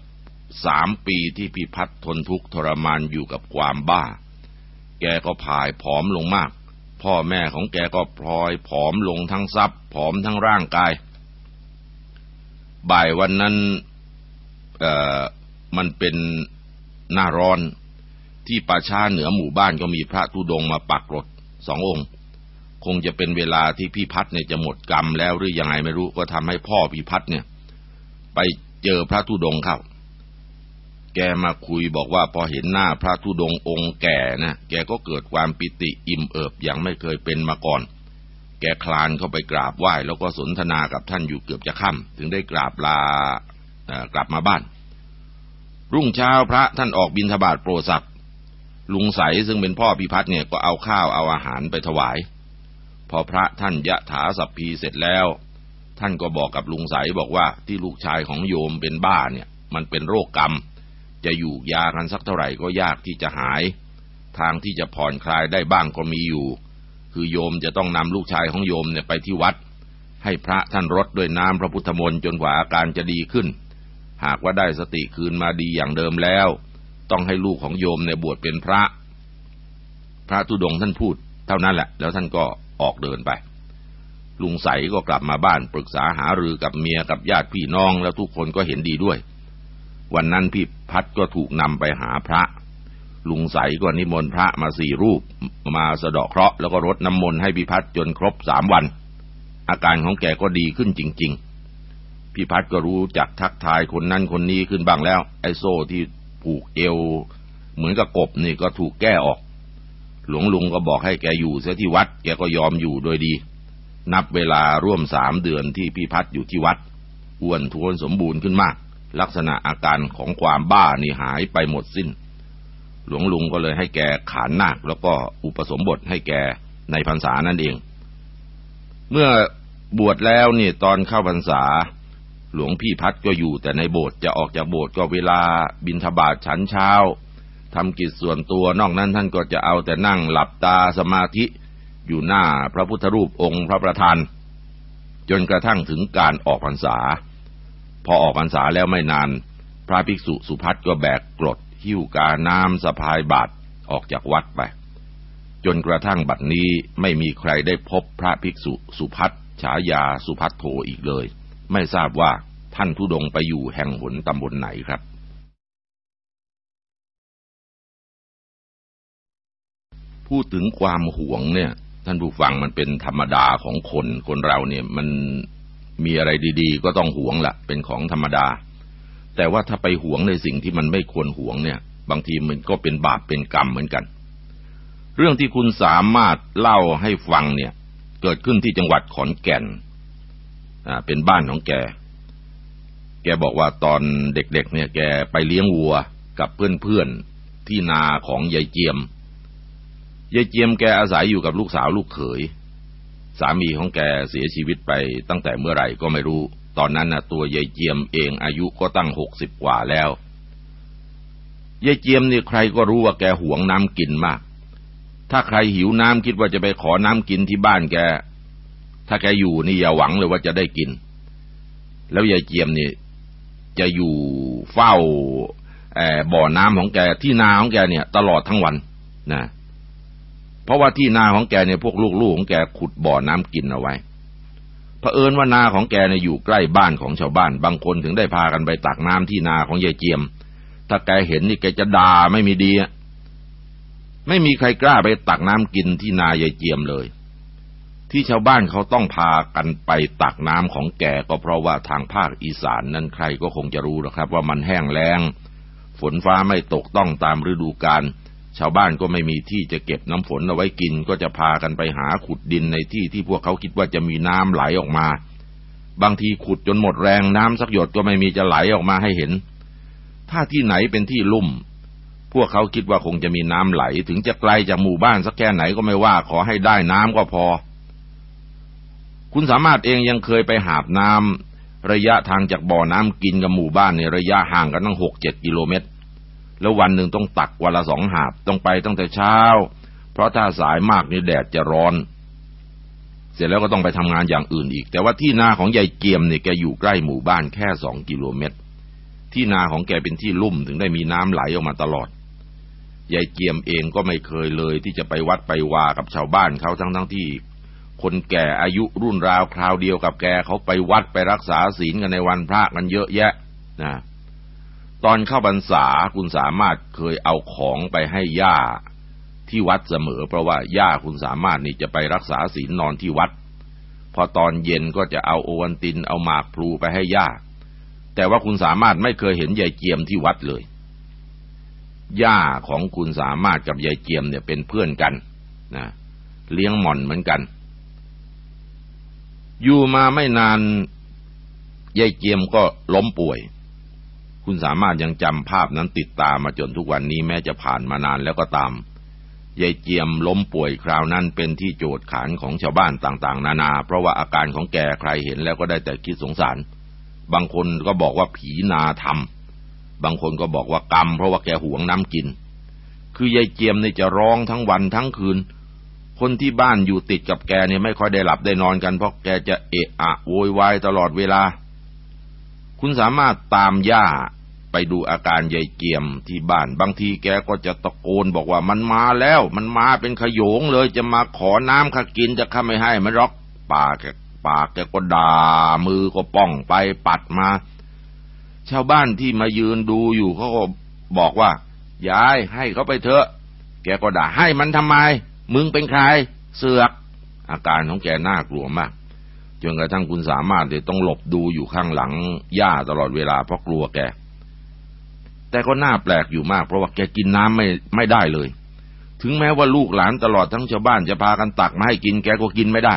สามปีที่พี่พัดทนทุกข์ทรมานอยู่กับความบ้า แกก็ผายผอมลงมาก พ่อแม่ของแกก็พลอยผอมลงทั้งทรัพย์ผอมทั้งร่างกาย บ่ายวันนั้นมันเป็นหน้าร้อนที่ป่าช้าเหนือหมู่บ้านก็มีพระธุดงมาปักรถสององค์ คงจะเป็นเวลาที่พี่พัดเนี่ยจะหมดกรรมแล้วหรือยังไงไม่รู้ก็ทำให้พ่อพี่พัดเนี่ย ไปเจอพระธุดงเข้าแกมาคุยบอกว่าพอเห็นหน้าพระธุดงองค์แก่นะแกก็เกิดความปิติอิ่มเอิบอย่างไม่เคยเป็นมาก่อน แกคลานเข้าไปกราบไหว้แล้วก็สนทนากับท่านอยู่เกือบจะค่ำถึงได้กราบลากลับมาบ้าน รุ่งเช้าพระท่านออกบิณฑบาตโปรสักลุงใสซึ่งเป็นพ่อพิพัฒน์เนี่ยก็เอาข้าวเอาอาหารไปถวาย พอพระท่านยะถาสัพพีเสร็จแล้ว ท่านก็บอกกับลุงใสบอกว่าที่ลูกชายของโยมเป็นบ้าเนี่ย มันเป็นโรคกรรม จะอยู่ยากันสักเท่าไหร่ก็ยากที่จะหาย ทางที่จะผ่อนคลายได้บ้างก็มีอยู่ คือโยมจะต้องนำลูกชายของโยมเนี่ยไปที่วัด ให้พระท่านรดด้วยน้ำพระพุทธมนต์จนกว่าอาการจะดีขึ้น หากว่าได้สติคืนมาดีอย่างเดิมแล้ว ต้องให้ลูกของโยมเนี่ยบวชเป็นพระ พระทุดงท่านพูด เท่านั้นแหละ แล้วท่านก็ออกเดินไป ลุงใสก็กลับมาบ้านปรึกษาหารือกับเมียกับญาติพี่น้องแล้วทุกคนก็เห็นดีด้วย วันนั้นพี่พัดก็ถูกนำไปหาพระ ลุงใสก็นิมนต์พระมาสี่รูป มาสะเดอกเคราะห์แล้วก็รดน้ำมนต์ให้พี่พัดจนครบสามวัน อาการของแกก็ดีขึ้นจริง ๆพพี่พัดก็รู้จักทักทายคนนั้นคนนี้ขึ้นบ้างแล้ว ไอ้โซ่ที่ผูกเอว เหมือนกับกบนี่ก็ถูกแก้ออก หลวงลุงก็บอกให้แกอยู่เสียที่วัด แกก็ยอมอยู่โดยดี นับเวลาร่วมสามเดือนที่พี่พัดอยู่ที่วัดอ้วนท้วนสมบูรณ์ขึ้นมาก ลักษณะอาการของความบ้านี่หายไปหมดสิ้น หลวงลุงก็เลยให้แกขานนาคแล้วก็อุปสมบทให้แกในพรรษานั่นเอง เมื่อบวชแล้วนี่ตอนเข้าพรรษา หลวงพี่พัดก็อยู่แต่ในโบสถ์จะออกจากโบสถ์ก็เวลาบินทบาทฉันเช้าทำกิจส่วนตัวนอกนั้นท่านก็จะเอาแต่นั่งหลับตาสมาธิอยู่หน้าพระพุทธรูปองค์พระประธาน จนกระทั่งถึงการออกพรรษา พอออกพรรษาแล้วไม่นาน พระภิกษุสุพัฒก็แบกกรด หิ้วกาน้ำสะพายบาตรออกจากวัดไป จนกระทั่งบัดนี้ไม่มีใครได้พบพระภิกษุสุพัฒฉายาสุพัฒโธอีกเลย ไม่ทราบว่าท่านทุดงไปอยู่แห่งหนตำบลไหนครับ พูดถึงความหวงเนี่ยท่านผู้ฟังมันเป็นธรรมดาของคนคนเราเนี่ยมันมีอะไรดี ๆ ก็ต้องหวงละเป็นของธรรมดา แต่ว่าถ้าไปหวงในสิ่งที่มันไม่ควรหวงเนี่ย บางทีมันก็เป็นบาปเป็นกรรมเหมือนกัน เรื่องที่คุณสามารถเล่าให้ฟังเนี่ย เกิดขึ้นที่จังหวัดขอนแก่นอ่าเป็นบ้านของแก แกบอกว่าตอนเด็กๆ เนี่ย แกไปเลี้ยงวัวกับเพื่อนๆที่นาของยายเจียมยายเจียมแกอาศัยอยู่กับลูกสาวลูกเขย สามีของแกเสียชีวิตไปตั้งแต่เมื่อไหร่ก็ไม่รู้ ตอนนั้นนะตัวยายเจียมเองอายุก็ตั้งหกสิบกว่าแล้วยายเจียมนี่ใครก็รู้ว่าแกหวงน้ำกินมาก ถ้าใครหิวน้ำคิดว่าจะไปขอน้ำกินที่บ้านแก ถ้าแกอยู่นี่อย่าหวังเลยว่าจะได้กิน แล้วยายเจียมนี่จะอยู่เฝ้าบ่อน้ำของแกที่นาของแกเนี่ย ตลอดทั้งวันนะเพราะว่าที่นาของแกเนี่ยพวกลูกๆของแกขุดบ่อน้ำกินเอาไว้ เผอิญว่านาของแกเนี่ยอยู่ใกล้บ้านของชาวบ้าน บางคนถึงได้พากันไปตักน้ำที่นาของยายเจียม ถ้าแกเห็นนี่แกจะด่าไม่มีดีไม่มีใครกล้าไปตักน้ำกินที่นายายเจียมเลย ที่ชาวบ้านเขาต้องพากันไปตักน้ำของแกก็เพราะว่าทางภาคอีสานนั้นใครก็คงจะรู้นะครับ ว่ามันแห้งแล้ง ฝนฟ้าไม่ตกต้องตามฤดูกาล ชาวบ้านก็ไม่มีที่จะเก็บน้ำฝนเอาไว้กิน ก็จะพากันไปหาขุดดินในที่ที่พวกเขาคิดว่าจะมีน้ำไหลออกมา บางทีขุดจนหมดแรงน้ำสักหยดก็ไม่มีจะไหลออกมาให้เห็น ถ้าที่ไหนเป็นที่ลุ่ม พวกเขาคิดว่าคงจะมีน้ำไหล ถึงจะไกลจากหมู่บ้านสักแค่ไหนก็ไม่ว่าขอให้ได้น้ำก็พอ คุณสามารถเองยังเคยไปหาบน้ำระยะทางจากบ่อน้ำกินกับหมู่บ้านในระยะห่างกันตั้งหกเจ็ดกิโลเมตร แล้ววันหนึ่งต้องตักวันละสองหาบต้องไปตั้งแต่เช้า เพราะถ้าสายมากนี่แดดจะร้อน เสร็จแล้วก็ต้องไปทำงานอย่างอื่นอีก แต่ว่าที่นาของยายเกียมเนี่ยแกอยู่ใกล้หมู่บ้านแค่สองกิโลเมตร ที่นาของแกเป็นที่ลุ่มถึงได้มีน้ำไหลออกมาตลอดยายเกียมเองก็ไม่เคยเลยที่จะไปวัดไปวากับชาวบ้านเขาทั้งทั้งที่ คนแก่อายุรุ่นราวคราวเดียวกับแกเขาไปวัดไปรักษาศีลกันในวันพระกันเยอะแยะนะ ตอนเข้าพรรษาคุณสามารถเคยเอาของไปให้ย่าที่วัดเสมอ เพราะว่าย่าคุณสามารถนี่จะไปรักษาศีลนอนที่วัด พอตอนเย็นก็จะเอาโอวันตินเอาหมากพลูไปให้ย่าแต่ว่าคุณสามารถไม่เคยเห็นยายเกียมที่วัดเลย ย่าของคุณสามารถกับยายเจียมเนี่ยเป็นเพื่อนกันนะเลี้ยงหม่อนเหมือนกัน อยู่มาไม่นานยายเจียมก็ล้มป่วย คุณสามารถยังจำภาพนั้นติดตามมาจนทุกวันนี้แม้จะผ่านมานานแล้วก็ตามยายเจียมล้มป่วยคราวนั้นเป็นที่โจทย์ขานของชาวบ้านต่างๆ นานา เพราะว่าอาการของแกใครเห็นแล้วก็ได้แต่คิดสงสาร บางคนก็บอกว่าผีนาทำบางคนก็บอกว่ากรรมเพราะว่าแกหวงน้ำกิน คือยายเจียมเนี่ยจะร้องทั้งวันทั้งคืน คนที่บ้านอยู่ติดกับแกเนี่ยไม่ค่อยได้หลับได้นอนกันเพราะแกจะเอะอะโวยวายตลอดเวลา คุณสามารถตามย่า ไปดูอาการยายเกียมที่บ้าน บางทีแกก็จะตะโกนบอกว่ามันมาแล้ว มันมาเป็นขโยงเลยจะมาขอน้ำข้ากินจะข้าไม่ให้มันรอกปากแกปากแกก็ด่ามือก็ป้องไปปัดมา ชาวบ้านที่มายืนดูอยู่เขาก็บอกว่ายายให้เขาไปเถอะ แกก็ด่าให้มันทำไม มึงเป็นใคร เสือก อาการของแกน่ากลัวมากจนกระทั่งคุณสามารถเดี๋ยต้องหลบดูอยู่ข้างหลังย่าตลอดเวลาเพราะกลัวแก แต่ก็น่าแปลกอยู่มากเพราะว่าแกกินน้ำไม่ไม่ได้เลย ถึงแม้ว่าลูกหลานตลอดทั้งชาวบ้านจะพากันตักมาให้กินแกก็กินไม่ได้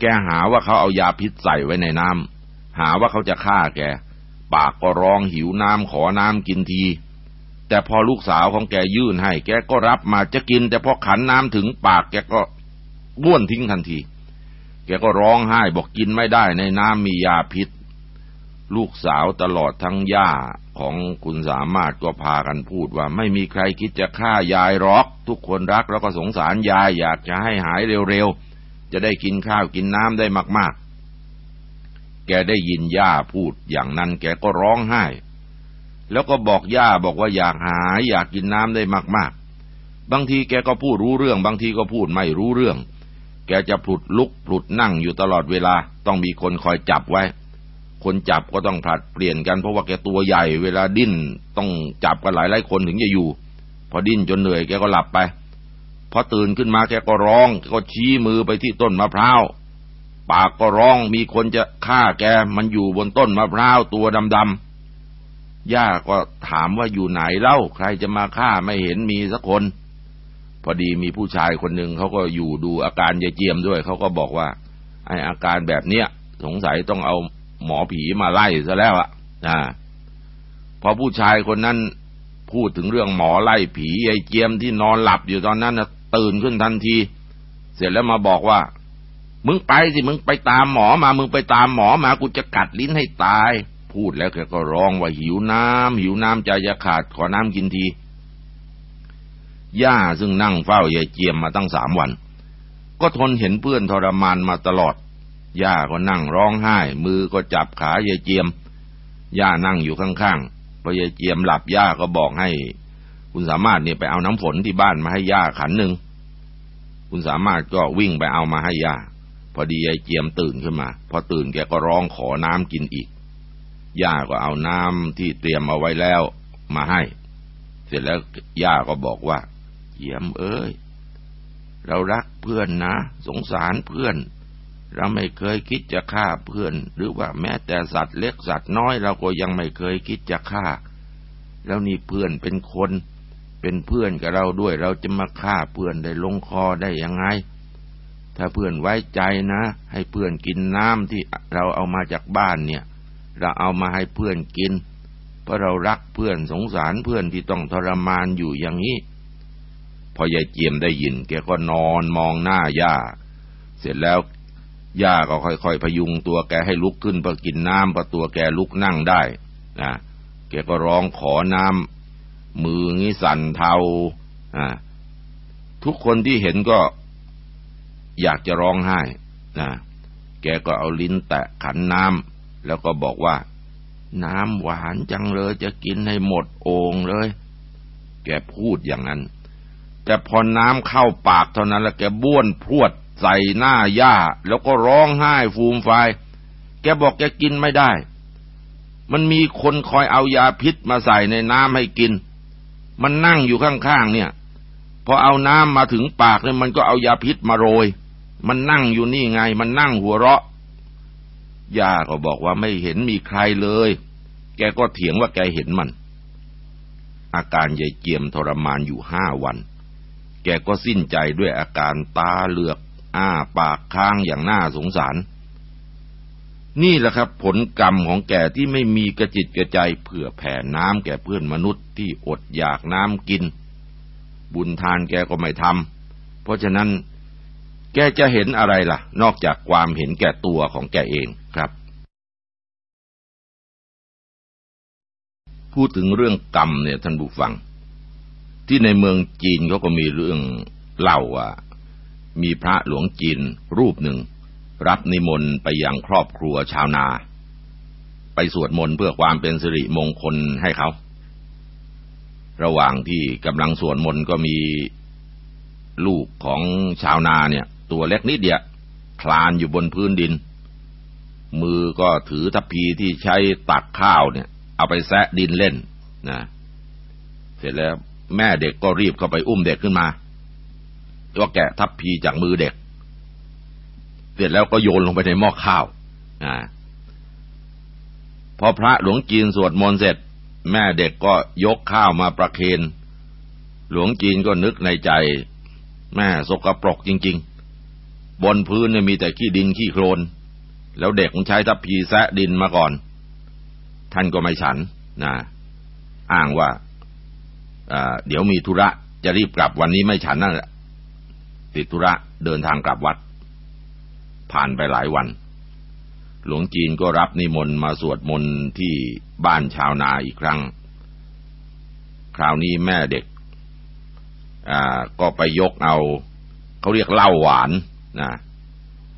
แกหาว่าเขาเอายาพิษใส่ไว้ในน้ำหาว่าเขาจะฆ่าแก ปากก็ร้องหิวน้ำขอน้ำกินที แต่พอลูกสาวของแกยื่นให้ แกก็รับมาจะกิน แต่พอขันน้ำถึงปากแกก็บ้วนทิ้งทันที แกก็ร้องไห้บอกกินไม่ได้ในน้ำมียาพิษ ลูกสาวตลอดทั้งย่า ของคุณสามารถก็พากันพูดว่าไม่มีใครคิดจะฆ่ายายหรอก ทุกคนรักแล้วก็สงสารยายอยากจะให้หายเร็วๆ จะได้กินข้าวกินน้ำได้มากๆ แกได้ยินย่าพูดอย่างนั้นแกก็ร้องไห้ แล้วก็บอกย่าบอกว่าอยากหายอยากกินน้ำได้มากๆ บางทีแกก็พูดรู้เรื่อง บางทีก็พูดไม่รู้เรื่อง แกจะผลุดลุกผลุดนั่งอยู่ตลอดเวลาต้องมีคนคอยจับไว้ คนจับก็ต้องผลัดเปลี่ยนกันเพราะว่าแกตัวใหญ่ เวลาดิ้นต้องจับกันหลายหลายคนถึงจะอยู่ พอดิ้นจนเหนื่อยแกก็หลับไป พอตื่นขึ้นมาแกก็ร้องก็ชี้มือไปที่ต้นมะพร้าวปากก็ร้องมีคนจะฆ่าแกมันอยู่บนต้นมะพร้าวตัวดำๆย่าก็ถามว่าอยู่ไหนเล่าใครจะมาฆ่าไม่เห็นมีสักคน พอดีมีผู้ชายคนหนึ่งเขาก็อยู่ดูอาการยายเจียมด้วยเขาก็บอกว่า ไออาการแบบเนี้ยสงสัยต้องเอา หมอผีมาไล่ซะแล้วอะ่ะพอผู้ชายคนนั้นพูดถึงเรื่องหมอไล่ผียายเจียมที่นอนหลับอยู่ตอนนั้นนะตื่นขึ้นทันที เสร็จแล้วมาบอกว่า มึงไปสิมึงไปตามหมอมา มึงไปตามหมอมากูจะกัดลิ้นให้ตาย พูดแล้วแกก็ร้องว่าหิวน้ำหิวน้ำใจจะขาดขอน้ำกินทีย่าซึ่งนั่งเฝ้ายายเจียมมาตั้งสามวัน ก็ทนเห็นเพื่อนทรมานมาตลอด ย่าก็นั่งร้องไห้ มือก็จับขายายเจียม ย่านั่งอยู่ข้างๆพอยายเจียมหลับย่าก็บอกให้ คุณสามารถเนี่ยไปเอาน้ำฝนที่บ้านมาให้ย่าขันหนึ่งคุณสามารถก็วิ่งไปเอามาให้ย่า พอดียายเจียมตื่นขึ้นมา พอตื่นแกก็ร้องขอน้ำกินอีก ย่าก็เอาน้ำที่เตรียมเอาไว้แล้วมาให้ เสร็จแล้วย่าก็บอกว่าเยี่ยมเอ้ยเรารักเพื่อนนะ สงสารเพื่อน เราไม่เคยคิดจะฆ่าเพื่อน หรือว่าแม้แต่สัตว์เล็กสัตว์น้อยเราก็ยังไม่เคยคิดจะฆ่า แล้วนี่เพื่อนเป็นคน เป็นเพื่อนกับเราด้วยเราจะมาฆ่าเพื่อนได้ลงคอได้ยังไง ถ้าเพื่อนไว้ใจนะ ให้เพื่อนกินน้ำที่เราเอามาจากบ้านเนี่ย เราเอามาให้เพื่อนกิน เพราะเรารักเพื่อนสงสารเพื่อนที่ต้องทรมานอยู่อย่างนี้พอยายเจียมได้ยิน แกก็นอนมองหน้าย่า เสร็จแล้ว ย่าก็ค่อยๆ พยุงตัวแกให้ลุกขึ้นเพื่อกินน้ำพอตัวแกลุกนั่งได้นะแกก็ร้องขอน้ำมืองี้สั่นเทาอ่าทุกคนที่เห็นก็อยากจะร้องไห้นะแกก็เอาลิ้นแตะขันน้ำแล้วก็บอกว่า น้ำหวานจังเลยจะกินให้หมดโอ่งเลย แกพูดอย่างนั้น แต่พอน้ำเข้าปากเท่านั้นแล้วแกบ้วนพรวด ใส่หน้าย่า แล้วก็ร้องไห้ฟูมไฟแกบอกแกกินไม่ได้ มันมีคนคอยเอายาพิษมาใส่ในน้ำให้กิน มันนั่งอยู่ข้างๆเนี่ย พอเอาน้ำมาถึงปากเนี่ยมันก็เอายาพิษมาโรย มันนั่งอยู่นี่ไง มันนั่งหัวเราะ ย่าก็บอกว่าไม่เห็นมีใครเลย แกก็เถียงว่าแกเห็นมัน อาการใหญ่เจียมทรมานอยู่ห้าวันแกก็สิ้นใจด้วยอาการตาเหลือก อ้าปากค้างอย่างน่าสงสาร นี่แหละครับ ผลกรรมของแกที่ไม่มีกระจิตกระใจเผื่อแผ่น้ำแก่เพื่อนมนุษย์ที่อดอยากน้ำกิน บุญทานแกก็ไม่ทำเพราะฉะนั้นแกจะเห็นอะไรล่ะ นอกจากความเห็นแก่ตัวของแกเองครับ พูดถึงเรื่องกรรมเนี่ยท่านผู้ฟัง ที่ในเมืองจีนเขาก็มีเรื่องเล่าว่า มีพระหลวงจีนรูปหนึ่ง รับนิมนต์ไปยังครอบครัวชาวนา ไปสวดมนต์เพื่อความเป็นสิริมงคลให้เขา ระหว่างที่กำลังสวดมนต์ก็มีลูกของชาวนาเนี่ย ตัวเล็กนิดเดียวคลานอยู่บนพื้นดิน มือก็ถือทัพพีที่ใช้ตักข้าวเนี่ย เอาไปแซะดินเล่นนะเสร็จแล้วแม่เด็กก็รีบเข้าไปอุ้มเด็กขึ้นมา ตัวแกะทับพีจากมือเด็ก เสร็จแล้วก็โยนลงไปในหม้อข้าวอ่าพอพระหลวงจีนสวดมนต์เสร็จ แม่เด็กก็ยกข้าวมาประเคนหลวงจีนก็นึกในใจ แม่สกรปรกจริง ๆ บนพื้นเนี่ยมีแต่ขี้ดินขี้โคลน แล้วเด็กมันใช้ทัพพีแซะดินมาก่อน ท่านก็ไม่ฉันนะอ้างว่าเดี๋ยวมีธุระจะรีบกลับวันนี้ไม่ฉันนั่นแหละ ติดธุระเดินทางกลับวัด ผ่านไปหลายวัน หลวงจีนก็รับนิมนต์มาสวดมนต์ที่บ้านชาวนาอีกครั้ง คราวนี้แม่เด็กก็ไปยกเอา เขาเรียกเหล้าหวานนะ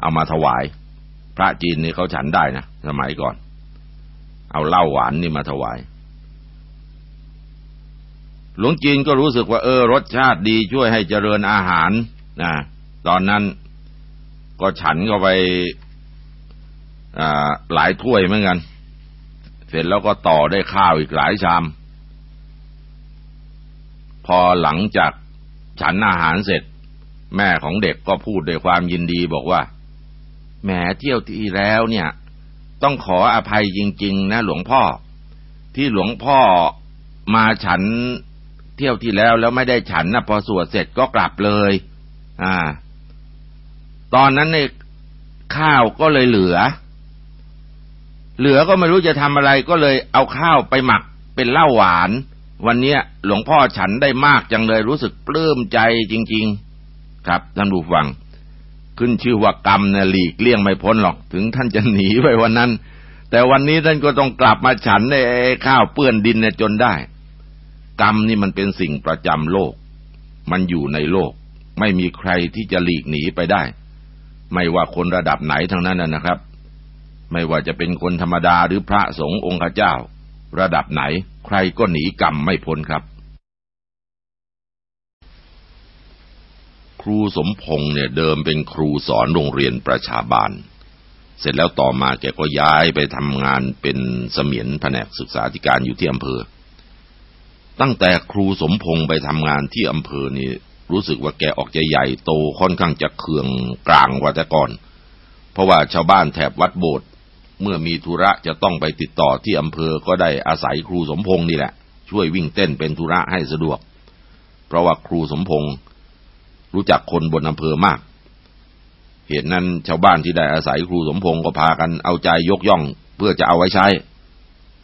เอามาถวาย พระจีนนี่เขาฉันได้นะสมัยก่อน เอาเหล้าหวานนี่มาถวายหลวงจีนก็รู้สึกว่าเออรสชาติดีช่วยให้เจริญอาหาร นะตอนนั้นก็ฉันก็ไปหลายถ้วยเหมือนกัน เสร็จแล้วก็ต่อได้ข้าวอีกหลายชาม พอหลังจากฉันอาหารเสร็จ แม่ของเด็กก็พูดด้วยความยินดีบอกว่าแหมเที่ยวที่แล้วเนี่ย ต้องขออภัยจริง ๆ นะ หลวงพ่อ ที่หลวงพ่อมาฉันเที่ยวที่แล้วแล้วไม่ได้ฉันนะพอสวดเสร็จก็กลับเลย อ่า ตอนนั้นเน่ข้าวก็เลยเหลือ เหลือก็ไม่รู้จะทำอะไรก็เลยเอาข้าวไปหมักเป็นเหล้าหวาน วันนี้หลวงพ่อฉันได้มากจังเลยรู้สึกปลื้มใจจริง ๆ ครับท่านผู้ฟัง ขึ้นชื่อว่ากรรมเนี่ยหลีกเลี่ยงไม่พ้นหรอกถึงท่านจะหนีไปวันนั้น แต่วันนี้ท่านก็ต้องกลับมาฉันในข้าวเปื้อนดินเนี่ยจนได้ กรรมนี่มันเป็นสิ่งประจำโลก มันอยู่ในโลก ไม่มีใครที่จะหลีกหนีไปได้ ไม่ว่าคนระดับไหนทั้งนั้นนะครับ ไม่ว่าจะเป็นคนธรรมดาหรือพระสงฆ์องค์เจ้า ระดับไหน ใครก็หนีกรรมไม่พ้นครับ ครูสมพงษ์เนี่ยเดิมเป็นครูสอนโรงเรียนประชาบาล เสร็จแล้วต่อมาแกก็ย้ายไปทำงานเป็นเสมียนแผนกศึกษาธิการอยู่ที่อำเภอตั้งแต่ครูสมพงษ์ไปทำงานที่อำเภอนี่ รู้สึกว่าแกออกจะใหญ่โตค่อนข้างจะเคืองกลางกว่าแต่ก่อน เพราะว่าชาวบ้านแถบวัดโบสถ์เมื่อมีธุระจะต้องไปติดต่อที่อำเภอก็ได้อาศัยครูสมพงษ์นี่แหละ ช่วยวิ่งเต้นเป็นธุระให้สะดวก เพราะว่าครูสมพงษ์รู้จักคนบนอำเภอมาก เหตุนั้นชาวบ้านที่ได้อาศัยครูสมพงษ์ก็พากันเอาใจยกย่องเพื่อจะเอาไว้ใช้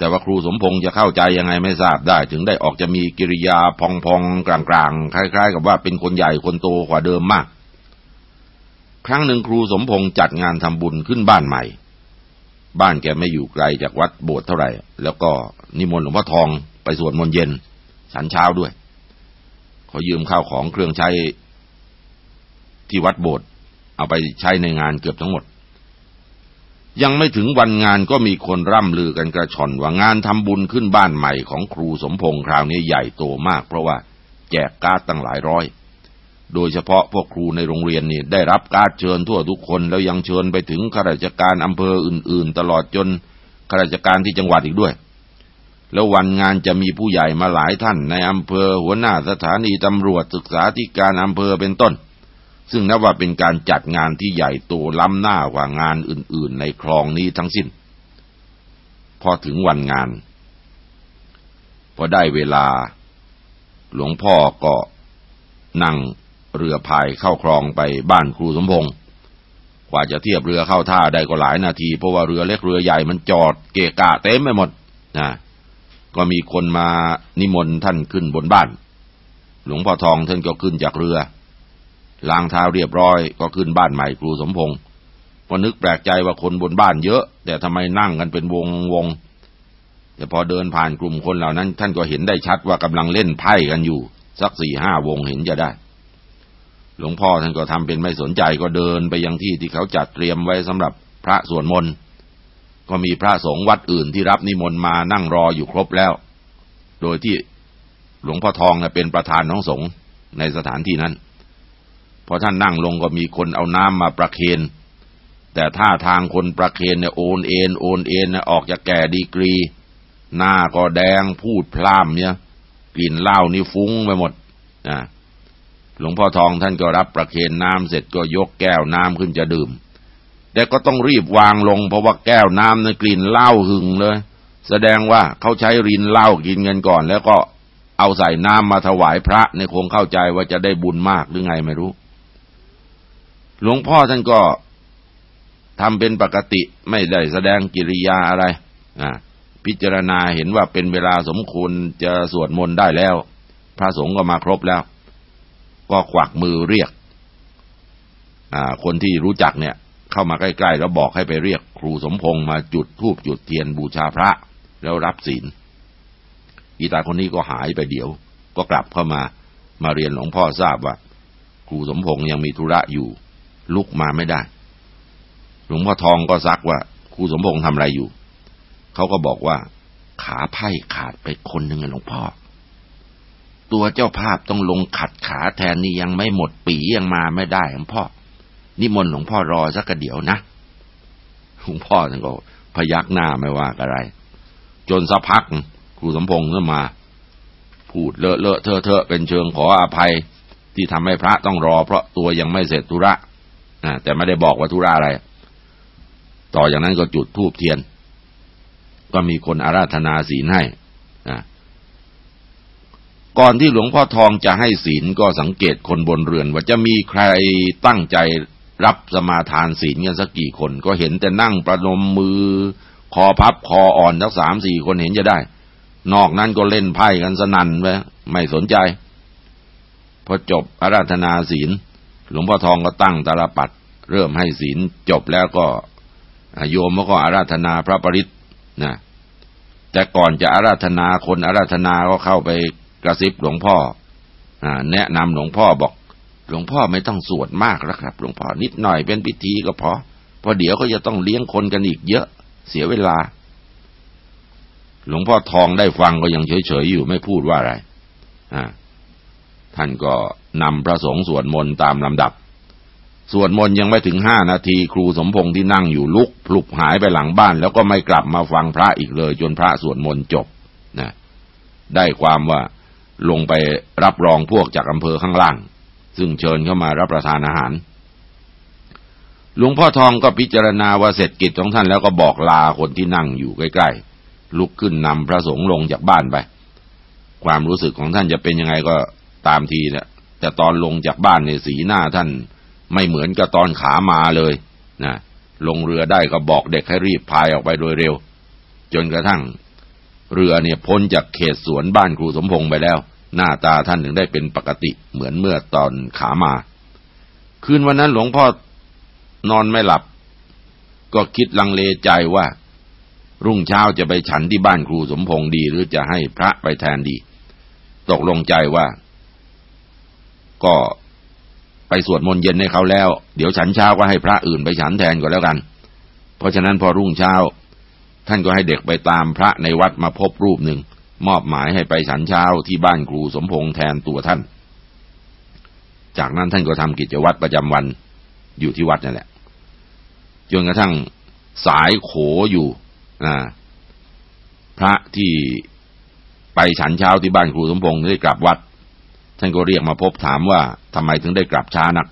แต่ว่าครูสมพงษ์จะเข้าใจยังไงไม่ทราบได้ ถึงได้ออกจะมีกิริยาพองพองกลางกลางคล้าย ๆ กับว่าเป็นคนใหญ่คนโตกว่าเดิมมาก ครั้งหนึ่งครูสมพงษ์จัดงานทำบุญขึ้นบ้านใหม่ บ้านแกไม่อยู่ไกลจากวัดโบสถ์เท่าไหร่ แล้วก็นิมนต์หลวงพ่อทองไปสวดมนต์เย็นฉันเช้าด้วย ขอยืมข้าวของเครื่องใช้ที่วัดโบสถ์เอาไปใช้ในงานเกือบทั้งหมด ยังไม่ถึงวันงานก็มีคนร่ำลือกันกระชอนว่างานทำบุญขึ้นบ้านใหม่ของครูสมพงษ์คราวนี้ใหญ่โตมาก เพราะว่าแจกการ์ดตั้งหลายร้อย โดยเฉพาะพวกครูในโรงเรียนนี่ได้รับการ์ดเชิญทั่วทุกคนแล้วยังเชิญไปถึงข้าราชการอำเภออื่น ๆ ตลอดจนข้าราชการที่จังหวัดอีกด้วย แล้ววันงานจะมีผู้ใหญ่มาหลายท่านในอำเภอหัวหน้าสถานีตำรวจศึกษาธิการอำเภอเป็นต้น ซึ่งนับว่าเป็นการจัดงานที่ใหญ่โตล้ำหน้ากว่างานอื่นๆ ในคลองนี้ทั้งสิ้น พอถึงวันงาน พอได้เวลา หลวงพ่อก็นั่งเรือพายเข้าคลองไปบ้านครูสมพงศ์กว่าจะเทียบเรือเข้าท่าได้ก็หลายนาที เพราะว่าเรือเล็กเรือใหญ่มันจอดเกะกะเต็มไปหมดนะก็มีคนมานิมนต์ท่านขึ้นบนบ้าน หลวงพ่อทองท่านก็ขึ้นจากเรือ ล้างเท้าเรียบร้อยก็ขึ้นบ้านใหม่ครูสมพงศ์ก็นึกแปลกใจว่าคนบนบ้านเยอะ แต่ทำไมนั่งกันเป็นวงวงแต่พอเดินผ่านกลุ่มคนเหล่านั้น ท่านก็เห็นได้ชัดว่ากำลังเล่นไพ่กันอยู่ สักสี่ห้าวงเห็นจะได้ หลวงพ่อท่านก็ทำเป็นไม่สนใจก็เดินไปยังที่ที่เขาจัดเตรียมไว้สำหรับพระสวดมนต์ก็มีพระสงฆ์วัดอื่นที่รับนิมนต์มานั่งรออยู่ครบแล้ว โดยที่หลวงพ่อทองเป็นประธานของสงฆ์ในสถานที่นั้น พอท่านนั่งลงก็มีคนเอาน้ำมาประเคนแต่ท่าทางคนประเคนเนี่ยโอนเอ็นโอนเอ็นออกจากแก่ดีกรี หน้าก็แดงพูดพล่ามเนี่ยกลิ่นเหล้านี่ฟุ้งไปหมดนะหลวงพ่อทองท่านก็รับประเคนน้ำเสร็จก็ยกแก้วน้ำขึ้นจะดื่ม แต่ก็ต้องรีบวางลง เพราะว่าแก้วน้ำในกลิ่นเหล้าหึงเลย แสดงว่าเขาใช้รินเหล้ากินเงินก่อน แล้วก็เอาใส่น้ำมาถวายพระในคงเข้าใจว่าจะได้บุญมากหรือไงไม่รู้ หลวงพ่อท่านก็ทำเป็นปกติไม่ได้แสดงกิริยาอะไรพิจารณาเห็นว่าเป็นเวลาสมควรจะสวดมนต์ได้แล้ว พระสงฆ์ก็มาครบแล้ว ก็ควักมือเรียกคนที่รู้จักเนี่ย เข้ามาใกล้ๆแล้วบอกให้ไปเรียก ครูสมพงษ์มาจุดธูปจุดเทียนบูชาพระ แล้วรับศีลอีตาคนนี้ก็หายไปเดี๋ยว ก็กลับเข้ามามาเรียนหลวงพ่อทราบว่า ครูสมพงษ์ยังมีธุระอยู่ ลุกมาไม่ได้ หลวงพ่อทองก็ซักว่าครูสมพงษ์ทำอะไรอยู่ เขาก็บอกว่า ขาไพ่ขาดไปคนหนึ่งหลวงพ่อ ตัวเจ้าภาพต้องลงขัดขาแทนนี่ยังไม่หมดปียังมาไม่ได้หลวงพ่อ นิมนต์หลวงพ่อรอสักเดี๋ยวนะหลวงพ่อท่านก็พยักหน้าไม่ว่าอะไร จนสักพักครูสมพงษ์ก็มา พูดเลอะเลอะเทอะเทอะเป็นเชิงขออภัยที่ทำให้พระต้องรอเพราะตัวยังไม่เสร็จธุระ แต่ไม่ได้บอกว่าธุระอะไร ต่อจากนั้นก็จุดธูปเทียน ก็มีคนอาราธนาศีลให้ก่อนที่หลวงพ่อทองจะให้ศีลก็สังเกตคนบนเรือน ว่าจะมีใครตั้งใจรับสมาทานศีลกันสักกี่คน ก็เห็นแต่นั่งประนมมือ คอพับคออ่อนทั้งสามสี่คนเห็นจะได้ นอกนั้นก็เล่นไพ่กันสนั่นไปไม่สนใจ พอจบอาราธนาศีล หลวงพ่อทองก็ตั้งตาลปัดเริ่มให้ศีลจบแล้วก็โยมก็อาราธนาพระปริศนะแต่ก่อนจะอาราธนาคนอาราธนาก็เข้าไปกระซิบหลวงพ่ออแนะนำหลวงพ่อบอก หลวงพ่อไม่ต้องสวดมากแล้วครับ หลวงพ่อนิดหน่อยเป็นพิธีก็พอเพราะเดี๋ยวก็จะต้องเลี้ยงคนกันอีกเยอะเสียเวลา หลวงพ่อทองได้ฟังก็ยังเฉยๆอยู่ไม่พูดว่าอะไร อ่า ท่านก็ นำพระสงฆ์สวดมนต์ตามลำดับ สวดมนต์ยังไม่ถึงห้านาทีครูสมพงษ์ที่นั่งอยู่ลุกพลุกหายไปหลังบ้าน แล้วก็ไม่กลับมาฟังพระอีกเลย จนพระสวดมนต์จบนะได้ความว่าลงไปรับรองพวกจากอำเภอข้างล่าง ซึ่งเชิญเข้ามารับประทานอาหารหลวงพ่อทองก็พิจารณาว่าเสร็จกิจของท่านแล้วก็บอกลาคนที่นั่งอยู่ใกล้ๆ ลุกขึ้นนำพระสงฆ์ลงจากบ้านไป ความรู้สึกของท่านจะเป็นยังไงก็ตามทีนะ แต่ตอนลงจากบ้านในสีหน้าท่าน ไม่เหมือนกับตอนขามาเลยนะลงเรือได้ก็บอกเด็กให้รีบพายออกไปโดยเร็ว จนกระทั่ง เรือเนี่ยพ้นจากเขตสวนบ้านครูสมพงษ์ไปแล้ว หน้าตาท่านถึงได้เป็นปกติเหมือนเมื่อตอนขามา คืนวันนั้นหลวงพ่อนอนไม่หลับ ก็คิดลังเลใจว่า รุ่งเช้าจะไปฉันที่บ้านครูสมพงษ์ดี หรือจะให้พระไปแทนดี ตกลงใจว่า ก็ไปสวดมนต์เย็นให้เขาแล้ว เดี๋ยวฉันเช้าก็ให้พระอื่นไปฉันแทนก็แล้วกัน เพราะฉะนั้นพอรุ่งเช้า ท่านก็ให้เด็กไปตามพระในวัดมาพบรูปหนึ่ง มอบหมายให้ไปฉันเช้าที่บ้านครูสมพงษ์แทนตัวท่าน จากนั้นท่านก็ทำกิจวัตรประจำวันอยู่ที่วัดนั่นแหละจนกระทั่งสายโขอยู่พระที่ไปฉันเช้าที่บ้านครูสมพงษ์ได้กลับวัด ท่านก็เรียกมาพบถามว่าทำไมถึงได้กลับช้านัก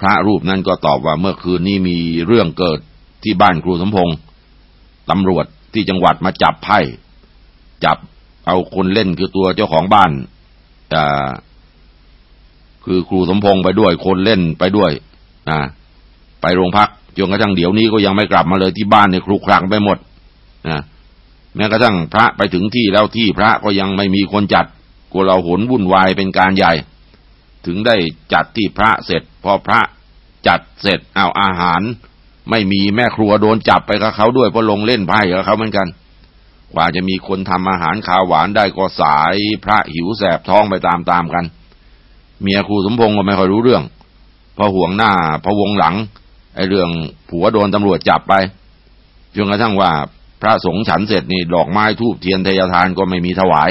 พระรูปนั้นก็ตอบว่าเมื่อคืนนี้มีเรื่องเกิดที่บ้านครูสมพงษ์ตำรวจที่จังหวัดมาจับไพ่จับเอาคนเล่นคือตัวเจ้าของบ้านคือครูสมพงษ์ไปด้วยคนเล่นไปด้วยนะไปโรงพักจนกระทั่งเดี๋ยวนี้ก็ยังไม่กลับมาเลยที่บ้านในครุครังไปหมดนะแม้กระทั่งพระไปถึงที่แล้วที่พระก็ยังไม่มีคนจัด กลัวเราหนวุ่นวายเป็นการใหญ่ ถึงได้จัดที่พระเสร็จ พอพระจัดเสร็จเอาอาหาร ไม่มีแม่ครัวโดนจับไปกับเขาด้วยเพราะลงเล่นไพ่กับเขาเหมือนกัน กว่าจะมีคนทำอาหารขาวหวานได้ก็สายพระหิวแสบท้องไปตามๆกัน เมียครูสมพงศ์ก็ไม่ค่อยรู้เรื่องพอห่วงหน้าพอวงหลังไอ้เรื่องผัวโดนตำรวจจับไปจนกระทั่งว่าพระสงฆ์ฉันเสร็จนี่ดอกไม้ทูบเทียนเทยทานก็ไม่มีถวาย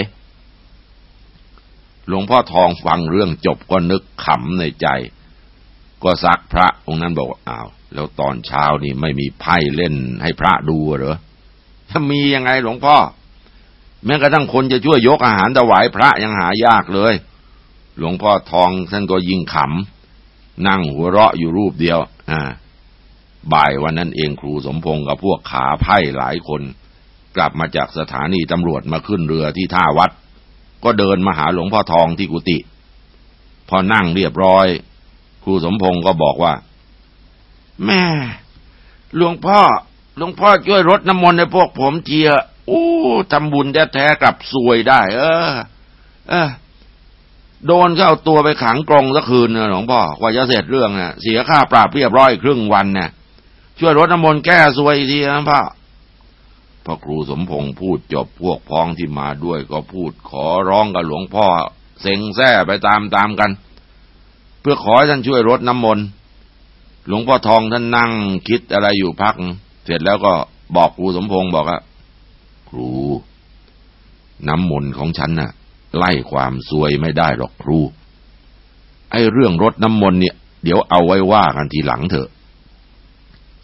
หลวงพ่อทองฟังเรื่องจบก็นึกขำในใจ ก็ซักพระองค์นั้นบอกอ้าว แล้วตอนเช้านี่ไม่มีไพ่เล่นให้พระดูเหรอถ้ามียังไงหลวงพ่อ แม้กระทั่งคนจะช่วยยกอาหารถวายพระยังหายากเลย หลวงพ่อทองท่านก็ยิ่งขำ นั่งหัวเราะอยู่รูปเดียว อ่า บ่ายวันนั้นเองครูสมพงศ์กับพวกขาไพ่หลายคน กลับมาจากสถานีตำรวจมาขึ้นเรือที่ท่าวัด ก็เดินมาหาหลวงพ่อทองที่กุฏิพอนั่งเรียบร้อย ครูสมพงศ์ก็บอกว่า แม่หลวงพ่อหลวงพ่อช่วยรดน้ำมนต์ให้พวกผมเจียอู้ทำบุญแท้ๆกลับซวยได้ เออ เออโดนก็เข้าตัวไปขังกรงสักคืนนะหลวงพ่อกว่าจะเสร็จเรื่องนะ่ะ เสียค่าปรับเรียบร้อยครึ่งวันเนี่ยช่วยรดน้ำมนต์แก้ซวยทีนะพ่อ พอครูสมพงษ์พูดจบพวกพ้องที่มาด้วยก็พูดขอร้องกับหลวงพ่อเซ็งแซ่ไปตามตามกัน เพื่อขอให้ท่านช่วยรดน้ำมนต์หลวงพ่อทองท่านนั่งคิดอะไรอยู่พัก เสร็จแล้วก็บอกครูสมพงษ์บอกว่าครู น้ำมนต์ของฉันน่ะ ไล่ความซวยไม่ได้หรอกครู ไอ้เรื่องรถน้ำมนต์เนี่ย เดี๋ยวเอาไว้ว่ากันทีหลังเถอะ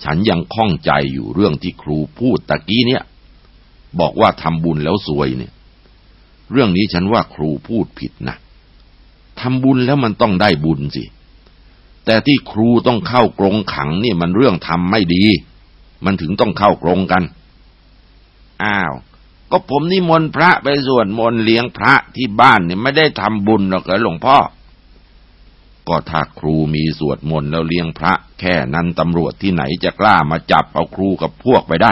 ฉันยังข้องใจอยู่เรื่องที่ครูพูดตะกี้เนี่ย บอกว่าทำบุญแล้วซวยเนี่ย เรื่องนี้ฉันว่าครูพูดผิดนะทำบุญแล้วมันต้องได้บุญสิ แต่ที่ครูต้องเข้ากรงขังนี่มันเรื่องทำไม่ดี มันถึงต้องเข้ากรงกัน อ้าว ก็ผมนิมนต์พระไปสวดมนต์เลี้ยงพระที่บ้านเนี่ยไม่ได้ทำบุญหรอกเหรอหลวงพ่อ ก็ถ้าครูมีสวดมนต์แล้วเลี้ยงพระ แค่นั้นตำรวจที่ไหนจะกล้ามาจับเอาครูกับพวกไปได้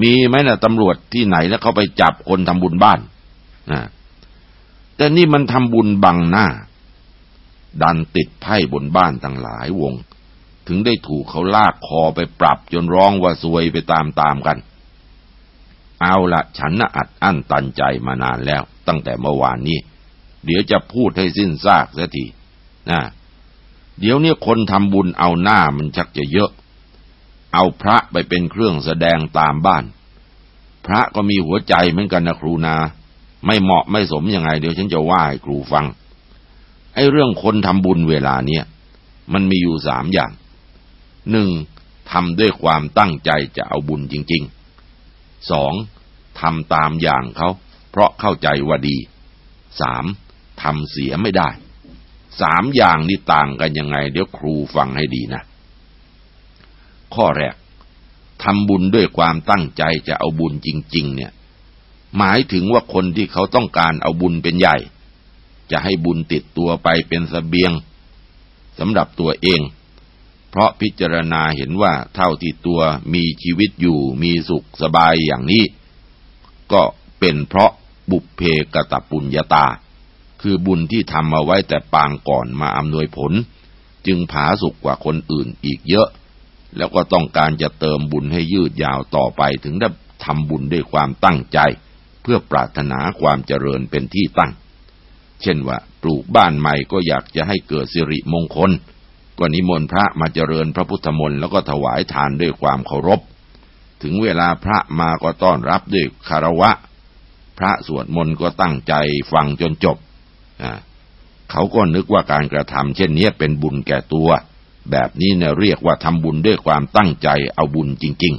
มีไหมนะตำรวจที่ไหนแล้วเขาไปจับคนทำบุญบ้านนะแต่นี่มันทำบุญบังหน้า ดันติดไพ่บนบ้านตั้งหลายวง ถึงได้ถูกเขาลากคอไปปรับจนร้องว่าซวยไปตามๆกัน เอาละฉันน่ะอัดอั้นตันใจมานานแล้ว ตั้งแต่เมื่อวานนี้ เดี๋ยวจะพูดให้สิ้นซากเสียทีนะเดี๋ยวนี้คนทำบุญเอาหน้ามันชักจะเยอะ เอาพระไปเป็นเครื่องแสดงตามบ้าน พระก็มีหัวใจเหมือนกันนะครูนา ไม่เหมาะไม่สมยังไง เดี๋ยวฉันจะว่าให้ครูฟัง ไอ้เรื่องคนทำบุญเวลาเนี้ยมันมีอยู่สามอย่างหนึ่งทำด้วยความตั้งใจจะเอาบุญจริงๆสองทำตามอย่างเขา เพราะเข้าใจว่าดีสามทำเสียไม่ได้สามอย่างนี้ต่างกันยังไง เดี๋ยวครูฟังให้ดีนะ ข้อแรกทำบุญด้วยความตั้งใจจะเอาบุญจริง ๆ เนี่ย หมายถึงว่าคนที่เขาต้องการเอาบุญเป็นใหญ่ จะให้บุญติดตัวไปเป็นสเสบียงสำหรับตัวเอง เพราะพิจารณาเห็นว่าเท่าที่ตัวมีชีวิตอยู่มีสุขสบายอย่างนี้ ก็เป็นเพราะบุพเพกตปุญญาตา คือบุญที่ทำมาไว้แต่ปางก่อนมาอำนวยผล จึงผาสุขกว่าคนอื่นอีกเยอะ แล้วก็ต้องการจะเติมบุญให้ยืดยาวต่อไปถึงได้ทำบุญด้วยความตั้งใจ เพื่อปรารถนาความเจริญเป็นที่ตั้ง เช่นว่าปลูกบ้านใหม่ก็อยากจะให้เกิดสิริมงคล ก็นิมนต์พระมาเจริญพระพุทธมนต์แล้วก็ถวายทานด้วยความเคารพ ถึงเวลาพระมาก็ต้อนรับด้วยคารวะ พระสวดมนต์ก็ตั้งใจฟังจนจบ เขาก็นึกว่าการกระทำเช่นนี้เป็นบุญแก่ตัว แบบนี้เนี่ยเรียกว่าทำบุญด้วยความตั้งใจเอาบุญจริง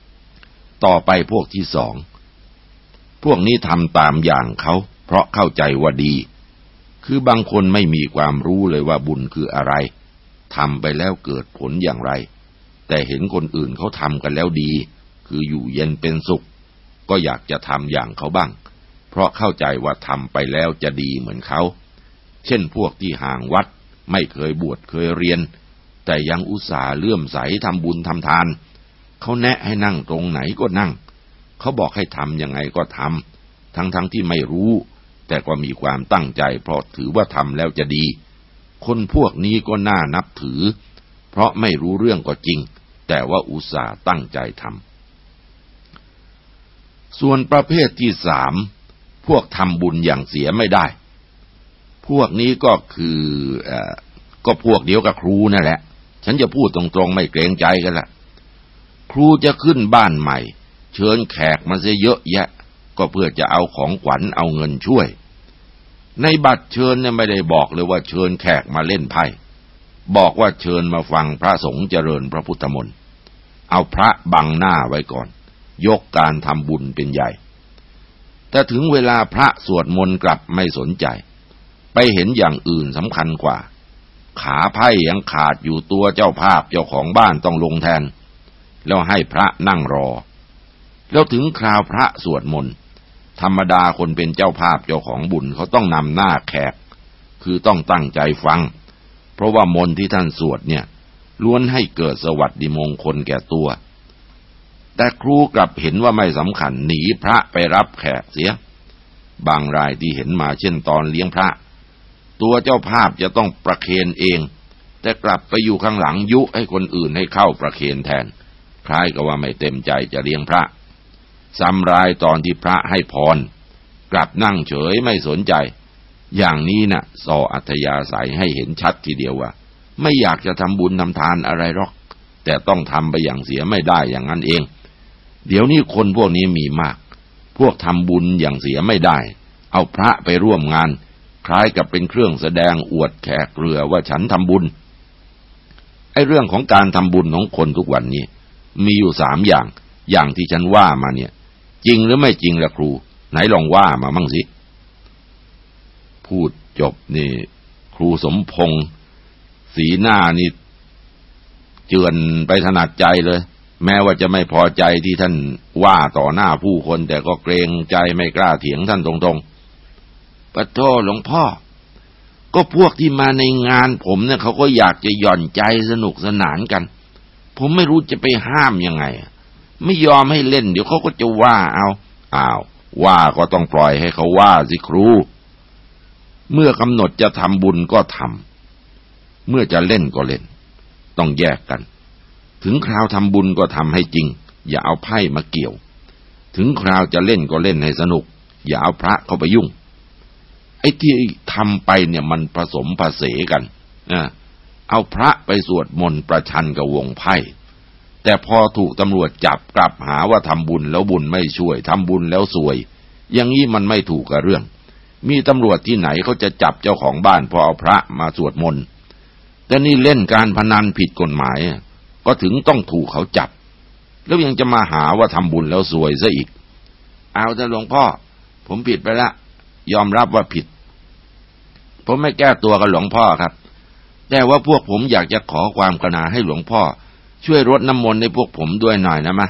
ๆ ต่อไปพวกที่สอง พวกนี้ทำตามอย่างเขาเพราะเข้าใจว่าดี คือบางคนไม่มีความรู้เลยว่าบุญคืออะไรทำไปแล้วเกิดผลอย่างไร แต่เห็นคนอื่นเขาทำกันแล้วดี คืออยู่เย็นเป็นสุข ก็อยากจะทำอย่างเขาบ้าง เพราะเข้าใจว่าทำไปแล้วจะดีเหมือนเขา เช่นพวกที่ห่างวัด ไม่เคยบวชเคยเรียน แต่ยังอุตส่าห์เลื่อมใสทำบุญทำทาน เขาแนะให้นั่งตรงไหนก็นั่ง เขาบอกให้ทำยังไงก็ทำทั้งๆทที่ไม่รู้ แต่ก็มีความตั้งใจ เพราะถือว่าทำแล้วจะดี คนพวกนี้ก็น่านับถือ เพราะไม่รู้เรื่องก็จริง แต่ว่าอุตส่าห์ตั้งใจทำส่วนประเภทที่สามพวกทำบุญอย่างเสียไม่ได้ พวกนี้ก็คืออก็พวกเดียวกับครูนั่นแหละ ฉันจะพูดตรงๆไม่เกรงใจกันละครูจะขึ้นบ้านใหม่ เชิญแขกมาเสียเยอะแยะ ก็เพื่อจะเอาของขวัญเอาเงินช่วย ในบัตรเชิญเนี่ยไม่ได้บอกเลยว่าเชิญแขกมาเล่นไพ่บอกว่าเชิญมาฟังพระสงฆ์เจริญพระพุทธมนต์เอาพระบังหน้าไว้ก่อน ยกการทำบุญเป็นใหญ่ แต่ถึงเวลาพระสวดมนต์กลับไม่สนใจ ไปเห็นอย่างอื่นสำคัญกว่า ขาไพ่ยังขาดอยู่ตัวเจ้าภาพเจ้าของบ้านต้องลงแทน แล้วให้พระนั่งรอ แล้วถึงคราวพระสวดมนต์ธรรมดาคนเป็นเจ้าภาพเจ้าของบุญเขาต้องนำหน้าแขก คือต้องตั้งใจฟัง เพราะว่ามนต์ที่ท่านสวดเนี่ยล้วนให้เกิดสวัสดิมงคลแก่ตัว แต่ครูกลับเห็นว่าไม่สำคัญหนีพระไปรับแขกเสีย บางรายที่เห็นมาเช่นตอนเลี้ยงพระ ตัวเจ้าภาพจะต้องประเคนเอง แต่กลับไปอยู่ข้างหลังยุให้คนอื่นให้เข้าประเคนแทน คล้ายกับว่าไม่เต็มใจจะเลี้ยงพระ ซ้ำรายตอนที่พระให้พร กลับนั่งเฉยไม่สนใจ อย่างนี้นะ่ะสออัธยาศัยให้เห็นชัดทีเดียวว่า ไม่อยากจะทำบุญทำทานอะไรหรอก แต่ต้องทำไปอย่างเสียไม่ได้อย่างนั้นเอง เดี๋ยวนี้คนพวกนี้มีมาก พวกทำบุญอย่างเสียไม่ได้ เอาพระไปร่วมงาน คล้ายกับเป็นเครื่องแสดงอวดแขกเรือว่าฉันทำบุญ ไอ้เรื่องของการทำบุญของคนทุกวันนี้ มีอยู่สามอย่าง อย่างที่ฉันว่ามาเนี่ย จริงหรือไม่จริงล่ะครู ไหนลองว่ามามั่งสิ พูดจบนี่ ครูสมพงษ์สีหน้านี่ เจือนไปถนัดใจเลย แม้ว่าจะไม่พอใจที่ท่านว่าต่อหน้าผู้คน แต่ก็เกรงใจไม่กล้าเถียงท่านตรงๆ ปะโทหลวงพ่อ ก็พวกที่มาในงานผมเนี่ยเขาก็อยากจะหย่อนใจสนุกสนานกัน ผมไม่รู้จะไปห้ามยังไง ไม่ยอมให้เล่น เดี๋ยวเขาก็จะว่าเอาอ้าวว่าก็ต้องปล่อยให้เขาว่าสิครู เมื่อกำหนดจะทำบุญก็ทำเมื่อจะเล่นก็เล่น ต้องแยกกัน ถึงคราวทำบุญก็ทำให้จริง อย่าเอาไพ่มาเกี่ยว ถึงคราวจะเล่นก็เล่นให้สนุก อย่าเอาพระเข้าไปยุ่ง ไอ้ที่ทำไปเนี่ยมันผสมผสมกันนะเอาพระไปสวดมนต์ประชันกับวงไพ่แต่พอถูกตำรวจจับกลับหาว่าทำบุญแล้วบุญไม่ช่วยทำบุญแล้วสวย อย่างนี้มันไม่ถูกกับเรื่อง มีตำรวจที่ไหนเขาจะจับเจ้าของบ้านพอเอาพระมาสวดมนต์แต่นี่เล่นการพนันผิดกฎหมายก็ถึงต้องถูกเขาจับ แล้วยังจะมาหาว่าทำบุญแล้วสวยซะอีก เอาแต่หลวงพ่อ ผมผิดไปละ ยอมรับว่าผิด ผมไม่แก้ตัวกับหลวงพ่อครับ แต่ว่าพวกผมอยากจะขอความกรุณาให้หลวงพ่อ ช่วยรดน้ำมนต์ในพวกผมด้วยหน่อยนะมะ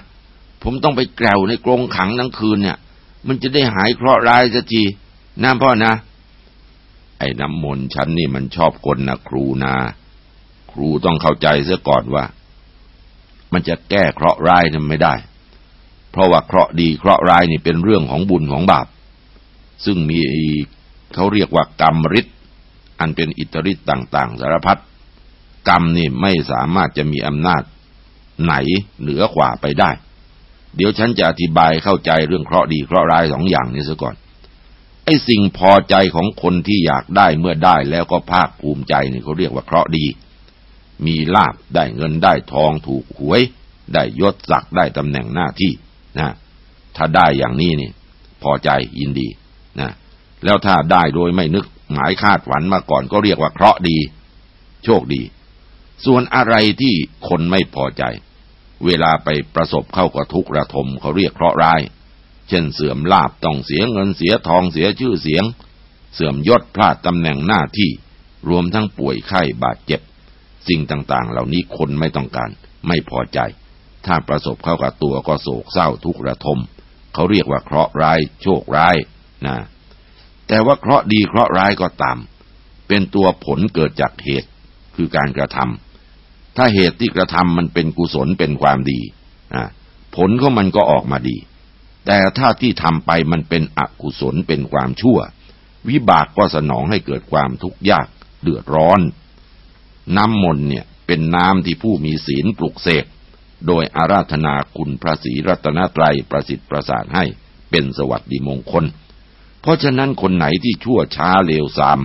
ผมต้องไปแกลวในกรงขังทั้งคืนเนี่ย มันจะได้หายเคราะห์ร้ายสักทีนะพ่อนะ ไอ้น้ำมนต์ฉันนี่มันชอบกลนะครูนาครูต้องเข้าใจเสียก่อนว่า มันจะแก้เคราะห์ร้ายนั้นไม่ได้ เพราะว่าเคราะห์ดีเคราะห์ร้ายนี่เป็นเรื่องของบุญของบาป ซึ่งมีเขาเรียกว่ากรรมฤทธิ อันเป็นอิทธิฤทธิ์ต่าง ๆ สารพัดกรรมนี่ไม่สามารถจะมีอำนาจไหนเหนือกว่าไปได้ เดี๋ยวฉันจะอธิบายเข้าใจเรื่องเคราะห์ดีเคราะห์ร้ายสองอย่างนี้ซะก่อน ไอ้สิ่งพอใจของคนที่อยากได้เมื่อได้แล้วก็ภาคภูมิใจนี่เขาเรียกว่าเคราะห์ดี มีลาบได้เงินได้ทองถูกหวย ได้ยศศักดิ์ได้ตำแหน่งหน้าที่นะ ถ้าได้อย่างนี้นี่ พอใจยินดีนะแล้วถ้าได้โดยไม่นึก หมายคาดฝันมาก่อนก็เรียกว่าเคราะห์ดี โชคดี ส่วนอะไรที่คนไม่พอใจ เวลาไปประสบเข้ากับทุกข์ระทมเขาเรียกเคราะห์ร้าย เช่นเสื่อมลาบต้องเสียเงินเสียทองเสียชื่อเสียง เสื่อมยศพลาดตำแหน่งหน้าที่ รวมทั้งป่วยไข้บาดเจ็บ สิ่งต่างๆ เหล่านี้คนไม่ต้องการ ไม่พอใจ ถ้าประสบเข้ากับตัวก็โศกเศร้าทุกข์ระทม เขาเรียกว่าเคราะห์ร้าย โชคร้ายนะ แต่ว่าเคราะห์ดีเคราะห์ร้ายก็ตาม เป็นตัวผลเกิดจากเหตุคือการกระทำถ้าเหตุที่กระทำมันเป็นกุศลเป็นความดีผลของมันก็ออกมาดี แต่ถ้าที่ทำไปมันเป็นอกุศลเป็นความชั่ว วิบากก็สนองให้เกิดความทุกข์ยากเดือดร้อน น้ำมนต์เนี่ยเป็นน้ำที่ผู้มีศีลปลุกเสกโดยอาราธนาคุณพระศรีรัตนตรัยประสิทธิ์ประสานให้เป็นสวัสดิมงคล เพราะฉะนั้นคนไหนที่ชั่วช้าเลวทราม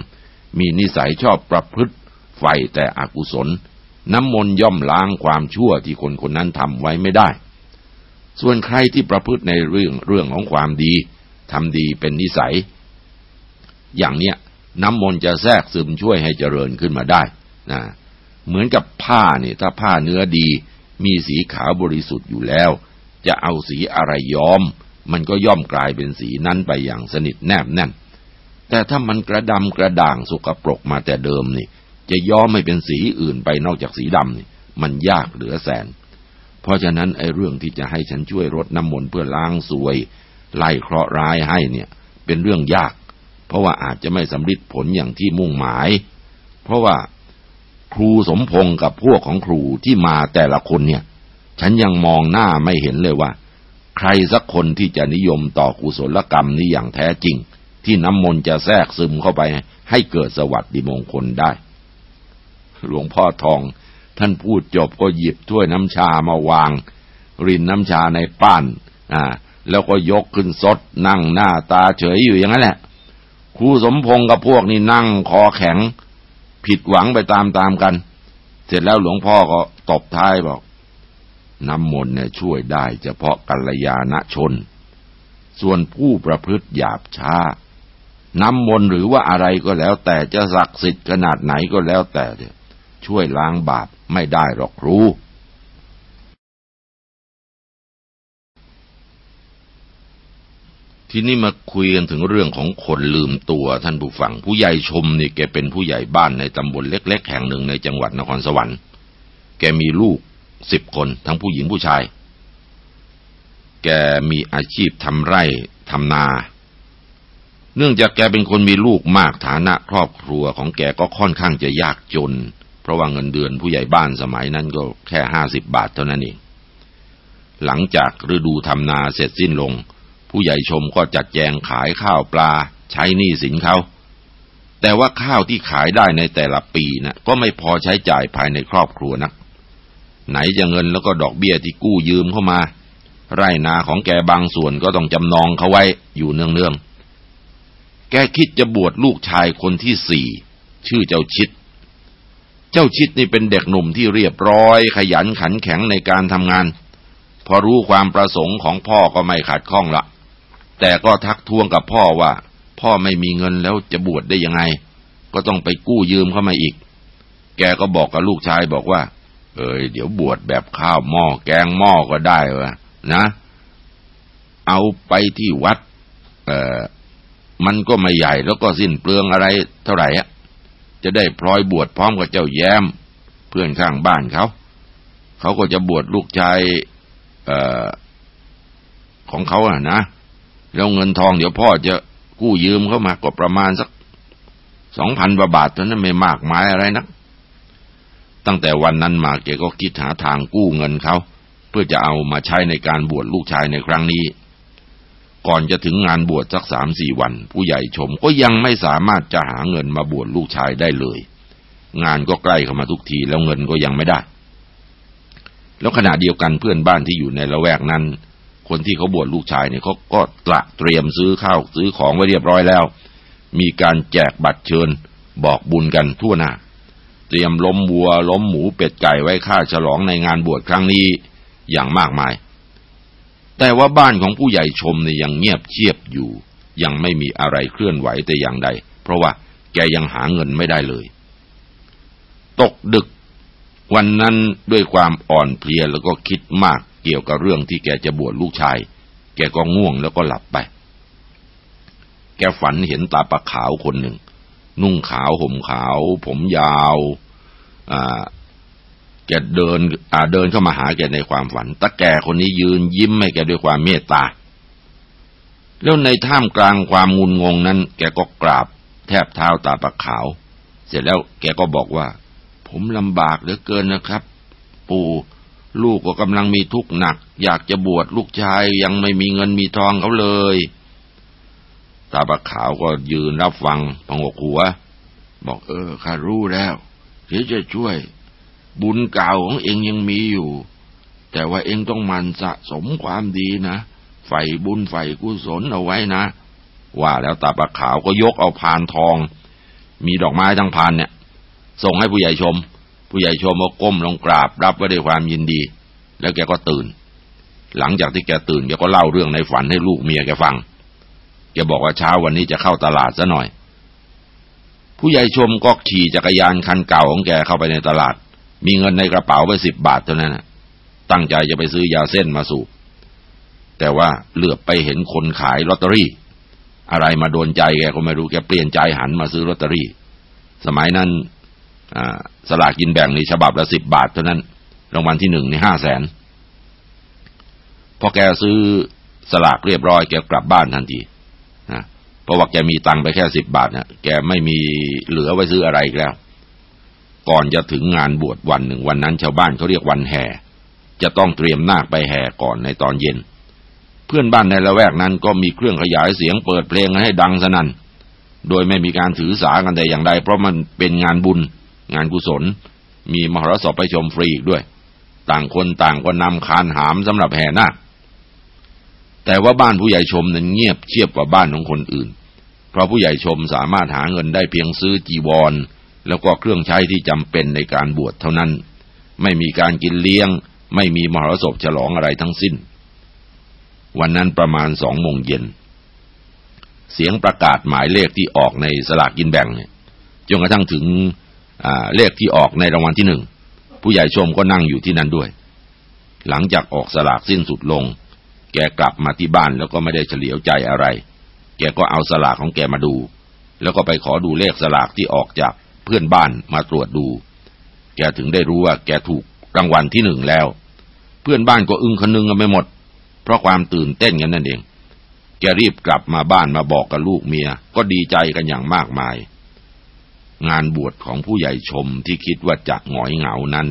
มีนิสัยชอบประพฤติไฟแต่อกุศล น้ำมนต์ย่อมล้างความชั่วที่คนคนนั้นทำไว้ไม่ได้ ส่วนใครที่ประพฤติในเรื่องเรื่องของความดีทำดีเป็นนิสัย อย่างเนี้ยน้ำมนต์จะแทรกซึมช่วยให้เจริญขึ้นมาได้นะเหมือนกับผ้าเนี่ยถ้าผ้าเนื้อดี มีสีขาวบริสุทธิ์อยู่แล้ว จะเอาสีอะไรย้อม มันก็ย่อมกลายเป็นสีนั้นไปอย่างสนิทแนบแน่น แต่ถ้ามันกระดำกระด่างสกปรกมาแต่เดิมนี่ จะย้อมไม่เป็นสีอื่นไปนอกจากสีดำนี่ มันยากเหลือแสน เพราะฉะนั้นไอ้เรื่องที่จะให้ฉันช่วยรดน้ำมนต์เพื่อล้างสวย ไล่เคราะห์ร้ายให้เนี่ย เป็นเรื่องยาก เพราะว่าอาจจะไม่สำเร็จผลอย่างที่มุ่งหมาย เพราะว่าครูสมพงศ์กับพวกของครูที่มาแต่ละคนเนี่ย ฉันยังมองหน้าไม่เห็นเลยว่า ใครสักคนที่จะนิยมต่อกุศลกรรมนี้อย่างแท้จริง ที่น้ำมนต์จะแทรกซึมเข้าไปให้เกิดสวัสดิมงคลได้ หลวงพ่อทอง ท่านพูดจบก็หยิบถ้วยน้ำชามาวาง รินน้ำชาในป้านอ่าแล้วก็ยกขึ้นซดนั่งหน้าตาเฉยอยู่อย่างนั้นแหละครูสมพงศ์กับพวกนี้นั่งคอแข็ง ผิดหวังไปตามๆกัน เสร็จแล้วหลวงพ่อก็ตบท้ายบอก น้ำมนต์เนี่ยช่วยได้เฉพาะกัลยาณชน ส่วนผู้ประพฤติหยาบช้า น้ำมนต์หรือว่าอะไรก็แล้ว แต่จะศักดิ์สิทธิ์ขนาดไหนก็แล้วแต่เนี่ยช่วยล้างบาปไม่ได้หรอกครูทีนี้มาคุยกันถึงเรื่องของคนลืมตัวท่านผู้ฟัง ผู้ใหญ่ชมนี่แกเป็นผู้ใหญ่บ้านในตำบลเล็ก ๆ แห่งหนึ่งในจังหวัดนครสวรรค์ แกมีลูก สิบคนทั้งผู้หญิงผู้ชาย แกมีอาชีพทำไร่ทำนา เนื่องจากแกเป็นคนมีลูกมากฐานะครอบครัวของแกก็ค่อนข้างจะยากจน เพราะว่าเงินเดือนผู้ใหญ่บ้านสมัยนั้นก็แค่ห้าสิบบาทเท่านั้นเอง หลังจากฤดูทำนาเสร็จสิ้นลง ผู้ใหญ่ชมก็จัดแจงขายข้าวปลา ใช้หนี้สินเขาแต่ว่าข้าวที่ขายได้ในแต่ละปีนะก็ไม่พอใช้จ่ายภายในครอบครัวนัก ไหนจะเงินแล้วก็ดอกเบี้ยที่กู้ยืมเข้ามา ไร่นาของแกบางส่วนก็ต้องจำนองเขาไว้อยู่เนืองๆ แกคิดจะบวชลูกชายคนที่สี่ชื่อเจ้าชิด เจ้าชิดนี่เป็นเด็กหนุ่มที่เรียบร้อย ขยันขันแข็งในการทำงาน พอรู้ความประสงค์ของพ่อก็ไม่ขัดข้องละแต่ก็ทักท้วงกับพ่อว่า พ่อไม่มีเงินแล้วจะบวชได้ยังไง ก็ต้องไปกู้ยืมเข้ามาอีก แกก็บอกกับลูกชายบอกว่า เอ้ยเดี๋ยวบวชแบบข้าวหม้อแกงหม้อก็ได้วะนะ เอาไปที่วัด เออมันก็ไม่ใหญ่แล้วก็สิ้นเปลืองอะไร เท่าไหร่อะจะได้พลอยบวชพร้อมกับเจ้าแย้ม เพื่อนข้างบ้านเขาเขาก็จะบวชลูกชายอของเขาอะนะแล้วเงินทองเดี๋ยวพ่อจะกู้ยืมเข้ามาก็ประมาณสักสองพันบาทเท่านั้นไม่มากมายอะไรนะัก ตั้งแต่วันนั้นมาแกก็คิดหาทางกู้เงินเขา เพื่อจะเอามาใช้ในการบวชลูกชายในครั้งนี้ ก่อนจะถึงงานบวชสักสามสี่วัน ผู้ใหญ่ชมก็ยังไม่สามารถจะหาเงินมาบวชลูกชายได้เลย งานก็ใกล้เข้ามาทุกทีแล้วเงินก็ยังไม่ได้ แล้วขณะเดียวกันเพื่อนบ้านที่อยู่ในละแวกนั้น คนที่เขาบวชลูกชายเนี่ยเขาก็ตระเตรียมซื้อข้าวซื้อของไว้เรียบร้อยแล้ว มีการแจกบัตรเชิญบอกบุญกันทั่วหน้า เตรียมล้มวัว ล้มหมูเป็ดไก่ไว้ค่าฉลองในงานบวชครั้งนี้อย่างมากมาย แต่ว่าบ้านของผู้ใหญ่ชมเนี่ยยังเงียบเชียบอยู่ ยังไม่มีอะไรเคลื่อนไหวแต่อย่างใด เพราะว่าแกยังหาเงินไม่ได้เลย ตกดึกวันนั้นด้วยความอ่อนเพลียแล้วก็คิดมากเกี่ยวกับเรื่องที่แกจะบวชลูกชาย แกก็ง่วงแล้วก็หลับไป แกฝันเห็นตาปะขาวคนหนึ่ง นุ่งขาวห่มขาว ผมยาวอ่าแกเดินอ่าเดินเข้ามาหาแกในความฝันตาแก่คนนี้ยืนยิ้มให้แกด้วยความเมตตา แล้วในท่ามกลางความงุนงงนั้น แกก็กราบแทบเท้าตาปะขาว เสร็จแล้วแกก็บอกว่า ผมลำบากเหลือเกินนะครับ ปู่ลูกก็กำลังมีทุกข์หนัก อยากจะบวชลูกชายยังไม่มีเงินมีทองเขาเลย ตาปะขาวก็ยืนรับฟังพงกหัว บอกเออข้ารู้แล้วเดี๋ยวจะช่วย บุญเก่าของเองยังมีอยู่ แต่ว่าเองต้องมันสะสมความดีนะใฝ่บุญใฝ่กุศลเอาไว้นะ ว่าแล้วตาปะขาวก็ยกเอาพานทอง มีดอกไม้ทั้งพานเนี่ย ส่งให้ผู้ใหญ่ชม ผู้ใหญ่ชมก็ก้มลงกราบรับไว้ด้วยความยินดี แล้วแกก็ตื่น หลังจากที่แกตื่นแกก็เล่าเรื่องในฝันให้ลูกเมียแกฟัง แกบอกว่าเช้าวันนี้จะเข้าตลาดซะหน่อย ผู้ใหญ่ชมก็ขี่จักรยานคันเก่าของแกเข้าไปในตลาด มีเงินในกระเป๋าไปสิบบาทเท่านั้นตั้งใจจะไปซื้อยาเส้นมาสูบแต่ว่าเหลือบไปเห็นคนขายลอตเตอรี่ อะไรมาโดนใจแกก็ไม่รู้แกเปลี่ยนใจหันมาซื้อลอตเตอรี่ สมัยนั้นสลากกินแบ่งในฉบับละสิบบาทเท่านั้นรางวัลที่หนึ่งในห้าแสนพอแกซื้อสลากเรียบร้อยแกกลับบ้านทันที ราะว่าแกมีตังค์ไปแค่สิบบาทนะแกไม่มีเหลือไว้ซื้ออะไรอีกแล้ว ก่อนจะถึงงานบวชวันหนึ่งวันนั้น ชาวบ้านเขาเรียกวันแห่ จะต้องเตรียมนาคไปแห่ก่อนในตอนเย็น เพื่อนบ้านในละแวกนั้นก็มีเครื่องขยายเสียงเปิดเพลงให้ดังสนั่น โดยไม่มีการถือสากันแต่อย่างใด เพราะมันเป็นงานบุญ งานกุศล มีมหรสพไปชมฟรีอีกด้วย ต่างคนต่างก็นำคานหามสำหรับแห่นาคแต่ว่าบ้านผู้ใหญ่ชมนั้นเงียบเชียบกว่าบ้านของคนอื่น เพราะผู้ใหญ่ชมสามารถหาเงินได้เพียงซื้อจีวร แล้วก็เครื่องใช้ที่จำเป็นในการบวชเท่านั้น ไม่มีการกินเลี้ยง ไม่มีมหรสพฉลองอะไรทั้งสิ้น วันนั้นประมาณสองโมงเย็น เสียงประกาศหมายเลขที่ออกในสลากกินแบ่งเนี่ยจนกระทั่งถึงเลขที่ออกในรางวัลที่หนึ่งผู้ใหญ่ชมก็นั่งอยู่ที่นั่นด้วย หลังจากออกสลากสิ้นสุดลง แกกลับมาที่บ้านแล้วก็ไม่ได้เฉลียวใจอะไร แกก็เอาสลากของแกมาดู แล้วก็ไปขอดูเลขสลากที่ออกจากเพื่อนบ้านมาตรวจดู แกถึงได้รู้ว่าแกถูกรางวัลที่หนึ่งแล้ว เพื่อนบ้านก็อึ้งคนึงกันไปหมด เพราะความตื่นเต้นกันนั่นเอง แกรีบกลับมาบ้านมาบอกกับลูกเมีย ก็ดีใจกันอย่างมากมาย งานบวชของผู้ใหญ่ชมที่คิดว่าจะหงอยเหงานั้น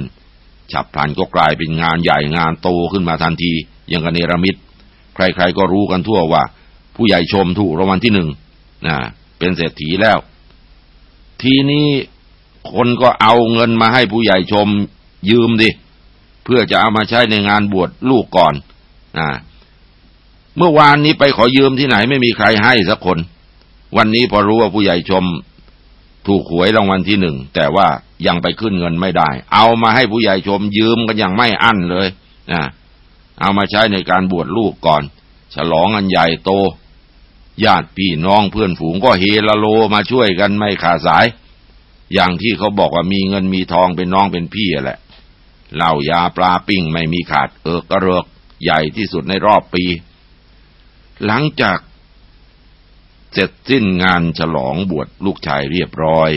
ฉับพลันก็กลายเป็นงานใหญ่งานโตขึ้นมาทันทีอย่างกันเนรมิตใครๆก็รู้กันทั่วว่า ผู้ใหญ่ชมถูกรางวัลที่หนึ่งนะเป็นเศรษฐีแล้ว ทีนี้คนก็เอาเงินมาให้ผู้ใหญ่ชมยืมดิ เพื่อจะเอามาใช้ในงานบวชลูกก่อนนะเมื่อวานนี้ไปขอยืมที่ไหนไม่มีใครให้สักคน วันนี้พอรู้ว่าผู้ใหญ่ชม ถูกหวยรางวัลที่หนึ่งแต่ว่ายังไปขึ้นเงินไม่ได้ เอามาให้ผู้ใหญ่ชมยืมกันอย่างไม่อั้นเลยนะเอามาใช้ในการบวชลูกก่อน ฉลองอันใหญ่โต ญาติพี่น้องเพื่อนฝูงก็เฮละโลมาช่วยกันไม่ขาดสาย อย่างที่เขาบอกว่ามีเงินมีทองเป็นน้องเป็นพี่แหละเหล้ายาปลาปิ้งไม่มีขาดเออกระเริกใหญ่ที่สุดในรอบปี หลังจากเสร็จสิ้นงานฉลองบวชลูกชายเรียบร้อย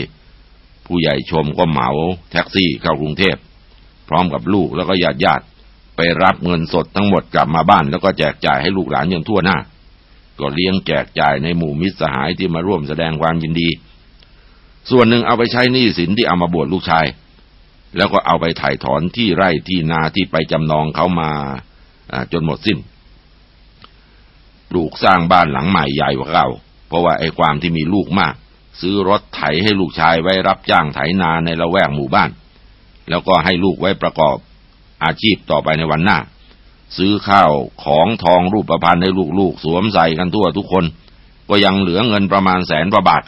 ผู้ใหญ่ชมก็เหมาแท็กซี่เข้ากรุงเทพ พร้อมกับลูกแล้วก็ญาติญาติไปรับเงินสดทั้งหมดกลับมาบ้านแล้วก็แจกจ่ายให้ลูกหลานอย่างทั่วหน้า ก็เลี้ยงแจกจ่ายในหมู่มิตรสหายที่มาร่วมแสดงความยินดี ส่วนหนึ่งเอาไปใช้หนี้สินที่เอามาบวชลูกชาย แล้วก็เอาไปถ่ายถอนที่ไร่ที่นาที่ไปจำนองเขามาจนหมดสิ้น ปลูกสร้างบ้านหลังใหม่ใหญ่กว่าเก่า เพราะว่าไอ้ความที่มีลูกมาก ซื้อรถไถให้ลูกชายไว้รับจ้างไถนาในละแวกหมู่บ้าน แล้วก็ให้ลูกไว้ประกอบอาชีพต่อไปในวันหน้า ซื้อข้าวของทองรูปประพันธ์ให้ลูกๆ สวมใส่กันทั่วทุกคน ก็ยังเหลือเงินประมาณแสนประบาท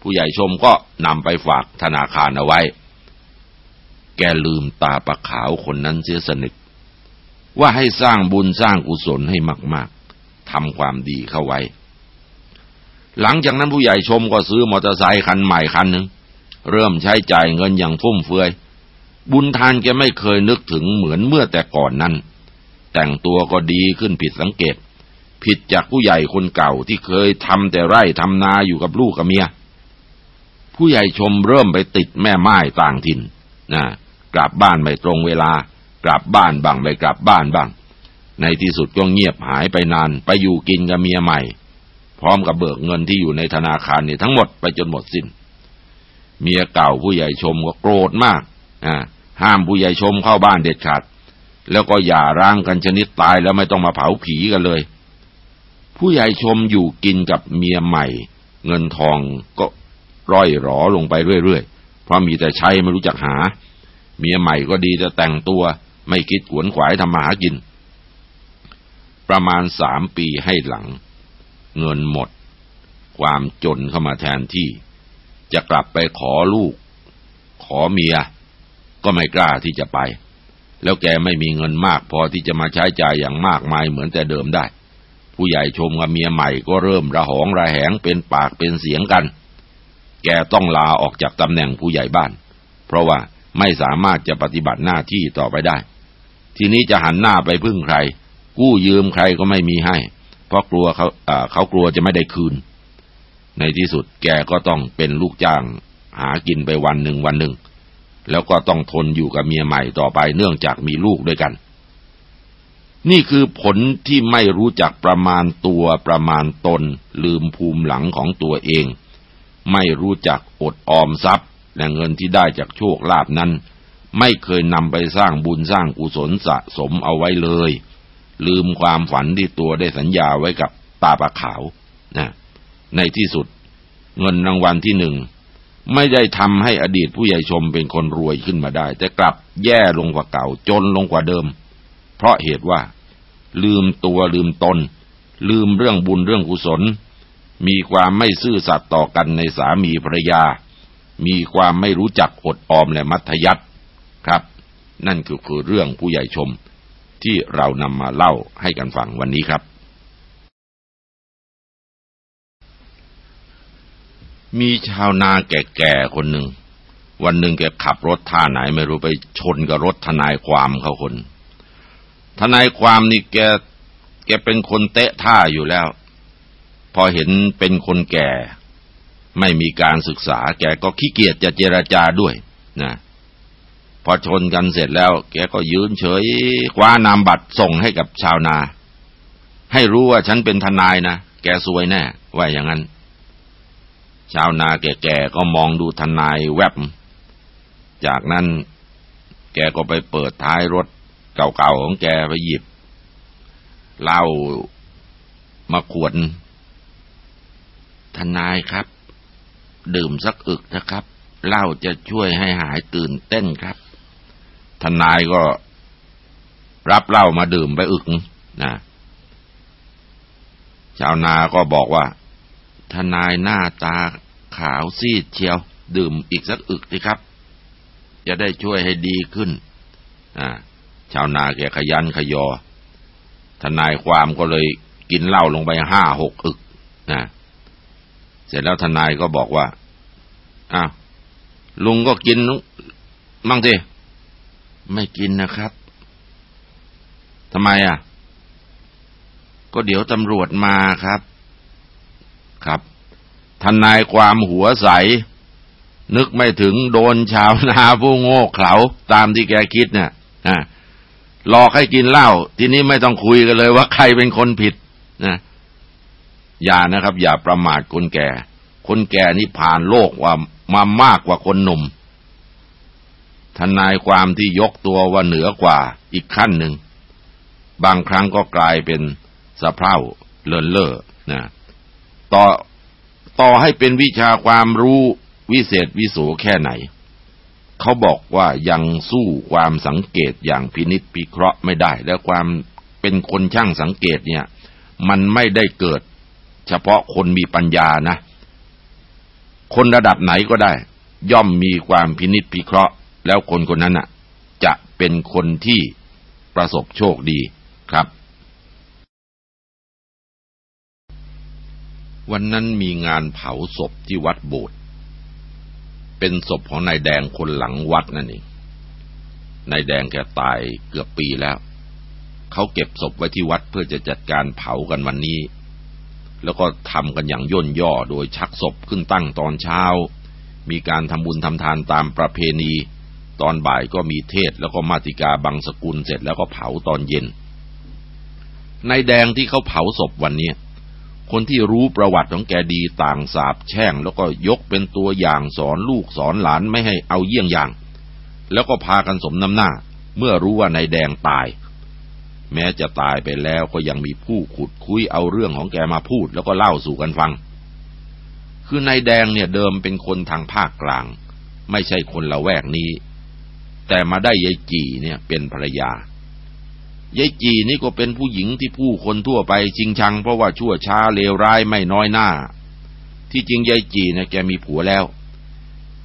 ผู้ใหญ่ชมก็นำไปฝากธนาคารเอาไว้ แกลืมตาประขาวคนนั้นเสียสนิทว่าให้สร้างบุญสร้างกุศลให้มาก ๆทำความดีเข้าไว้ หลังจากนั้นผู้ใหญ่ชมก็ซื้อมอเตอร์ไซค์คันใหม่คันหนึ่งเริ่มใช้จ่ายเงินอย่างฟุ่มเฟือย บุญทานแกไม่เคยนึกถึงเหมือนเมื่อแต่ก่อนนั้น แต่งตัวก็ดีขึ้นผิดสังเกต ผิดจากผู้ใหญ่คนเก่าที่เคยทำแต่ไร่ทำนาอยู่กับลูกกับเมีย ผู้ใหญ่ชมเริ่มไปติดแม่ไม้ต่างถิ่นนะกลับบ้านไม่ตรงเวลา กลับบ้านบ้างไม่กลับบ้านบ้าง ในที่สุดก็เงียบหายไปนาน ไปอยู่กินกับเมียใหม่ พร้อมกับเบิกเงินที่อยู่ในธนาคารนี่ทั้งหมดไปจนหมดสิน้น เมียเก่าผู้ใหญ่ชมก็โกรธมากห้ามผู้ใหญ่ชมเข้าบ้านเด็ดขาด แล้วก็อย่าร้างกันชนิดตายแล้วไม่ต้องมาเผาผีกันเลย ผู้ใหญ่ชมอยู่กินกับเมียใหม่ เงินทองก็ร่อยหรอลงไปเรื่อยๆ เพราะมีแต่ใช้ไม่รู้จักหา เมียใหม่ก็ดีจะแต่งตัว ไม่คิดขวนขวายทำมาหากิน ประมาณสามปีให้หลัง เงินหมด ความจนเข้ามาแทนที่ จะกลับไปขอลูก ขอเมีย ก็ไม่กล้าที่จะไป แล้วแกไม่มีเงินมากพอที่จะมาใช้จ่ายอย่างมากมายเหมือนแต่เดิมได้ ผู้ใหญ่ชมกับเมียใหม่ก็เริ่มระหองระแหงเป็นปากเป็นเสียงกัน แกต้องลาออกจากตำแหน่งผู้ใหญ่บ้าน เพราะว่าไม่สามารถจะปฏิบัติหน้าที่ต่อไปได้ ทีนี้จะหันหน้าไปพึ่งใคร กู้ยืมใครก็ไม่มีให้ เพราะกลัวเขาเขากลัวจะไม่ได้คืน ในที่สุดแกก็ต้องเป็นลูกจ้าง หากินไปวันหนึ่งวันหนึ่ง แล้วก็ต้องทนอยู่กับเมียใหม่ต่อไปเนื่องจากมีลูกด้วยกัน นี่คือผลที่ไม่รู้จักประมาณตัวประมาณตน ลืมภูมิหลังของตัวเอง ไม่รู้จักอดออมทรัพย์และเงินที่ได้จากโชคลาภนั้น ไม่เคยนำไปสร้างบุญสร้างกุศลสะสมเอาไว้เลย ลืมความฝันที่ตัวได้สัญญาไว้กับตาปะขาวนะในที่สุด เงินรางวัลที่หนึ่ง ไม่ได้ทำให้อดีตผู้ใหญ่ชมเป็นคนรวยขึ้นมาได้ แต่กลับแย่ลงกว่าเก่า จนลงกว่าเดิม เพราะเหตุว่า ลืมตัวลืมตน ลืมเรื่องบุญเรื่องกุศล มีความไม่ซื่อสัตย์ต่อกันในสามีภรรยา มีความไม่รู้จักอดออมและมัธยัติครับ นั่นคือคือเรื่องผู้ใหญ่ชมที่เรานำมาเล่าให้กันฟังวันนี้ครับ มีชาวนาแก่ๆคนหนึ่ง วันหนึ่งแกขับรถท่าไหนไม่รู้ไปชนกับรถทนายความเขาคน ทนายความนี่แกแกเป็นคนเตะท่าอยู่แล้ว พอเห็นเป็นคนแก่ ไม่มีการศึกษา แกก็ขี้เกียจจะเจรจาด้วยนะพอชนกันเสร็จแล้ว แกก็ยืนเฉยคว้านามบัตรส่งให้กับชาวนา ให้รู้ว่าฉันเป็นทนายนะ แกซวยแน่ว่าอย่างนั้น ชาวนาแก่ๆก็มองดูทนายแวบ จากนั้นแกก็ไปเปิดท้ายรถเก่าๆของแกไปหยิบเหล้ามาขวดทนายครับ ดื่มสักอึกนะครับเหล้าจะช่วยให้หายตื่นเต้นครับ ทนายก็รับเหล้ามาดื่มไปอึกนะชาวนาก็บอกว่า ทนายหน้าตาขาวซีดเชียว ดื่มอีกสักอึกสิครับ จะได้ช่วยให้ดีขึ้นอ่าชาวนาแกขยันขยอ ทนายความก็เลยกินเหล้าลงไปห้าหกอึกนะเสร็จแล้วทนายก็บอกว่าอ้าวลุงก็กินมั่งสิไม่กินนะครับทำไมอะ ก็เดี๋ยวตำรวจมาครับครับ ทนายความหัวใส นึกไม่ถึงโดนชาวนาผู้โง่เขลาตามที่แกคิดเนี่ยหลอกให้กินเหล้าทีนี้ไม่ต้องคุยกันเลยว่าใครเป็นคนผิดนะอย่านะครับ อย่าประมาทคนแก่ คนแก่นี่ผ่านโลกว่ามามากกว่าคนหนุ่ม ทนายความที่ยกตัวว่าเหนือกว่าอีกขั้นหนึ่ง บางครั้งก็กลายเป็นสะเพร่าเลินเล่อนะต่อ ต่อให้เป็นวิชาความรู้วิเศษวิโสแค่ไหน เขาบอกว่ายังสู้ความสังเกตอย่างพินิษพิเคราะห์ไม่ได้ และความเป็นคนช่างสังเกตเนี่ย มันไม่ได้เกิด เฉพาะคนมีปัญญานะ คนระดับไหนก็ได้ ย่อมมีความพินิษพิเคราะห์ แล้วคนคนนั้นอะ จะเป็นคนที่ประสบโชคดีครับ วันนั้นมีงานเผาศพที่วัดโบสถ์เป็นศพของนายแดงคนหลังวัดนั่นเองนายแดงแกตายเกือบปีแล้ว เขาเก็บศพไว้ที่วัดเพื่อจะจัดการเผากันวันนี้ แล้วก็ทำกันอย่างย่นย่อโดยชักศพขึ้นตั้งตอนเช้า มีการทำบุญทำทานตามประเพณี ตอนบ่ายก็มีเทศแล้วก็มาติกาบังสกุลเสร็จแล้วก็เผาตอนเย็นนายแดงที่เขาเผาศพวันนี้ คนที่รู้ประวัติของแกดีต่างสาบแช่ง แล้วก็ยกเป็นตัวอย่างสอนลูกสอนหลานไม่ให้เอาเยี่ยงอย่าง แล้วก็พากันสมน้ำหน้า เมื่อรู้ว่านายแดงตาย แม้จะตายไปแล้วก็ยังมีผู้ขุดคุยเอาเรื่องของแกมาพูด แล้วก็เล่าสู่กันฟัง คือนายแดงเนี่ยเดิมเป็นคนทางภาคกลาง ไม่ใช่คนละแวกนี้ แต่มาได้ยายจีเนี่ยเป็นภรรยา ยายจีนี่ก็เป็นผู้หญิงที่ผู้คนทั่วไปจิงชังเพราะว่าชั่วช้าเลวร้ายไม่น้อยหน้า ที่จริงยายจีนี่ยแกมีผัวแล้ว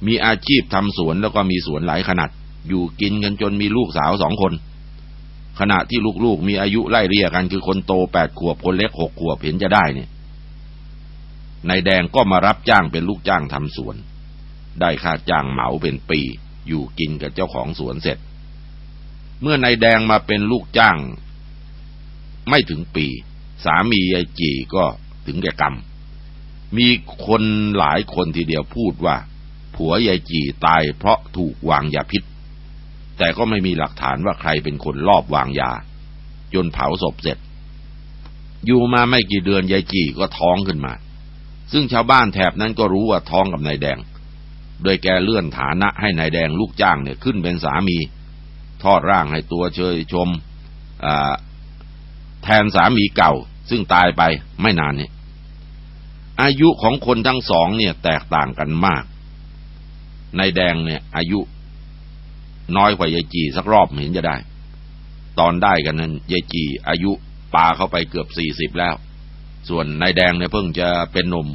มีอาชีพทำสวนแล้วก็มีสวนหลายขนาด อยู่กินกันจนมีลูกสาวสองคน ขณะที่ลูกๆมีอายุไล่เรียกันคือคนโตแปดขวบคนเล็กหกขวบเห็นจะได้เนี่ยนายแดงก็มารับจ้างเป็นลูกจ้างทำสวน ได้ค่าจ้างเหมาเป็นปี อยู่กินกับเจ้าของสวนเสร็จ เมื่อนายแดงมาเป็นลูกจ้าง ไม่ถึงปี สามียายจีก็ถึงแก่กรรม มีคนหลายคนทีเดียวพูดว่า ผัวยายจีตายเพราะถูกวางยาพิษ แต่ก็ไม่มีหลักฐานว่าใครเป็นคนลอบวางยา จนเผาศพเสร็จ อยู่มาไม่กี่เดือนยายจีก็ท้องขึ้นมา ซึ่งชาวบ้านแถบนั้นก็รู้ว่าท้องกับนายแดง โดยแกเลื่อนฐานะให้นายแดงลูกจ้างเนี่ยขึ้นเป็นสามี ทอดร่างให้ตัวเชยชมแทนสามีเก่า ซึ่งตายไปไม่นานเนี่ยอายุของคนทั้งสองเนี่ยแตกต่างกันมากนายแดงเนี่ย อายุน้อยกว่ายายจีสักรอบเห็นจะได้ ตอนได้กันนั้นยายจีอายุปาเข้าไปเกือบสี่สิบแล้ว ส่วนนายแดงเนี่ยเพิ่งจะเป็นหนุ่ม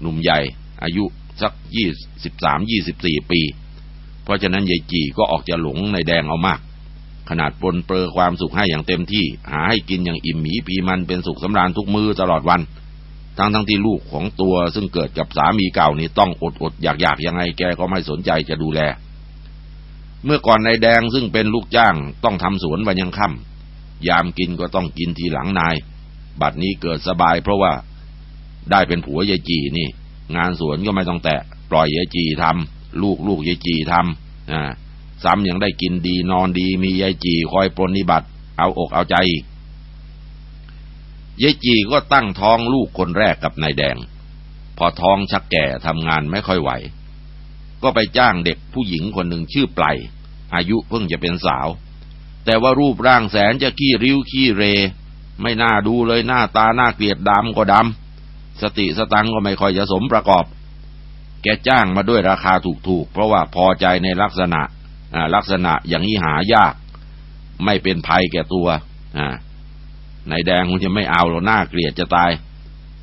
หนุ่มใหญ่ อายุสักยี่สิบสามยี่สิบสี่ปี เพราะฉะนั้นยายจีก็ออกจะหลงในแดงเอามาก ขนาดปนเปื้อความสุขให้อย่างเต็มที่ หาให้กินอย่างอิ่มหมีพีมันเป็นสุขสำราญทุกมือตลอดวัน ทั้งทั้งที่ลูกของตัวซึ่งเกิดกับสามีเก่านี่ต้องอดอดอยากอยากยังไงแกก็ไม่สนใจจะดูแล เมื่อก่อนนายแดงซึ่งเป็นลูกจ้างต้องทำสวนวันยังค่ำยามกินก็ต้องกินทีหลังนาย บัดนี้เกิดสบาย เพราะว่าได้เป็นผัวยายจีนี่ งานสวนก็ไม่ต้องแตะปล่อยยายจีทำ ลูกลูกยายจีทำซ้ำยังได้กินดีนอนดีมียายจีคอยปรนิบัติ เอาอกเอาใจอีกยายจีก็ตั้งท้องลูกคนแรกกับนายแดง พอท้องชักแก่ทำงานไม่ค่อยไหว ก็ไปจ้างเด็กผู้หญิงคนหนึ่งชื่อไพลอายุเพิ่งจะเป็นสาว แต่ว่ารูปร่างแสนจะขี้ริ้วขี้เร ไม่น่าดูเลยหน้าตาหน้าเกลียดดำก็ดำสติสตังก็ไม่ค่อยจะสมประกอบ แกจ้างมาด้วยราคาถูกๆ เพราะว่าพอใจในลักษณะลักษณะอย่างนี้หายาก ไม่เป็นภัยแก่ตัวนายแดงคงจะไม่เอาเราหน้าเกลียดจะตาย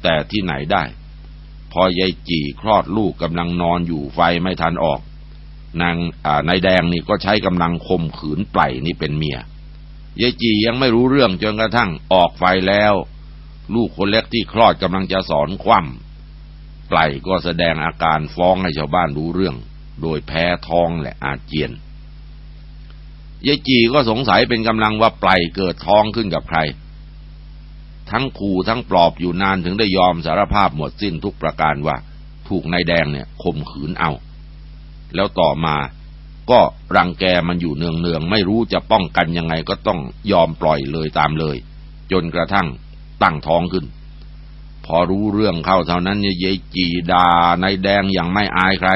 แต่ที่ไหนได้ พอยายจีคลอดลูกกำลังนอนอยู่ไฟไม่ทันออก นางนายแดงนี่ก็ใช้กำลังข่มขืนไปนี่เป็นเมียยายจียังไม่รู้เรื่องจนกระทั่งออกไฟแล้ว ลูกคนเล็กที่คลอดกำลังจะสอนคว่ำ ล่ก็แสดงอาการฟ้องให้ชาวบ้านรู้เรื่อง โดยแพ้ท้องและอาเจียนยายจีก็สงสัยเป็นกำลังว่าปล่เกิดท้องขึ้นกับใคร ทั้งขู่ทั้งปลอบอยู่นานถึงได้ยอมสารภาพหมดสิ้นทุกประการว่าถูกนายแดงเนี่ยข่มขืนเอา แล้วต่อมาก็รังแกมันอยู่เนืองๆ ไม่รู้จะป้องกันยังไงก็ต้องยอมปล่อยเลยตามเลย จนกระทั่งตั้งท้องขึ้น พอรู้เรื่องเข้าเท่านั้นเยายจีดานายแดงอย่างไม่อายใคร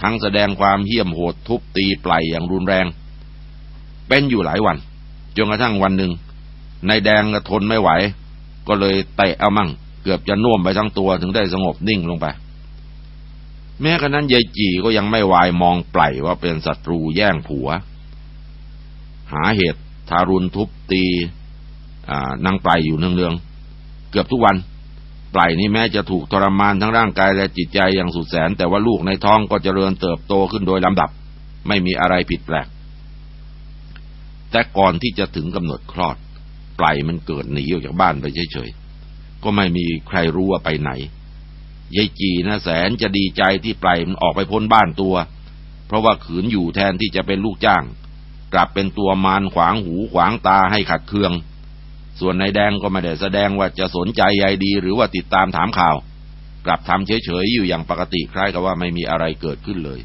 ทั้งแสดงความเหี้ยมโหดทุบตีปล่อยอย่างรุนแรง เป็นอยู่หลายวันจนกระทั่งวันหนึ่งนายแดงก็ทนไม่ไหว ก็เลยเตะเอามั่ง เกือบจะน่วมไปทั้งตัวถึงได้สงบนิ่งลงไป แม้กระนั้นยายจีก็ยังไม่วายมองปล่ว่าเป็นศัตรูแย่งผัว หาเหตุทารุณทุบตีนางปลายอยู่เนืองๆเกือบทุกวัน ปลายนี้แม้จะถูกทรมานทั้งร่างกายและจิตใจอย่างสุดแสน แต่ว่าลูกในท้องก็เจริญเติบโตขึ้นโดยลำดับ ไม่มีอะไรผิดแปลก แต่ก่อนที่จะถึงกำหนดคลอด ปล่มันเกิดหนีออกจากบ้านไปเฉยๆ ก็ไม่มีใครรู้ว่าไปไหนยายจีนะแสนจะดีใจที่ปล่มันออกไปพ้นบ้านตัว เพราะว่าขืนอยู่แทนที่จะเป็นลูกจ้าง กลับเป็นตัวมารขวางหูขวางตาให้ขัดเคือง ส่วนนายแดงก็ไม่ได้แสดงว่าจะสนใจใยดี หรือว่าติดตามถามข่าว กลับทำเฉยๆอยู่อย่างปกติคล้ายกับว่าไม่มีอะไรเกิดขึ้นเลย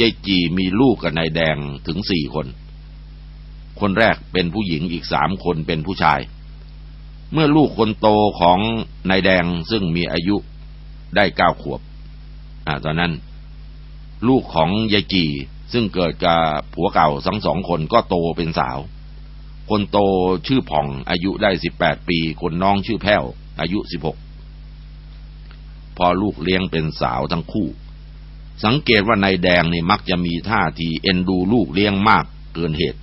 ยายจีมีลูกกับนายแดงถึงสี่คน คนแรกเป็นผู้หญิงอีกสามคนเป็นผู้ชาย เมื่อลูกคนโตของนายแดงซึ่งมีอายุได้เก้าขวบอตอนนั้น ลูกของยายจีซึ่งเกิดกับผัวเก่าทั้งสองคนก็โตเป็นสาว คนโตชื่อผ่องอายุได้สิบแปดปี คนน้องชื่อแพ้ว อายุสิบหกพอลูกเลี้ยงเป็นสาวทั้งคู่ สังเกตว่านายแดงนี่มักจะมีท่าทีเอ็นดูลูกเลี้ยงมากเกินเหตุ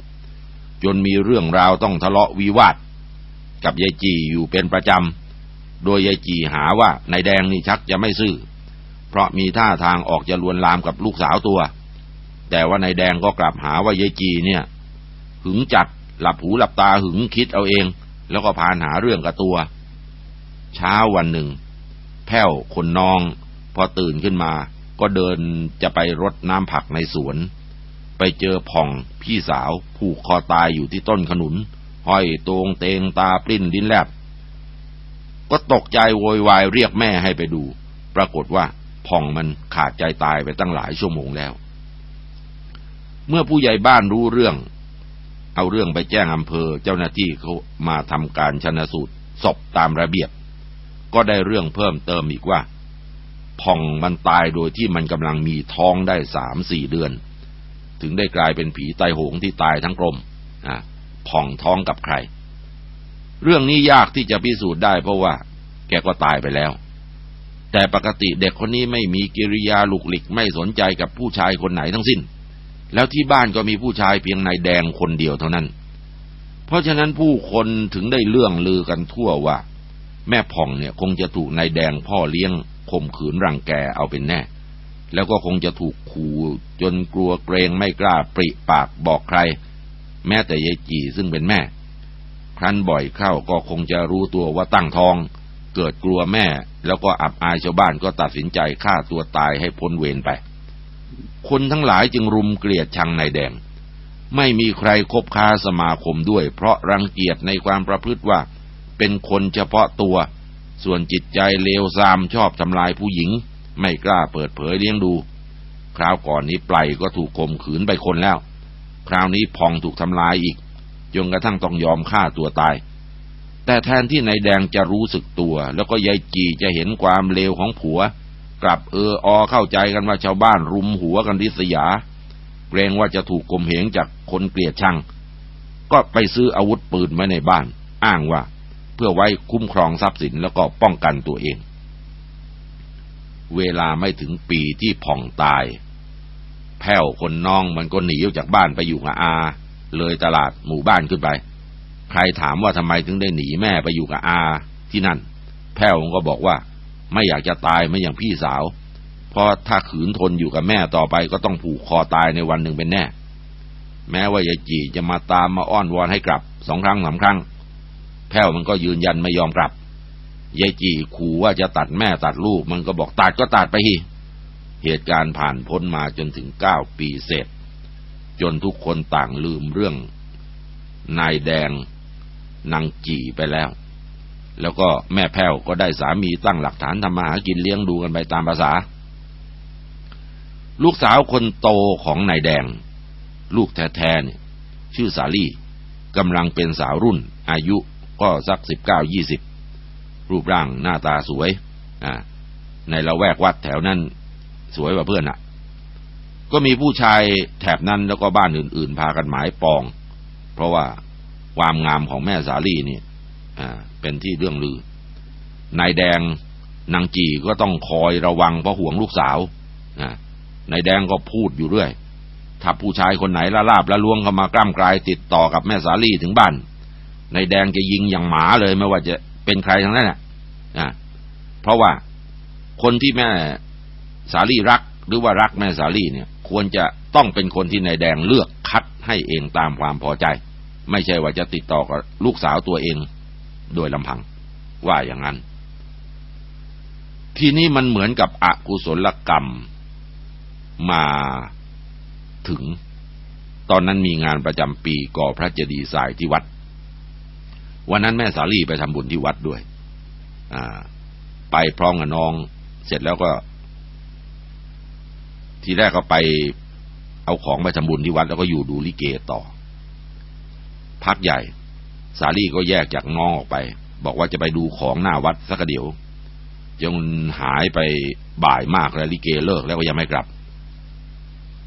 จนมีเรื่องราวต้องทะเลาะวิวาท กับยายจีอยู่เป็นประจำ โดยยายจีหาว่านายแดงนี่ชักจะไม่ซื่อ เพราะมีท่าทางออกจะลวนลามกับลูกสาวตัว แต่ว่านายแดงก็กลับหาว่ายายจีเนี่ยหึงจัด หลับหูหลับตาหึงคิดเอาเอง แล้วก็พานหาเรื่องกับตัว เช้าวันหนึ่ง แพ้วคนน้อง พอตื่นขึ้นมา ก็เดินจะไปรดน้ำผักในสวน ไปเจอผ่องพี่สาวผูกคอตายอยู่ที่ต้นขนุน ห้อยตรงเตงตาปลิ้นดิ้นแลบ ก็ตกใจโวยวายเรียกแม่ให้ไปดู ปรากฏว่าผ่องมันขาดใจตายไปตั้งหลายชั่วโมงแล้ว เมื่อผู้ใหญ่บ้านรู้เรื่อง เอาเรื่องไปแจ้งอำเภอเจ้าหน้าที่เขามาทำการชนะสูตรศพตามระเบียบ ก็ได้เรื่องเพิ่มเติมอีกว่าผ่องมันตายโดยที่มันกำลังมีท้องได้สามสี่เดือน ถึงได้กลายเป็นผีไตโหงที่ตายทั้งกลมอ่าผ่องท้องกับใคร เรื่องนี้ยากที่จะพิสูจน์ได้เพราะว่า แกก็ตายไปแล้ว แต่ปกติเด็กคนนี้ไม่มีกิริยาลุกหลิกไม่สนใจกับผู้ชายคนไหนทั้งสิ้น แล้วที่บ้านก็มีผู้ชายเพียงนายแดงคนเดียวเท่านั้น เพราะฉะนั้นผู้คนถึงได้เลื่องลือกันทั่วว่า แม่ผ่องเนี่ยคงจะถูกนายแดงพ่อเลี้ยงข่มขืนรังแกเอาเป็นแน่ แล้วก็คงจะถูกขู่จนกลัวเกรงไม่กล้าปริปากบอกใคร แม้แต่ยายจีซึ่งเป็นแม่ ครั้นบ่อยเข้าก็คงจะรู้ตัวว่าตั้งท้อง เกิดกลัวแม่ แล้วก็อับอายชาวบ้านก็ตัดสินใจฆ่าตัวตายให้พ้นเวรไป คนทั้งหลายจึงรุมเกลียดชังนายแดง ไม่มีใครคบค้าสมาคมด้วย เพราะรังเกียจในความประพฤติว่า เป็นคนเฉพาะตัว ส่วนจิตใจเลวทรามชอบทำลายผู้หญิง ไม่กล้าเปิดเผยเลี้ยงดู คราวก่อนนี้ไลก็ถูกข่มขืนไปคนแล้ว คราวนี้พองถูกทำลายอีกจนกระทั่งต้องยอมฆ่าตัวตาย แต่แทนที่นายแดงจะรู้สึกตัว แล้วก็ยายจีจะเห็นความเลวของผัว กลับเอออเข้าใจกันว่าชาวบ้านรุมหัวกันดิษยา เกรงว่าจะถูกกลมเหงจากคนเกลียดชัง ก็ไปซื้ออาวุธปืนมาในบ้าน อ้างว่า เพื่อไว้คุ้มครองทรัพย์สินแล้วก็ป้องกันตัวเอง เวลาไม่ถึงปีที่ผ่องตาย แพ้วคนน้องมันก็หนีออกจากบ้านไปอยู่กับอา เลยตลาดหมู่บ้านขึ้นไป ใครถามว่าทำไมถึงได้หนีแม่ไปอยู่กับอาที่นั่น แพ้วก็บอกว่า ไม่อยากจะตายไม่อย่างพี่สาว เพราะถ้าขืนทนอยู่กับแม่ต่อไปก็ต้องผูกคอตายในวันหนึ่งเป็นแน่ แม้ว่ายายจีจะมาตามมาอ้อนวอนให้กลับสองครั้งสามครั้ง แพ้วมันก็ยืนยันไม่ยอมกลับยายจีขู่ว่าจะตัดแม่ตัดลูก มันก็บอกตัดก็ตัดไปทีเหตุการณ์ผ่านพ้นมาจนถึงเก้าปีเสร็จ จนทุกคนต่างลืมเรื่อง นายแดงนางจีไปแล้ว แล้วก็แม่แพ้วก็ได้สามีตั้งหลักฐานทำมาหากินเลี้ยงดูกันไปตามภาษา ลูกสาวคนโตของนายแดง ลูกแท้ๆเนี่ยชื่อสาลี่กำลังเป็นสาวรุ่น อายุก็สักสิบเก้ายี่สิบรูปร่างหน้าตาสวยอ่าในละแวกวัดแถวนั้นสวยกว่าเพื่อนอะ่ะ ก็มีผู้ชายแถบนั้นแล้วก็บ้านอื่น ๆ พากันหมายปอง เพราะว่าความงามของแม่สาลี่เนี่อ่า เป็นที่เรื่องลือนายแดงนางจีก็ต้องคอยระวังเพราะห่วงลูกสาวนะนายแดงก็พูดอยู่เรื่อย ถ้าผู้ชายคนไหนละลาบละลวงเข้ามากล้ามกลายติดต่อกับแม่สาลี่ถึงบ้านนายแดงจะยิงอย่างหมาเลยไม่ว่าจะเป็นใครทั้งนั้นแหละเพราะว่าคนที่แม่สาลี่รักหรือว่ารักแม่สาลี่เนี่ย ควรจะต้องเป็นคนที่นายแดงเลือกคัดให้เองตามความพอใจ ไม่ใช่ว่าจะติดต่อกับลูกสาวตัวเอง โดยลำพัง ว่าอย่างนั้น ทีนี้มันเหมือนกับอกุศลกรรมมาถึง ตอนนั้นมีงานประจำปีก่อพระเจดีย์ทรายที่วัด วันนั้นแม่สาลีไปทำบุญที่วัดด้วย ไปพร้อมกับน้อง เสร็จแล้วก็ ทีแรกก็ไปเอาของไปทำบุญที่วัดแล้วก็อยู่ดูลิเกต่อ พักใหญ่ สาลี่ก็แยกจากน้องออกไป บอกว่าจะไปดูของหน้าวัดสักเดี๋ยวจนหายไปบ่ายมากแล้วลิเกเลิกแล้วก็ยังไม่กลับ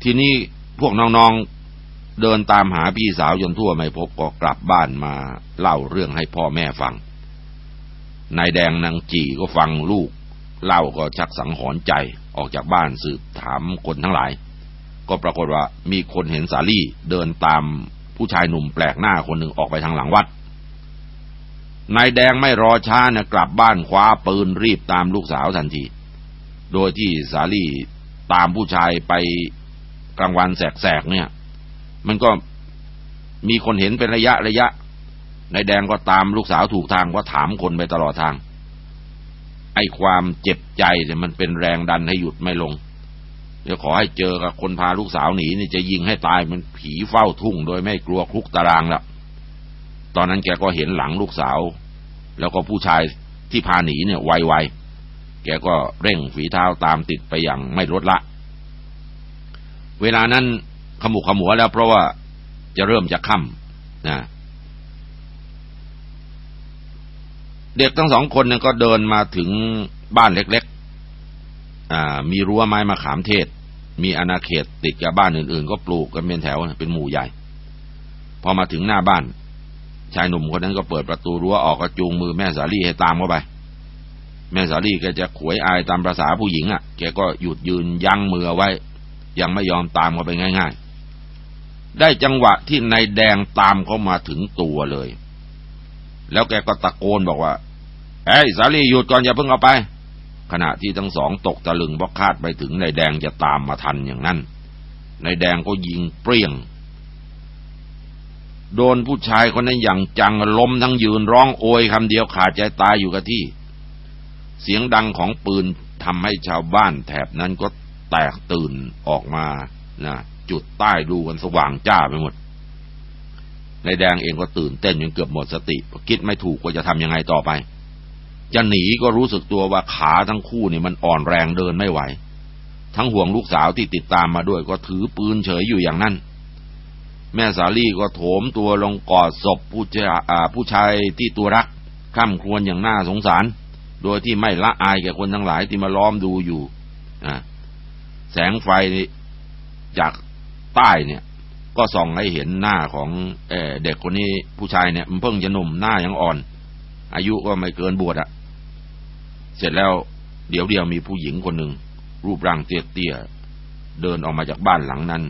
ทีนี้พวกน้องๆเดินตามหาพี่สาวจนทั่วไม่พบก็กลับบ้านมาเล่าเรื่องให้พ่อแม่ฟังนายแดงนางจีก็ฟังลูก เล่าก็ชักสังหรณ์ใจออกจากบ้านสืบถามคนทั้งหลาย ก็ปรากฏว่ามีคนเห็นสาลี่เดินตามผู้ชายหนุ่มแปลกหน้าคนหนึ่งออกไปทางหลังวัด นายแดงไม่รอช้านะกลับบ้านคว้าปืนรีบตามลูกสาวทันที โดยที่สาลี่ตามผู้ชายไปกลางวันแสกๆเนี่ย มันก็มีคนเห็นเป็นระยะระยะนายแดงก็ตามลูกสาวถูกทางก็ถามคนไปตลอดทาง ไอ้ความเจ็บใจเนี่ยมันเป็นแรงดันให้หยุดไม่ลง เดี๋ยวขอให้เจอกับคนพาลูกสาวหนีนี่จะยิงให้ตายมันผีเฝ้าทุ่งโดยไม่กลัวคุกตารางแล้ว ตอนนั้นแกก็เห็นหลังลูกสาว แล้วก็ผู้ชายที่พาหนีเนี่ยไวๆแกกก็เร่งฝีเท้าตามติดไปอย่างไม่ลดละ เวลานั้นขมุกขมัวแล้วเพราะว่าจะเริ่มจะค่ำนะเด็กทั้งสองคนเนี่ยก็เดินมาถึงบ้านเล็กๆ มีรั้วไม้มาขามเทศ มีอาณาเขตติดกับบ้านอื่นๆ ก็ปลูกกันเป็นแถวเป็นหมู่ใหญ่ พอมาถึงหน้าบ้าน ชายหนุ่มคนนั้นก็เปิดประตูรั้วออกก็จูงมือแม่สาลี่ให้ตามเข้าไป แม่สาลี่ก็จะขวยอายตามภาษาผู้หญิงอะ แกก็หยุดยืนยั้งมือไว้ ยังไม่ยอมตามเข้าไปง่าย ๆ ได้จังหวะที่นายแดงตามเข้ามาถึงตัวเลย แล้วแกก็ตะโกนบอกว่าเอ้ยสาลี่หยุดก่อนอย่าเพิ่งเอาไป ขณะที่ทั้งสองตกตะลึงเพราะคาดไปถึงนายแดงจะตามมาทันอย่างนั้นนายแดงก็ยิงเปรี้ยง โดนผู้ชายคนนั้นอย่างจังล้มทั้งยืนร้องโอยคำเดียวขาดใจตายอยู่กับที่ เสียงดังของปืนทำให้ชาวบ้านแถบนั้นก็แตกตื่นออกมานะจุดใต้ดูกันสว่างจ้าไปหมดนายแดงเองก็ตื่นเต้นจนเกือบหมดสติ คิดไม่ถูกว่าจะทำยังไงต่อไป จะหนีก็รู้สึกตัวว่าขาทั้งคู่นี่มันอ่อนแรงเดินไม่ไหว ทั้งห่วงลูกสาวที่ติดตามมาด้วยก็ถือปืนเฉยอยู่อย่างนั้น แม่สาลี่ก็โถมตัวลงกอดศพผู้ชายผู้ชายที่ตัวรักข้ามครวญอย่างน่าสงสาร โดยที่ไม่ละอายแก่คนทั้งหลายที่มาล้อมดูอยู่แสงไฟจากใต้เนี่ย ก็ส่องให้เห็นหน้าของเเด็กคนนี้ผู้ชายเนี่ยมันเพิ่งจะหนุ่มหน้ายังอ่อน อายุก็ไม่เกินบวชอะเสร็จแล้วเดี๋ยวเดียวมีผู้หญิงคนหนึ่งรูปร่างเตี้ยๆเดินออกมาจากบ้านหลังนั้น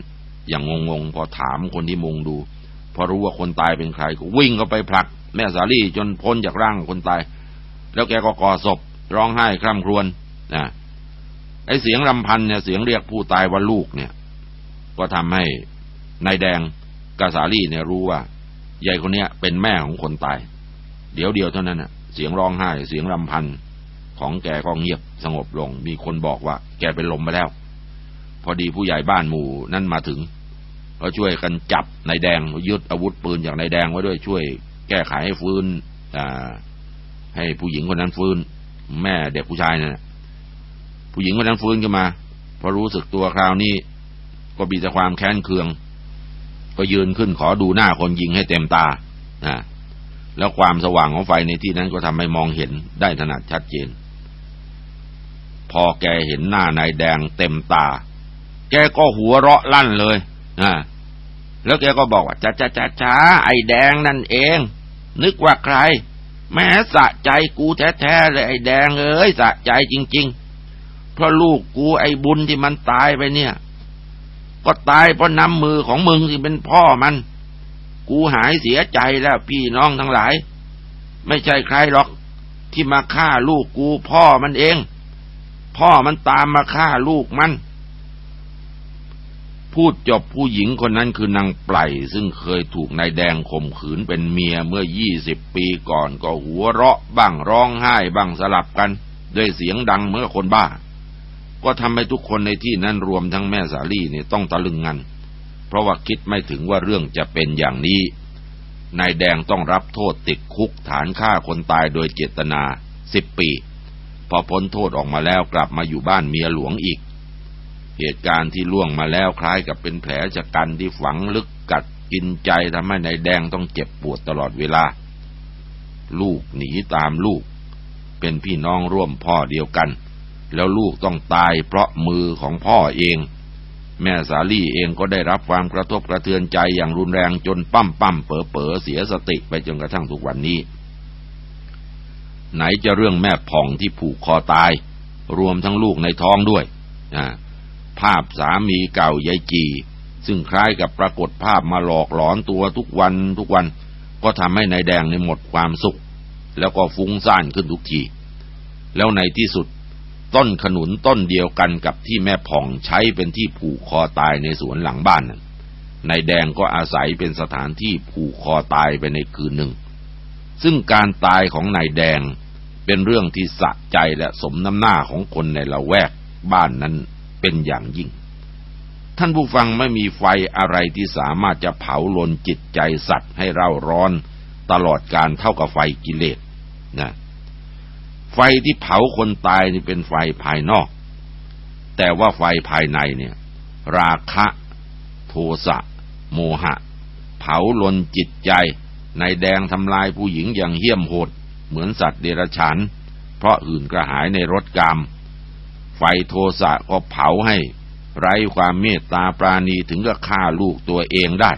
อย่างงงๆ พอถามคนที่มุงดู พอรู้ว่าคนตายเป็นใครก็วิ่งเข้าไปผลัก แม่สาลี่จนพ้นจากร่างคนตาย แล้วแกก็กอศพ ร้องไห้คร่ำครวญนะไอเสียงรำพันเนี่ยเสียงเรียกผู้ตายว่าลูกเนี่ย ก็ทำให้นายแดงกาสาลี่เนี่ยรู้ว่ายายคนเนี้ยเป็นแม่ของคนตาย เดี๋ยวเดียวเท่านั้นน่ะ เสียงร้องไห้ เสียงรำพันของแกก็เงียบสงบลง มีคนบอกว่า แกเป็นลมไปแล้ว พอดีผู้ใหญ่บ้านหมู่นั่นมาถึง ก็ช่วยกันจับนายแดงยึดอาวุธปืนจากนายแดงไว้ด้วยช่วยแก้ไขให้ฟื้นให้ผู้หญิงคนนั้นฟื้น แม่เด็กผู้ชายนะ่ะผู้หญิงคนนั้นฟื้นขึ้นมาพอรู้สึกตัวคราวนี้ ก็บีแต่ความแค้นเคือง ก็ยืนขึ้นขอดูหน้าคนยิงให้เต็มตาอ่าแล้วความสว่างของไฟในที่นั้นก็ทำให้มองเห็นได้ถนัดชัดเจน พอแกเห็นหน้านายแดงเต็มตา แกก็หัวเราะลั่นเลย นะแล้วแกก็บอกว่าจ้าจ้าจ้าจ้าไอ้แดงนั่นเอง นึกว่าใคร แม้สะใจกูแท้ๆเลยไอ้แดงเอ้ยสะใจจริง ๆ เพราะลูกกูไอ้บุญที่มันตายไปเนี่ย ก็ตายเพราะน้ำมือของมึงที่เป็นพ่อมัน กูหายเสียใจแล้วพี่น้องทั้งหลาย ไม่ใช่ใครหรอกที่มาฆ่าลูกกูพ่อมันเอง พ่อมันตามมาฆ่าลูกมัน พูดจบผู้หญิงคนนั้นคือนางไพลซึ่งเคยถูกนายแดงข่มขืนเป็นเมียเมื่อยี่สิบปีก่อนก็หัวเราะบ้างร้องไห้บ้างสลับกัน ด้วยเสียงดังเมื่อคนบ้า ก็ทำให้ทุกคนในที่นั้นรวมทั้งแม่สาลี่เนี่ยต้องตะลึงงัน เพราะว่าคิดไม่ถึงว่าเรื่องจะเป็นอย่างนี้นายแดงต้องรับโทษติดคุกฐานฆ่าคนตายโดยเจตนาสิบปี พอพ้นโทษออกมาแล้วกลับมาอยู่บ้านเมียหลวงอีก เหตุการณ์ที่ล่วงมาแล้วคล้ายกับเป็นแผลชะกันที่ฝังลึกกัดกินใจทำให้นายแดงต้องเจ็บปวดตลอดเวลา ลูกหนีตามลูก เป็นพี่น้องร่วมพ่อเดียวกัน แล้วลูกต้องตายเพราะมือของพ่อเอง แม่สาลี่เองก็ได้รับความกระทบกระเทือนใจอย่างรุนแรงจนปั้มปั้มเป๋อเป๋อเสียสติไปจนกระทั่งทุกวันนี้ ไหนจะเรื่องแม่ผ่องที่ผูกคอตาย รวมทั้งลูกในท้องด้วยอ่า ภาพสามีเก่ายายจี ซึ่งคล้ายกับปรากฏภาพมาหลอกหลอนตัวทุกวันทุกวัน ก็ทำให้ในายแดงในหมดความสุข แล้วก็ฟุ้งซ่านขึ้นทุกที แล้วในที่สุด ต้นขนุนต้นเดียวกันกับที่แม่ผ่องใช้เป็นที่ผูกคอตายในสวนหลังบ้านนั้นนายแดงก็อาศัยเป็นสถานที่ผูกคอตายไปในคืนหนึ่ง ซึ่งการตายของนายแดงเป็นเรื่องที่สะใจและสมน้ำหน้าของคนในละแวกบ้านนั้น เป็นอย่างยิ่ง ท่านผู้ฟังไม่มีไฟอะไรที่สามารถจะเผาลนจิตใจสัตว์ให้เร่าร้อน ตลอดการเท่ากับไฟกิเลสนะไฟที่เผาคนตายนี่เป็นไฟภายนอก แต่ว่าไฟภายในเนี่ย ราคะ โทสะ โมหะ เผาลนจิตใจ ในแดงทำลายผู้หญิงอย่างเหี้ยมโหด เหมือนสัตว์เดรัจฉาน เพราะอื่นกระหายในรถกาม ไฟโทสะก็เผาให้ ไร้ความเมตตาปราณีถึงกับฆ่าลูกตัวเองได้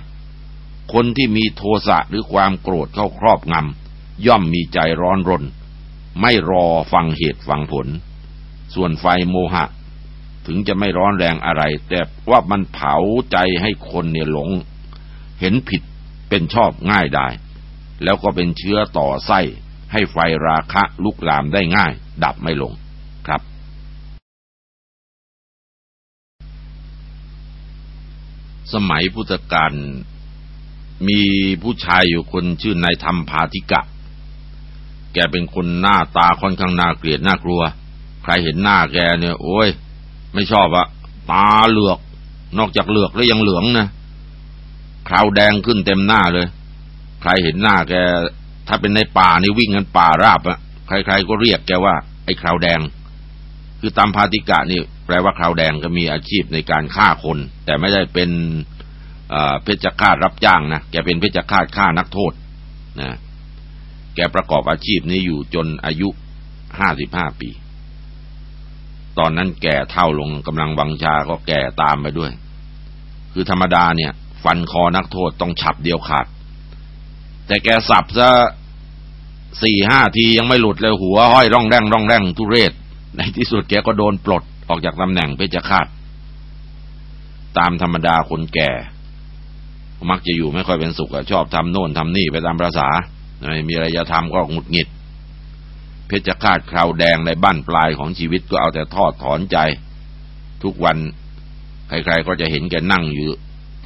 คนที่มีโทสะหรือความโกรธเข้าครอบงำย่อมมีใจร้อนรน ไม่รอฟังเหตุฟังผล ส่วนไฟโมหะ ถึงจะไม่ร้อนแรงอะไร แต่ว่ามันเผาใจให้คนเนี่ยหลง เห็นผิดเป็นชอบง่ายได้ แล้วก็เป็นเชื้อต่อไส้ให้ไฟราคะลุกลามได้ง่าย ดับไม่ลงครับ สมัยพุทธกาลมีผู้ชายอยู่คนชื่อนายธรรมพาธิกะ แกเป็นคนหน้าตาค่อนข้างน่าเกลียดน่ากลัว ใครเห็นหน้าแกเนี่ย โอ้ย ไม่ชอบอะตาเหลือก นอกจากเหลือกแล้วยังเหลืองนะคราวแดงขึ้นเต็มหน้าเลย ใครเห็นหน้าแก ถ้าเป็นในป่านี่วิ่งกันป่าราบอะใครๆก็เรียกแกว่า ไอ้คราวแดง คือตามพาติกะนี่ แปลว่าคราวแดงก็มีอาชีพในการฆ่าคน แต่ไม่ได้เป็นเพชฌฆาตรับจ้างนะแกเป็นเพชฌฆาตฆ่านักโทษนะแกประกอบอาชีพนี้อยู่จนอายุห้าสิบห้าปี ตอนนั้นแก่เท่าลงกำลังวังชาก็แก่ตามไปด้วย คือธรรมดาเนี่ย ฟันคอนักโทษต้องฉับเดียวขาด แต่แกสับซะสี่ห้าทียังไม่หลุดเลยหัวห้อยร่องแร่งร่องแร่งทุเรศ ในที่สุดแกก็โดนปลด ออกจากตำแหน่งเพชฌฆาต ตามธรรมดาคนแก่ มักจะอยู่ไม่ค่อยเป็นสุขชอบทำโน่นทำนี่ไปตามประษาไม่มีอะไรจะทำก็หงุดหงิด เพชฌฆาตคราวแดงในบ้านปลายของชีวิตก็เอาแต่ทอดถอนใจ ทุกวันใครๆก็จะเห็นแกนั่งอยู่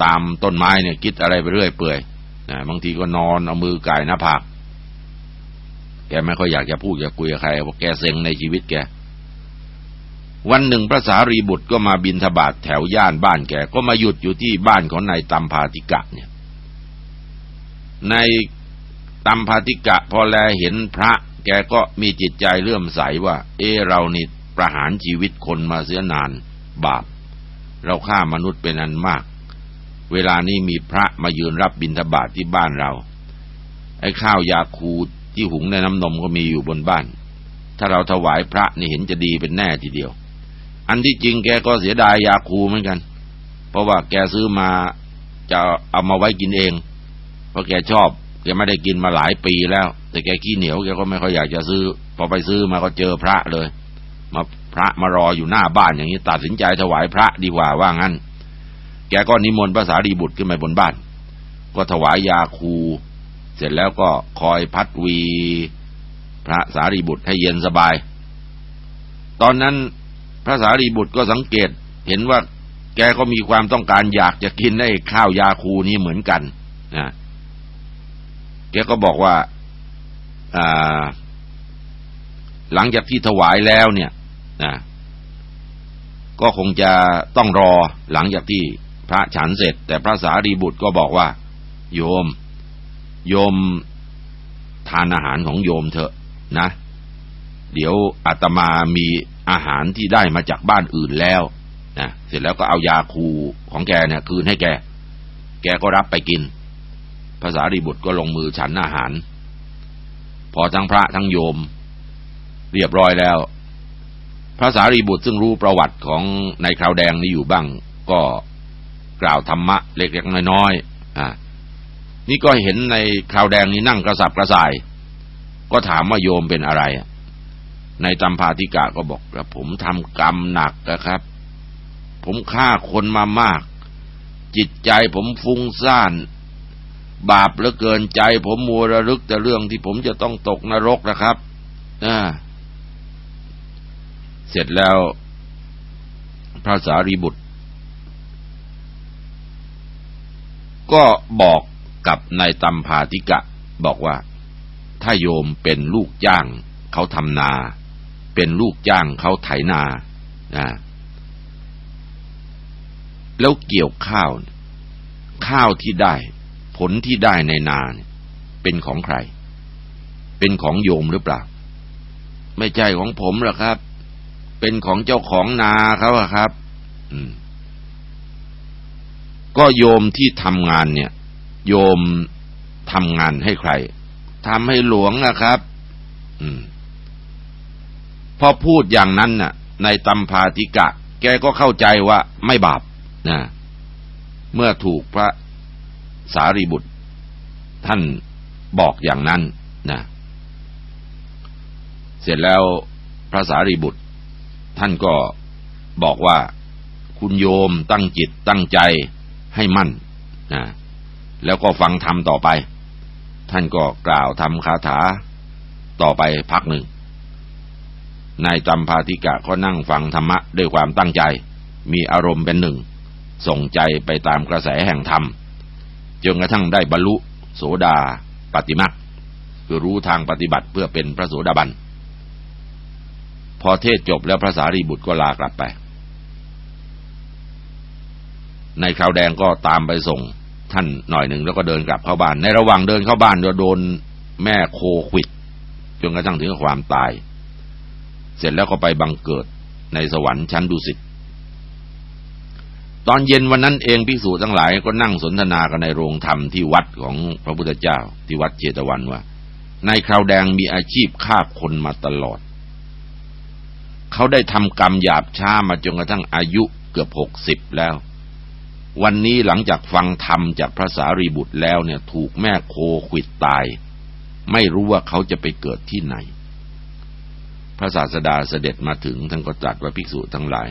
ตามต้นไม้เนี่ยคิดอะไรไปเรื่อยเปื่อยนะบางทีก็นอนเอามือไก่หน้าผากแกไม่ค่อยอยากจะพูดอยากคุยกับใครเพราะแกเซ็งในชีวิตแก วันหนึ่งพระสารีบุตรก็มาบินทบาทแถวย่านบ้านแกก็มาหยุดอยู่ที่บ้านของนายตัมพาติกะเนี่ยในตัมพาติกะพอแลเห็นพระ แกก็มีจิตใจเลื่อมใสว่า เอเรานี่ประหารชีวิตคนมาเสียนานบาป เราฆ่ามนุษย์เป็นอันมาก เวลานี้มีพระมายืนรับบิณฑบาตทที่บ้านเรา ไอ้ข้าวยาคูที่หุงในน้ำนมก็มีอยู่บนบ้าน ถ้าเราถวายพระนี่เห็นจะดีเป็นแน่ทีเดียว อันที่จริงแกก็เสียดายยาคูเหมือนกัน เพราะว่าแกซื้อมาจะเอามาไว้กินเอง เพราะแกชอบแกไม่ได้กินมาหลายปีแล้ว แต่แกขี้เหนียวแกก็ไม่ค่อยอยากจะซื้อ พอไปซื้อมาก็เจอพระเลย มาพระมารออยู่หน้าบ้านอย่างนี้ ตัดสินใจถวายพระดีกว่าว่างั้น แกก็นิมนต์ภาษาดีบุตรขึ้นไปบนบ้าน ก็ถวายยาคู เสร็จแล้วก็คอยพัดวี พระสารีบุตรให้เย็นสบาย ตอนนั้น พระสารีบุตรก็สังเกต เห็นว่าแกก็มีความต้องการอยากจะกินได้ข้าวยาคูนี้เหมือนกันนะแกก็บอกว่าหลังจากที่ถวายแล้วเนี่ยนะก็คงจะต้องรอหลังจากที่พระฉันเสร็จ แต่พระสารีบุตรก็บอกว่า โยม โยมทานอาหารของโยมเถอะนะ เดี๋ยวอาตมามี อาหารที่ได้มาจากบ้านอื่นแล้วนะเสร็จแล้วก็เอายาคูของแกเนี่ยคืนให้แก แกก็รับไปกิน ภาษารีบุตรก็ลงมือฉันอาหาร พอทั้งพระทั้งโยม เรียบร้อยแล้ว พระสารีบุตรซึ่งรู้ประวัติของในคราวแดงนี้อยู่บ้าง ก็กล่าวธรรมะเล็กๆน้อยๆอ่านี่ก็เห็นในคราวแดงนี้นั่งกระสับกระส่าย ก็ถามว่าโยมเป็นอะไร ในตัมพาธิกะก็บอกว่าผมทำกรรมหนักนะครับ ผมฆ่าคนมามาก จิตใจผมฟุ้งซ่าน บาปเหลือเกินใจ ผมมัวระลึกแต่เรื่องที่ผมจะต้องตกนรกนะครับนะเสร็จแล้ว พระสารีบุตร ก็บอกกับนายตัมพาธิกะ บอกว่า ถ้าโยมเป็นลูกจ้างเขาทำนา เป็นลูกจ้างเขาไถนานะแล้วเกี่ยวข้าว ข้าวที่ได้ ผลที่ได้ในนาเนี่ยเป็นของใคร เป็นของโยมหรือเปล่า ไม่ใช่ของผมหรอกครับ เป็นของเจ้าของนาเขาอะครับ อืม ก็โยมที่ทำงานเนี่ย โยมทำงานให้ใครทำให้หลวงนะครับ อืม อพูดอย่างนั้นน่ะ ในตัมพาธิกะ แกก็เข้าใจว่าไม่บาปนะเมื่อถูกพระสารีบุตร ท่านบอกอย่างนั้นนะเสร็จแล้วพระสารีบุตร ท่านก็บอกว่าคุณโยมตั้งจิตตั้งใจให้มั่นนะแล้วก็ฟังธรรมต่อไป ท่านก็กล่าวทำคาถาต่อไปพักหนึ่ง นายจำพาธิกะก็นั่งฟังธรรมะด้วยความตั้งใจ มีอารมณ์เป็นหนึ่ง ส่งใจไปตามกระแสแห่งธรรม จนกระทั่งได้บรรลุ โสดาปฏิมาคือรู้ทางปฏิบัติเพื่อเป็นพระโสดาบัน พอเทศจบแล้วพระสารีบุตรก็ลากลับไป ในคราวแดงก็ตามไปส่งท่านหน่อยหนึ่งแล้วก็เดินกลับเข้าบ้าน ในระหว่างเดินเข้าบ้านโดนแม่โคขวิดจนกระทั่งถึงความตาย เสร็จแล้วก็ไปบังเกิดในสวรรค์ชั้นดุสิตตอนเย็นวันนั้นเองพิสูจทั้งหลายก็นั่งสนทนากันในโรงธรรมที่วัดของพระพุทธเจ้าที่วัดเจตวันว่าในคราวแดงมีอาชีพฆ่าคนมาตลอด เขาได้ทำกรรมหยาบช้ามาจนกระทั่งอายุเกือบหกสิบแล้ว วันนี้หลังจากฟังธรรมจากพระสารีบุตรแล้วเนี่ยถูกแม่โคขิดตาย ไม่รู้ว่าเขาจะไปเกิดที่ไหน พระศาสดาเสด็จมาถึงท่านก็ตรัสว่าภิกษุทั้งหลาย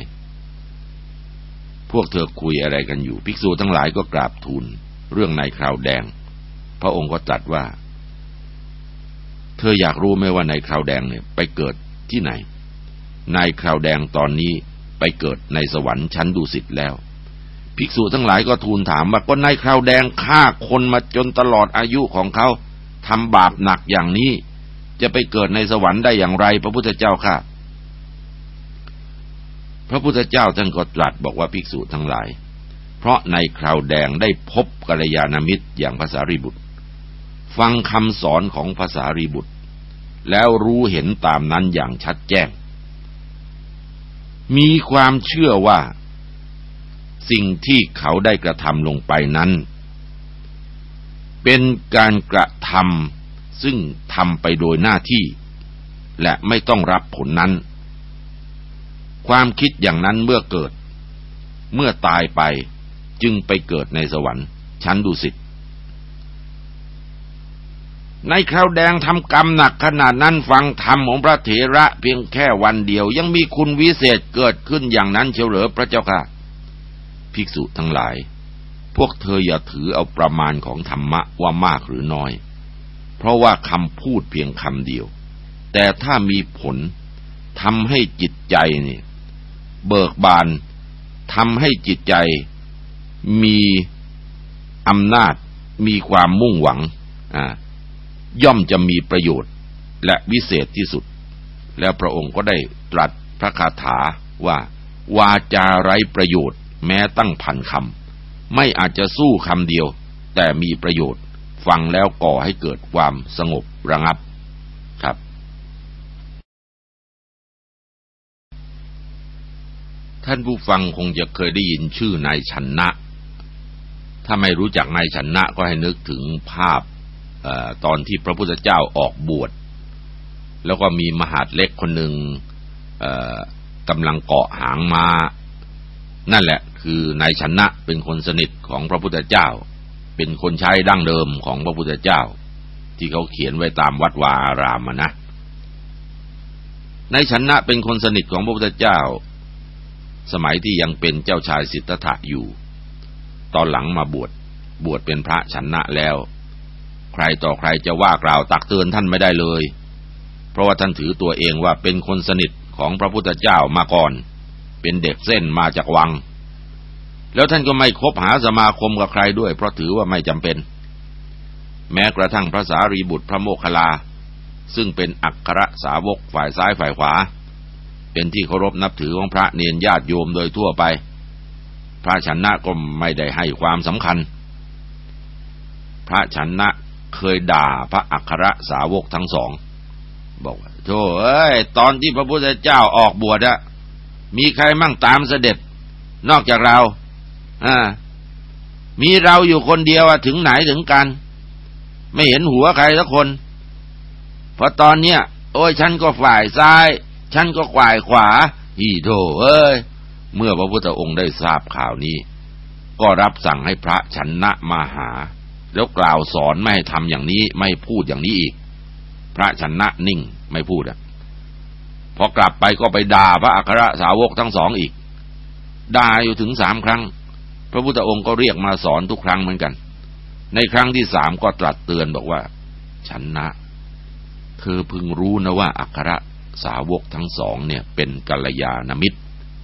พวกเธอคุยอะไรกันอยู่ ภิกษุทั้งหลายก็กราบทูลเรื่องนายคราวแดง พระองค์ก็ตรัสว่า เธออยากรู้ไหมว่านายคราวแดงเนี่ยไปเกิดที่ไหน นายคราวแดงตอนนี้ไปเกิดในสวรรค์ชั้นดุสิตแล้ว ภิกษุทั้งหลายก็ทูลถามว่าก็นายคราวแดงฆ่าคนมาจนตลอดอายุของเขาทำบาปหนักอย่างนี้ จะไปเกิดในสวรรค์ได้อย่างไร พระพุทธเจ้าค่ะ พระพุทธเจ้าท่านก็ตรัสบอกว่าภิกษุทั้งหลาย เพราะในคราวแดงได้พบกัลยาณมิตรอย่างภาษารีบุตร ฟังคำสอนของภาษารีบุตร แล้วรู้เห็นตามนั้นอย่างชัดแจ้ง มีความเชื่อว่า สิ่งที่เขาได้กระทำลงไปนั้น เป็นการกระทำ ซึ่งทำไปโดยหน้าที่ และไม่ต้องรับผลนั้น ความคิดอย่างนั้นเมื่อเกิด เมื่อตายไปจึงไปเกิดในสวรรค์ ชั้นดุสิตในคราวแดงทำกรรมหนักขนาดนั้นฟังธรรมของพระเถระเพียงแค่วันเดียว ยังมีคุณวิเศษเกิดขึ้นอย่างนั้นเฉลอพระเจ้าค่ะ ภิกษุทั้งหลาย พวกเธออย่าถือเอาประมาณของธรรมะว่ามากหรือน้อย เพราะว่าคำพูดเพียงคำเดียว แต่ถ้ามีผลทำให้จิตใจนี่เบิกบานทำให้จิตใจมีอำนาจมีความมุ่งหวังย่อมจะมีประโยชน์และวิเศษที่สุด แล้วพระองค์ก็ได้ตรัสพระคาถาว่า วาจาไร้ประโยชน์ แม้ตั้งพันคำไม่อาจจะสู้คำเดียว แต่มีประโยชน์ ฟังแล้วก่อให้เกิดความสงบระงับครับ ท่านผู้ฟังคงจะเคยได้ยินชื่อนายชนะถ้าไม่รู้จักนายชนะก็ให้นึกถึงภาพอตอนที่พระพุทธเจ้าออกบวช แล้วก็มีมหาดเล็กคนหนึ่งกำลังเกาะหางมา นั่นแหละคือนายชนะเป็นคนสนิทของพระพุทธเจ้า เป็นคนใช้ดั้งเดิมของพระพุทธเจ้า ที่เขาเขียนไว้ตามวัดวาอารามนะ ในชนะเป็นคนสนิทของพระพุทธเจ้า สมัยที่ยังเป็นเจ้าชายสิทธัตถะอยู่ ตอนหลังมาบวชบวชเป็นพระชนะแล้ว ใครต่อใครจะว่ากล่าวตักเตือนท่านไม่ได้เลย เพราะว่าท่านถือตัวเองว่าเป็นคนสนิทของพระพุทธเจ้ามาก่อน เป็นเด็กเส้นมาจากวัง แล้วท่านก็ไม่คบหาสมาคมกับใครด้วย เพราะถือว่าไม่จำเป็น แม้กระทั่งพระสารีบุตรพระโมคคัลลา ซึ่งเป็นอัครสาวกฝ่ายซ้ายฝ่ายขวา เป็นที่เคารพนับถือของพระเนียนญาติโยมโดยทั่วไป พระชนะก็ไม่ได้ให้ความสำคัญ พระชนะเคยด่าพระอัครสาวกทั้งสอง บอกว่าโธ่เอ้ย ตอนที่พระพุทธเจ้าออกบวชอะมีใครมั่งตามเสด็จ นอกจากเรา อ่า มีเราอยู่คนเดียวถึงไหนถึงกัน ไม่เห็นหัวใครสักคนเพราะตอนเนี้ยโอ้ยฉันก็ฝ่ายซ้าย ฉันก็ฝ่ายขวา อีโธ่เอ้ย เมื่อพระพุทธองค์ได้ทราบข่าวนี้ ก็รับสั่งให้พระชนะมาหา แล้วกล่าวสอนไม่ให้ทำอย่างนี้ไม่พูดอย่างนี้อีก พระชนะนิ่งไม่พูดอะพอกลับไปก็ไปด่าพระอัครสาวกทั้งสองอีกด่าอยู่ถึงสามครั้ง พระพุทธองค์ก็เรียกมาสอนทุกครั้งเหมือนกัน ในครั้งที่สามก็ตรัสเตือนบอกว่าชนนะ เธอพึงรู้นะว่าอัครสาวกทั้งสองเนี่ย เป็นกัลยาณมิตร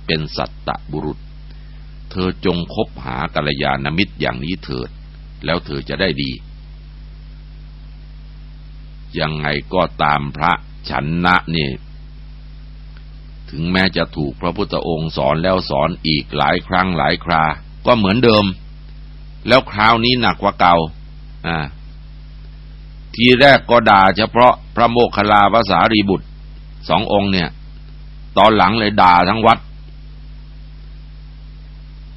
เป็นสัตตบุรุษ เธอจงคบหากัลยาณมิตรอย่างนี้เถิด แล้วเธอจะได้ดี ยังไงก็ตามพระชันนะนี่ถึงแม้จะถูกพระพุทธองค์สอนแล้วสอนอีกหลายครั้งหลายครา ก็เหมือนเดิม แล้วคราวนี้หนักกว่าเก่า อ่า ทีแรกก็ด่าเฉพาะพระโมคคัลลาภาษารีบุตรสององค์เนี่ย ตอนหลังเลยด่าทั้งวัด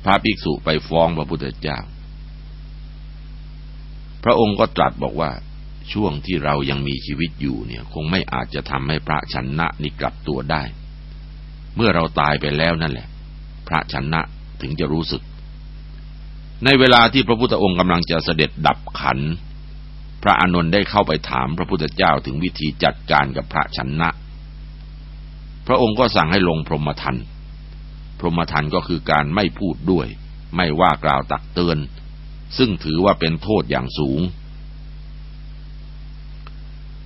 พระภิกษุไปฟ้องพระพุทธเจ้า พระองค์ก็ตรัสบอกว่าช่วงที่เรายังมีชีวิตอยู่เนี่ย คงไม่อาจจะทำให้พระชนะนี่กลับตัวได้ เมื่อเราตายไปแล้วนั่นแหละ พระชนะถึงจะรู้สึก ในเวลาที่พระพุทธองค์กำลังจะเสด็จดับขัน พระอานนท์ได้เข้าไปถามพระพุทธเจ้าถึงวิธีจัดการกับพระชนะ พระองค์ก็สั่งให้ลงพรหมทันพรหมทันก็คือการไม่พูดด้วย ไม่ว่ากล่าวตักเตือน ซึ่งถือว่าเป็นโทษอย่างสูง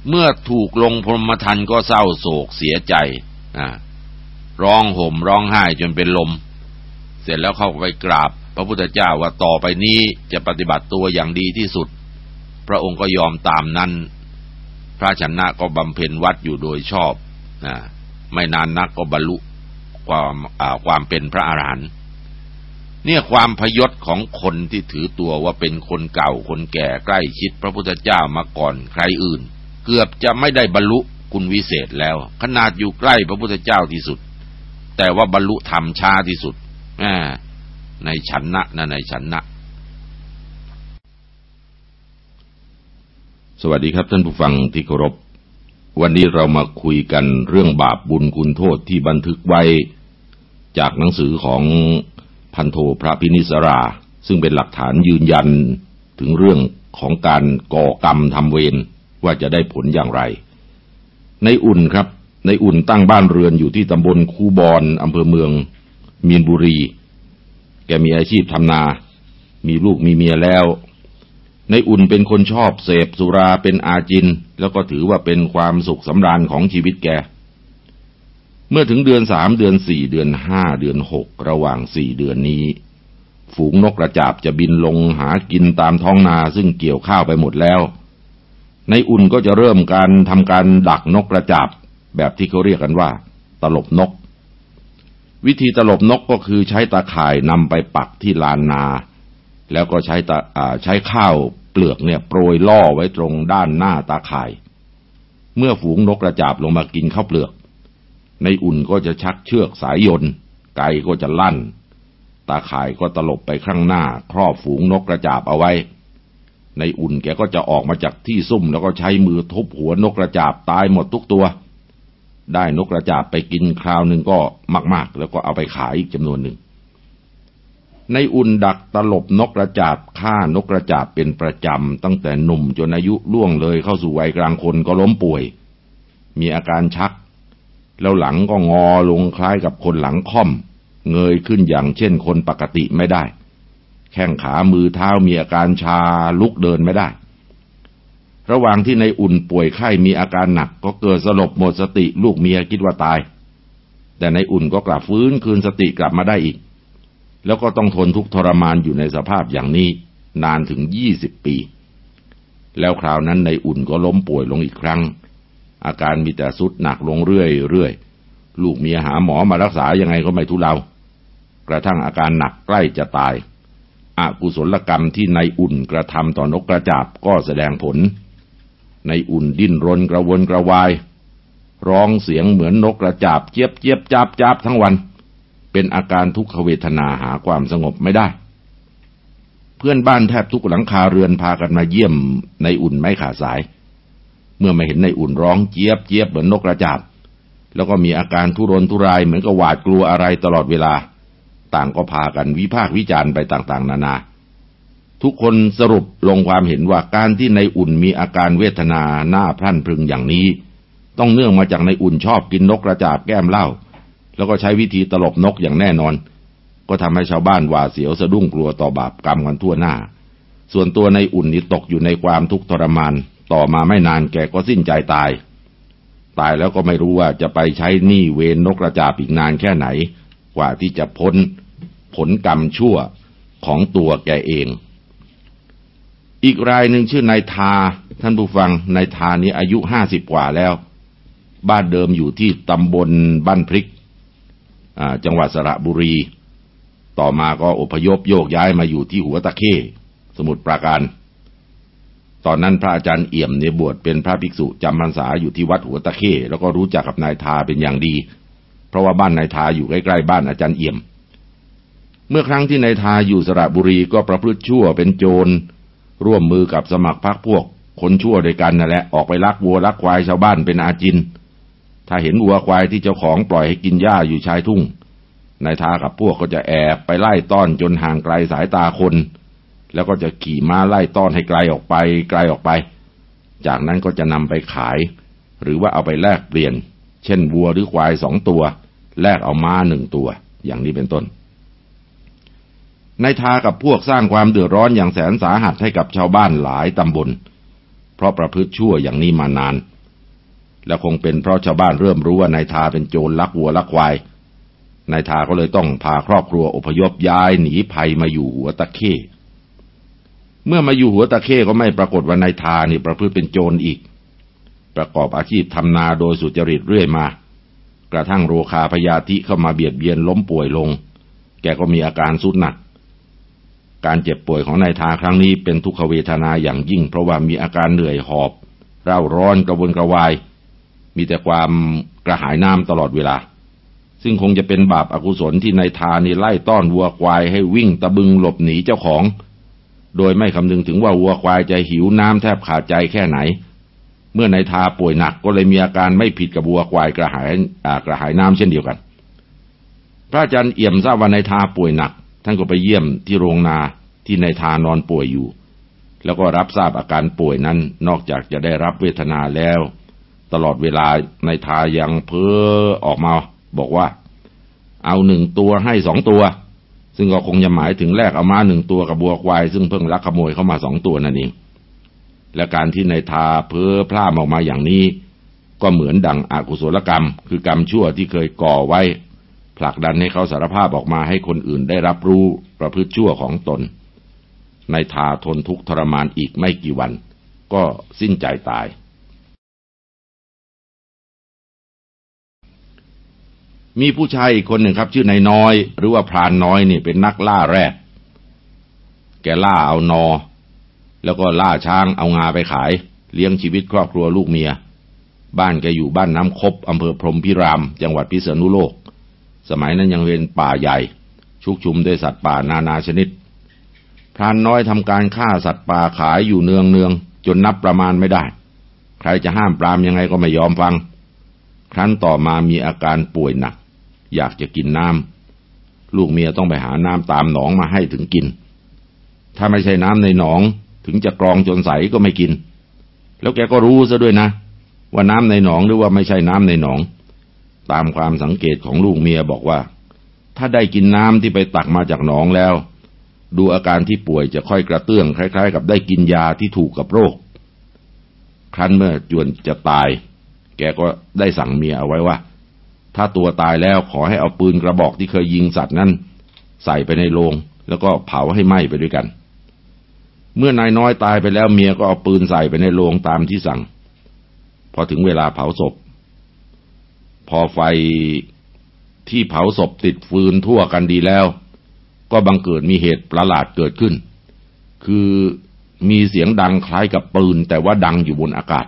เมื่อถูกลงพรหมทันก็เศร้าโศกเสียใจร้องห่มร้องไห้จนเป็นลม เสร็จแล้วเข้าไปกราบ พระพุทธเจ้าว่าต่อไปนี้จะปฏิบัติตัวอย่างดีที่สุด พระองค์ก็ยอมตามนั้น พระชนะก็บำเพ็ญวัดอยู่โดยชอบนะไม่นานนักก็บรรลุความความเป็นพระอาหารหันต์เนี่ยความพยศของคนที่ถือตัวว่าเป็นคนเก่าคนแก่ใกล้ชิดพระพุทธเจ้ามาก่อนใครอื่น เกือบจะไม่ได้บรรลุคุณวิเศษแล้ว ขนาดอยู่ใกล้พระพุทธเจ้าที่สุด แต่ว่าบรรลุธรรมช้าที่สุด ในฉันนะนะในฉันนะสวัสดีครับท่านผู้ฟังที่เคารพ วันนี้เรามาคุยกันเรื่องบาปบุญคุณโทษที่บันทึกไว้จากหนังสือของพันโทพระพินิสรา ซึ่งเป็นหลักฐานยืนยันถึงเรื่องของการก่อกรรมทำเวรว่าจะได้ผลอย่างไร ในอุ่นครับ ในอุ่นตั้งบ้านเรือนอยู่ที่ตำบลคูบอนอำเภอเมืองมีนบุรี แกมีอาชีพทำนา มีลูกมีเมียแล้ว ในอุ่นเป็นคนชอบเสพสุราเป็นอาจิน แล้วก็ถือว่าเป็นความสุขสำราญของชีวิตแก เมื่อถึงเดือนสามเดือนสี่เดือนห้าเดือนหกระหว่างสี่เดือนนี้ ฝูงนกกระจาบจะบินลงหากินตามท้องนาซึ่งเกี่ยวข้าวไปหมดแล้ว ในอุ่นก็จะเริ่มการทำการดักนกกระจาบแบบที่เขาเรียกกันว่า ตลบนก วิธีตลบนกก็คือใช้ตาข่ายนำไปปักที่ลานนา แล้วก็ใช้ตาใช้ข้าวเปลือกเนี่ยโปรยล่อไว้ตรงด้านหน้าตาข่าย เมื่อฝูงนกกระจาบลงมากินข้าวเปลือก ในอุ่นก็จะชักเชือกสายยนไก่ก็จะลั่น ตาข่ายก็ตลบไปข้างหน้า ครอบฝูงนกกระจาบเอาไว้ ในอุ่นแกก็จะออกมาจากที่ซุ่มแล้วก็ใช้มือทุบหัวนกกระจาบตายหมดทุกตัว ได้นกกระจาบไปกินคราวหนึ่งก็มากๆ แล้วก็เอาไปขายอีกจำนวนหนึ่ง ในอุ่นดักตลบนกกระจาบฆ่านกกระจาบเป็นประจำ ตั้งแต่หนุ่มจนอายุล่วงเลยเข้าสู่วัยกลางคนก็ล้มป่วย มีอาการชัก แล้วหลังก็งอลงคล้ายกับคนหลังค่อม เงยขึ้นอย่างเช่นคนปกติไม่ได้ แข้งขามือเท้ามีอาการชาลุกเดินไม่ได้ ระหว่างที่ในอุ่นป่วยไข้มีอาการหนัก ก็เกิดสลบหมดสติลูกเมียคิดว่าตาย แต่ในอุ่นก็กลับฟื้นคืนสติกลับมาได้อีก แล้วก็ต้องทนทุกทรมานอยู่ในสภาพอย่างนี้ นานถึงยี่สิบปี แล้วคราวนั้นในอุ่นก็ล้มป่วยลงอีกครั้ง อาการมีแต่สุดหนักลงเรื่อยเรื่อยลูกเมียหาหมอมารักษายังไงก็ไม่ทุเลากระทั่งอาการหนักใกล้จะตายอากุศลกรรมที่ในอุ่นกระทำต่อนกกระจาบก็แสดงผล ในอุ่นดิ้นรนกระวนกระวาย ร้องเสียงเหมือนนกกระจาบเจี๊ยบเจี๊ยบจับจับทั้งวัน เป็นอาการทุกขเวทนาหาความสงบไม่ได้ เพื่อนบ้านแทบทุกหลังคาเรือนพากันมาเยี่ยมในอุ่นไม่ขาดสาย เมื่อมาเห็นในอุ่นร้องเจี๊ยบเจี๊ยบเหมือนนกกระจาบ แล้วก็มีอาการทุรนทุรายเหมือนกับหวาดกลัวอะไรตลอดเวลา ต่างก็พากันวิพากษ์วิจารณ์ไปต่างๆ นานา ทุกคนสรุปลงความเห็นว่าการที่ในอุ่นมีอาการเวทนาหน้าพรั่นพรึงอย่างนี้ ต้องเนื่องมาจากในอุ่นชอบกินนกกระจาบแก้มเหล้าแล้วก็ใช้วิธีตลบนกอย่างแน่นอน ก็ทำให้ชาวบ้านหวาดเสียวสะดุ้งกลัวต่อบาปกรรมกันทั่วหน้า ส่วนตัวในอุ่นนี่ตกอยู่ในความทุกข์ทรมาน ต่อมาไม่นานแกก็สิ้นใจตาย ตายแล้วก็ไม่รู้ว่าจะไปใช้หนี้เวนนกกระจาบอีกนานแค่ไหน กว่าที่จะพ้นผลกรรมชั่วของตัวแกเอง อีกรายหนึ่งชื่อนายทา ท่านผู้ฟังนายทานี้อายุห้าสิบกว่าแล้ว บ้านเดิมอยู่ที่ตำบลบ้านพริกจังหวัดสระบุรี ต่อมาก็อพยพโยกย้ายมาอยู่ที่หัวตะเข้สมุทรปราการ ตอนนั้นพระอาจารย์เอี่ยมเนี่ยบวชเป็นพระภิกษุจำพรรษาอยู่ที่วัดหัวตะเข้แล้วก็รู้จักกับนายทาเป็นอย่างดี เพราะว่าบ้านนายทาอยู่ใกล้ๆบ้านอาจารย์เอี่ยม เมื่อครั้งที่นายทาอยู่สระบุรีก็ประพฤติชั่วเป็นโจร ร่วมมือกับสมัครพรรคพวก คนชั่วด้วยกันนั่นแหละออกไปลักวัวลักควายชาวบ้านเป็นอาจิน ถ้าเห็นวัวควายที่เจ้าของปล่อยให้กินหญ้าอยู่ชายทุ่งนายทากับพวกก็จะแอบไปไล่ต้อนจนห่างไกลสายตาคน แล้วก็จะขี่ม้าไล่ต้อนให้ไกลออกไป ไกลออกไป จากนั้นก็จะนำไปขาย หรือว่าเอาไปแลกเปลี่ยน เช่นวัวหรือควายสองตัว แลกเอาม้าหนึ่งตัว อย่างนี้เป็นต้น นายทากับพวกสร้างความเดือดร้อนอย่างแสนสาหัสให้กับชาวบ้านหลายตำบล เพราะประพฤติชั่วอย่างนี้มานาน และคงเป็นเพราะชาวบ้านเริ่มรู้ว่านายทาเป็นโจรลักวัวลักควายนายทาก็เลยต้องพาครอบครัวอพยพย้ายหนีภัยมาอยู่หัวตะเข้เมื่อมาอยู่หัวตะเข้ก็ไม่ปรากฏว่านายทานี่ประพฤติเป็นโจรอีก ประกอบอาชีพทำนาโดยสุจริตเรื่อยมา กระทั่งโรคาพยาธิเข้ามาเบียดเบียนล้มป่วยลง แกก็มีอาการสุดหนัก การเจ็บป่วยของนายทาครั้งนี้เป็นทุกขเวทนาอย่างยิ่ง เพราะว่ามีอาการเหนื่อยหอบเร่าร้อนกระวนกระวาย มีแต่ความกระหายน้ำตลอดเวลา ซึ่งคงจะเป็นบาปอากุศลที่นายทานี่ไล่ต้อนวัวควายให้วิ่งตะบึงหลบหนีเจ้าของ โดยไม่คำนึงถึงว่าวัวควายจะหิวน้ำแทบขาดใจแค่ไหน เมื่อนายทาป่วยหนักก็เลยมีอาการไม่ผิดกับวัวควายกระหายกระหายน้ำเช่นเดียวกัน พระอาจารย์เอี่ยมทราบว่านายทาป่วยหนัก ท่านก็ไปเยี่ยมที่โรงนาที่นายทานอนป่วยอยู่ แล้วก็รับทราบอาการป่วยนั้นนอกจากจะได้รับเวทนาแล้ว ตลอดเวลาในทายังเพ้อออกมา บอกว่า เอาหนึ่งตัวให้สองตัว ซึ่งก็คงจะหมายถึงแลกเอามาหนึ่งตัวกับบัวควาย ซึ่งเพิ่งลักขโมยเข้ามาสองตัวนั่นเองและการที่ในทาเพ้อพล่ามออกมาอย่างนี้ ก็เหมือนดังอากุศลกรรม คือกรรมชั่วที่เคยก่อไว้ ผลักดันให้เขาสารภาพออกมาให้คนอื่นได้รับรู้ประพฤติชั่วของตน ในทาทนทุกทรมานอีกไม่กี่วัน ก็สิ้นใจตาย มีผู้ชายอีกคนหนึ่งครับ ชื่อนายน้อย หรือว่าพรานน้อยนี่เป็นนักล่าแรดแกล่าเอานอ แล้วก็ล่าช้างเอางาไปขาย เลี้ยงชีวิตครอบครัวลูกเมีย บ้านแกอยู่บ้านน้ำคบอำเภอพรมพิราม จังหวัดพิษณุโลก สมัยนั้นยังเป็นป่าใหญ่ ชุกชุมด้วยสัตว์ป่านานาชนิด พรานน้อยทำการฆ่าสัตว์ป่าขายอยู่เนืองเนืองจนนับประมาณไม่ได้ ใครจะห้ามปรามยังไงก็ไม่ยอมฟัง ครั้นต่อมามีอาการป่วยหนัก อยากจะกินน้ำลูกเมียต้องไปหาน้ำตามหนองมาให้ถึงกิน ถ้าไม่ใช่น้ำในหนองถึงจะกรองจนใสก็ไม่กิน แล้วแกก็รู้ซะด้วยนะ ว่าน้ำในหนองหรือว่าไม่ใช่น้ำในหนอง ตามความสังเกตของลูกเมียบอกว่า ถ้าได้กินน้ำที่ไปตักมาจากหนองแล้ว ดูอาการที่ป่วยจะค่อยกระเตื้องคล้ายๆ กับได้กินยาที่ถูกกับโรค ครั้นเมื่อจวนจะตาย แกก็ได้สั่งเมียเอาไว้ว่า ถ้าตัวตายแล้วขอให้เอาปืนกระบอกที่เคยยิงสัตว์นั้น ใส่ไปในโลงแล้วก็เผาให้ไหม้ไปด้วยกัน เมื่อนายน้อยตายไปแล้วเมียก็เอาปืนใส่ไปในโลงตามที่สั่ง พอถึงเวลาเผาศพ พอไฟที่เผาศพติดฟืนทั่วกันดีแล้ว ก็บังเกิดมีเหตุประหลาดเกิดขึ้น คือมีเสียงดังคล้ายกับปืน แต่ว่าดังอยู่บนอากาศ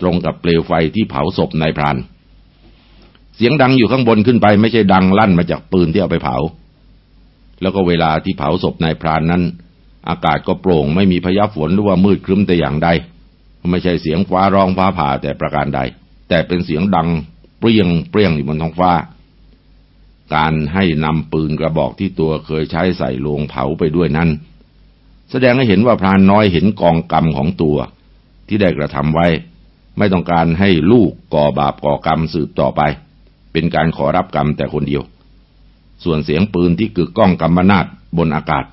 ตรงกับเปลวไฟที่เผาศพนายพราน เสียงดังอยู่ข้างบนขึ้นไป ไม่ใช่ดังลั่นมาจากปืนที่เอาไปเผา แล้วก็เวลาที่เผาศพนายพรานนั้น อากาศก็โปร่งไม่มีพยาฝนหรือว่ามืดครึ้มแต่อย่างใดไม่ใช่เสียงฟ้าร้องฟ้าผ่าแต่ประการใด แต่เป็นเสียงดัง เปรี้ยงเปรี้ยงอยู่บนท้องฟ้า การให้นำปืนกระบอกที่ตัวเคยใช้ใส่โลงเผาไปด้วยนั้น แสดงให้เห็นว่าพรานน้อยเห็นกองกรรมของตัว ที่ได้กระทำไว้ ไม่ต้องการให้ลูกก่อบาปก่อกรรมสืบต่อไป เป็นการขอรับกรรมแต่คนเดียว ส่วนเสียงปืนที่กึกก้องกำมนาดบนอากาศ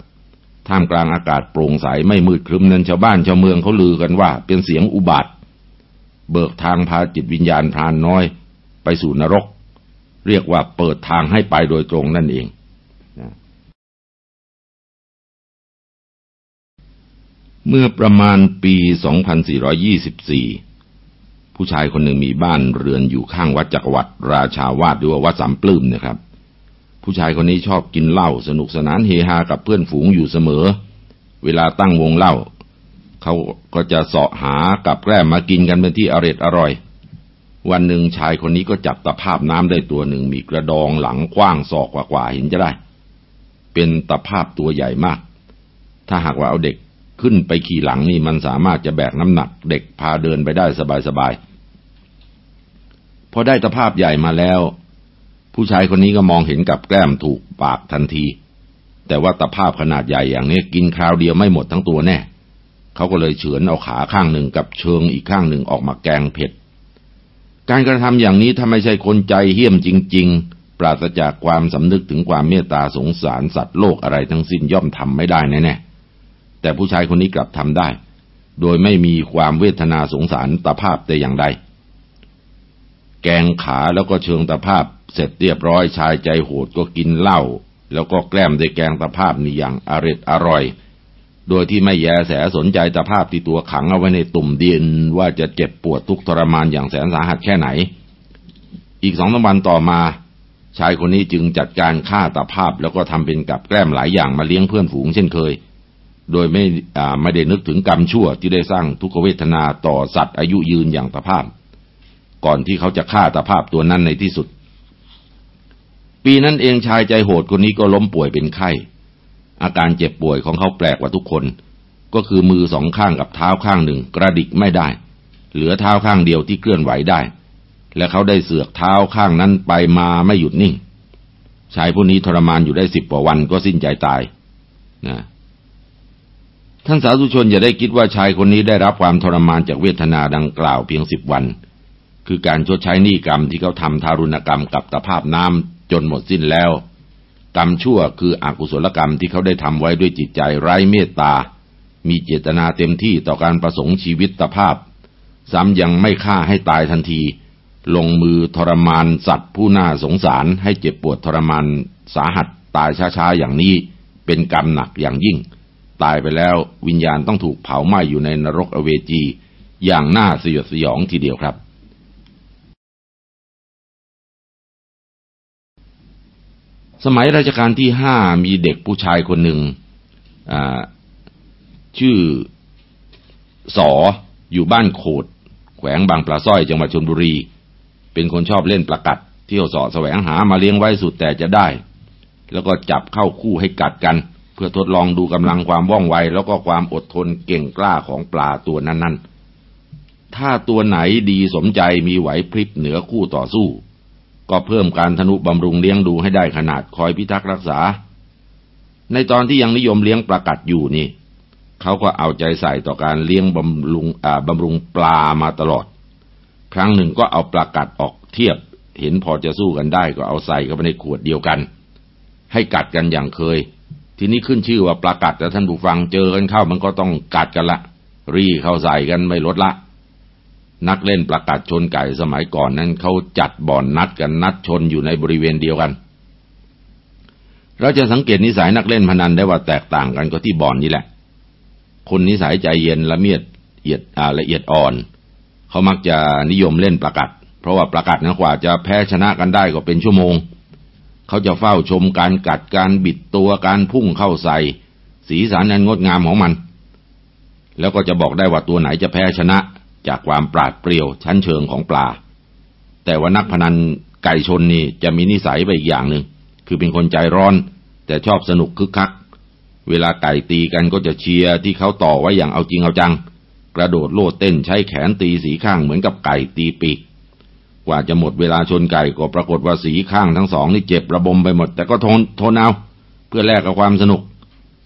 ท่ามกลางอากาศโปร่งใสไม่มืดครึ้มนั้นชาวบ้านชาวเมืองเขาลือกันว่า เป็นเสียงอุบาท เบิกทางพาจิตวิญญาณพรานน้อย ไปสู่นรก เรียกว่าเปิดทางให้ไปโดยตรงนั่นเอง เมื่อประมาณปี 2424 ผู้ชายคนหนึ่งมีบ้านเรือนอยู่ข้างวัดจักรวรรดิราชาวาสหรือว่าวัดสามปลื้มนะครับ ผู้ชายคนนี้ชอบกินเหล้าสนุกสนานเฮฮากับเพื่อนฝูงอยู่เสมอ เวลาตั้งวงเหล้าเขาก็จะเสาะหากับแกล้มมากินกันเป็นที่อร็ดอร่อย วันหนึ่งชายคนนี้ก็จับตะภาพน้ำได้ตัวหนึ่งมีกระดองหลังกว้างศอกกว่าๆเห็นจะได้ เป็นตะภาพตัวใหญ่มาก ถ้าหากว่าเอาเด็กขึ้นไปขี่หลังนี่มันสามารถจะแบกน้ำหนัก เด็กพาเดินไปได้สบายๆพอได้ตะภาพใหญ่มาแล้ว ผู้ชายคนนี้ก็มองเห็นกับแก้มถูกปากทันที แต่ว่าตะภาพขนาดใหญ่อย่างนี้กินคราวเดียวไม่หมดทั้งตัวแน่เขาก็เลยเฉือนเอาขาข้างหนึ่งกับเชิงอีกข้างหนึ่งออกมาแกงเผ็ด การกระทำอย่างนี้ถ้าไม่ใช่คนใจเหี้ยมจริง ๆ ปราศจากความสำนึกถึงความเมตตาสงสารสัตว์โลกอะไรทั้งสิ้นย่อมทำไม่ได้แน่ๆแต่ผู้ชายคนนี้กลับทำได้ โดยไม่มีความเวทนาสงสารตะภาพแต่อย่างใดแกงขาแล้วก็เชิงตะภาพ เสร็จเรียบร้อยชายใจโหดก็กินเหล้าแล้วก็แกล้มด้วยแกงตะภาพนี่อย่างอร็ดอร่อย โดยที่ไม่แยแสสนใจตภาพที่ตัวขังเอาไว้ในตุ่มดินว่าจะเจ็บปวดทุกทรมานอย่างแสนสาหัสแค่ไหน อีกสองสวันต่อมา ชายคนนี้จึงจัดการฆ่าตะภาพแล้วก็ทำเป็นกับแกล้มหลายอย่างมาเลี้ยงเพื่อนฝูงเช่นเคย โดยไม่ไม่ได้นึกถึงกรรมชั่วที่ได้สร้างทุกขเวทนาต่อสัตว์อายุยืนอย่างตะภาพ ก่อนที่เขาจะฆ่าตะภาพตัวนั้นในที่สุด ปีนั้นเองชายใจโหดคนนี้ก็ล้มป่วยเป็นไข้ อาการเจ็บป่วยของเขาแปลกกว่าทุกคน ก็คือมือสองข้างกับเท้าข้างหนึ่งกระดิกไม่ได้ เหลือเท้าข้างเดียวที่เคลื่อนไหวได้ และเขาได้เสือกเท้าข้างนั้นไปมาไม่หยุดนิ่ง ชายผู้นี้ทรมานอยู่ได้สิบกว่าวันก็สิ้นใจตายนะท่านสาธุชนอย่าได้คิดว่าชายคนนี้ได้รับความทรมานจากเวทนาดังกล่าวเพียงสิบวัน คือการชดใช้หนี้กรรมที่เขาทำทารุณกรรมกับตะภาพน้ำจนหมดสิ้นแล้ว กรรมชั่วคืออกุศลกรรมที่เขาได้ทำไว้ด้วยจิตใจไร้เมตตา มีเจตนาเต็มที่ต่อการประสงค์ชีวิตตภาพ ซ้ำยังไม่ฆ่าให้ตายทันที ลงมือทรมานสัตว์ผู้น่าสงสารให้เจ็บปวดทรมานสาหัสตายช้าๆอย่างนี้ เป็นกรรมหนักอย่างยิ่ง ตายไปแล้ววิญญาณต้องถูกเผาไหม้อยู่ในนรกอเวจี อย่างน่าสยดสยองทีเดียวครับ สมัยรัชกาลที่ห้ามีเด็กผู้ชายคนหนึ่งชื่อสออยู่บ้านโขด แขวงบางปลาสร้อยจังหวัดชนบุรี เป็นคนชอบเล่นประกัด เที่ยวสอแสวงหามาเลี้ยงไว้สุดแต่จะได้ แล้วก็จับเข้าคู่ให้กัดกัน เพื่อทดลองดูกำลังความว่องไว แล้วก็ความอดทนเก่งกล้าของปลาตัวนั้นๆ ถ้าตัวไหนดีสมใจมีไหวพริบเหนือคู่ต่อสู้ ก็เพิ่มการทนุบำรุงเลี้ยงดูให้ได้ขนาดคอยพิทักษ์รักษา ในตอนที่ยังนิยมเลี้ยงปลากัดอยู่นี่เขาก็เอาใจใส่ต่อการเลี้ยงบำรุงบำรุงปลามาตลอด ครั้งหนึ่งก็เอาปลากัดออกเทียบ เห็นพอจะสู้กันได้ก็เอาใส่เข้าไปในขวดเดียวกัน ให้กัดกันอย่างเคย ทีนี้ขึ้นชื่อว่าปลากัดแต่ท่านผู้ฟังเจอกันเข้ามันก็ต้องกัดกันละ รีเข้าใส่กันไม่ลดละ นักเล่นประกาศชนไก่สมัยก่อนนั้นเขาจัดบ่อนนัดกันนัดชนอยู่ในบริเวณเดียวกัน เราจะสังเกตนิสัยนักเล่นพนันได้ว่าแตกต่างกันก็ที่บ่อนนี่แหละ คนนิสัยใจเย็นละเมียดเอียดอาละเอียดอ่อน เขามักจะนิยมเล่นประกาศเพราะว่าประกาศนั้นกว่าจะแพ้ชนะกันได้ก็เป็นชั่วโมง เขาจะเฝ้าชมการกัดการบิดตัวการพุ่งเข้าใส่ สีสันอันงดงามของมัน แล้วก็จะบอกได้ว่าตัวไหนจะแพ้ชนะ จากความปราดเปรียวชั้นเชิงของปลา แต่ว่านักพนันไก่ชนนี่จะมีนิสัยไปอีกอย่างหนึ่งคือเป็นคนใจร้อน แต่ชอบสนุกคึกคัก เวลาไก่ตีกันก็จะเชียร์ที่เขาต่อไว้อย่างเอาจริงเอาจัง กระโดดโลดเต้นใช้แขนตีสีข้างเหมือนกับไก่ตีปีกกว่าจะหมดเวลาชนไก่ก็ปรากฏว่าสีข้างทั้งสองนี่เจ็บระบมไปหมด แต่ก็ทนทนเอาเพื่อแลกกับความสนุก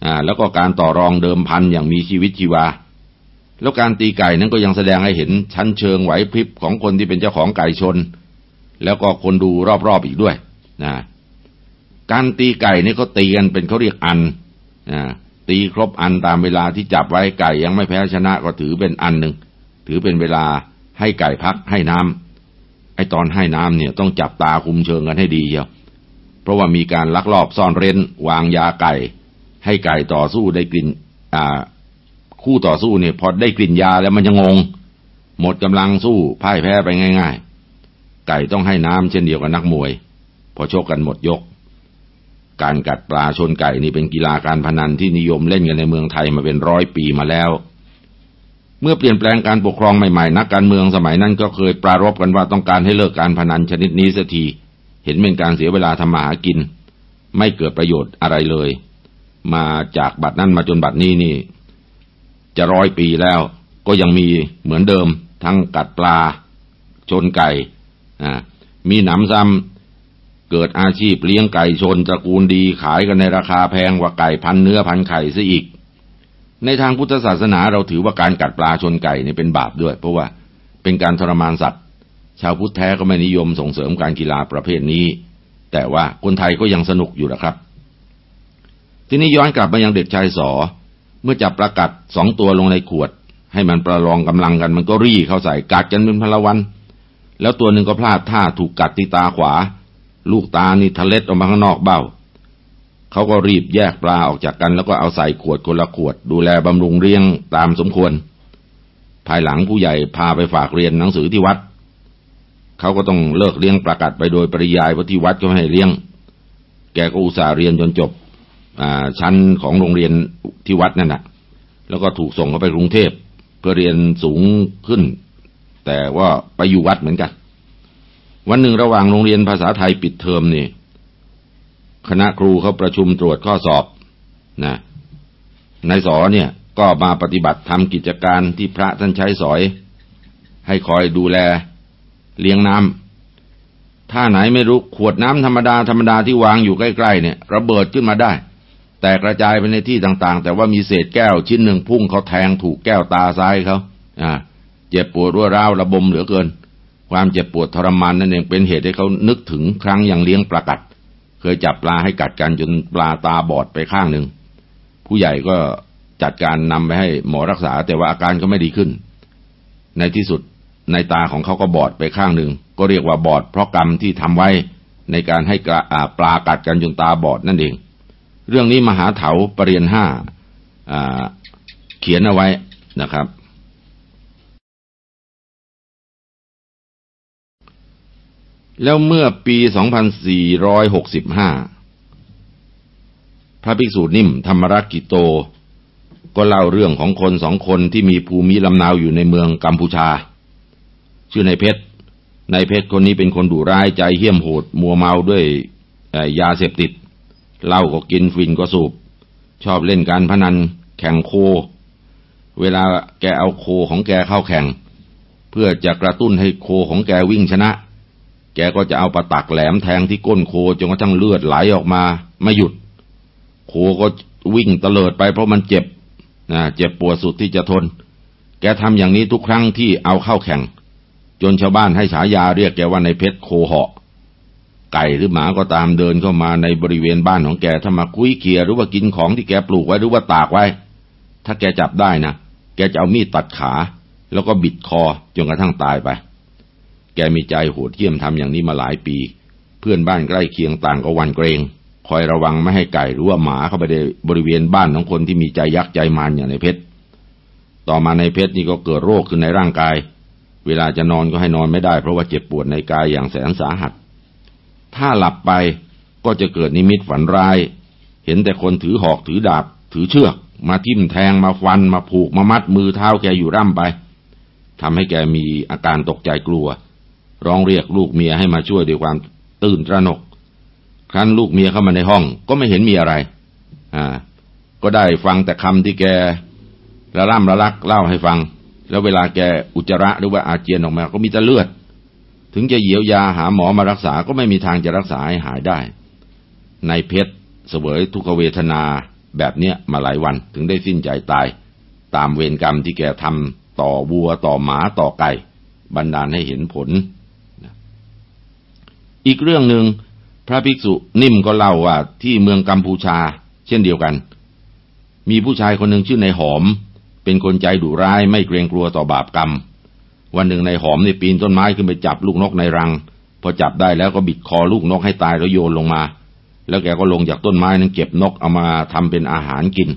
อ่าแล้วก็การต่อรองเดิมพันอย่างมีชีวิตชีวา แล้วการตีไก่นั้นก็ยังแสดงให้เห็นชั้นเชิงไหวพริบของคนที่เป็นเจ้าของไก่ชน แล้วก็คนดูรอบๆอีกด้วยนะการตีไก่นี่ก็ตีกันเป็นเขาเรียกอันนะตีครบอันตามเวลาที่จับไว้ไก่ยังไม่แพ้ชนะก็ถือเป็นอันหนึ่งถือเป็นเวลาให้ไก่พักให้น้ำไอตอนให้น้ำเนี่ยต้องจับตาคุมเชิงกันให้ดีเชียวเพราะว่ามีการลักลอบซ่อนเร้น วางยาไก่ ให้ไก่ต่อสู้ได้กลิ่นอ่า คู่ต่อสู้เนี่ยพอได้กลิ่นยาแล้วมันจะงง หมดกำลังสู้พ่ายแพ้ไปง่าย ๆ ไก่ต้องให้น้ำเช่นเดียวกับนักมวย พอโชคกันหมดยก การกัดปลาชนไก่นี่เป็นกีฬาการพนันที่นิยมเล่นกันในเมืองไทยมาเป็นร้อยปีมาแล้ว เมื่อเปลี่ยนแปลงการปกครองใหม่ๆ นักการเมืองสมัยนั้นก็เคยปรารบกันว่าต้องการให้เลิกการพนันชนิดนี้สักที เห็นเป็นการเสียเวลาทำมาหากิน ไม่เกิดประโยชน์อะไรเลย มาจากบัดนั้นมาจนบัดนี้นี่ จะร้อยปีแล้ว ก็ยังมีเหมือนเดิม ทั้งกัดปลา ชนไก่อ่ามีหนำซ้ำเกิดอาชีพเลี้ยงไก่ชนตระกูลดีขายกันในราคาแพงกว่าไก่พันเนื้อพันไข่ซะอีก ในทางพุทธศาสนาเราถือว่าการกัดปลาชนไก่เนี่ยเป็นบาปด้วย เพราะว่าเป็นการทรมานสัตว์ ชาวพุทธแท้ก็ไม่นิยมส่งเสริมการกีฬาประเภทนี้ แต่ว่าคนไทยก็ยังสนุกอยู่นะครับ ทีนี้ย้อนกลับมายังเด็กชายสอ เมื่อจับประกัดสองตัวลงในขวด ให้มันประลองกำลังกันมันก็รี่เข้าใส่กัดกันเป็นพลวัน แล้วตัวหนึ่งก็พลาดท่าถูกกัดที่ตาขวา ลูกตานี่ทะเล็ดออกมาข้างนอกเบ้าเขาก็รีบแยกปลาออกจากกันแล้วก็เอาใส่ขวดคนละขวด ดูแลบำรุงเลี้ยงตามสมควร ภายหลังผู้ใหญ่พาไปฝากเรียนหนังสือที่วัดเขาก็ต้องเลิกเลี้ยงประกาศไปโดยปริยายว่าะที่วัดก็ไม่ให้เลี้ยง แกก็อุตส่าห์เรียนจนจบ ชั้นของโรงเรียนที่วัดนั่นแหะแล้วก็ถูกส่งเข้าไปกรุงเทพเพื่อเรียนสูงขึ้น แต่ว่าไปอยู่วัดเหมือนกัน วันหนึ่งระหว่างโรงเรียนภาษาไทยปิดเทอมนี่คณะครูเขาประชุมตรวจข้อสอบนะนายสอเนี่ยก็มาปฏิบัติทำกิจการที่พระท่านใช้สอย ให้คอยดูแลเลี้ยงน้ำถ้าไหนไม่รู้ขวดน้ำธรรมดาธรรมดาที่วางอยู่ใกล้ ๆ เนี่ย ระเบิดขึ้นมาได้ แต่กระจายไปในที่ต่างๆ แต่ว่ามีเศษแก้วชิ้นหนึ่งพุ่งเขาแทงถูกแก้วตาซ้ายเขาอ่า เจ็บปวดรั่วร้าวระบมเหลือเกิน ความเจ็บปวดทรมานนั่นเองเป็นเหตุให้เขานึกถึงครั้งยังเลี้ยงปลากัด เคยจับปลาให้กัดกันจนปลาตาบอดไปข้างหนึ่ง ผู้ใหญ่ก็จัดการนำไปให้หมอรักษา แต่ว่าอาการก็ไม่ดีขึ้น ในที่สุดในตาของเขาก็บอดไปข้างหนึ่ง ก็เรียกว่าบอดเพราะกรรมที่ทำไว้ในการให้ปลากัดกันจนตาบอดนั่นเอง เรื่องนี้มหาเถาปรริยนห้าเขียนเอาไว้นะครับ แล้วเมื่อปี 2465 พระภิกษุนิ่มธรรมรักกิโต ก็เล่าเรื่องของคนสองคนที่มีภูมิลำนาวอยู่ในเมืองกัมพูชา ชื่อนายเพชรนายเพชรคนนี้เป็นคนดุร้ายใจเหี้ยมโหด มัวเมาด้วยยาเสพติด เหล้าก็กินฟินก็สูบ ชอบเล่นการพนัน แข่งโค เวลาแกเอาโคของแกเข้าแข่ง เพื่อจะกระตุ้นให้โคของแกวิ่งชนะ แกก็จะเอาประตักแหลมแทงที่ก้นโคจนกระทั่งเลือดไหลออกมา ไม่หยุด โคก็วิ่งเตลิดไปเพราะมันเจ็บนะเจ็บปวดสุดที่จะทน แกทำอย่างนี้ทุกครั้งที่เอาเข้าแข่ง จนชาวบ้านให้ฉายาเรียกแกว่าในเพชรโคเหาะ ไก่หรือหมาก็ตามเดินเข้ามาในบริเวณบ้านของแกถ้ามาคุยเคียหรือว่ากินของที่แกปลูกไว้หรือว่าตากไว้ ถ้าแกจับได้นะแกจะเอามีดตัดขา แล้วก็บิดคอจนกระทั่งตายไป แกมีใจโหดเหี้ยมทำอย่างนี้มาหลายปี เพื่อนบ้านใกล้เคียงต่างก็วันเกรงคอยระวังไม่ให้ไก่หรือว่าหมาเข้าไปในบริเวณบ้านของคนที่มีใจยักษ์ใจมารอย่างในเพชรต่อมาในเพชรนี่ก็เกิดโรคขึ้นในร่างกาย เวลาจะนอนก็ให้นอนไม่ได้เพราะว่าเจ็บปวดในกายอย่างแสนสาหัส ถ้าหลับไปก็จะเกิดนิมิตฝันร้าย เห็นแต่คนถือหอกถือดาบ ถือเชือก มาทิ่มแทงมาฟันมาผูกมามัดมือเท้าแกอยู่ร่ำไปทำให้แกมีอาการตกใจกลัว ร้องเรียกลูกเมียให้มาช่วยด้วยความตื่นตระหนก ครั้นลูกเมียเข้ามาในห้องก็ไม่เห็นมีอะไร อ่า ก็ได้ฟังแต่คำที่แกละล่ำละลักเล่าให้ฟัง แล้วเวลาแกอุจจาระหรือว่าอาเจียนออกมา ก็มีแต่เลือด ถึงจะเยียวยาหาหมอมารักษาก็ไม่มีทางจะรักษาให้หายได้ ในเพชรเสวยทุกเวทนาแบบเนี้ยมาหลายวันถึงได้สิ้นใจตาย ตามเวรกรรมที่แกทำต่อวัวต่อหมาต่อไก่บันดาลให้เห็นผล อีกเรื่องหนึ่งพระภิกษุนิ่มก็เล่าว่าที่เมืองกัมพูชา เช่นเดียวกัน มีผู้ชายคนหนึ่งชื่อในหอม เป็นคนใจดุร้ายไม่เกรงกลัวต่อบาปกรรม วันหนึ่งนายหอมเนี่ยปีนต้นไม้ขึ้นไปจับลูกนกในรัง พอจับได้แล้วก็บิดคอลูกนกให้ตายแล้วโยนลงมา แล้วแกก็ลงจากต้นไม้นั้นเก็บนกเอามาทำเป็นอาหารกิน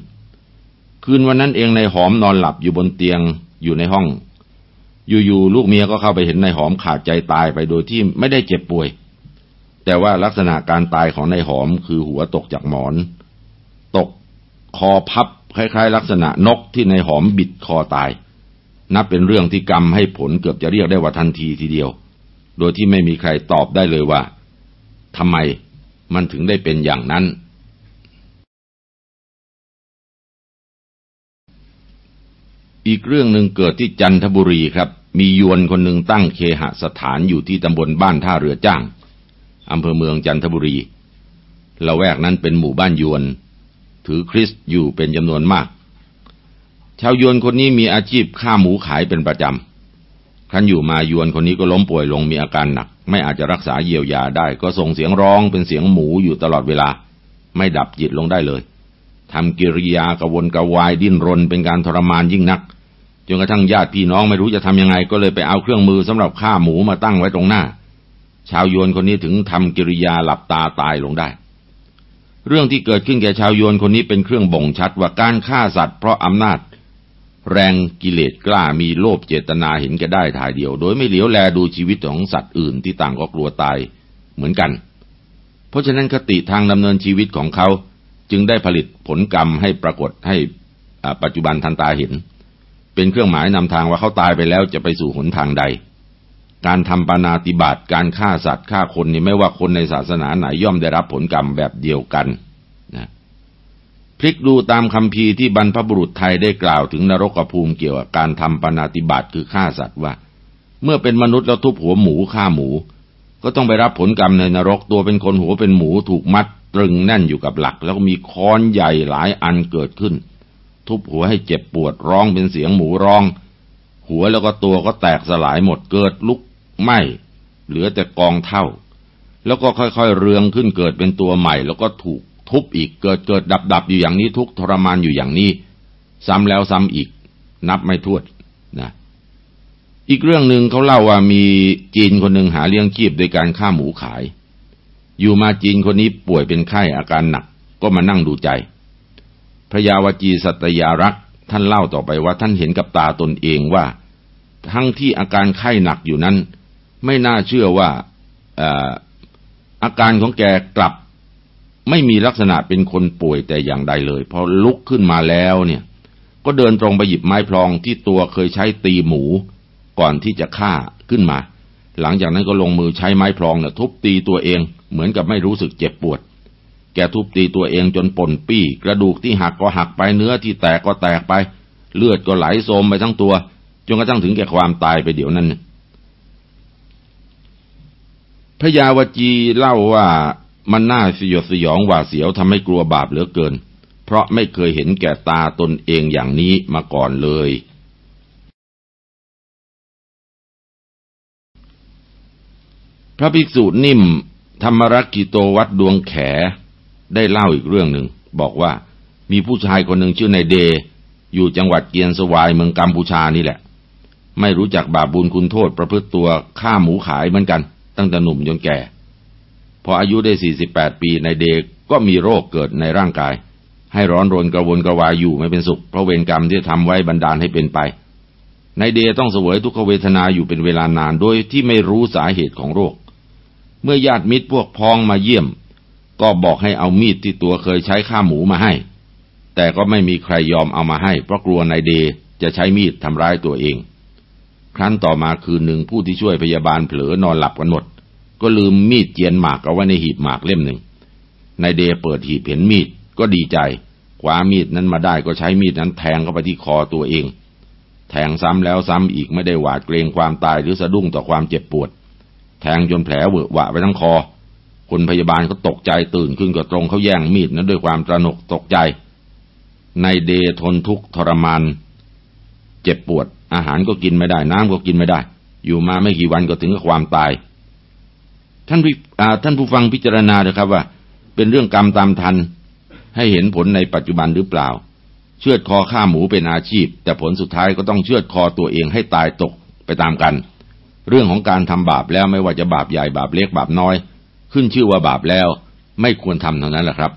คืนวันนั้นเองนายหอมนอนหลับอยู่บนเตียงอยู่ในห้อง อยู่ๆลูกเมียก็เข้าไปเห็นนายหอมขาดใจตายไปโดยที่ไม่ได้เจ็บป่วย แต่ว่าลักษณะการตายของนายหอมคือหัวตกจากหมอน ตกคอพับคล้ายๆ ลักษณะนกที่นายหอมบิดคอตาย นับเป็นเรื่องที่กรรมให้ผลเกือบจะเรียกได้ว่าทันทีทีเดียว โดยที่ไม่มีใครตอบได้เลยว่าทำไมมันถึงได้เป็นอย่างนั้น อีกเรื่องหนึ่งเกิดที่จันทบุรีครับ มียวนคนหนึ่งตั้งเคหสถานอยู่ที่ตำบลบ้านท่าเรือจ้างอำเภอเมืองจันทบุรีละแวกนั้นเป็นหมู่บ้านยวน ถือคริสต์อยู่เป็นจำนวนมาก ชาวยวนคนนี้มีอาชีพฆ่าหมูขายเป็นประจำครั้นอยู่มายวนคนนี้ก็ล้มป่วยลงมีอาการหนัก ไม่อาจจะรักษาเยียวยาได้ ก็ส่งเสียงร้องเป็นเสียงหมูอยู่ตลอดเวลา ไม่ดับจิตลงได้เลยทำกิริยากระวนกระวายดิ้นรนเป็นการทรมานยิ่งนักจนกระทั่งญาติพี่น้องไม่รู้จะทำยังไง ก็เลยไปเอาเครื่องมือสำหรับฆ่าหมูมาตั้งไว้ตรงหน้า ชาวยวนคนนี้ถึงทำกิริยาหลับตาตายลงได้ เรื่องที่เกิดขึ้นแก่ชาวยวนคนนี้เป็นเครื่องบ่งชัดว่าการฆ่าสัตว์เพราะอำนาจ แรงกิเลสกล้ามีโลภเจตนาเห็นแก่ได้ถ่ายเดียว โดยไม่เหลียวแลดูชีวิตของสัตว์อื่นที่ต่างก็กลัวตายเหมือนกัน เพราะฉะนั้นคติทางดำเนินชีวิตของเขาจึงได้ผลิตผลกรรมให้ปรากฏให้ปัจจุบันทันตาเห็น เป็นเครื่องหมายนำทางว่าเขาตายไปแล้วจะไปสู่หนทางใด การทำปานาติบาตการฆ่าสัตว์ฆ่าคนนี่ไม่ว่าคนในศาสนาไหนย่อมได้รับผลกรรมแบบเดียวกัน พลิกดูตามคำพีที่บรรพบุรุษไทยได้กล่าวถึงนรกภูมิเกี่ยวกับการทำปนาติบาตคือฆ่าสัตว์ว่า เมื่อเป็นมนุษย์แล้วทุบหัวหมูฆ่าหมู ก็ต้องไปรับผลกรรมในนรกตัวเป็นคนหัวเป็นหมูถูกมัดตรึงแน่นอยู่กับหลัก แล้วก็มีค้อนใหญ่หลายอันเกิดขึ้น ทุบหัวให้เจ็บปวดร้องเป็นเสียงหมูร้อง หัวแล้วก็ตัวก็แตกสลายหมดเกิดลุกไหมเหลือแต่กองเท่า แล้วก็ค่อยๆเรืองขึ้นเกิดเป็นตัวใหม่ แล้วก็ถูก ทุบอีกเกิดเกิดดับดับอยู่อย่างนี้ ทุกทรมานอยู่อย่างนี้ ซ้ำแล้วซ้ำอีก นับไม่ถ้วนนะอีกเรื่องหนึ่งเขาเล่าว่ามีจีนคนหนึ่งหาเลี้ยงชีพโดยการฆ่าหมูขาย อยู่มาจีนคนนี้ป่วยเป็นไข้อาการหนัก ก็มานั่งดูใจ พระยาวจีสัตยารักษ์ท่านเล่าต่อไปว่าท่านเห็นกับตาตนเองว่า ทั้งที่อาการไข้หนักอยู่นั้น ไม่น่าเชื่อว่าอาการของแกกลับ ไม่มีลักษณะเป็นคนป่วยแต่อย่างใดเลยพอลุกขึ้นมาแล้วเนี่ย ก็เดินตรงไปหยิบไม้พลองที่ตัวเคยใช้ตีหมู ก่อนที่จะฆ่าขึ้นมา หลังจากนั้นก็ลงมือใช้ไม้พลองเนี่ยทุบตีตัวเอง เหมือนกับไม่รู้สึกเจ็บปวด แกทุบตีตัวเองจนป่นปี้ กระดูกที่หักก็หักไปเนื้อที่แตกก็แตกไป เลือดก็ไหลโสมไปทั้งตัวจนกระทั่งถึงแก่ความตายไปเดี๋ยวนั้นพระยาวจีเล่าว่า มันน่าสยดสยองหวาดเสียวทำให้กลัวบาปเหลือเกิน เพราะไม่เคยเห็นแก่ตาตนเองอย่างนี้มาก่อนเลย พระภิกษุนิ่ม ธรรมรักกิโตวัดดวงแข ได้เล่าอีกเรื่องหนึ่ง บอกว่ามีผู้ชายคนหนึ่งชื่อนายเด อยู่จังหวัดเกียนสวายเมืองกัมพูชานี่แหละ ไม่รู้จักบาปบุญคุณโทษประพฤติตัวฆ่าหมูขายเหมือนกัน ตั้งแต่หนุ่มจนแก่ พออายุได้ 48 ปีในเด็กก็มีโรคเกิดในร่างกาย ให้ร้อนรนกระวนกระวายอยู่ไม่เป็นสุข เพราะเวรกรรมที่ทำไว้บันดาลให้เป็นไปในเดต้องเสวยทุกขเวทนาอยู่เป็นเวลานานโดยที่ไม่รู้สาเหตุของโรค เมื่อญาติมิตรพวกพ้องมาเยี่ยม ก็บอกให้เอามีดที่ตัวเคยใช้ฆ่าหมูมาให้ แต่ก็ไม่มีใครยอมเอามาให้ เพราะกลัวนายเดจะใช้มีดทำร้ายตัวเอง ครั้นต่อมาคืนหนึ่งผู้ที่ช่วยพยาบาลเผลอนอนหลับกันหมด ก็ลืมมีดเจียนหมากเอาไว้ในหีบหมากเล่มหนึ่งนายเดเปิดหีบเห็นมีดก็ดีใจคว้ามีดนั้นมาได้ก็ใช้มีดนั้นแทงเข้าไปที่คอตัวเอง แทงซ้ำแล้วซ้ำอีกไม่ได้หวาดเกรงความตายหรือสะดุ้งต่อความเจ็บปวด แทงจนแผลเวอะหวะไปทั้งคอ คนพยาบาลก็ตกใจตื่นขึ้นก็ตรงเขาแย่งมีดนั้นด้วยความตระหนกตกใจนายเดทนทุกข์ทรมานเจ็บปวด อาหารก็กินไม่ได้น้ำก็กินไม่ได้ อยู่มาไม่กี่วันก็ถึงกับความตาย ท่านท่านผู้ฟังพิจารณาเลยครับว่า เป็นเรื่องกรรมตามทัน ให้เห็นผลในปัจจุบันหรือเปล่า เชือดคอฆ่าหมูเป็นอาชีพ แต่ผลสุดท้ายก็ต้องเชือดคอตัวเองให้ตายตกไปตามกัน เรื่องของการทำบาปแล้วไม่ว่าจะบาปใหญ่บาปเล็กบาปน้อย ขึ้นชื่อว่าบาปแล้ว ไม่ควรทำเท่านั้นแหละครับ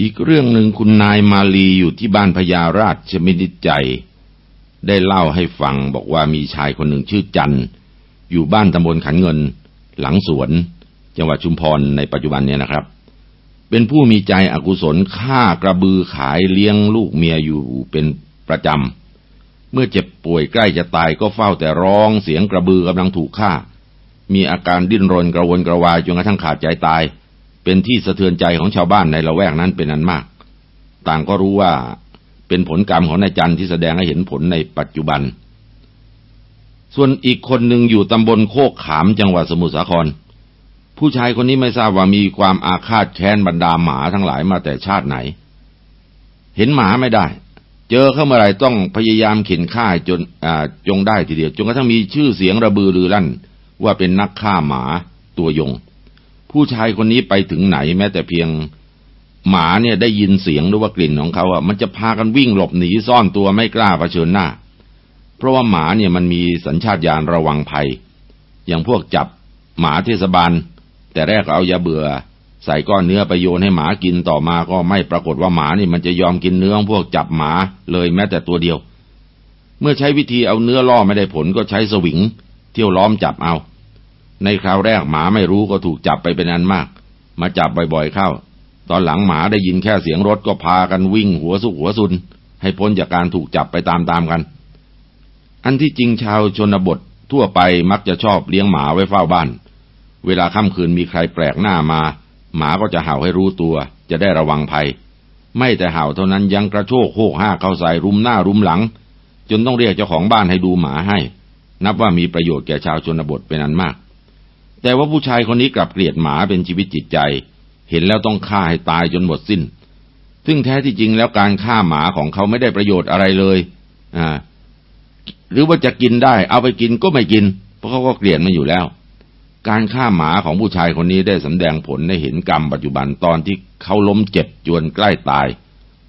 อีกเรื่องหนึ่งคุณนายมาลีอยู่ที่บ้านพญาราชมินิจใจ ได้เล่าให้ฟังบอกว่ามีชายคนหนึ่งชื่อจันอยู่บ้านตำบลขันเงิน หลังสวน จังหวัดชุมพรในปัจจุบันเนี่ยนะครับ เป็นผู้มีใจอกุศลฆ่ากระบือขายเลี้ยงลูกเมียอยู่เป็นประจำ เมื่อเจ็บป่วยใกล้จะตายก็เฝ้าแต่ร้องเสียงกระบือกำลังถูกฆ่า มีอาการดิ้นรนกระวนกระวายจนกระทั่งขาดใจตาย เป็นที่สะเทือนใจของชาวบ้านในละแวกนั้นเป็นอันมาก ต่างก็รู้ว่า เป็นผลกรรมของนายจันที่แสดงให้เห็นผลในปัจจุบัน ส่วนอีกคนหนึ่งอยู่ตำบลโคกขามจังหวัดสมุทรสาคร ผู้ชายคนนี้ไม่ทราบว่ามีความอาฆาตแค้นบรรดาหมาทั้งหลายมาแต่ชาติไหน เห็นหมาไม่ได้ เจอเข้าเมื่อไรต้องพยายามเข็นฆ่าจนจงได้ทีเดียวจนกระทั่งมีชื่อเสียงระบือรือลั่น ว่าเป็นนักฆ่าหมาตัวยง ผู้ชายคนนี้ไปถึงไหนแม้แต่เพียง หมาเนี่ยได้ยินเสียงหรือว่ากลิ่นของเขาอะมันจะพากันวิ่งหลบหนีซ่อนตัวไม่กล้าเผชิญหน้า เพราะว่าหมาเนี่ยมันมีสัญชาตญาณระวังภัย อย่างพวกจับหมาเทศบาล แต่แรกเอายาเบื่อ ใส่ก้อนเนื้อไปโยนให้หมากินต่อมาก็ไม่ปรากฏว่าหมานี่มันจะยอมกินเนื้อพวกจับหมาเลยแม้แต่ตัวเดียว เมื่อใช้วิธีเอาเนื้อล่อไม่ได้ผลก็ใช้สวิง เที่ยวล้อมจับเอา ในคราวแรกหมาไม่รู้ก็ถูกจับไปเป็นอันมาก มาจับบ่อยๆเข้า ตอนหลังหมาได้ยินแค่เสียงรถก็พากันวิ่งหัวสุกหัวซุน ให้พ้นจากการถูกจับไปตามๆกัน อันที่จริงชาวชนบททั่วไปมักจะชอบเลี้ยงหมาไว้เฝ้าบ้าน เวลาค่ำคืนมีใครแปลกหน้ามา หมาก็จะเห่าให้รู้ตัว จะได้ระวังภัย ไม่แต่เห่าเท่านั้นยังกระโชกโคกห้าเข้าใส่รุมหน้ารุมหลัง จนต้องเรียกเจ้าของบ้านให้ดูหมาให้ นับว่ามีประโยชน์แก่ชาวชนบทเป็นอันมาก แต่ว่าผู้ชายคนนี้กลับเกลียดหมาเป็นชีวิตจิตใจ เห็นแล้วต้องฆ่าให้ตายจนหมดสิ้น ซึ่งแท้ที่จริงแล้วการฆ่าหมาของเขาไม่ได้ประโยชน์อะไรเลยอ่าหรือว่าจะกินได้ เอาไปกินก็ไม่กิน เพราะเขาก็เกลียดมันอยู่แล้ว การฆ่าหมาของผู้ชายคนนี้ได้สำแดงผลในเห็นกรรมปัจจุบันตอนที่เขาล้มเจ็บจวนใกล้ตาย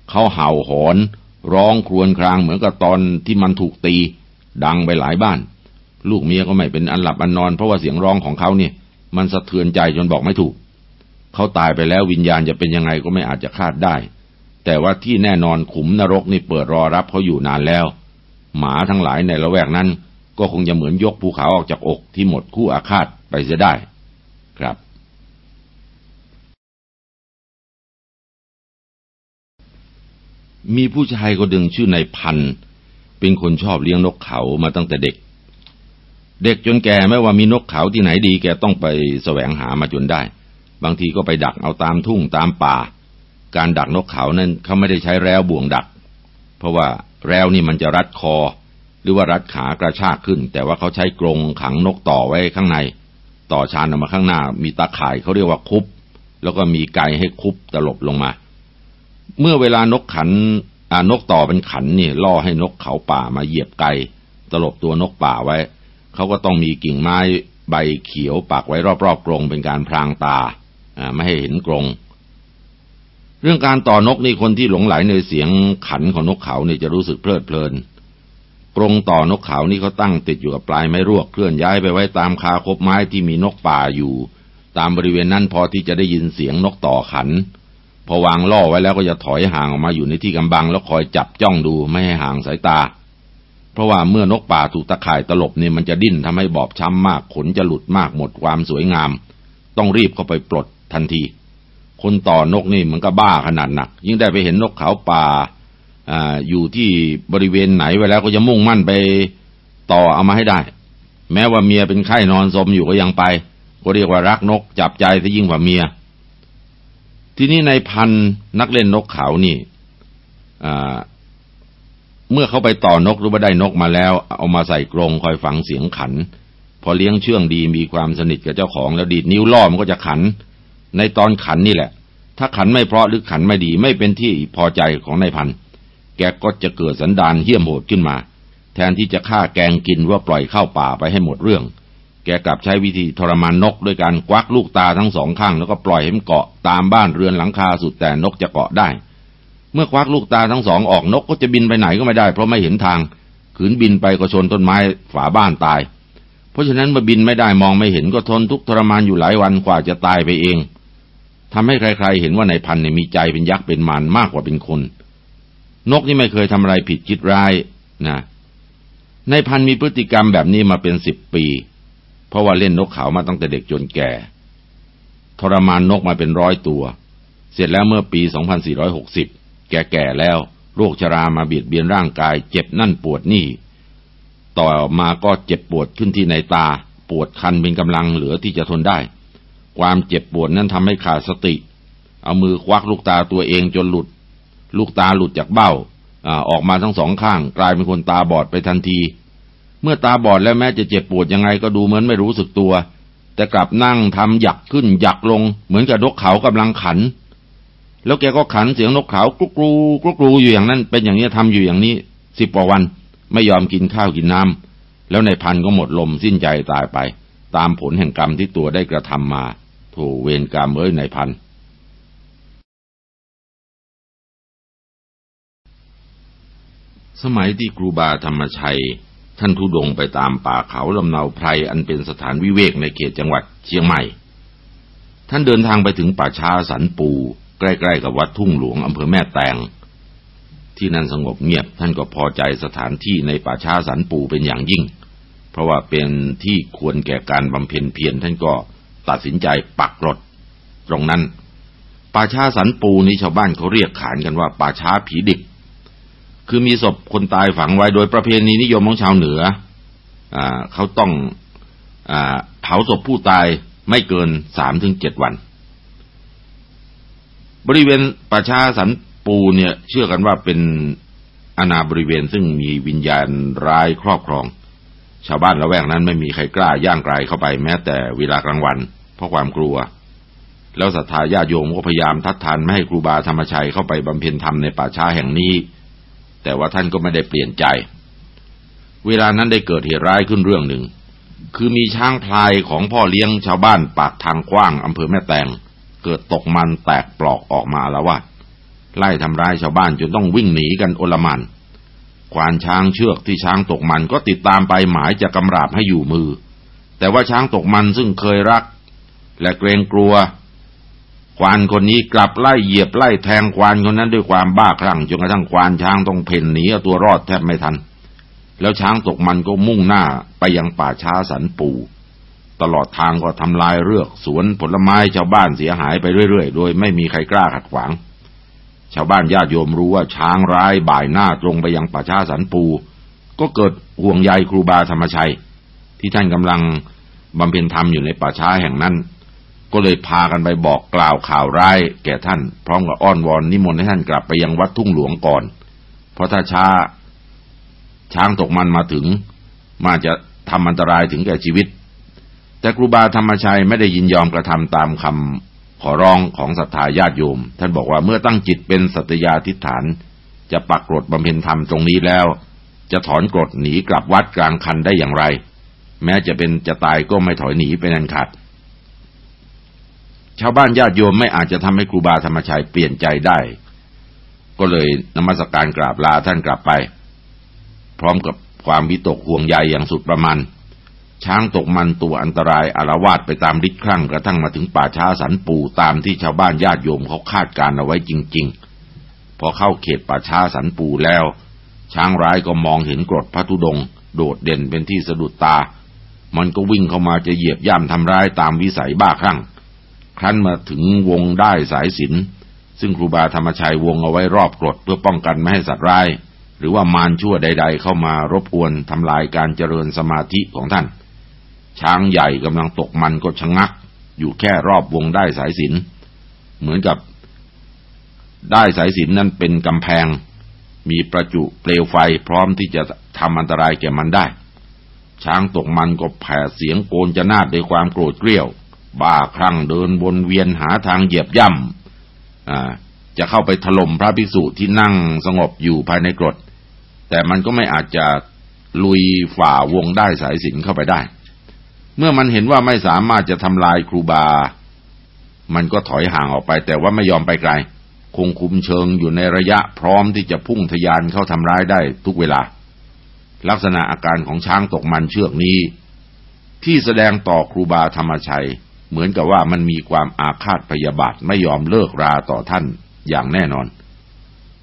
เขาเห่าหอน ร้องครวญครางเหมือนกับตอนที่มันถูกตี ดังไปหลายบ้าน ลูกเมียก็ไม่เป็นอันหลับอันนอน เพราะว่าเสียงร้องของเขาเนี่ย มันสะเทือนใจจนบอกไม่ถูก เขาตายไปแล้ววิญญาณจะเป็นยังไงก็ไม่อาจจะคาดได้ แต่ว่าที่แน่นอนขุมนรกนี่เปิดรอรับเขาอยู่นานแล้ว หมาทั้งหลายในละแวกนั้น ก็คงจะเหมือนยกภูเขาออกจากอกที่หมดคู่อาฆาตไปจะได้ ครับ มีผู้ชายคนหนึ่งชื่อนายพัน เป็นคนชอบเลี้ยงนกเขามาตั้งแต่เด็ก เด็กจนแก่ไม่ว่ามีนกเขาที่ไหนดีแกต้องไปแสวงหามาจนได้ บางทีก็ไปดักเอาตามทุ่งตามป่า การดักนกเขานั้นเขาไม่ได้ใช้แร้วบ่วงดัก เพราะว่าแร้วนี่มันจะรัดคอ หรือว่ารัดขากระชากขึ้น แต่ว่าเขาใช้กรงขังนกต่อไว้ข้างใน ต่อชานออกมาข้างหน้า มีตาข่ายเขาเรียกว่าคุบ แล้วก็มีไกให้คุบตลบลงมา เมื่อเวลานกขันนกต่อเป็นขันนี่ล่อให้นกเขาป่ามาเหยียบไกตลบตัวนกป่าไว้ เขาก็ต้องมีกิ่งไม้ใบเขียวปักไว้รอบๆกรงเป็นการพรางตา ไม่ให้เห็นกรงเรื่องการต่อนกนี่คนที่หลงไหลในเสียงขันของนกเขาเนี่ยจะรู้สึกเพลิดเพลินกรงต่อนกเขานี่เขาตั้งติดอยู่กับปลายไม้รวกเคลื่อนย้ายไปไว้ตามคาคบไม้ที่มีนกป่าอยู่ ตามบริเวณนั้นพอที่จะได้ยินเสียงนกต่อขัน พอวางล่อไว้แล้วก็จะถอยห่างออกมาอยู่ในที่กำบัง แล้วคอยจับจ้องดูไม่ให้ห่างสายตา เพราะว่าเมื่อนกป่าถูกตะข่ายตลบเนี่ยมันจะดิ้นทำให้บอบช้ำมากขนจะหลุดมากหมดความสวยงาม ต้องรีบเข้าไปปลด ทันที คนต่อนกนี่มันก็บ้าขนาดหนัก ยิ่งได้ไปเห็นนกเขาป่าออยู่ที่บริเวณไหนไว้แล้วก็จะมุ่งมั่นไปต่อเอามาให้ได้ แม้ว่าเมียเป็นไข้นอนสมอยู่ก็ยังไป ก็เรียกว่ารักนกจับใจซะยิ่งกว่าเมีย ทีนี้ในพันนักเล่นนกเขานี่เมื่อเขาไปต่อนกหรือว่าได้นกมาแล้ว เอามาใส่กรงคอยฟังเสียงขัน พอเลี้ยงเชื่องดีมีความสนิทกับเจ้าของแล้วดีดนิ้วล่อมันก็จะขัน ในตอนขันนี่แหละ ถ้าขันไม่เพราะหรือขันไม่ดีไม่เป็นที่พอใจของนายพัน แกก็จะเกิดสันดานเหี้ยมโหดขึ้นมา แทนที่จะฆ่าแกงกินว่าปล่อยเข้าป่าไปให้หมดเรื่อง แกกลับใช้วิธีทรมานนกด้วยการควักลูกตาทั้งสองข้างแล้วก็ปล่อยให้มันเกาะตามบ้านเรือนหลังคาสุดแต่นกจะเกาะได้ เมื่อควักลูกตาทั้งสองออกนกก็จะบินไปไหนก็ไม่ได้ เพราะไม่เห็นทาง ขืนบินไปก็ชนต้นไม้ฝาบ้านตายเพราะฉะนั้นเมื่อบินไม่ได้มองไม่เห็นก็ทนทุกทรมานอยู่หลายวันกว่าจะตายไปเอง ทำให้ใครๆเห็นว่าในพันเนี่ยมีใจเป็นยักษ์เป็นมารมากกว่าเป็นคน นกนี่ไม่เคยทำอะไรผิดคิดร้ายนะในพันมีพฤติกรรมแบบนี้มาเป็นสิบปี เพราะว่าเล่นนกเขามาตั้งแต่เด็กจนแก่ ทรมานนกมาเป็นร้อยตัว เสร็จแล้วเมื่อปี 2460 แก่ๆแล้ว โรคชรามาเบียดเบียนร่างกาย เจ็บนั่นปวดนี่ ต่อมาก็เจ็บปวดขึ้นที่ในตา ปวดคันเป็นกำลังเหลือที่จะทนได้ ความเจ็บปวดนั้นทำให้ขาดสติ เอามือควักลูกตาตัวเองจนหลุด ลูกตาหลุดจากเบ้าออกมาทั้งสองข้าง กลายเป็นคนตาบอดไปทันที เมื่อตาบอดแล้วแม้จะเจ็บปวดยังไงก็ดูเหมือนไม่รู้สึกตัว แต่กลับนั่งทำหยักขึ้นหยักลง เหมือนกับนกเขากำลังขัน แล้วแกก็ขันเสียงนกเขากรุกรูกรุกรูอยู่อย่างนั้น เป็นอย่างนี้ทำอยู่อย่างนี้สิบกว่าวัน ไม่ยอมกินข้าวกินน้ำแล้วในพันก็หมดลมสิ้นใจตายไป ตามผลแห่งกรรมที่ตัวได้กระทำมา โถเวรกรรมเอ้ยในพัน สมัยที่ครูบาธรรมชัย ท่านทุดงไปตามป่าเขาลำเนาไพรอันเป็นสถานวิเวกในเขตจังหวัดเชียงใหม่ ท่านเดินทางไปถึงป่าช้าสันปู ใกล้ๆกับวัดทุ่งหลวงอำเภอแม่แตงที่นั่นสงบเงียบท่านก็พอใจสถานที่ในป่าช้าสันปูเป็นอย่างยิ่ง เพราะว่าเป็นที่ควรแก่การบำเพ็ญเพียรท่านก็ ตัดสินใจปักรถตรงนั้น ป่าช้าสันปูนี้ชาวบ้านเขาเรียกขานกันว่า ป่าช้าผีดิบ คือมีศพคนตายฝังไว้โดยประเพณีนิยมของชาวเหนืออเขาต้องอเผาศพผู้ตายไม่เกินสามถึงเจ็ดวัน บริเวณป่าช้าสันปูเนี่ย เชื่อกันว่าเป็นอาณาบริเวณซึ่งมีวิญญาณร้ายครอบครอง ชาวบ้านละแวกนั้นไม่มีใครกล้าย่างไกลเข้าไปแม้แต่เวลากลางวัน เพราะความกลัว แล้วศรัทธาญาโยมก็พยายามทัดทานไม่ให้ครูบาธรรมชัยเข้าไปบำเพ็ญธรรมในป่าช้าแห่งนี้ แต่ว่าท่านก็ไม่ได้เปลี่ยนใจ เวลานั้นได้เกิดเหตุร้ายขึ้นเรื่องหนึ่ง คือมีช้างพลายของพ่อเลี้ยงชาวบ้านปากทางกว้างอำเภอแม่แตงเกิดตกมันแตกปลอกออกมาแล้วว่าไล่ทำร้ายชาวบ้านจนต้องวิ่งหนีกันโอลมันควานช้างเชือกที่ช้างตกมันก็ติดตามไปหมายจะกำราบให้อยู่มือ แต่ว่าช้างตกมันซึ่งเคยรัก และเกรงกลัว ควานคนนี้กลับไล่เหยียบไล่แทงควานคนนั้นด้วยความบ้าคลั่งจนกระทั่งควานช้างต้องเพ่นหนีเอาตัวรอดแทบไม่ทัน แล้วช้างตกมันก็มุ่งหน้าไปยังป่าช้าสันปูตลอดทางก็ทำลายเรือกสวนผลไม้ชาวบ้านเสียหายไปเรื่อยๆ โดยไม่มีใครกล้าขัดขวาง ชาวบ้านญาติโยมรู้ว่าช้างร้ายบ่ายหน้าตรงไปยังป่าช้าสันปู ก็เกิดห่วงใยครูบาธรรมชัย ที่ท่านกำลังบำเพ็ญธรรมอยู่ในป่าช้าแห่งนั้น ก็เลยพากันไปบอกกล่าวข่าวร้ายแก่ท่าน พร้อมกับอ้อนวอนนิมนต์ให้ท่านกลับไปยังวัดทุ่งหลวงก่อน เพราะถ้าช้า ช้างตกมันมาถึงมาจะทำอันตรายถึงแก่ชีวิต แต่ครูบาธรรมชัยไม่ได้ยินยอมกระทำตามคำขอร้องของศรัทธาญาติโยม ท่านบอกว่าเมื่อตั้งจิตเป็นสัตยาธิฐาน จะปักกรดบำเพ็ญธรรมตรงนี้แล้ว จะถอนกรดหนีกลับวัดกลางคันได้อย่างไร แม้จะเป็นจะตายก็ไม่ถอยหนีเป็นอันขาด ชาวบ้านญาติโยมไม่อาจจะทำให้ครูบาธรรมชัยเปลี่ยนใจได้ ก็เลยนมัสการกราบลาท่านกลับไป พร้อมกับความวิตกห่วงใยอย่างสุดประมาณช้างตกมันตัวอันตรายอารวาสไปตามฤทธิ์ครั่งกระทั่งมาถึงป่าช้าสันปูตามที่ชาวบ้านญาติโยมเขาคาดการเอาไว้จริง ๆ พอเข้าเขตป่าช้าสันปูแล้ว ช้างร้ายก็มองเห็นกรดพระธุดง โดดเด่นเป็นที่สะดุดตา มันก็วิ่งเข้ามาจะเหยียบย่ำทำร้ายตามวิสัยบ้าคลั่ง ครั้นมาถึงวงได้สายสินซึ่งครูบาธรรมชัยวงเอาไว้รอบกรดเพื่อป้องกันไม่ให้สัตว์ร้าย หรือว่ามารชั่วใด ๆ เข้ามารบกวนทำลายการเจริญสมาธิของท่าน ช้างใหญ่กำลังตกมันก็ชะงัก อยู่แค่รอบวงได้สายสินเหมือนกับได้สายสินนั้นเป็นกำแพง มีประจุเปลวไฟพร้อมที่จะทำอันตรายแก่มันได้ ช้างตกมันก็แผ่เสียงโกนจะนาดด้วยความโกรธเกรี้ยว บ้าคลั่งเดินวนเวียนหาทางเหยียบย่ำจะเข้าไปถล่มพระภิกษุที่นั่งสงบอยู่ภายในกรด แต่มันก็ไม่อาจจะลุยฝ่าวงได้สายสินเข้าไปได้ เมื่อมันเห็นว่าไม่สามารถจะทำลายครูบา มันก็ถอยห่างออกไป แต่ว่าไม่ยอมไปไกล คงคุมเชิงอยู่ในระยะพร้อมที่จะพุ่งทยานเข้าทำร้ายได้ทุกเวลา ลักษณะอาการของช้างตกมันเชือกนี้ ที่แสดงต่อครูบาธรรมชัย เหมือนกับว่ามันมีความอาฆาตพยาบาทไม่ยอมเลิกราต่อท่านอย่างแน่นอน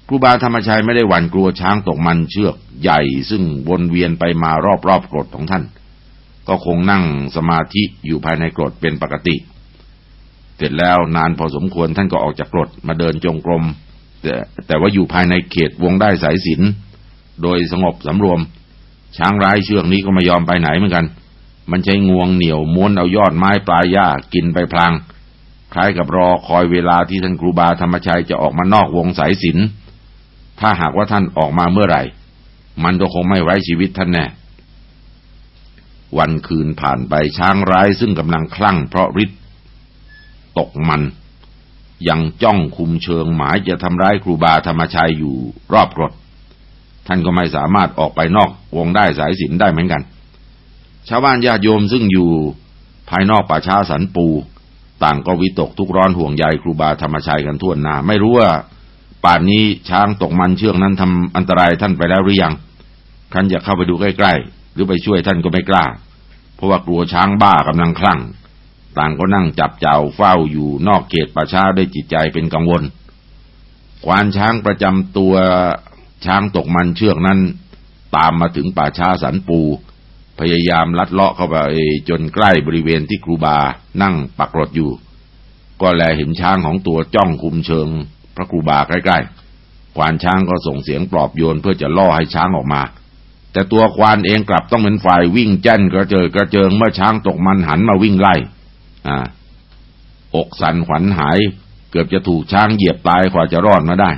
ครูบาธรรมชัยไม่ได้หวั่นกลัวช้างตกมันเชือกใหญ่ซึ่งวนเวียนไปมารอบๆกรดของท่าน ก็คงนั่งสมาธิอยู่ภายในกรดเป็นปกติ เสร็จแล้วนานพอสมควรท่านก็ออกจากกรดมาเดินจงกรมแต่แต่ว่าอยู่ภายในเขตวงได้สายสินโดยสงบสำรวม ช้างร้ายเชือกนี้ก็ไม่ยอมไปไหนเหมือนกัน มันใช้งวงเหนียวม้วนเอายอดไม้ปลายหญ้ากินไปพลาง คล้ายกับรอคอยเวลาที่ท่านครูบาธรรมชัยจะออกมานอกวงสายสินถ้าหากว่าท่านออกมาเมื่อไหร่ มันก็คงไม่ไว้ชีวิตท่านแน่ วันคืนผ่านไปช้างร้ายซึ่งกำลังคลั่งเพราะฤทธิ์ตกมัน ยังจ้องคุมเชิงหมายจะทำร้ายครูบาธรรมชัยอยู่รอบกรด ท่านก็ไม่สามารถออกไปนอกวงได้สายสินได้เหมือนกัน ชาวบ้านญาติโยมซึ่งอยู่ภายนอกป่าช้าสันปู ต่างก็วิตกทุกร้อนห่วงใยครูบาธรรมชัยกันทั่วหน้า ไม่รู้ว่าป่านนี้ช้างตกมันเชือกนั้นทำอันตรายท่านไปแล้วหรือยังท่านอยากเข้าไปดูใกล้ๆ หรือไปช่วยท่านก็ไม่กล้า เพราะว่ากลัวช้างบ้ากำลังคลั่ง ต่างก็นั่งจับเจ้าเฝ้าอยู่นอกเขตป่าช้าด้วยจิตใจเป็นกังวล ควานช้างประจำตัวช้างตกมันเชือกนั้น ตามมาถึงป่าช้าสันปู พยายามลัดเลาะเข้าไปจนใกล้บริเวณที่ครูบานั่งปักรถอยู่ ก็แลเห็นช้างของตัวจ้องคุมเชิง พระครูบาใกล้ๆ ควานช้างก็ส่งเสียงปลอบโยนเพื่อจะล่อให้ช้างออกมา แต่ตัวควานเองกลับต้องเป็นฝ่ายวิ่งแจ้นกระเจิดกระเจิงเมื่อช้างตกมันหันมาวิ่งไล่ อ่า อกสันขวัญหาย เกือบจะถูกช้างเหยียบตายกว่าจะรอดมาได้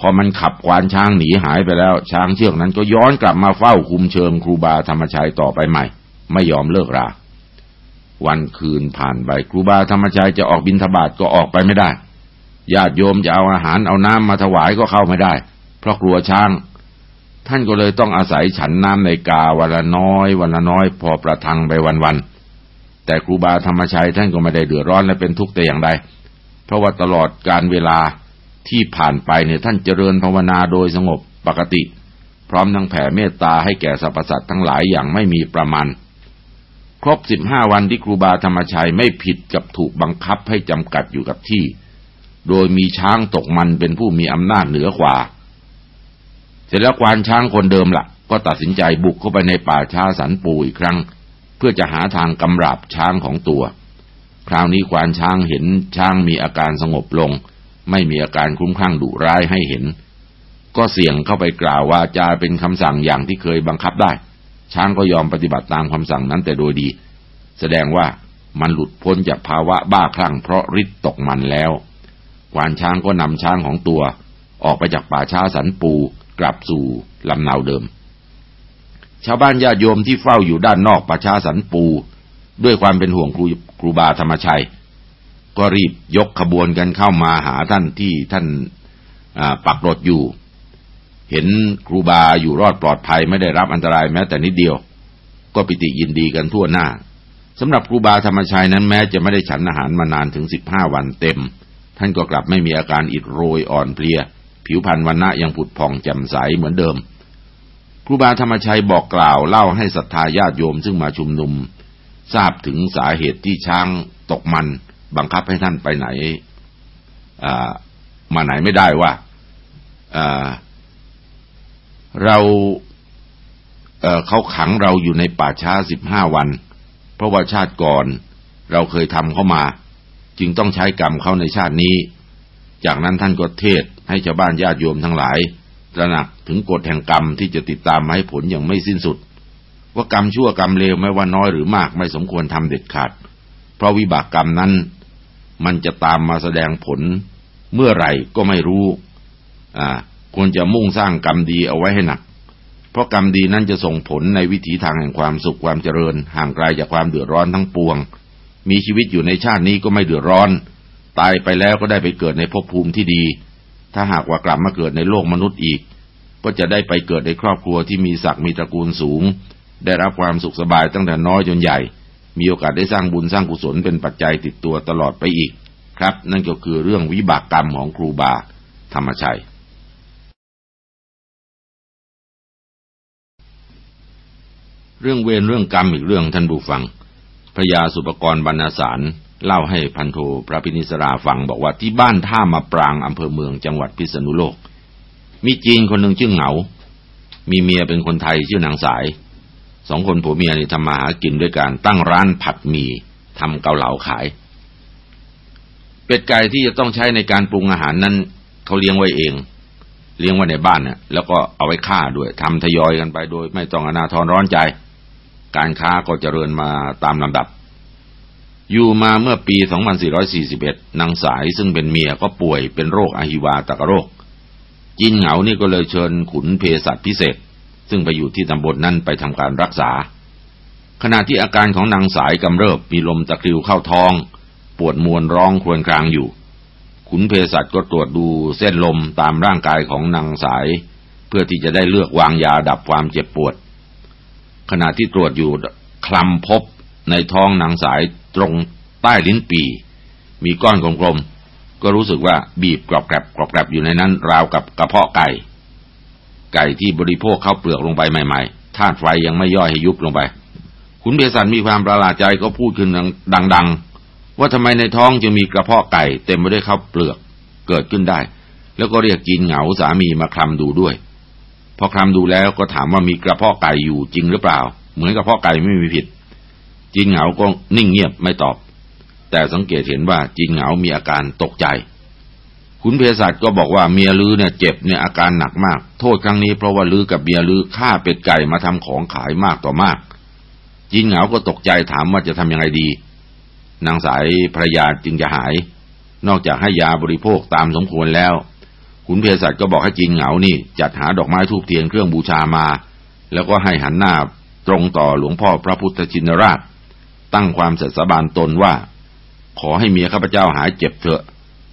พอมันขับควานช้างหนีหายไปแล้ว ช้างเชือกนั้นก็ย้อนกลับมาเฝ้าคุมเชิงครูบาธรรมชัยต่อไปใหม่ ไม่ยอมเลิกรา วันคืนผ่านไปครูบาธรรมชัยจะออกบินทบาทก็ออกไปไม่ได้ญาติโยมจะเอาอาหารเอาน้ำมาถวายก็เข้าไม่ได้ เพราะกลัวช้าง ท่านก็เลยต้องอาศัยฉันน้ำในกาวันละน้อย วันละน้อย พอประทังไปวันๆแต่ครูบาธรรมชัยท่านก็ไม่ได้เดือดร้อนและเป็นทุกข์แต่อย่างใดเพราะว่าตลอดการเวลา ที่ผ่านไปเนี่ยท่านเจริญภาวนาโดยสงบปกติ พร้อมทั้งแผ่เมตตาให้แก่สรรพสัตว์ทั้งหลายอย่างไม่มีประมาณ ครบสิบห้าวันที่ครูบาธรรมชัยไม่ผิดกับถูกบังคับให้จำกัดอยู่กับที่ โดยมีช้างตกมันเป็นผู้มีอำนาจเหนือกว่า เสร็จแล้วควานช้างคนเดิมละ่ะ ก็ตัดสินใจบุกเข้าไปในป่าช้าสันปูอีกครั้ง เพื่อจะหาทางกำราบช้างของตัว คราวนี้ควานช้างเห็นช้างมีอาการสงบลง ไม่มีอาการคุ้มข้างดุร้ายให้เห็น ก็เสี่ยงเข้าไปกล่าวว่าจะเป็นคำสั่งอย่างที่เคยบังคับได้ ช้างก็ยอมปฏิบัติตามคำสั่งนั้นแต่โดยดี แสดงว่ามันหลุดพ้นจากภาวะบ้าคลั่งเพราะฤทธิ์ตกมันแล้วควานช้างก็นำช้างของตัว ออกไปจากป่าช้าสันปูกลับสู่ลำนาวเดิม ชาวบ้านญาติโยมที่เฝ้าอยู่ด้านนอกประชาสันปู ด้วยความเป็นห่วงครูครูบาธรรมชัย ก็รีบยกขบวนกันเข้ามาหาท่านที่ท่านปักรถอยู่ เห็นครูบาอยู่รอดปลอดภัยไม่ได้รับอันตรายแม้แต่นิดเดียว ก็ปิติยินดีกันทั่วหน้าสำหรับครูบาธรรมชัยนั้นแม้จะไม่ได้ฉันอาหารมานานถึงสิบห้าวันเต็ม ท่านก็กลับไม่มีอาการอิดโรยอ่อนเพลีย ผิวพรรณวันณะยังผุดผ่องแจ่มใสเหมือนเดิม ครูบาธรรมชัยบอกกล่าวเล่าให้ศรัทธาญาติโยมซึ่งมาชุมนุม ทราบถึงสาเหตุที่ช้างตกมัน บังคับให้ท่านไปไหนมาไหนไม่ได้ว่าเราเเขาขังเราอยู่ในป่าช้าสิบห้าวัน เพราะว่าชาติก่อนเราเคยทำเข้ามา จึงต้องใช้กรรมเขาในชาตินี้ จากนั้นท่านก็เทศให้ชาวบ้านญาติโยมทั้งหลายตระหนักถึงกฎแห่งกรรมที่จะติดตามมาให้ผลอย่างไม่สิ้นสุด ว่ากรรมชั่วกรรมเลวไม่ว่าน้อยหรือมากไม่สมควรทำเด็ดขาด เพราะวิบากกรรมนั้น มันจะตามมาแสดงผลเมื่อไหร่ก็ไม่รู้ อ่าควรจะมุ่งสร้างกรรมดีเอาไว้ให้หนัก เพราะกรรมดีนั้นจะส่งผลในวิถีทางแห่งความสุขความเจริญ ห่างไกลจากความเดือดร้อนทั้งปวง มีชีวิตอยู่ในชาตินี้ก็ไม่เดือดร้อน ตายไปแล้วก็ได้ไปเกิดในภพภูมิที่ดี ถ้าหากว่ากลับมาเกิดในโลกมนุษย์อีก ก็จะได้ไปเกิดในครอบครัวที่มีศักดิ์มีตระกูลสูง ได้รับความสุขสบายตั้งแต่น้อยจนใหญ่ มีโอกาสได้สร้างบุญสร้างกุศลเป็นปัจจัยติดตัวตลอดไปอีกครับ นั่นก็คือเรื่องวิบากกรรมของครูบาธรรมชัย เรื่องเวรเรื่องกรรมอีกเรื่องท่านผู้ฟังพระยาสุปกรบรรณสารเล่าให้พันโทพระพินิสราฟังบอกว่าที่บ้านท่ามาปรางอำเภอเมืองจังหวัดพิษณุโลก มีจีนคนหนึ่งชื่อเหงา มีเมียเป็นคนไทยชื่อนางสาย สองคนผัวเมียนี่ทำมาหากินด้วยการตั้งร้านผัดหมี่ทำเกาเหลาขาย เป็ดไก่ที่จะต้องใช้ในการปรุงอาหารนั้นเขาเลี้ยงไว้เอง เลี้ยงไว้ในบ้านเนี่ยแล้วก็เอาไว้ฆ่าด้วยทำทยอยกันไปโดย ไม่ต้องอนาทรร้อนใจ การค้าก็เจริญมาตามลำดับ อยู่มาเมื่อปี 2441 นางสายซึ่งเป็นเมียก็ป่วยเป็นโรคอหิวาตกโรคจินเหงานี่ก็เลยเชิญขุนเภสัชพิเศษ ซึ่งไปอยู่ที่ตำบลนนั้นไปทำการรักษา ขณะที่อาการของนางสายกำเริบมีลมตะคริวเข้าท้อง ปวดมวนร้องครวญครางอยู่ ขุนเภสัชก็ตรวจดูเส้นลมตามร่างกายของนางสาย เพื่อที่จะได้เลือกวางยาดับความเจ็บปวด ขณะที่ตรวจอยู่คลำพบในท้องนางสายตรงใต้ลิ้นปี มีก้อนกลมๆก็รู้สึกว่าบีบกรอบแกรบกรอบแกรบอยู่ในนั้นราวกับกระเพาะไก่ ไก่ที่บริโภคข้าวเปลือกลงไปใหม่ๆธาตุไฟยังไม่ย่อยให้ยุบลงไป ขุนเบสันมีความประหลาดใจก็พูดขึ้นดัง ๆ ว่าทำไมในท้องจะมีกระเพาะไก่เต็มไปด้วยข้าวเปลือกเกิดขึ้นได้ แล้วก็เรียกกินเหงาสามีมาคลำดูด้วย พอคลำดูแล้วก็ถามว่ามีกระเพาะไก่อยู่จริงหรือเปล่า เหมือนกระเพาะไก่ไม่มีผิดจีนเหงาก็นิ่งเงียบไม่ตอบ แต่สังเกตเห็นว่าจีนเหงามีอาการตกใจ ขุนเพศัตก็บอกว่าเมียลือเนี่ยเจ็บเนี่ยอาการหนักมาก โทษครั้งนี้เพราะว่าลือกับเมียลือฆ่าเป็ดไก่มาทำของขายมากต่อมากจีนเหงาก็ตกใจถามว่าจะทำยังไงดี นางสายภรรยาจึงจะหาย นอกจากให้ยาบริโภคตามสมควรแล้ว ขุนเพศัตก็บอกให้จีนเหงานี่จัดหาดอกไม้ทูบเทียนเครื่องบูชามา แล้วก็ให้หันหน้าตรงต่อหลวงพ่อพระพุทธชินราช ตั้งความเสร็จสบานตนว่า ขอให้เมียข้าพเจ้าหายเจ็บเถอะ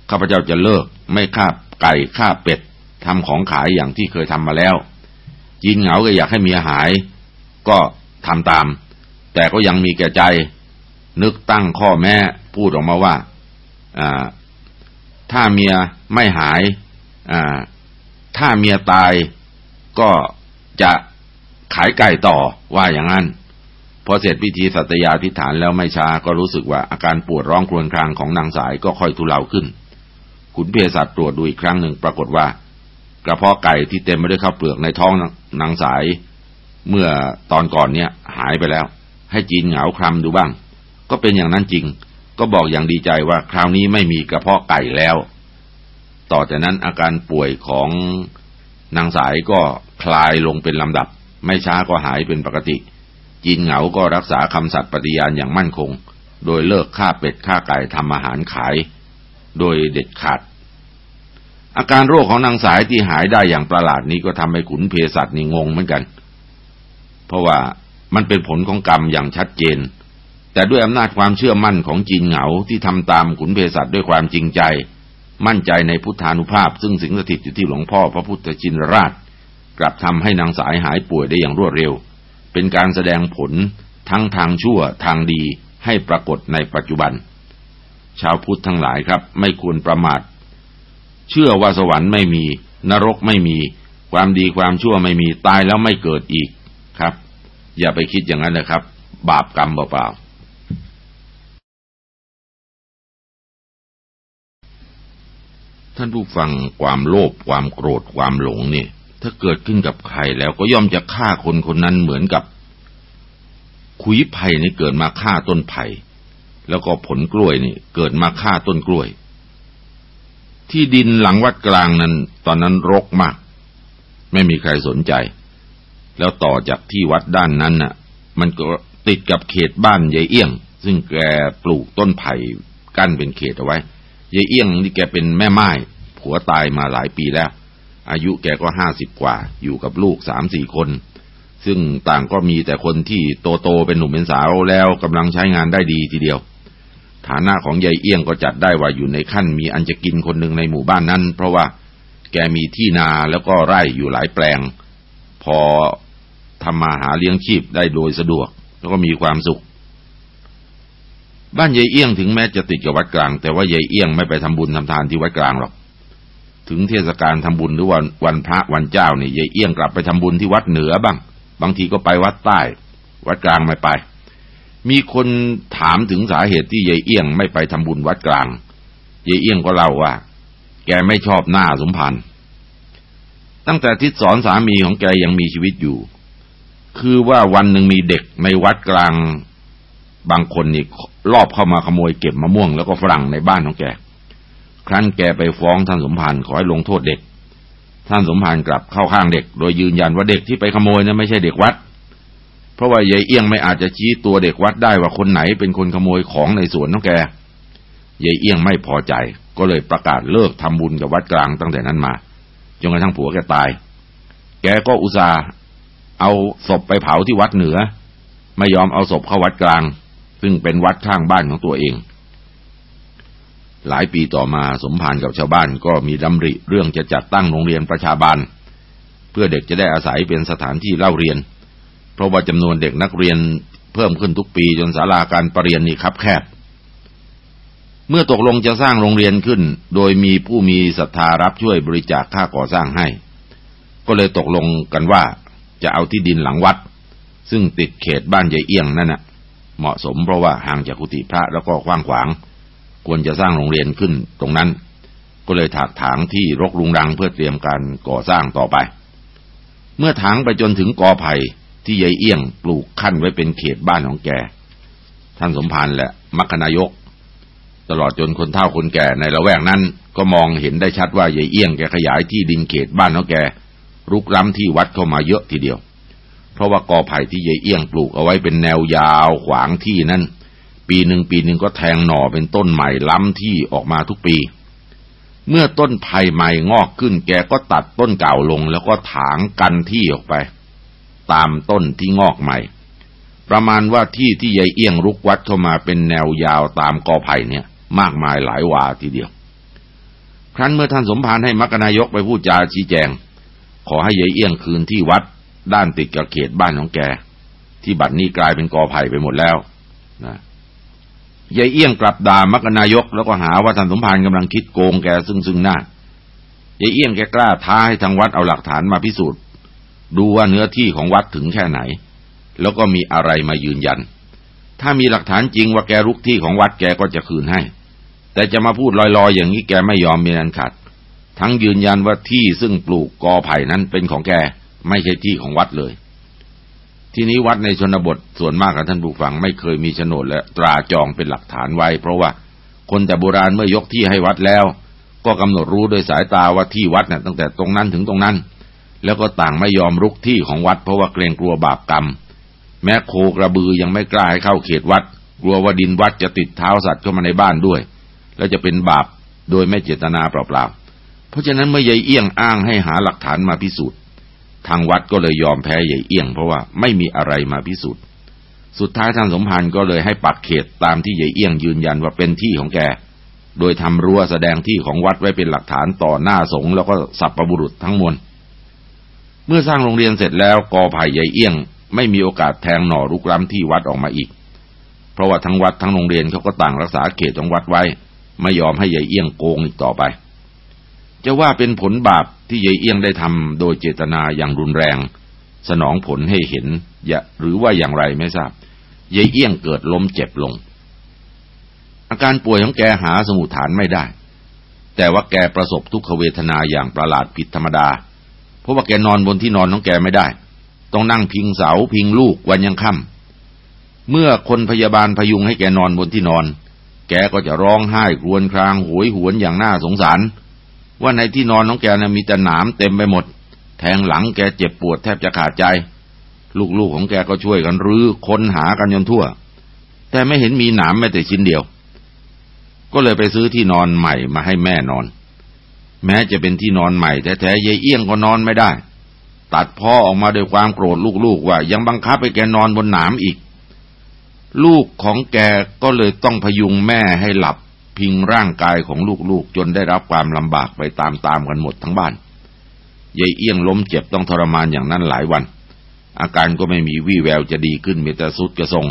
ข้าพเจ้าจะเลิก ไม่ฆ่าไก่ฆ่าเป็ดทำของขายอย่างที่เคยทำมาแล้ว จีนเหงาก็อยากให้เมียหาย ก็ทำตาม แต่ก็ยังมีแก่ใจ นึกตั้งข้อแม้พูดออกมาว่าถ้าเมียไม่หายถ้าเมียตายก็จะขายไก่ต่อว่าอย่างนั้นพอเสร็จพิธีสัตยาธิฐานแล้วไม่ช้าก็รู้สึกว่าอาการปวดร้องครวญครางของนางสายก็ค่อยทุเลาขึ้น ขุนเพศัตตรวจดูอีกครั้งหนึ่งปรากฏว่า กระเพาะไก่ที่เต็มไปด้วยข้าวเปลือกในท้องนางสาย เมื่อตอนก่อนเนี้ยหายไปแล้ว ให้จีนเหงาคลำดูบ้าง ก็เป็นอย่างนั้นจริง ก็บอกอย่างดีใจว่าคราวนี้ไม่มีกระเพาะไก่แล้ว ต่อจากนั้นอาการป่วยของนางสายก็คลายลงเป็นลำดับ ไม่ช้าก็หายเป็นปกติ จีนเหงาก็รักษาคำสัตย์ปฏิญาณอย่างมั่นคง โดยเลิกฆ่าเป็ดฆ่าไก่ทำอาหารขาย โดยเด็ดขาด อาการโรคของนางสายที่หายได้อย่างประหลาดนี้ก็ทำให้ขุนเพสัตนี่งงเหมือนกัน เพราะว่ามันเป็นผลของกรรมอย่างชัดเจน แต่ด้วยอำนาจความเชื่อมั่นของจีนเหงาที่ทำตามขุนเพสัตด้วยความจริงใจ มั่นใจในพุทธานุภาพ ซึ่งสิงสถิตอยู่ที่หลวงพ่อพระพุทธจินราช กลับทำให้นางสายหายป่วยได้อย่างรวดเร็ว เป็นการแสดงผลทั้งทางชั่วทางดีให้ปรากฏในปัจจุบัน ชาวพุทธทั้งหลายครับ ไม่ควรประมาทเชื่อว่าสวรรค์ไม่มี นรกไม่มี ความดีความชั่วไม่มีตายแล้วไม่เกิดอีกครับ อย่าไปคิดอย่างนั้นนะครับ บาปกรรมเปล่าๆท่านผู้ฟังความโลภความโกรธความหลงเนี่ย ถ้าเกิดขึ้นกับใครแล้วก็ย่อมจะฆ่าคนคนนั้นเหมือนกับขุยไผ่นี่เกิดมาฆ่าต้นไผ่ แล้วก็ผลกล้วยนี่ เกิดมาฆ่าต้นกล้วย ที่ดินหลังวัดกลางนั้น ตอนนั้นรกมาก ไม่มีใครสนใจ แล้วต่อจากที่วัดด้านนั้นน่ะ มันก็ติดกับเขตบ้านยายเอี้ยง ซึ่งแกปลูกต้นไผ่กั้นเป็นเขตเอาไว้ยายเอี้ยงนี่แกเป็นแม่ไม้ผัวตายมาหลายปีแล้ว อายุแกก็ห้าสิบกว่า อยู่กับลูกสามสี่คน ซึ่งต่างก็มีแต่คนที่โตโตเป็นหนุ่มเป็นสาวแล้วกำลังใช้งานได้ดีทีเดียว ฐานะของยายเอี้ยงก็จัดได้ว่าอยู่ในขั้นมีอันจะกินคนหนึ่งในหมู่บ้านนั้น เพราะว่าแกมีที่นาแล้วก็ไร่อยู่หลายแปลง พอทำมาหาเลี้ยงชีพได้โดยสะดวก แล้วก็มีความสุข บ้านยายเอี้ยงถึงแม้จะติดกับวัดกลาง แต่ว่ายายเอี้ยงไม่ไปทำบุญทำทานที่วัดกลางหรอก ถึงเทศกาลทำบุญหรือวันวันพระวันเจ้าเนี่ยยายเอี้ยงกลับไปทำบุญที่วัดเหนือบ้าง บางทีก็ไปวัดใต้ วัดกลางไม่ไป มีคนถามถึงสาเหตุที่ยายเอี้ยงไม่ไปทำบุญวัดกลางยายเอี้ยงก็เล่าว่า แกไม่ชอบหน้าสมพันธ์ตั้งแต่ทิศสอนสามีของแกยังมีชีวิตอยู่ คือว่าวันหนึ่งมีเด็กในวัดกลางบางคนนี่รอบเข้ามาขโมยเก็บมะม่วงแล้วก็ฝรั่งในบ้านของแก ครั้นแกไปฟ้องท่านสมภารขอให้ลงโทษเด็ก ท่านสมภารกลับเข้าข้างเด็ก โดยยืนยันว่าเด็กที่ไปขโมยนั้นไม่ใช่เด็กวัด เพราะว่ายายเอี้ยงไม่อาจจะชี้ตัวเด็กวัดได้ว่าคนไหนเป็นคนขโมยของในสวนของแกยายเอี้ยงไม่พอใจ ก็เลยประกาศเลิกทำบุญกับวัดกลางตั้งแต่นั้นมาจนกระทั่งผัวแกตาย แกก็อุตส่าห์เอาศพไปเผาที่วัดเหนือ ไม่ยอมเอาศพเข้าวัดกลาง ซึ่งเป็นวัดข้างบ้านของตัวเอง หลายปีต่อมาสมภารกับชาวบ้านก็มีดำริเรื่องจะจัดตั้งโรงเรียนประชาบาล เพื่อเด็กจะได้อาศัยเป็นสถานที่เล่าเรียน เพราะว่าจำนวนเด็กนักเรียนเพิ่มขึ้นทุกปีจนศาลาการประเรียนนี่คับแคบ เมื่อตกลงจะสร้างโรงเรียนขึ้น โดยมีผู้มีศรัทธารับช่วยบริจาคค่าก่อสร้างให้ ก็เลยตกลงกันว่าจะเอาที่ดินหลังวัด ซึ่งติดเขตบ้านยายเอี้ยงนั่นนะเหมาะสมเพราะว่าห่างจากกุฏิพระแล้วก็กว้างขวาง ควรจะสร้างโรงเรียนขึ้นตรงนั้น ก็เลยถากถางที่รกรุงรังเพื่อเตรียมการก่อสร้างต่อไป เมื่อถางไปจนถึงกอไผ่ ที่ยายเอี้ยงปลูกขั้นไว้เป็นเขตบ้านของแก ท่านสมภารและมัคคณายก ตลอดจนคนเฒ่าคนแก่ในละแวกนั้น ก็มองเห็นได้ชัดว่ายายเอี้ยงแกขยายที่ดินเขตบ้านของแกรุกล้ำที่วัดเข้ามาเยอะทีเดียว เพราะว่ากอไผ่ที่ยายเอี้ยงปลูกเอาไว้เป็นแนวยาวขวางที่นั้น ปีหนึ่งปีหนึ่งก็แทงหน่อเป็นต้นใหม่ล้ำที่ออกมาทุกปี เมื่อต้นไผ่ใหม่งอกขึ้นแกก็ตัดต้นเก่าลงแล้วก็ถางกันที่ออกไป ตามต้นที่งอกใหม่ ประมาณว่าที่ที่ยายเอี้ยงรุกวัดเข้ามาเป็นแนวยาวตามกอไผ่เนี่ย มากมายหลายวาทีเดียว ครั้นเมื่อท่านสมภารให้มักนายกไปพูดจาชี้แจง ขอให้ยายเอี้ยงคืนที่วัดด้านติดกับเขตบ้านของแก ที่บัดนี้กลายเป็นกอไผ่ไปหมดแล้วนะยายเอี้ยงกลับด่ามักนายกแล้วก็หาว่าท่านสมภารกำลังคิดโกงแกซึ่งซึ่งหน้ายายเอี้ยงแกกล้าท้าให้ทางวัดเอาหลักฐานมาพิสูจน์ ดูว่าเนื้อที่ของวัดถึงแค่ไหน แล้วก็มีอะไรมายืนยัน ถ้ามีหลักฐานจริงว่าแกรุกที่ของวัดแกก็จะคืนให้ แต่จะมาพูดลอยๆ อย่างนี้แกไม่ยอมมีนันขัดทั้งยืนยันว่าที่ซึ่งปลูกกอไผ่นั้นเป็นของแกไม่ใช่ที่ของวัดเลย ที่นี้วัดในชนบทส่วนมากกับท่านผู้ฟังไม่เคยมีโฉนดและตราจองเป็นหลักฐานไว้ เพราะว่าคนแต่โบราณเมื่อยกที่ให้วัดแล้ว ก็กำหนดรู้โดยสายตาว่าที่วัดเนี่ยตั้งแต่ตรงนั้นถึงตรงนั้น แล้วก็ต่างไม่ยอมรุกที่ของวัดเพราะว่าเกรงกลัวบาปกรรม แม้โคกระบือยังไม่กล้าให้เข้าเขตวัด กลัวว่าดินวัดจะติดเท้าสัตว์เข้ามาในบ้านด้วย แล้วจะเป็นบาปโดยไม่เจตนาเปล่าๆ เพราะฉะนั้นเมื่อยายเอี้ยงอ้างให้หาหลักฐานมาพิสูจน์ ทางวัดก็เลยยอมแพ้ใหญ่เอี้ยง เพราะว่าไม่มีอะไรมาพิสูจน์ สุดท้ายท่านสมพันธ์ก็เลยให้ปักเขตตามที่ใหญ่เอี้ยงยืนยันว่าเป็นที่ของแก โดยทำรั้วแสดงที่ของวัดไว้เป็นหลักฐานต่อหน้าสงฆ์แล้วก็สัพปบุรุษทั้งมวล เมื่อสร้างโรงเรียนเสร็จแล้วกอไผ่ใหญ่เอี้ยง ไม่มีโอกาสแทงหน่อรุกล้ำที่วัดออกมาอีก เพราะว่าทั้งวัดทั้งโรงเรียนเขาก็ต่างรักษาเขตของวัดไว้ ไม่ยอมให้ใหญ่เอี้ยงโกงอีกต่อไป จะว่าเป็นผลบาปที่ยายเอี้ยงได้ทำโดยเจตนาอย่างรุนแรง สนองผลให้เห็นอย่าหรือว่าอย่างไรไม่ทราบยายเอี้ยงเกิดล้มเจ็บลง อาการป่วยของแกหาสมุทฐานไม่ได้ แต่ว่าแกประสบทุกขเวทนาอย่างประหลาดผิดธรรมดา เพราะว่าแกนอนบนที่นอนของแกไม่ได้ ต้องนั่งพิงเสาพิงลูกวันยังค่ำเมื่อคนพยาบาลพยุงให้แกนอนบนที่นอน แกก็จะร้องไห้ครวญครางโหยหวนอย่างน่าสงสาร ว่าในที่นอนของแกนะมีแต่หนามเต็มไปหมด แทงหลังแกเจ็บปวดแทบจะขาดใจ ลูกๆของแกก็ช่วยกันรื้อค้นหากันจนทั่ว แต่ไม่เห็นมีหนามแม้แต่ชิ้นเดียว ก็เลยไปซื้อที่นอนใหม่มาให้แม่นอน แม้จะเป็นที่นอนใหม่ แต่แท้ยายเอี้ยงก็นอนไม่ได้ ตัดพ่อออกมาด้วยความโกรธลูกๆว่า ยังบังคับให้แกนอนบนหนามอีก ลูกของแกก็เลยต้องพยุงแม่ให้หลับพิงร่างกายของลูกๆ จนได้รับความลำบากไปตามๆกันหมดทั้งบ้านยายเอี้ยงล้มเจ็บต้องทรมานอย่างนั้นหลายวัน อาการก็ไม่มีวี่แววจะดีขึ้นมีแต่สุดกระทรง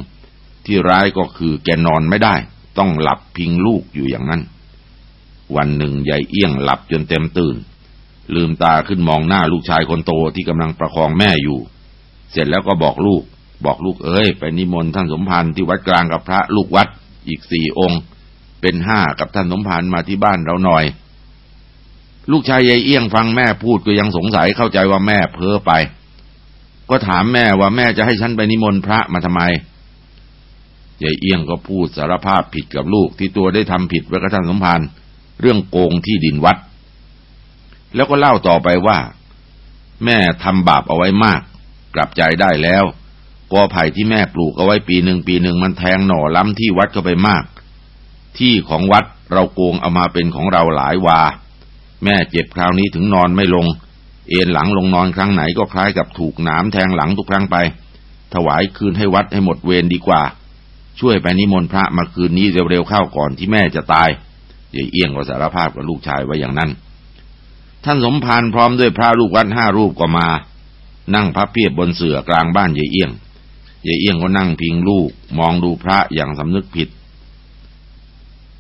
ที่ร้ายก็คือแกนอนไม่ได้ ต้องหลับพิงลูกอยู่อย่างนั้น วันหนึ่งยายเอี้ยงหลับจนเต็มตื่น ลืมตาขึ้นมองหน้าลูกชายคนโตที่กำลังประคองแม่อยู่ เสร็จแล้วก็บอกลูก บอกลูกเอ้ย ไปนิมนต์ท่านสมพันธ์ที่วัดกลางกับพระลูกวัดอีกสี่องค์ เป็นห้ากับท่านสมพันธ์มาที่บ้านเราหน่อย ลูกชายยายเอี้ยงฟังแม่พูดก็ยังสงสัยเข้าใจว่าแม่เพ้อไป ก็ถามแม่ว่าแม่จะให้ฉันไปนิมนต์พระมาทำไมยายเอี้ยงก็พูดสารภาพผิดกับลูกที่ตัวได้ทำผิดไว้กับท่านสมพันธ์ เรื่องโกงที่ดินวัด แล้วก็เล่าต่อไปว่า แม่ทำบาปเอาไว้มาก กลับใจได้แล้วกอไผ่ที่แม่ปลูกเอาไว้ปีหนึ่งปีหนึ่งมันแทงหน่อล้ำที่วัดเข้าไปมาก ที่ของวัดเราโกงเอามาเป็นของเราหลายวา แม่เจ็บคราวนี้ถึงนอนไม่ลง เอ็นหลังลงนอนครั้งไหนก็คล้ายกับถูกหนามแทงหลังทุกครั้งไป ถวายคืนให้วัดให้หมดเวรดีกว่า ช่วยไปนิมนต์พระมาคืนนี้เร็วๆเข้าก่อนที่แม่จะตาย ยายเอี้ยงก็สารภาพกับลูกชายไว้อย่างนั้น ท่านสมภารพร้อมด้วยพระลูกวัดห้ารูปก็มา นั่งพับเพียบบนเสื่อกลางบ้านยายเอี้ยงยายเอี้ยงก็นั่งพิงลูกมองดูพระอย่างสำนึกผิด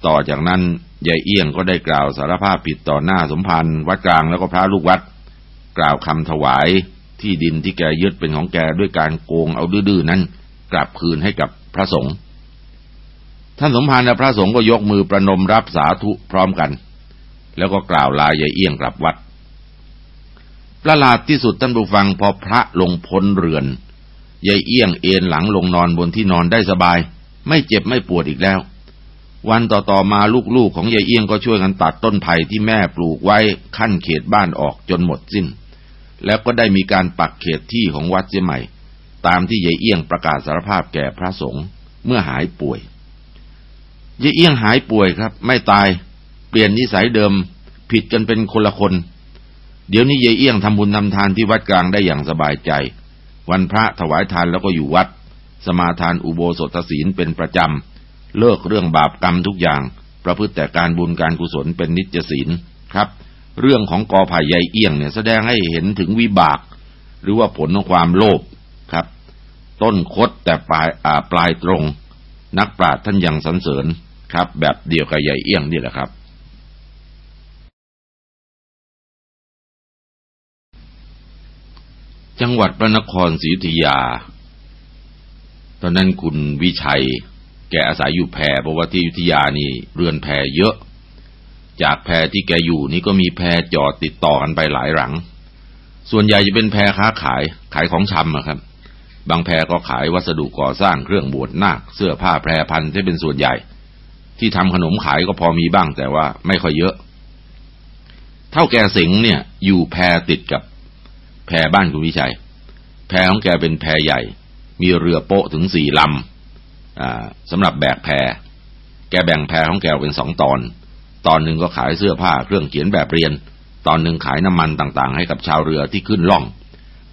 ต่อจากนั้นยายเอี้ยงก็ได้กล่าวสารภาพผิดต่อหน้าสมภารวัดกลางแล้วก็พระลูกวัด กล่าวคำถวายที่ดินที่แกยึดเป็นของแกด้วยการโกงเอาดื้อๆนั้น กลับคืนให้กับพระสงฆ์ ท่านสมภารและพระสงฆ์ก็ยกมือประนมรับสาธุพร้อมกัน แล้วก็กล่าวลายายเอี้ยงกลับวัด ประหลาดที่สุดท่านผู้ฟังพอพระลงพ้นเรือนยายเอี้ยงเอนหลังลงนอนบนที่นอนได้สบาย ไม่เจ็บไม่ปวดอีกแล้ว วันต่อๆมาลูกๆของยายเอี้ยงก็ช่วยกันตัดต้นไผ่ที่แม่ปลูกไว้ขั้นเขตบ้านออกจนหมดสิ้น แล้วก็ได้มีการปักเขตที่ของวัดเสียใหม่ ตามที่ยายเอี้ยงประกาศสารภาพแก่พระสงฆ์เมื่อหายป่วย ยายเอี้ยงหายป่วยครับ ไม่ตาย เปลี่ยนนิสัยเดิม ผิดกันเป็นคนละคน เดี๋ยวนี้ยายเอี้ยงทำบุญทำทานที่วัดกลางได้อย่างสบายใจ วันพระถวายทานแล้วก็อยู่วัด สมาทานอุโบสถศีลเป็นประจำ เลิกเรื่องบาปกรรมทุกอย่าง ประพฤติแต่การบุญการกุศลเป็นนิจศีลครับ เรื่องของกอไผ่ใยเอี้ยงเนี่ยแสดงให้เห็นถึงวิบาก หรือว่าผลของความโลภครับ ต้นคดแต่ปลายปลายตรง นักปราชญ์ท่านยังสรรเสริญครับ แบบเดียวกับใยเอี้ยงนี่แหละครับ จังหวัดพระนครศรีอยุธยา ตอนนั้นคุณวิชัย แกอาศัยอยู่แพเพราะว่าที่ยุธยานี่เรือนแพรเยอะ จากแพรที่แกอยู่นี่ก็มีแพรจอดติดต่อกันไปหลายหลัง ส่วนใหญ่จะเป็นแพรค้าขายขายของชำอะครับ บางแพก็ขายวัสดุก่อสร้างเครื่องบวชนาค เสื้อผ้าแพรพันที่เป็นส่วนใหญ่ ที่ทำขนมขายก็พอมีบ้างแต่ว่าไม่ค่อยเยอะ เท่าแกสิงเนี่ย อยู่แพรติดกับแพรบ้านคุณวิชัย แพรของแกเป็นแพรใหญ่ มีเรือโป๊ะถึงสี่ลำสำหรับแบกแพร แกแบ่งแพรของแกเป็นสองตอน ตอนหนึ่งก็ขายเสื้อผ้าเครื่องเขียนแบบเรียน ตอนหนึ่งขายน้ำมันต่างๆ ให้กับชาวเรือที่ขึ้นล่อง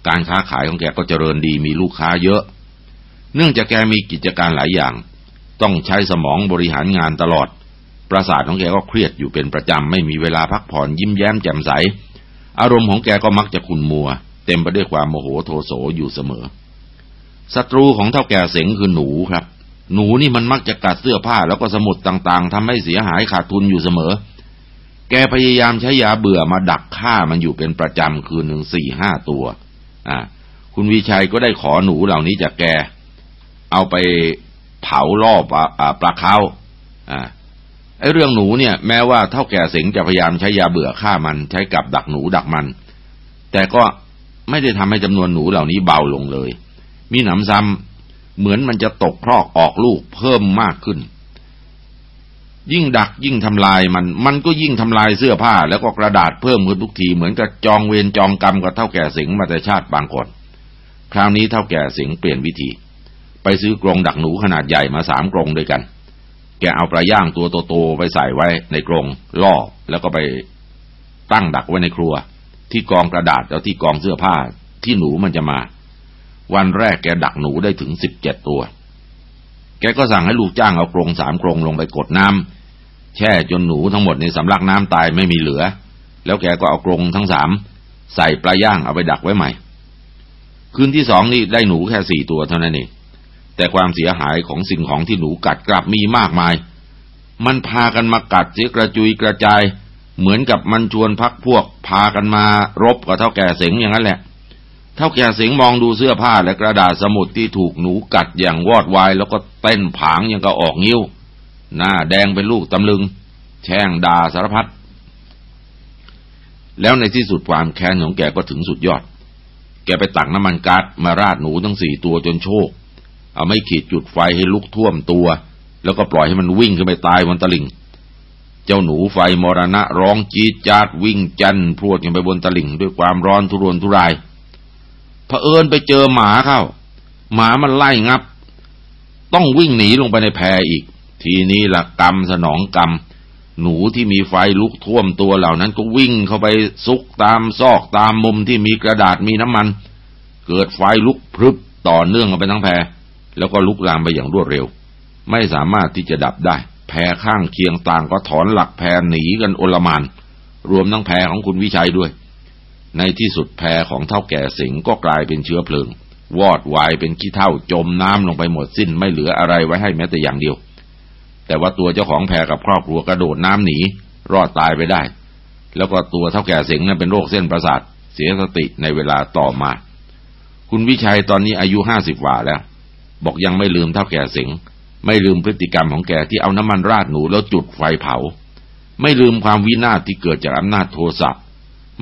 การค้าขายของแกก็เจริญดีมีลูกค้าเยอะ เนื่องจากแกมีกิจการหลายอย่าง ต้องใช้สมองบริหารงานตลอด ประสาทของแกก็เครียดอยู่เป็นประจำไม่มีเวลาพักผ่อนยิ้มแย้มแจ่มใส อารมณ์ของแกก็มักจะขุ่นมัว เต็มไปด้วยความโมโหโทโสอยู่เสมอ ศัตรูของเท่าแก่เสงคือหนูครับ หนูนี่มันมักจะกัดเสื้อผ้าแล้วก็สมุดต่างๆทำให้เสียหายขาดทุนอยู่เสมอแกพยายามใช้ยาเบื่อมาดักฆ่ามันอยู่เป็นประจำคืนหนึ่งสี่ห้าตัว อ่าคุณวิชัยก็ได้ขอหนูเหล่านี้จากแก เอาไปเผารอบปลาเขาอ่าไอ้เรื่องหนูเนี่ย แม้ว่าเท่าแก่สิงจะพยายามใช้ยาเบื่อฆ่ามันใช้กับดักหนูดักมัน แต่ก็ไม่ได้ทำให้จำนวนหนูเหล่านี้เบาลงเลย มีหนำซ้ำเหมือนมันจะตกครอกออกลูกเพิ่มมากขึ้น ยิ่งดักยิ่งทำลายมัน มันก็ยิ่งทำลายเสื้อผ้า แล้วก็กระดาษเพิ่มขึ้นทุกทีเหมือนกับจองเวรจองกรรมกับเท่าแก่สิงมาแต่ชาติบางก่อนคราวนี้เท่าแก่สิงเปลี่ยนวิธี ไปซื้อกรงดักหนูขนาดใหญ่มาสามกรงด้วยกัน แกเอาปลาย่างตัวโตๆไปใส่ไว้ในกรงล่อแล้วก็ไปตั้งดักไว้ในครัว ที่กองกระดาษแล้วที่กองเสื้อผ้าที่หนูมันจะมา วันแรกแกดักหนูได้ถึงสิบเจ็ดตัว แกก็สั่งให้ลูกจ้างเอากรงสามกรงลงไปกดน้ำ แช่จนหนูทั้งหมดในสำลักน้ำตายไม่มีเหลือ แล้วแกก็เอากรงทั้งสามใส่ปลาย่างเอาไปดักไว้ใหม่ คืนที่สองนี่ได้หนูแค่สี่ตัวเท่านั้นเอง แต่ความเสียหายของสิ่งของที่หนูกัดกลับมีมากมาย มันพากันมากัดเสียกระจุยกระจาย เหมือนกับมันชวนพักพวก พากันมารบกับเท่าแก่เสงอย่างนั้นแหละ เท่าแก่เสงมองดูเสื้อผ้าและกระดาษสมุดที่ถูกหนูกัดอย่างวอดวายแล้วก็เต้นผางยังก็ออกนิ้ว หน้าแดงเป็นลูกตำลึง แช่งด่าสารพัดแล้วในที่สุดความแค้นของแกก็ถึงสุดยอด แกไปตักน้ำมันก๊าซมาราดหนูทั้งสี่ตัวจนโชคเอาไม่ขีดจุดไฟให้ลุกท่วมตัว แล้วก็ปล่อยให้มันวิ่งขึ้นไปตายบนตลิ่ง เจ้าหนูไฟมรณะร้องจีดจาดวิ่งจันพรวดกันไปบนตลิ่ง ด้วยความร้อนทุรนทุรายเผอิญไปเจอหมาเข้า หมามันไล่งับ ต้องวิ่งหนีลงไปในแพอีก ทีนี้ละกรรมสนองกรรม หนูที่มีไฟลุกท่วมตัวเหล่านั้นก็วิ่งเข้าไปซุกตามซอกตามมุมที่มีกระดาษมีน้ำมัน เกิดไฟลุกพรึบต่อเนื่องกันไปทั้งแพรแล้วก็ลุกลามไปอย่างรวดเร็ว ไม่สามารถที่จะดับได้ แพรข้างเคียงต่างก็ถอนหลักแพรหนีกันโอลมานรวมทั้งแพรของคุณวิชัยด้วย ในที่สุดแพรของเท่าแก่สิงก็กลายเป็นเชื้อเพลิง วอดวายเป็นขี้เท่าจมน้ำลงไปหมดสิ้นไม่เหลืออะไรไว้ให้แม้แต่อย่างเดียว แต่ว่าตัวเจ้าของแพรกับครอบครัวกระโดดน้ำหนี รอดตายไปได้ แล้วก็ตัวเท่าแก่สิงนั้นเป็นโรคเส้นประสาทเสียสติในเวลาต่อมา คุณวิชัยตอนนี้อายุห้าสิบกว่าแล้ว บอกยังไม่ลืมเท่าแก่สิงไม่ลืมพฤติกรรมของแกที่เอาน้ำมันราดหนูแล้วจุดไฟเผา ไม่ลืมความวินาศที่เกิดจากอำนาจโทสะ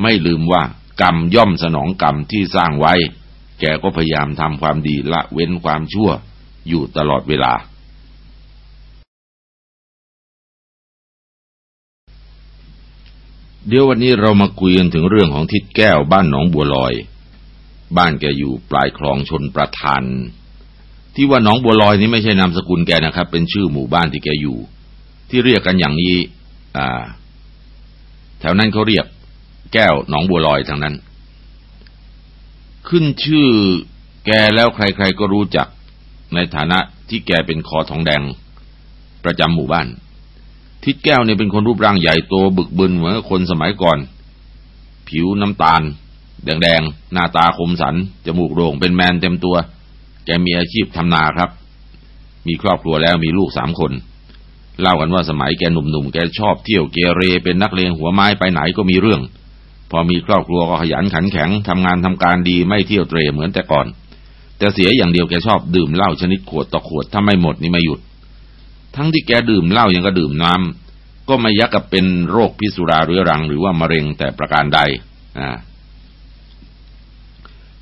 ไม่ลืมว่ากรรมย่อมสนองกรรมที่สร้างไว้ แกก็พยายามทำความดีละเว้นความชั่วอยู่ตลอดเวลา เดี๋ยววันนี้เรามาคุยกันถึงเรื่องของทิดแก้วบ้านหนองบัวลอย บ้านแกอยู่ปลายคลองชนประทาน ที่ว่าหนองบัวลอยนี้ไม่ใช่นามสกุลแกนะครับ เป็นชื่อหมู่บ้านที่แกอยู่ ที่เรียกกันอย่างนี้ อ่า แถวนั้นเขาเรียก แก้วหนองบัวลอยทางนั้น ขึ้นชื่อแกแล้วใคร ๆก็รู้จักในฐานะที่แกเป็นคอทองแดง ประจำหมู่บ้าน ทิดแก้วเนี่ยเป็นคนรูปร่างใหญ่โตบึกบึนเหมือนคนสมัยก่อน ผิวน้ำตาล แดงๆ หน้าตาคมสัน จมูกโด่งเป็นแมนเต็มตัว แกมีอาชีพทำนาครับ มีครอบครัวแล้วมีลูกสามคน เล่ากันว่าสมัยแกหนุ่มๆ แกชอบเที่ยวเกเรเป็นนักเลงหัวไม้ไปไหนก็มีเรื่อง พอมีครอบครัวก็ขยันขันแข็งทำงานทำการดีไม่เที่ยวเตรเหมือนแต่ก่อน แต่เสียอย่างเดียวแกชอบดื่มเหล้าชนิดขวดต่อขวดถ้าไม่หมดนี่ไม่หยุด ทั้งที่แกดื่มเหล้ายังก็ดื่มน้ำก็ไม่ยักกับเป็นโรคพิษสุราเรื้อรัง หรือว่ามะเร็งแต่ประการใดอ่า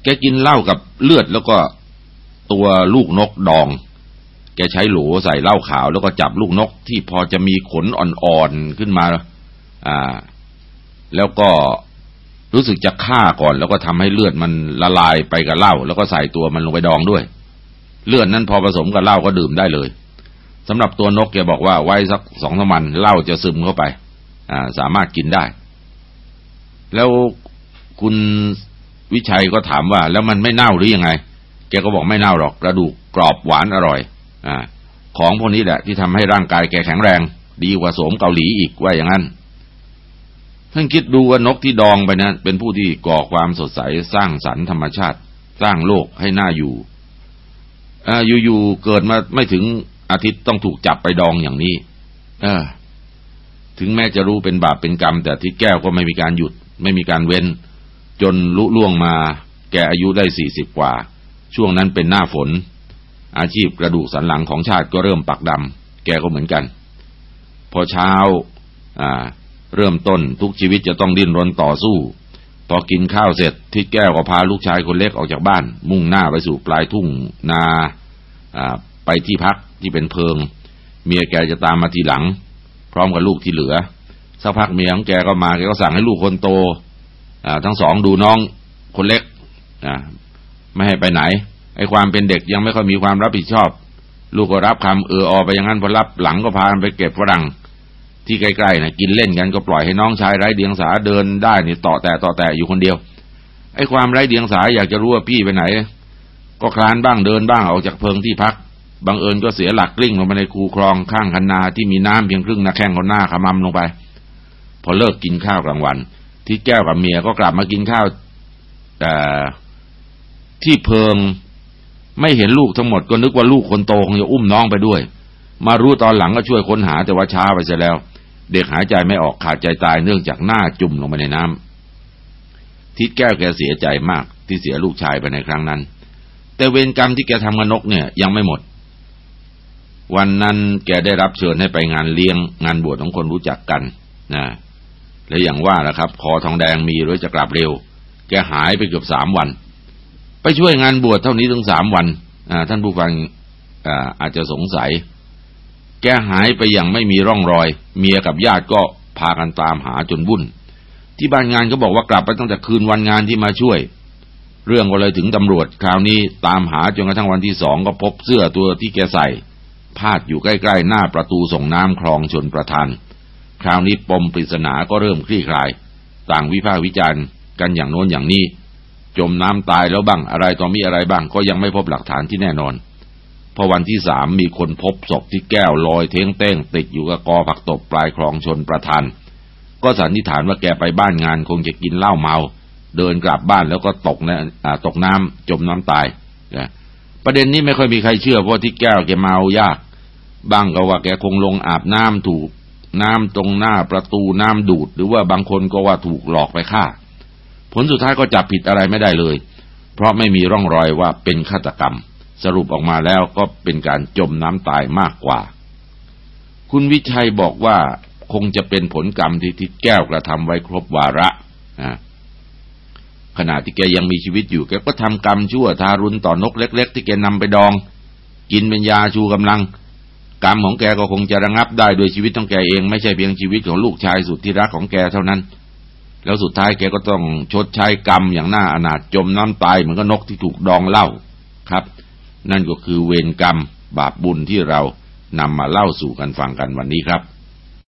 แกกินเหล้ากับเลือดแล้วก็ตัวลูกนกดอง แกใช้โหลใส่เหล้าขาว แล้วก็จับลูกนกที่พอจะมีขนอ่อนๆขึ้นมาอ่า แล้วก็รู้สึกจะฆ่าก่อน แล้วก็ทำให้เลือดมันละลายไปกับเหล้าแล้วก็ใส่ตัวมันลงไปดองด้วย เลือดนั้นพอผสมกับเหล้าก็ดื่มได้เลย สำหรับตัวนกแกบอกว่าไว้สักสองสามวันเหล้าจะซึมเข้าไป อ่า สามารถกินได้ แล้วคุณวิชัยก็ถามว่า แล้วมันไม่เน่าหรือยังไง แกก็บอกไม่เน่าหรอกกระดูกกรอบหวานอร่อย อ่า ของพวกนี้แหละที่ทำให้ร่างกายแกแข็งแรง ดีกว่าโสมเกาหลีอีกว่าอย่างนั้นท่านคิดดูว่านกที่ดองไปนะั้น เป็นผู้ที่ก่อความสดใสสร้างสรรค์ธรรมชาติ สร้างโลกให้น่าอยู่อ่าอยู่ๆเกิดมาไม่ถึง อาทิตย์ต้องถูกจับไปดองอย่างนี้ เออ ถึงแม้จะรู้เป็นบาปเป็นกรรม แต่ที่แก้วก็ไม่มีการหยุด ไม่มีการเว้น จนลุล่วงมา แกอายุได้สี่สิบกว่า ช่วงนั้นเป็นหน้าฝน อาชีพกระดูกสันหลังของชาติก็เริ่มปักดำแกก็เหมือนกัน พอเช้า อ่า เริ่มต้นทุกชีวิตจะต้องดิ้นรนต่อสู้ พอกินข้าวเสร็จทิศแก้วก็พาลูกชายคนเล็กออกจากบ้าน มุ่งหน้าไปสู่ปลายทุ่งนา อ่า ไปที่พักที่เป็นเพิง เมียแกจะตามมาทีหลัง พร้อมกับลูกที่เหลือสักพักเมียของแกก็มาแกก็สั่งให้ลูกคนโตอทั้งสองดูน้องคนเล็กอไม่ให้ไปไหนไอ้ความเป็นเด็กยังไม่ค่อยมีความรับผิดชอบ ลูกก็รับคำเอออไปอย่างนั้นพอรับหลังก็พาไปเก็บฝรั่งที่ใกล้ๆนะกินเล่นกันก็ปล่อยให้น้องชายไร้เดียงสาเดินได้นี่ต่อแต่ต่อแต่อยู่คนเดียวไอ้ความไร้เดียงสาอยากจะรู้ว่าพี่ไปไหน ก็คลานบ้างเดินบ้างออกจากเพิงที่พัก บังเอิญก็เสียหลักกลิ้งลงมาในคูคลองข้างคันนาที่มีน้ำเพียงครึ่งนาแข้งคนหน้าขมำลงไป พอเลิกกินข้าวกลางวัน ที่แก้วกับเมียก็กลับมากินข้าวแต่ที่เพิงไม่เห็นลูกทั้งหมดก็นึกว่าลูกคนโตคงจะอุ้มน้องไปด้วย มารู้ตอนหลังก็ช่วยค้นหาแต่ว่าช้าไปเสียแล้ว เด็กหายใจไม่ออกขาดใจตายเนื่องจากหน้าจุ่มลงไปในน้ำทิดแก้วแกเสียใจมากที่เสียลูกชายไปในครั้งนั้น แต่เวรกรรมที่แกทำกับนกเนี่ยยังไม่หมด วันนั้นแกได้รับเชิญให้ไปงานเลี้ยง งานบวชของคนรู้จักกันนะและอย่างว่าแหละครับ คอทองแดงมีรถจะกลับเร็ว แกหายไปเกือบสามวัน ไปช่วยงานบวชเท่านี้ถึงสามวันท่านผู้ฟังอาอาจจะสงสัย แกหายไปอย่างไม่มีร่องรอย เมียกับญาติก็พากันตามหาจนวุ่น ที่บ้านงานก็บอกว่ากลับไปตั้งแต่คืนวันงานที่มาช่วย เรื่องก็เลยถึงตำรวจ คราวนี้ตามหาจนกระทั่งวันที่สองก็พบเสื้อตัวที่แกใส่ พาดอยู่ใกล้ๆ หน้าประตูส่งน้ำคลองชนประทาน คราวนี้ปมปริศนาก็เริ่มคลี่คลาย ต่างวิพากษ์วิจารณ์กันอย่างโน้นอย่างนี้ จมน้ำตายแล้วบ้างอะไรต่อมีอะไรบ้างก็ยังไม่พบหลักฐานที่แน่นอนพอวันที่สามมีคนพบศพที่แก้วลอยเท้งเต้งติดอยู่กับกอผักตบปลายคลองชนประทาน ก็สันนิษฐานว่าแกไปบ้านงานคงจะกินเหล้าเมา เดินกลับบ้านแล้วก็ตกนะตกน้ำจมน้ำตายนะประเด็นนี้ไม่ค่อยมีใครเชื่อเพราะที่แก้วแกเมายาก บางก็ว่าแกคงลงอาบน้ำถูกน้ำตรงหน้าประตูน้ำดูด หรือว่าบางคนก็ว่าถูกหลอกไปฆ่า ผลสุดท้ายก็จับผิดอะไรไม่ได้เลย เพราะไม่มีร่องรอยว่าเป็นฆาตกรรม สรุปออกมาแล้วก็เป็นการจมน้ำตายมากกว่า คุณวิชัยบอกว่าคงจะเป็นผลกรรมที่ทิศแก้วกระทำไว้ครบวาระขณะที่แกยังมีชีวิตอยู่แกก็ทำกรรมชั่วทารุณต่อนกเล็ก ๆ ที่แกนำไปดอง กินเป็นยาชูกำลัง กรรมของแกก็คงจะระงับได้โดยชีวิตของแกเองไม่ใช่เพียงชีวิตของลูกชายสุดที่รักของแกเท่านั้น แล้วสุดท้ายแกก็ต้องชดใช้กรรมอย่างน่าอนาถจมน้ำตายเหมือนกับนกที่ถูกดองเหล้าครับ นั่นก็คือเวรกรรมบาปบุญที่เรานำมาเล่าสู่กันฟังกันวันนี้ครับ